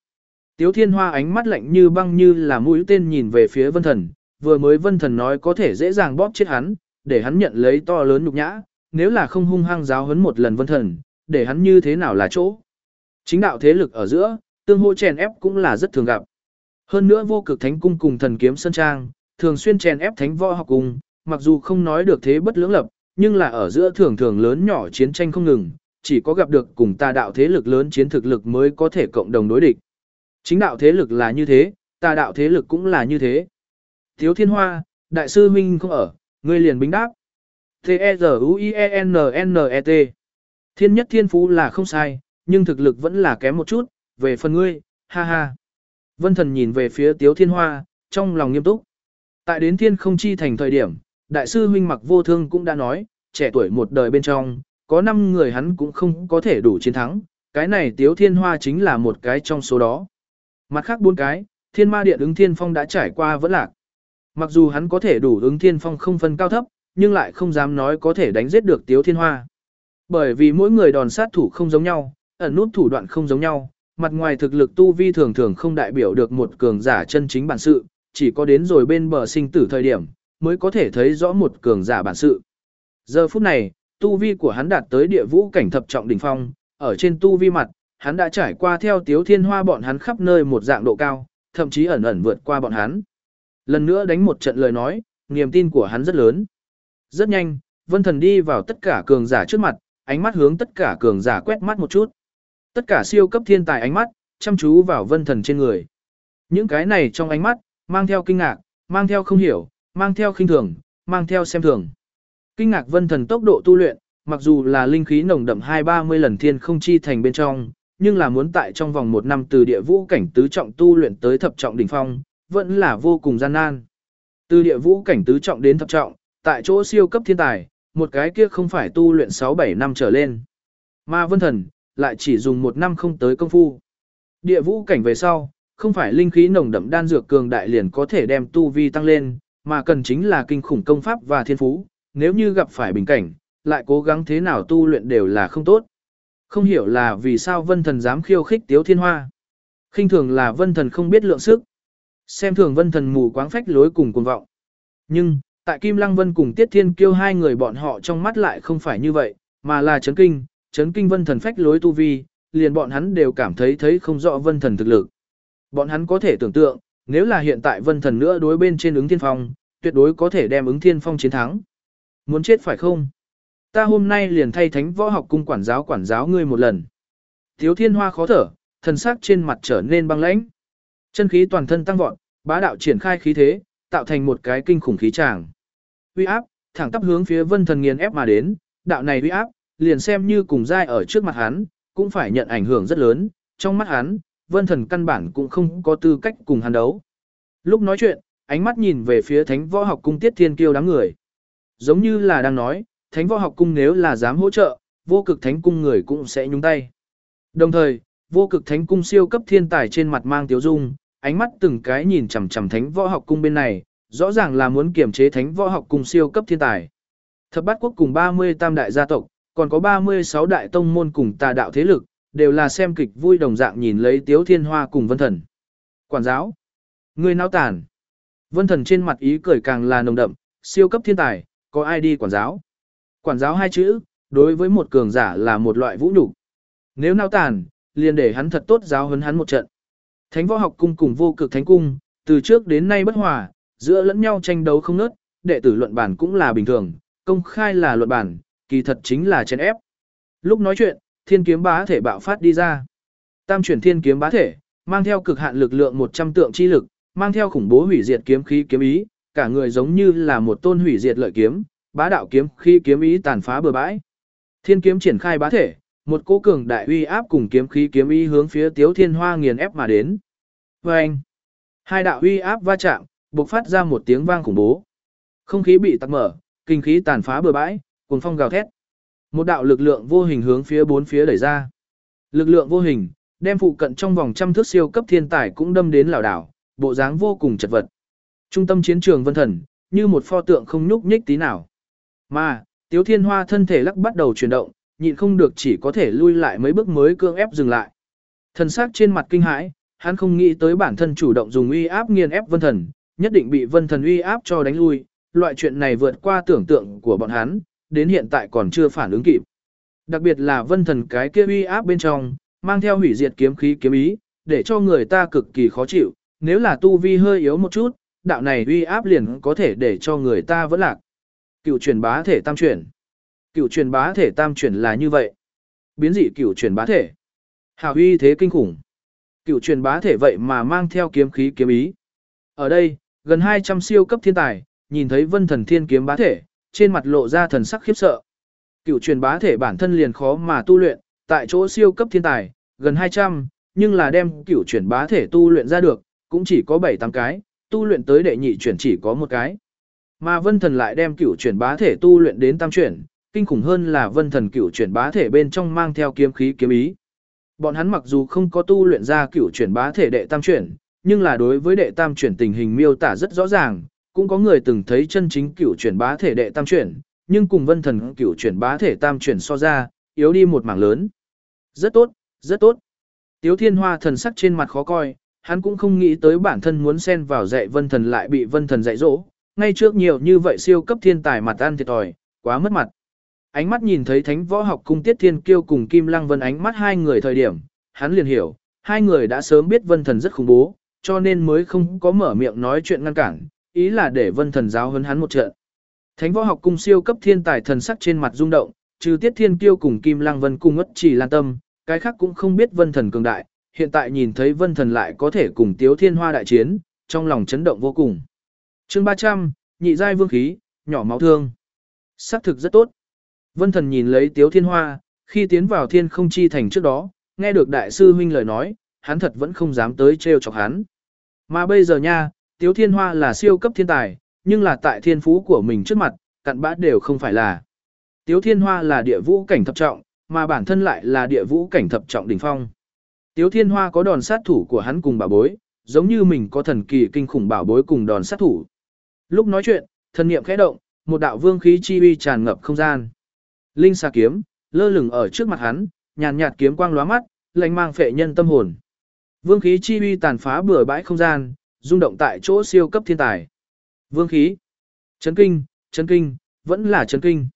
Tiếu thiên hoa ánh mắt lạnh như băng như là mũi tên nhìn về phía vân thần, vừa mới vân thần nói có thể dễ dàng bóp chết hắn, để hắn nhận lấy to lớn nhục nhã, nếu là không hung hăng giáo huấn một lần vân thần, để hắn như thế nào là chỗ. Chính đạo thế lực ở giữa, tương hô chèn ép cũng là rất thường gặp. Hơn nữa vô cực thánh cung cùng thần kiếm sơn trang, thường xuyên chèn ép thánh võ học cùng mặc dù không nói được thế bất lưỡng lập, nhưng là ở giữa thường thường lớn nhỏ chiến tranh không ngừng, chỉ có gặp được cùng tà đạo thế lực lớn chiến thực lực mới có thể cộng đồng đối địch. Chính đạo thế lực là như thế, tà đạo thế lực cũng là như thế. Thiếu thiên hoa, đại sư huynh không ở, ngươi liền bính đáp. T-E-Z-U-I-E-N-N-E-T Thiên nhất thiên phú là không sai, nhưng thực lực vẫn là kém một chút, về phần ngươi, ha ha. Vân thần nhìn về phía tiếu thiên hoa, trong lòng nghiêm túc. Tại đến thiên không chi thành thời điểm, đại sư huynh mặc vô thương cũng đã nói, trẻ tuổi một đời bên trong, có 5 người hắn cũng không có thể đủ chiến thắng, cái này tiếu thiên hoa chính là một cái trong số đó. Mặt khác bốn cái, thiên ma điện ứng thiên phong đã trải qua vẫn lạc. Mặc dù hắn có thể đủ ứng thiên phong không phân cao thấp, nhưng lại không dám nói có thể đánh giết được tiếu thiên hoa. Bởi vì mỗi người đòn sát thủ không giống nhau, ẩn nút thủ đoạn không giống nhau, mặt ngoài thực lực tu vi thường thường không đại biểu được một cường giả chân chính bản sự, chỉ có đến rồi bên bờ sinh tử thời điểm, mới có thể thấy rõ một cường giả bản sự. Giờ phút này, tu vi của hắn đạt tới địa vũ cảnh thập trọng đỉnh phong, ở trên tu vi mặt, hắn đã trải qua theo tiếu thiên hoa bọn hắn khắp nơi một dạng độ cao, thậm chí ẩn ẩn vượt qua bọn hắn. Lần nữa đánh một trận lời nói, niềm tin của hắn rất lớn. Rất nhanh, vân thần đi vào tất cả cường giả trước mặt, ánh mắt hướng tất cả cường giả quét mắt một chút. Tất cả siêu cấp thiên tài ánh mắt, chăm chú vào vân thần trên người. Những cái này trong ánh mắt, mang theo kinh ngạc, mang theo không hiểu, mang theo khinh thường, mang theo xem thường. Kinh ngạc vân thần tốc độ tu luyện, mặc dù là linh khí nồng đậm hai ba mươi lần thiên không chi thành bên trong, nhưng là muốn tại trong vòng một năm từ địa vũ cảnh tứ trọng tu luyện tới thập trọng đỉnh phong, vẫn là vô cùng gian nan. Từ địa vũ cảnh tứ trọng đến thập trọng, tại chỗ siêu cấp thiên tài, một cái kia không phải tu luyện 6-7 năm trở lên. Mà vân thần, lại chỉ dùng một năm không tới công phu. Địa vũ cảnh về sau, không phải linh khí nồng đậm đan dược cường đại liền có thể đem tu vi tăng lên, mà cần chính là kinh khủng công pháp và thiên phú, nếu như gặp phải bình cảnh, lại cố gắng thế nào tu luyện đều là không tốt. Không hiểu là vì sao vân thần dám khiêu khích tiếu thiên hoa. khinh thường là vân thần không biết lượng sức. Xem thường vân thần mù quáng phách lối cùng cuồng vọng. Nhưng, tại Kim Lăng Vân cùng Tiết Thiên Kiêu hai người bọn họ trong mắt lại không phải như vậy, mà là chấn kinh, chấn kinh vân thần phách lối tu vi, liền bọn hắn đều cảm thấy thấy không rõ vân thần thực lực. Bọn hắn có thể tưởng tượng, nếu là hiện tại vân thần nữa đối bên trên ứng thiên phong, tuyệt đối có thể đem ứng thiên phong chiến thắng. Muốn chết phải không? Ta hôm nay liền thay thánh võ học cung quản giáo quản giáo ngươi một lần. Thiếu thiên hoa khó thở, thần sắc trên mặt trở nên băng lãnh. Chân khí toàn thân tăng vọt, bá đạo triển khai khí thế, tạo thành một cái kinh khủng khí tràng. Uy áp, thẳng tắp hướng phía vân thần nghiền ép mà đến, đạo này uy áp, liền xem như cùng giai ở trước mặt hắn, cũng phải nhận ảnh hưởng rất lớn, trong mắt hắn, vân thần căn bản cũng không có tư cách cùng hắn đấu. Lúc nói chuyện, ánh mắt nhìn về phía thánh võ học cung tiết thiên kiêu đám người. Giống như là đang nói, thánh võ học cung nếu là dám hỗ trợ, vô cực thánh cung người cũng sẽ nhúng tay. Đồng thời, vô cực thánh cung siêu cấp thiên tài trên mặt mang tiếu dung, ánh mắt từng cái nhìn chằm chằm thánh võ học cung bên này, rõ ràng là muốn kiểm chế thánh võ học cung siêu cấp thiên tài. Thập bát quốc cùng 30 tam đại gia tộc, còn có 36 đại tông môn cùng tà đạo thế lực, đều là xem kịch vui đồng dạng nhìn lấy tiếu thiên hoa cùng vân thần. Quản giáo, người náo tàn. Vân thần trên mặt ý cười càng là nồng đậm, siêu cấp thiên tài, có ai đi quản giáo. Quản giáo hai chữ, đối với một cường giả là một loại vũ nhục. Nếu náo tàn, liền để hắn thật tốt giáo huấn hắn một trận. Thánh võ học cung cùng vô cực thánh cung, từ trước đến nay bất hòa, giữa lẫn nhau tranh đấu không nớt, đệ tử luận bản cũng là bình thường, công khai là luận bản, kỳ thật chính là chèn ép. Lúc nói chuyện, thiên kiếm bá thể bạo phát đi ra. Tam chuyển thiên kiếm bá thể, mang theo cực hạn lực lượng 100 tượng chi lực, mang theo khủng bố hủy diệt kiếm khí kiếm ý, cả người giống như là một tôn hủy diệt lợi kiếm, bá đạo kiếm khí kiếm ý tàn phá bừa bãi. Thiên kiếm triển khai bá thể, một cỗ cường đại uy áp cùng kiếm khí kiếm ý hướng phía Tiếu Thiên Hoa nghiền ép mà đến. Oeng! Hai đạo uy áp va chạm, bộc phát ra một tiếng vang khủng bố. Không khí bị tắc mở, kinh khí tàn phá bừa bãi, cuồng phong gào thét. Một đạo lực lượng vô hình hướng phía bốn phía đẩy ra. Lực lượng vô hình, đem phụ cận trong vòng trăm thước siêu cấp thiên tài cũng đâm đến lảo đảo, bộ dáng vô cùng chật vật. Trung tâm chiến trường vân thần, như một pho tượng không nhúc nhích tí nào. Mà, Tiếu Thiên Hoa thân thể lắc bắt đầu chuyển động, nhịn không được chỉ có thể lui lại mấy bước mới cương ép dừng lại. Thần sắc trên mặt kinh hãi, hắn không nghĩ tới bản thân chủ động dùng uy áp nghiền ép vân thần, nhất định bị vân thần uy áp cho đánh lui, loại chuyện này vượt qua tưởng tượng của bọn hắn, đến hiện tại còn chưa phản ứng kịp. Đặc biệt là vân thần cái kia uy áp bên trong, mang theo hủy diệt kiếm khí kiếm ý, để cho người ta cực kỳ khó chịu, nếu là tu vi hơi yếu một chút, đạo này uy áp liền có thể để cho người ta vẫn lạc. Cựu truyền bá thể tam chuyển. Cựu truyền bá thể tam chuyển là như vậy. Biến dị cựu truyền bá thể. Hào uy thế kinh khủng. Cựu truyền bá thể vậy mà mang theo kiếm khí kiếm ý. Ở đây, gần 200 siêu cấp thiên tài, nhìn thấy vân thần thiên kiếm bá thể, trên mặt lộ ra thần sắc khiếp sợ. Cựu truyền bá thể bản thân liền khó mà tu luyện, tại chỗ siêu cấp thiên tài, gần 200, nhưng là đem cựu truyền bá thể tu luyện ra được, cũng chỉ có 7-8 cái, tu luyện tới đệ nhị chuyển chỉ có một cái. Mà vân thần lại đem cựu truyền bá thể tu luyện đến tam chuyển, kinh khủng hơn là vân thần cựu chuyển bá thể bên trong mang theo kiếm khí kiếm ý. Bọn hắn mặc dù không có tu luyện ra cựu chuyển bá thể đệ tam chuyển, nhưng là đối với đệ tam chuyển tình hình miêu tả rất rõ ràng, cũng có người từng thấy chân chính cựu chuyển bá thể đệ tam chuyển, nhưng cùng vân thần cựu chuyển bá thể tam chuyển so ra, yếu đi một mảng lớn. Rất tốt, rất tốt. Tiếu thiên hoa thần sắc trên mặt khó coi, hắn cũng không nghĩ tới bản thân muốn xen vào dạy vân thần lại bị vân thần dạy dỗ, ngay trước nhiều như vậy siêu cấp thiên tài mặt ăn thiệt thòi, quá mất mặt. Ánh mắt nhìn thấy thánh võ học cung tiết thiên kiêu cùng Kim Lăng Vân ánh mắt hai người thời điểm, hắn liền hiểu, hai người đã sớm biết vân thần rất khủng bố, cho nên mới không có mở miệng nói chuyện ngăn cản, ý là để vân thần giáo huấn hắn một trận. Thánh võ học cung siêu cấp thiên tài thần sắc trên mặt rung động, trừ tiết thiên kiêu cùng Kim Lăng Vân cung ngất chỉ lan tâm, cái khác cũng không biết vân thần cường đại, hiện tại nhìn thấy vân thần lại có thể cùng tiếu thiên hoa đại chiến, trong lòng chấn động vô cùng. chương 300, nhị giai vương khí, nhỏ máu thương. Sắc thực rất tốt. Vân thần nhìn lấy tiếu thiên hoa, khi tiến vào thiên không chi thành trước đó, nghe được đại sư huynh lời nói, hắn thật vẫn không dám tới treo chọc hắn. Mà bây giờ nha, tiếu thiên hoa là siêu cấp thiên tài, nhưng là tại thiên phú của mình trước mặt, cặn bã đều không phải là. Tiếu thiên hoa là địa vũ cảnh thập trọng, mà bản thân lại là địa vũ cảnh thập trọng đỉnh phong. Tiếu thiên hoa có đòn sát thủ của hắn cùng bảo bối, giống như mình có thần kỳ kinh khủng bảo bối cùng đòn sát thủ. Lúc nói chuyện, thần niệm khẽ động, một đạo vương khí chi uy tràn ngập không gian. Linh xà kiếm, lơ lửng ở trước mặt hắn, nhàn nhạt kiếm quang lóa mắt, lạnh mang phệ nhân tâm hồn. Vương khí chi uy tàn phá bừa bãi không gian, rung động tại chỗ siêu cấp thiên tài. Vương khí, chấn kinh, chấn kinh, vẫn là chấn kinh.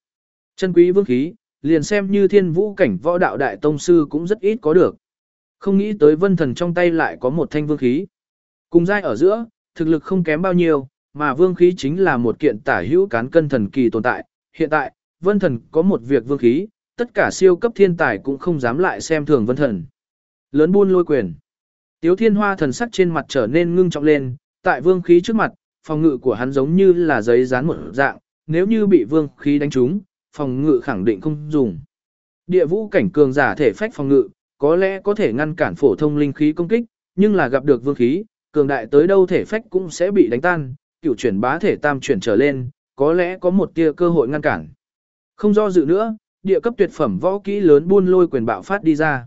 Chân quý vương khí, liền xem như thiên vũ cảnh võ đạo đại tông sư cũng rất ít có được. Không nghĩ tới vân thần trong tay lại có một thanh vương khí. Cùng giai ở giữa, thực lực không kém bao nhiêu, mà vương khí chính là một kiện tả hữu cán cân thần kỳ tồn tại. Hiện tại, vân thần có một việc vương khí, tất cả siêu cấp thiên tài cũng không dám lại xem thường vân thần. Lớn buôn lôi quyền. Tiếu thiên hoa thần sắc trên mặt trở nên ngưng trọng lên, tại vương khí trước mặt, phòng ngự của hắn giống như là giấy dán một dạng, nếu như bị vương khí đánh trúng, phòng ngự khẳng định không dùng. Địa vũ cảnh cường giả thể phách phòng ngự, có lẽ có thể ngăn cản phổ thông linh khí công kích, nhưng là gặp được vương khí, cường đại tới đâu thể phách cũng sẽ bị đánh tan, cựu chuyển bá thể tam chuyển trở lên, có lẽ có một tia cơ hội ngăn cản. Không do dự nữa, địa cấp tuyệt phẩm võ kỹ lớn buôn lôi quyền bạo phát đi ra.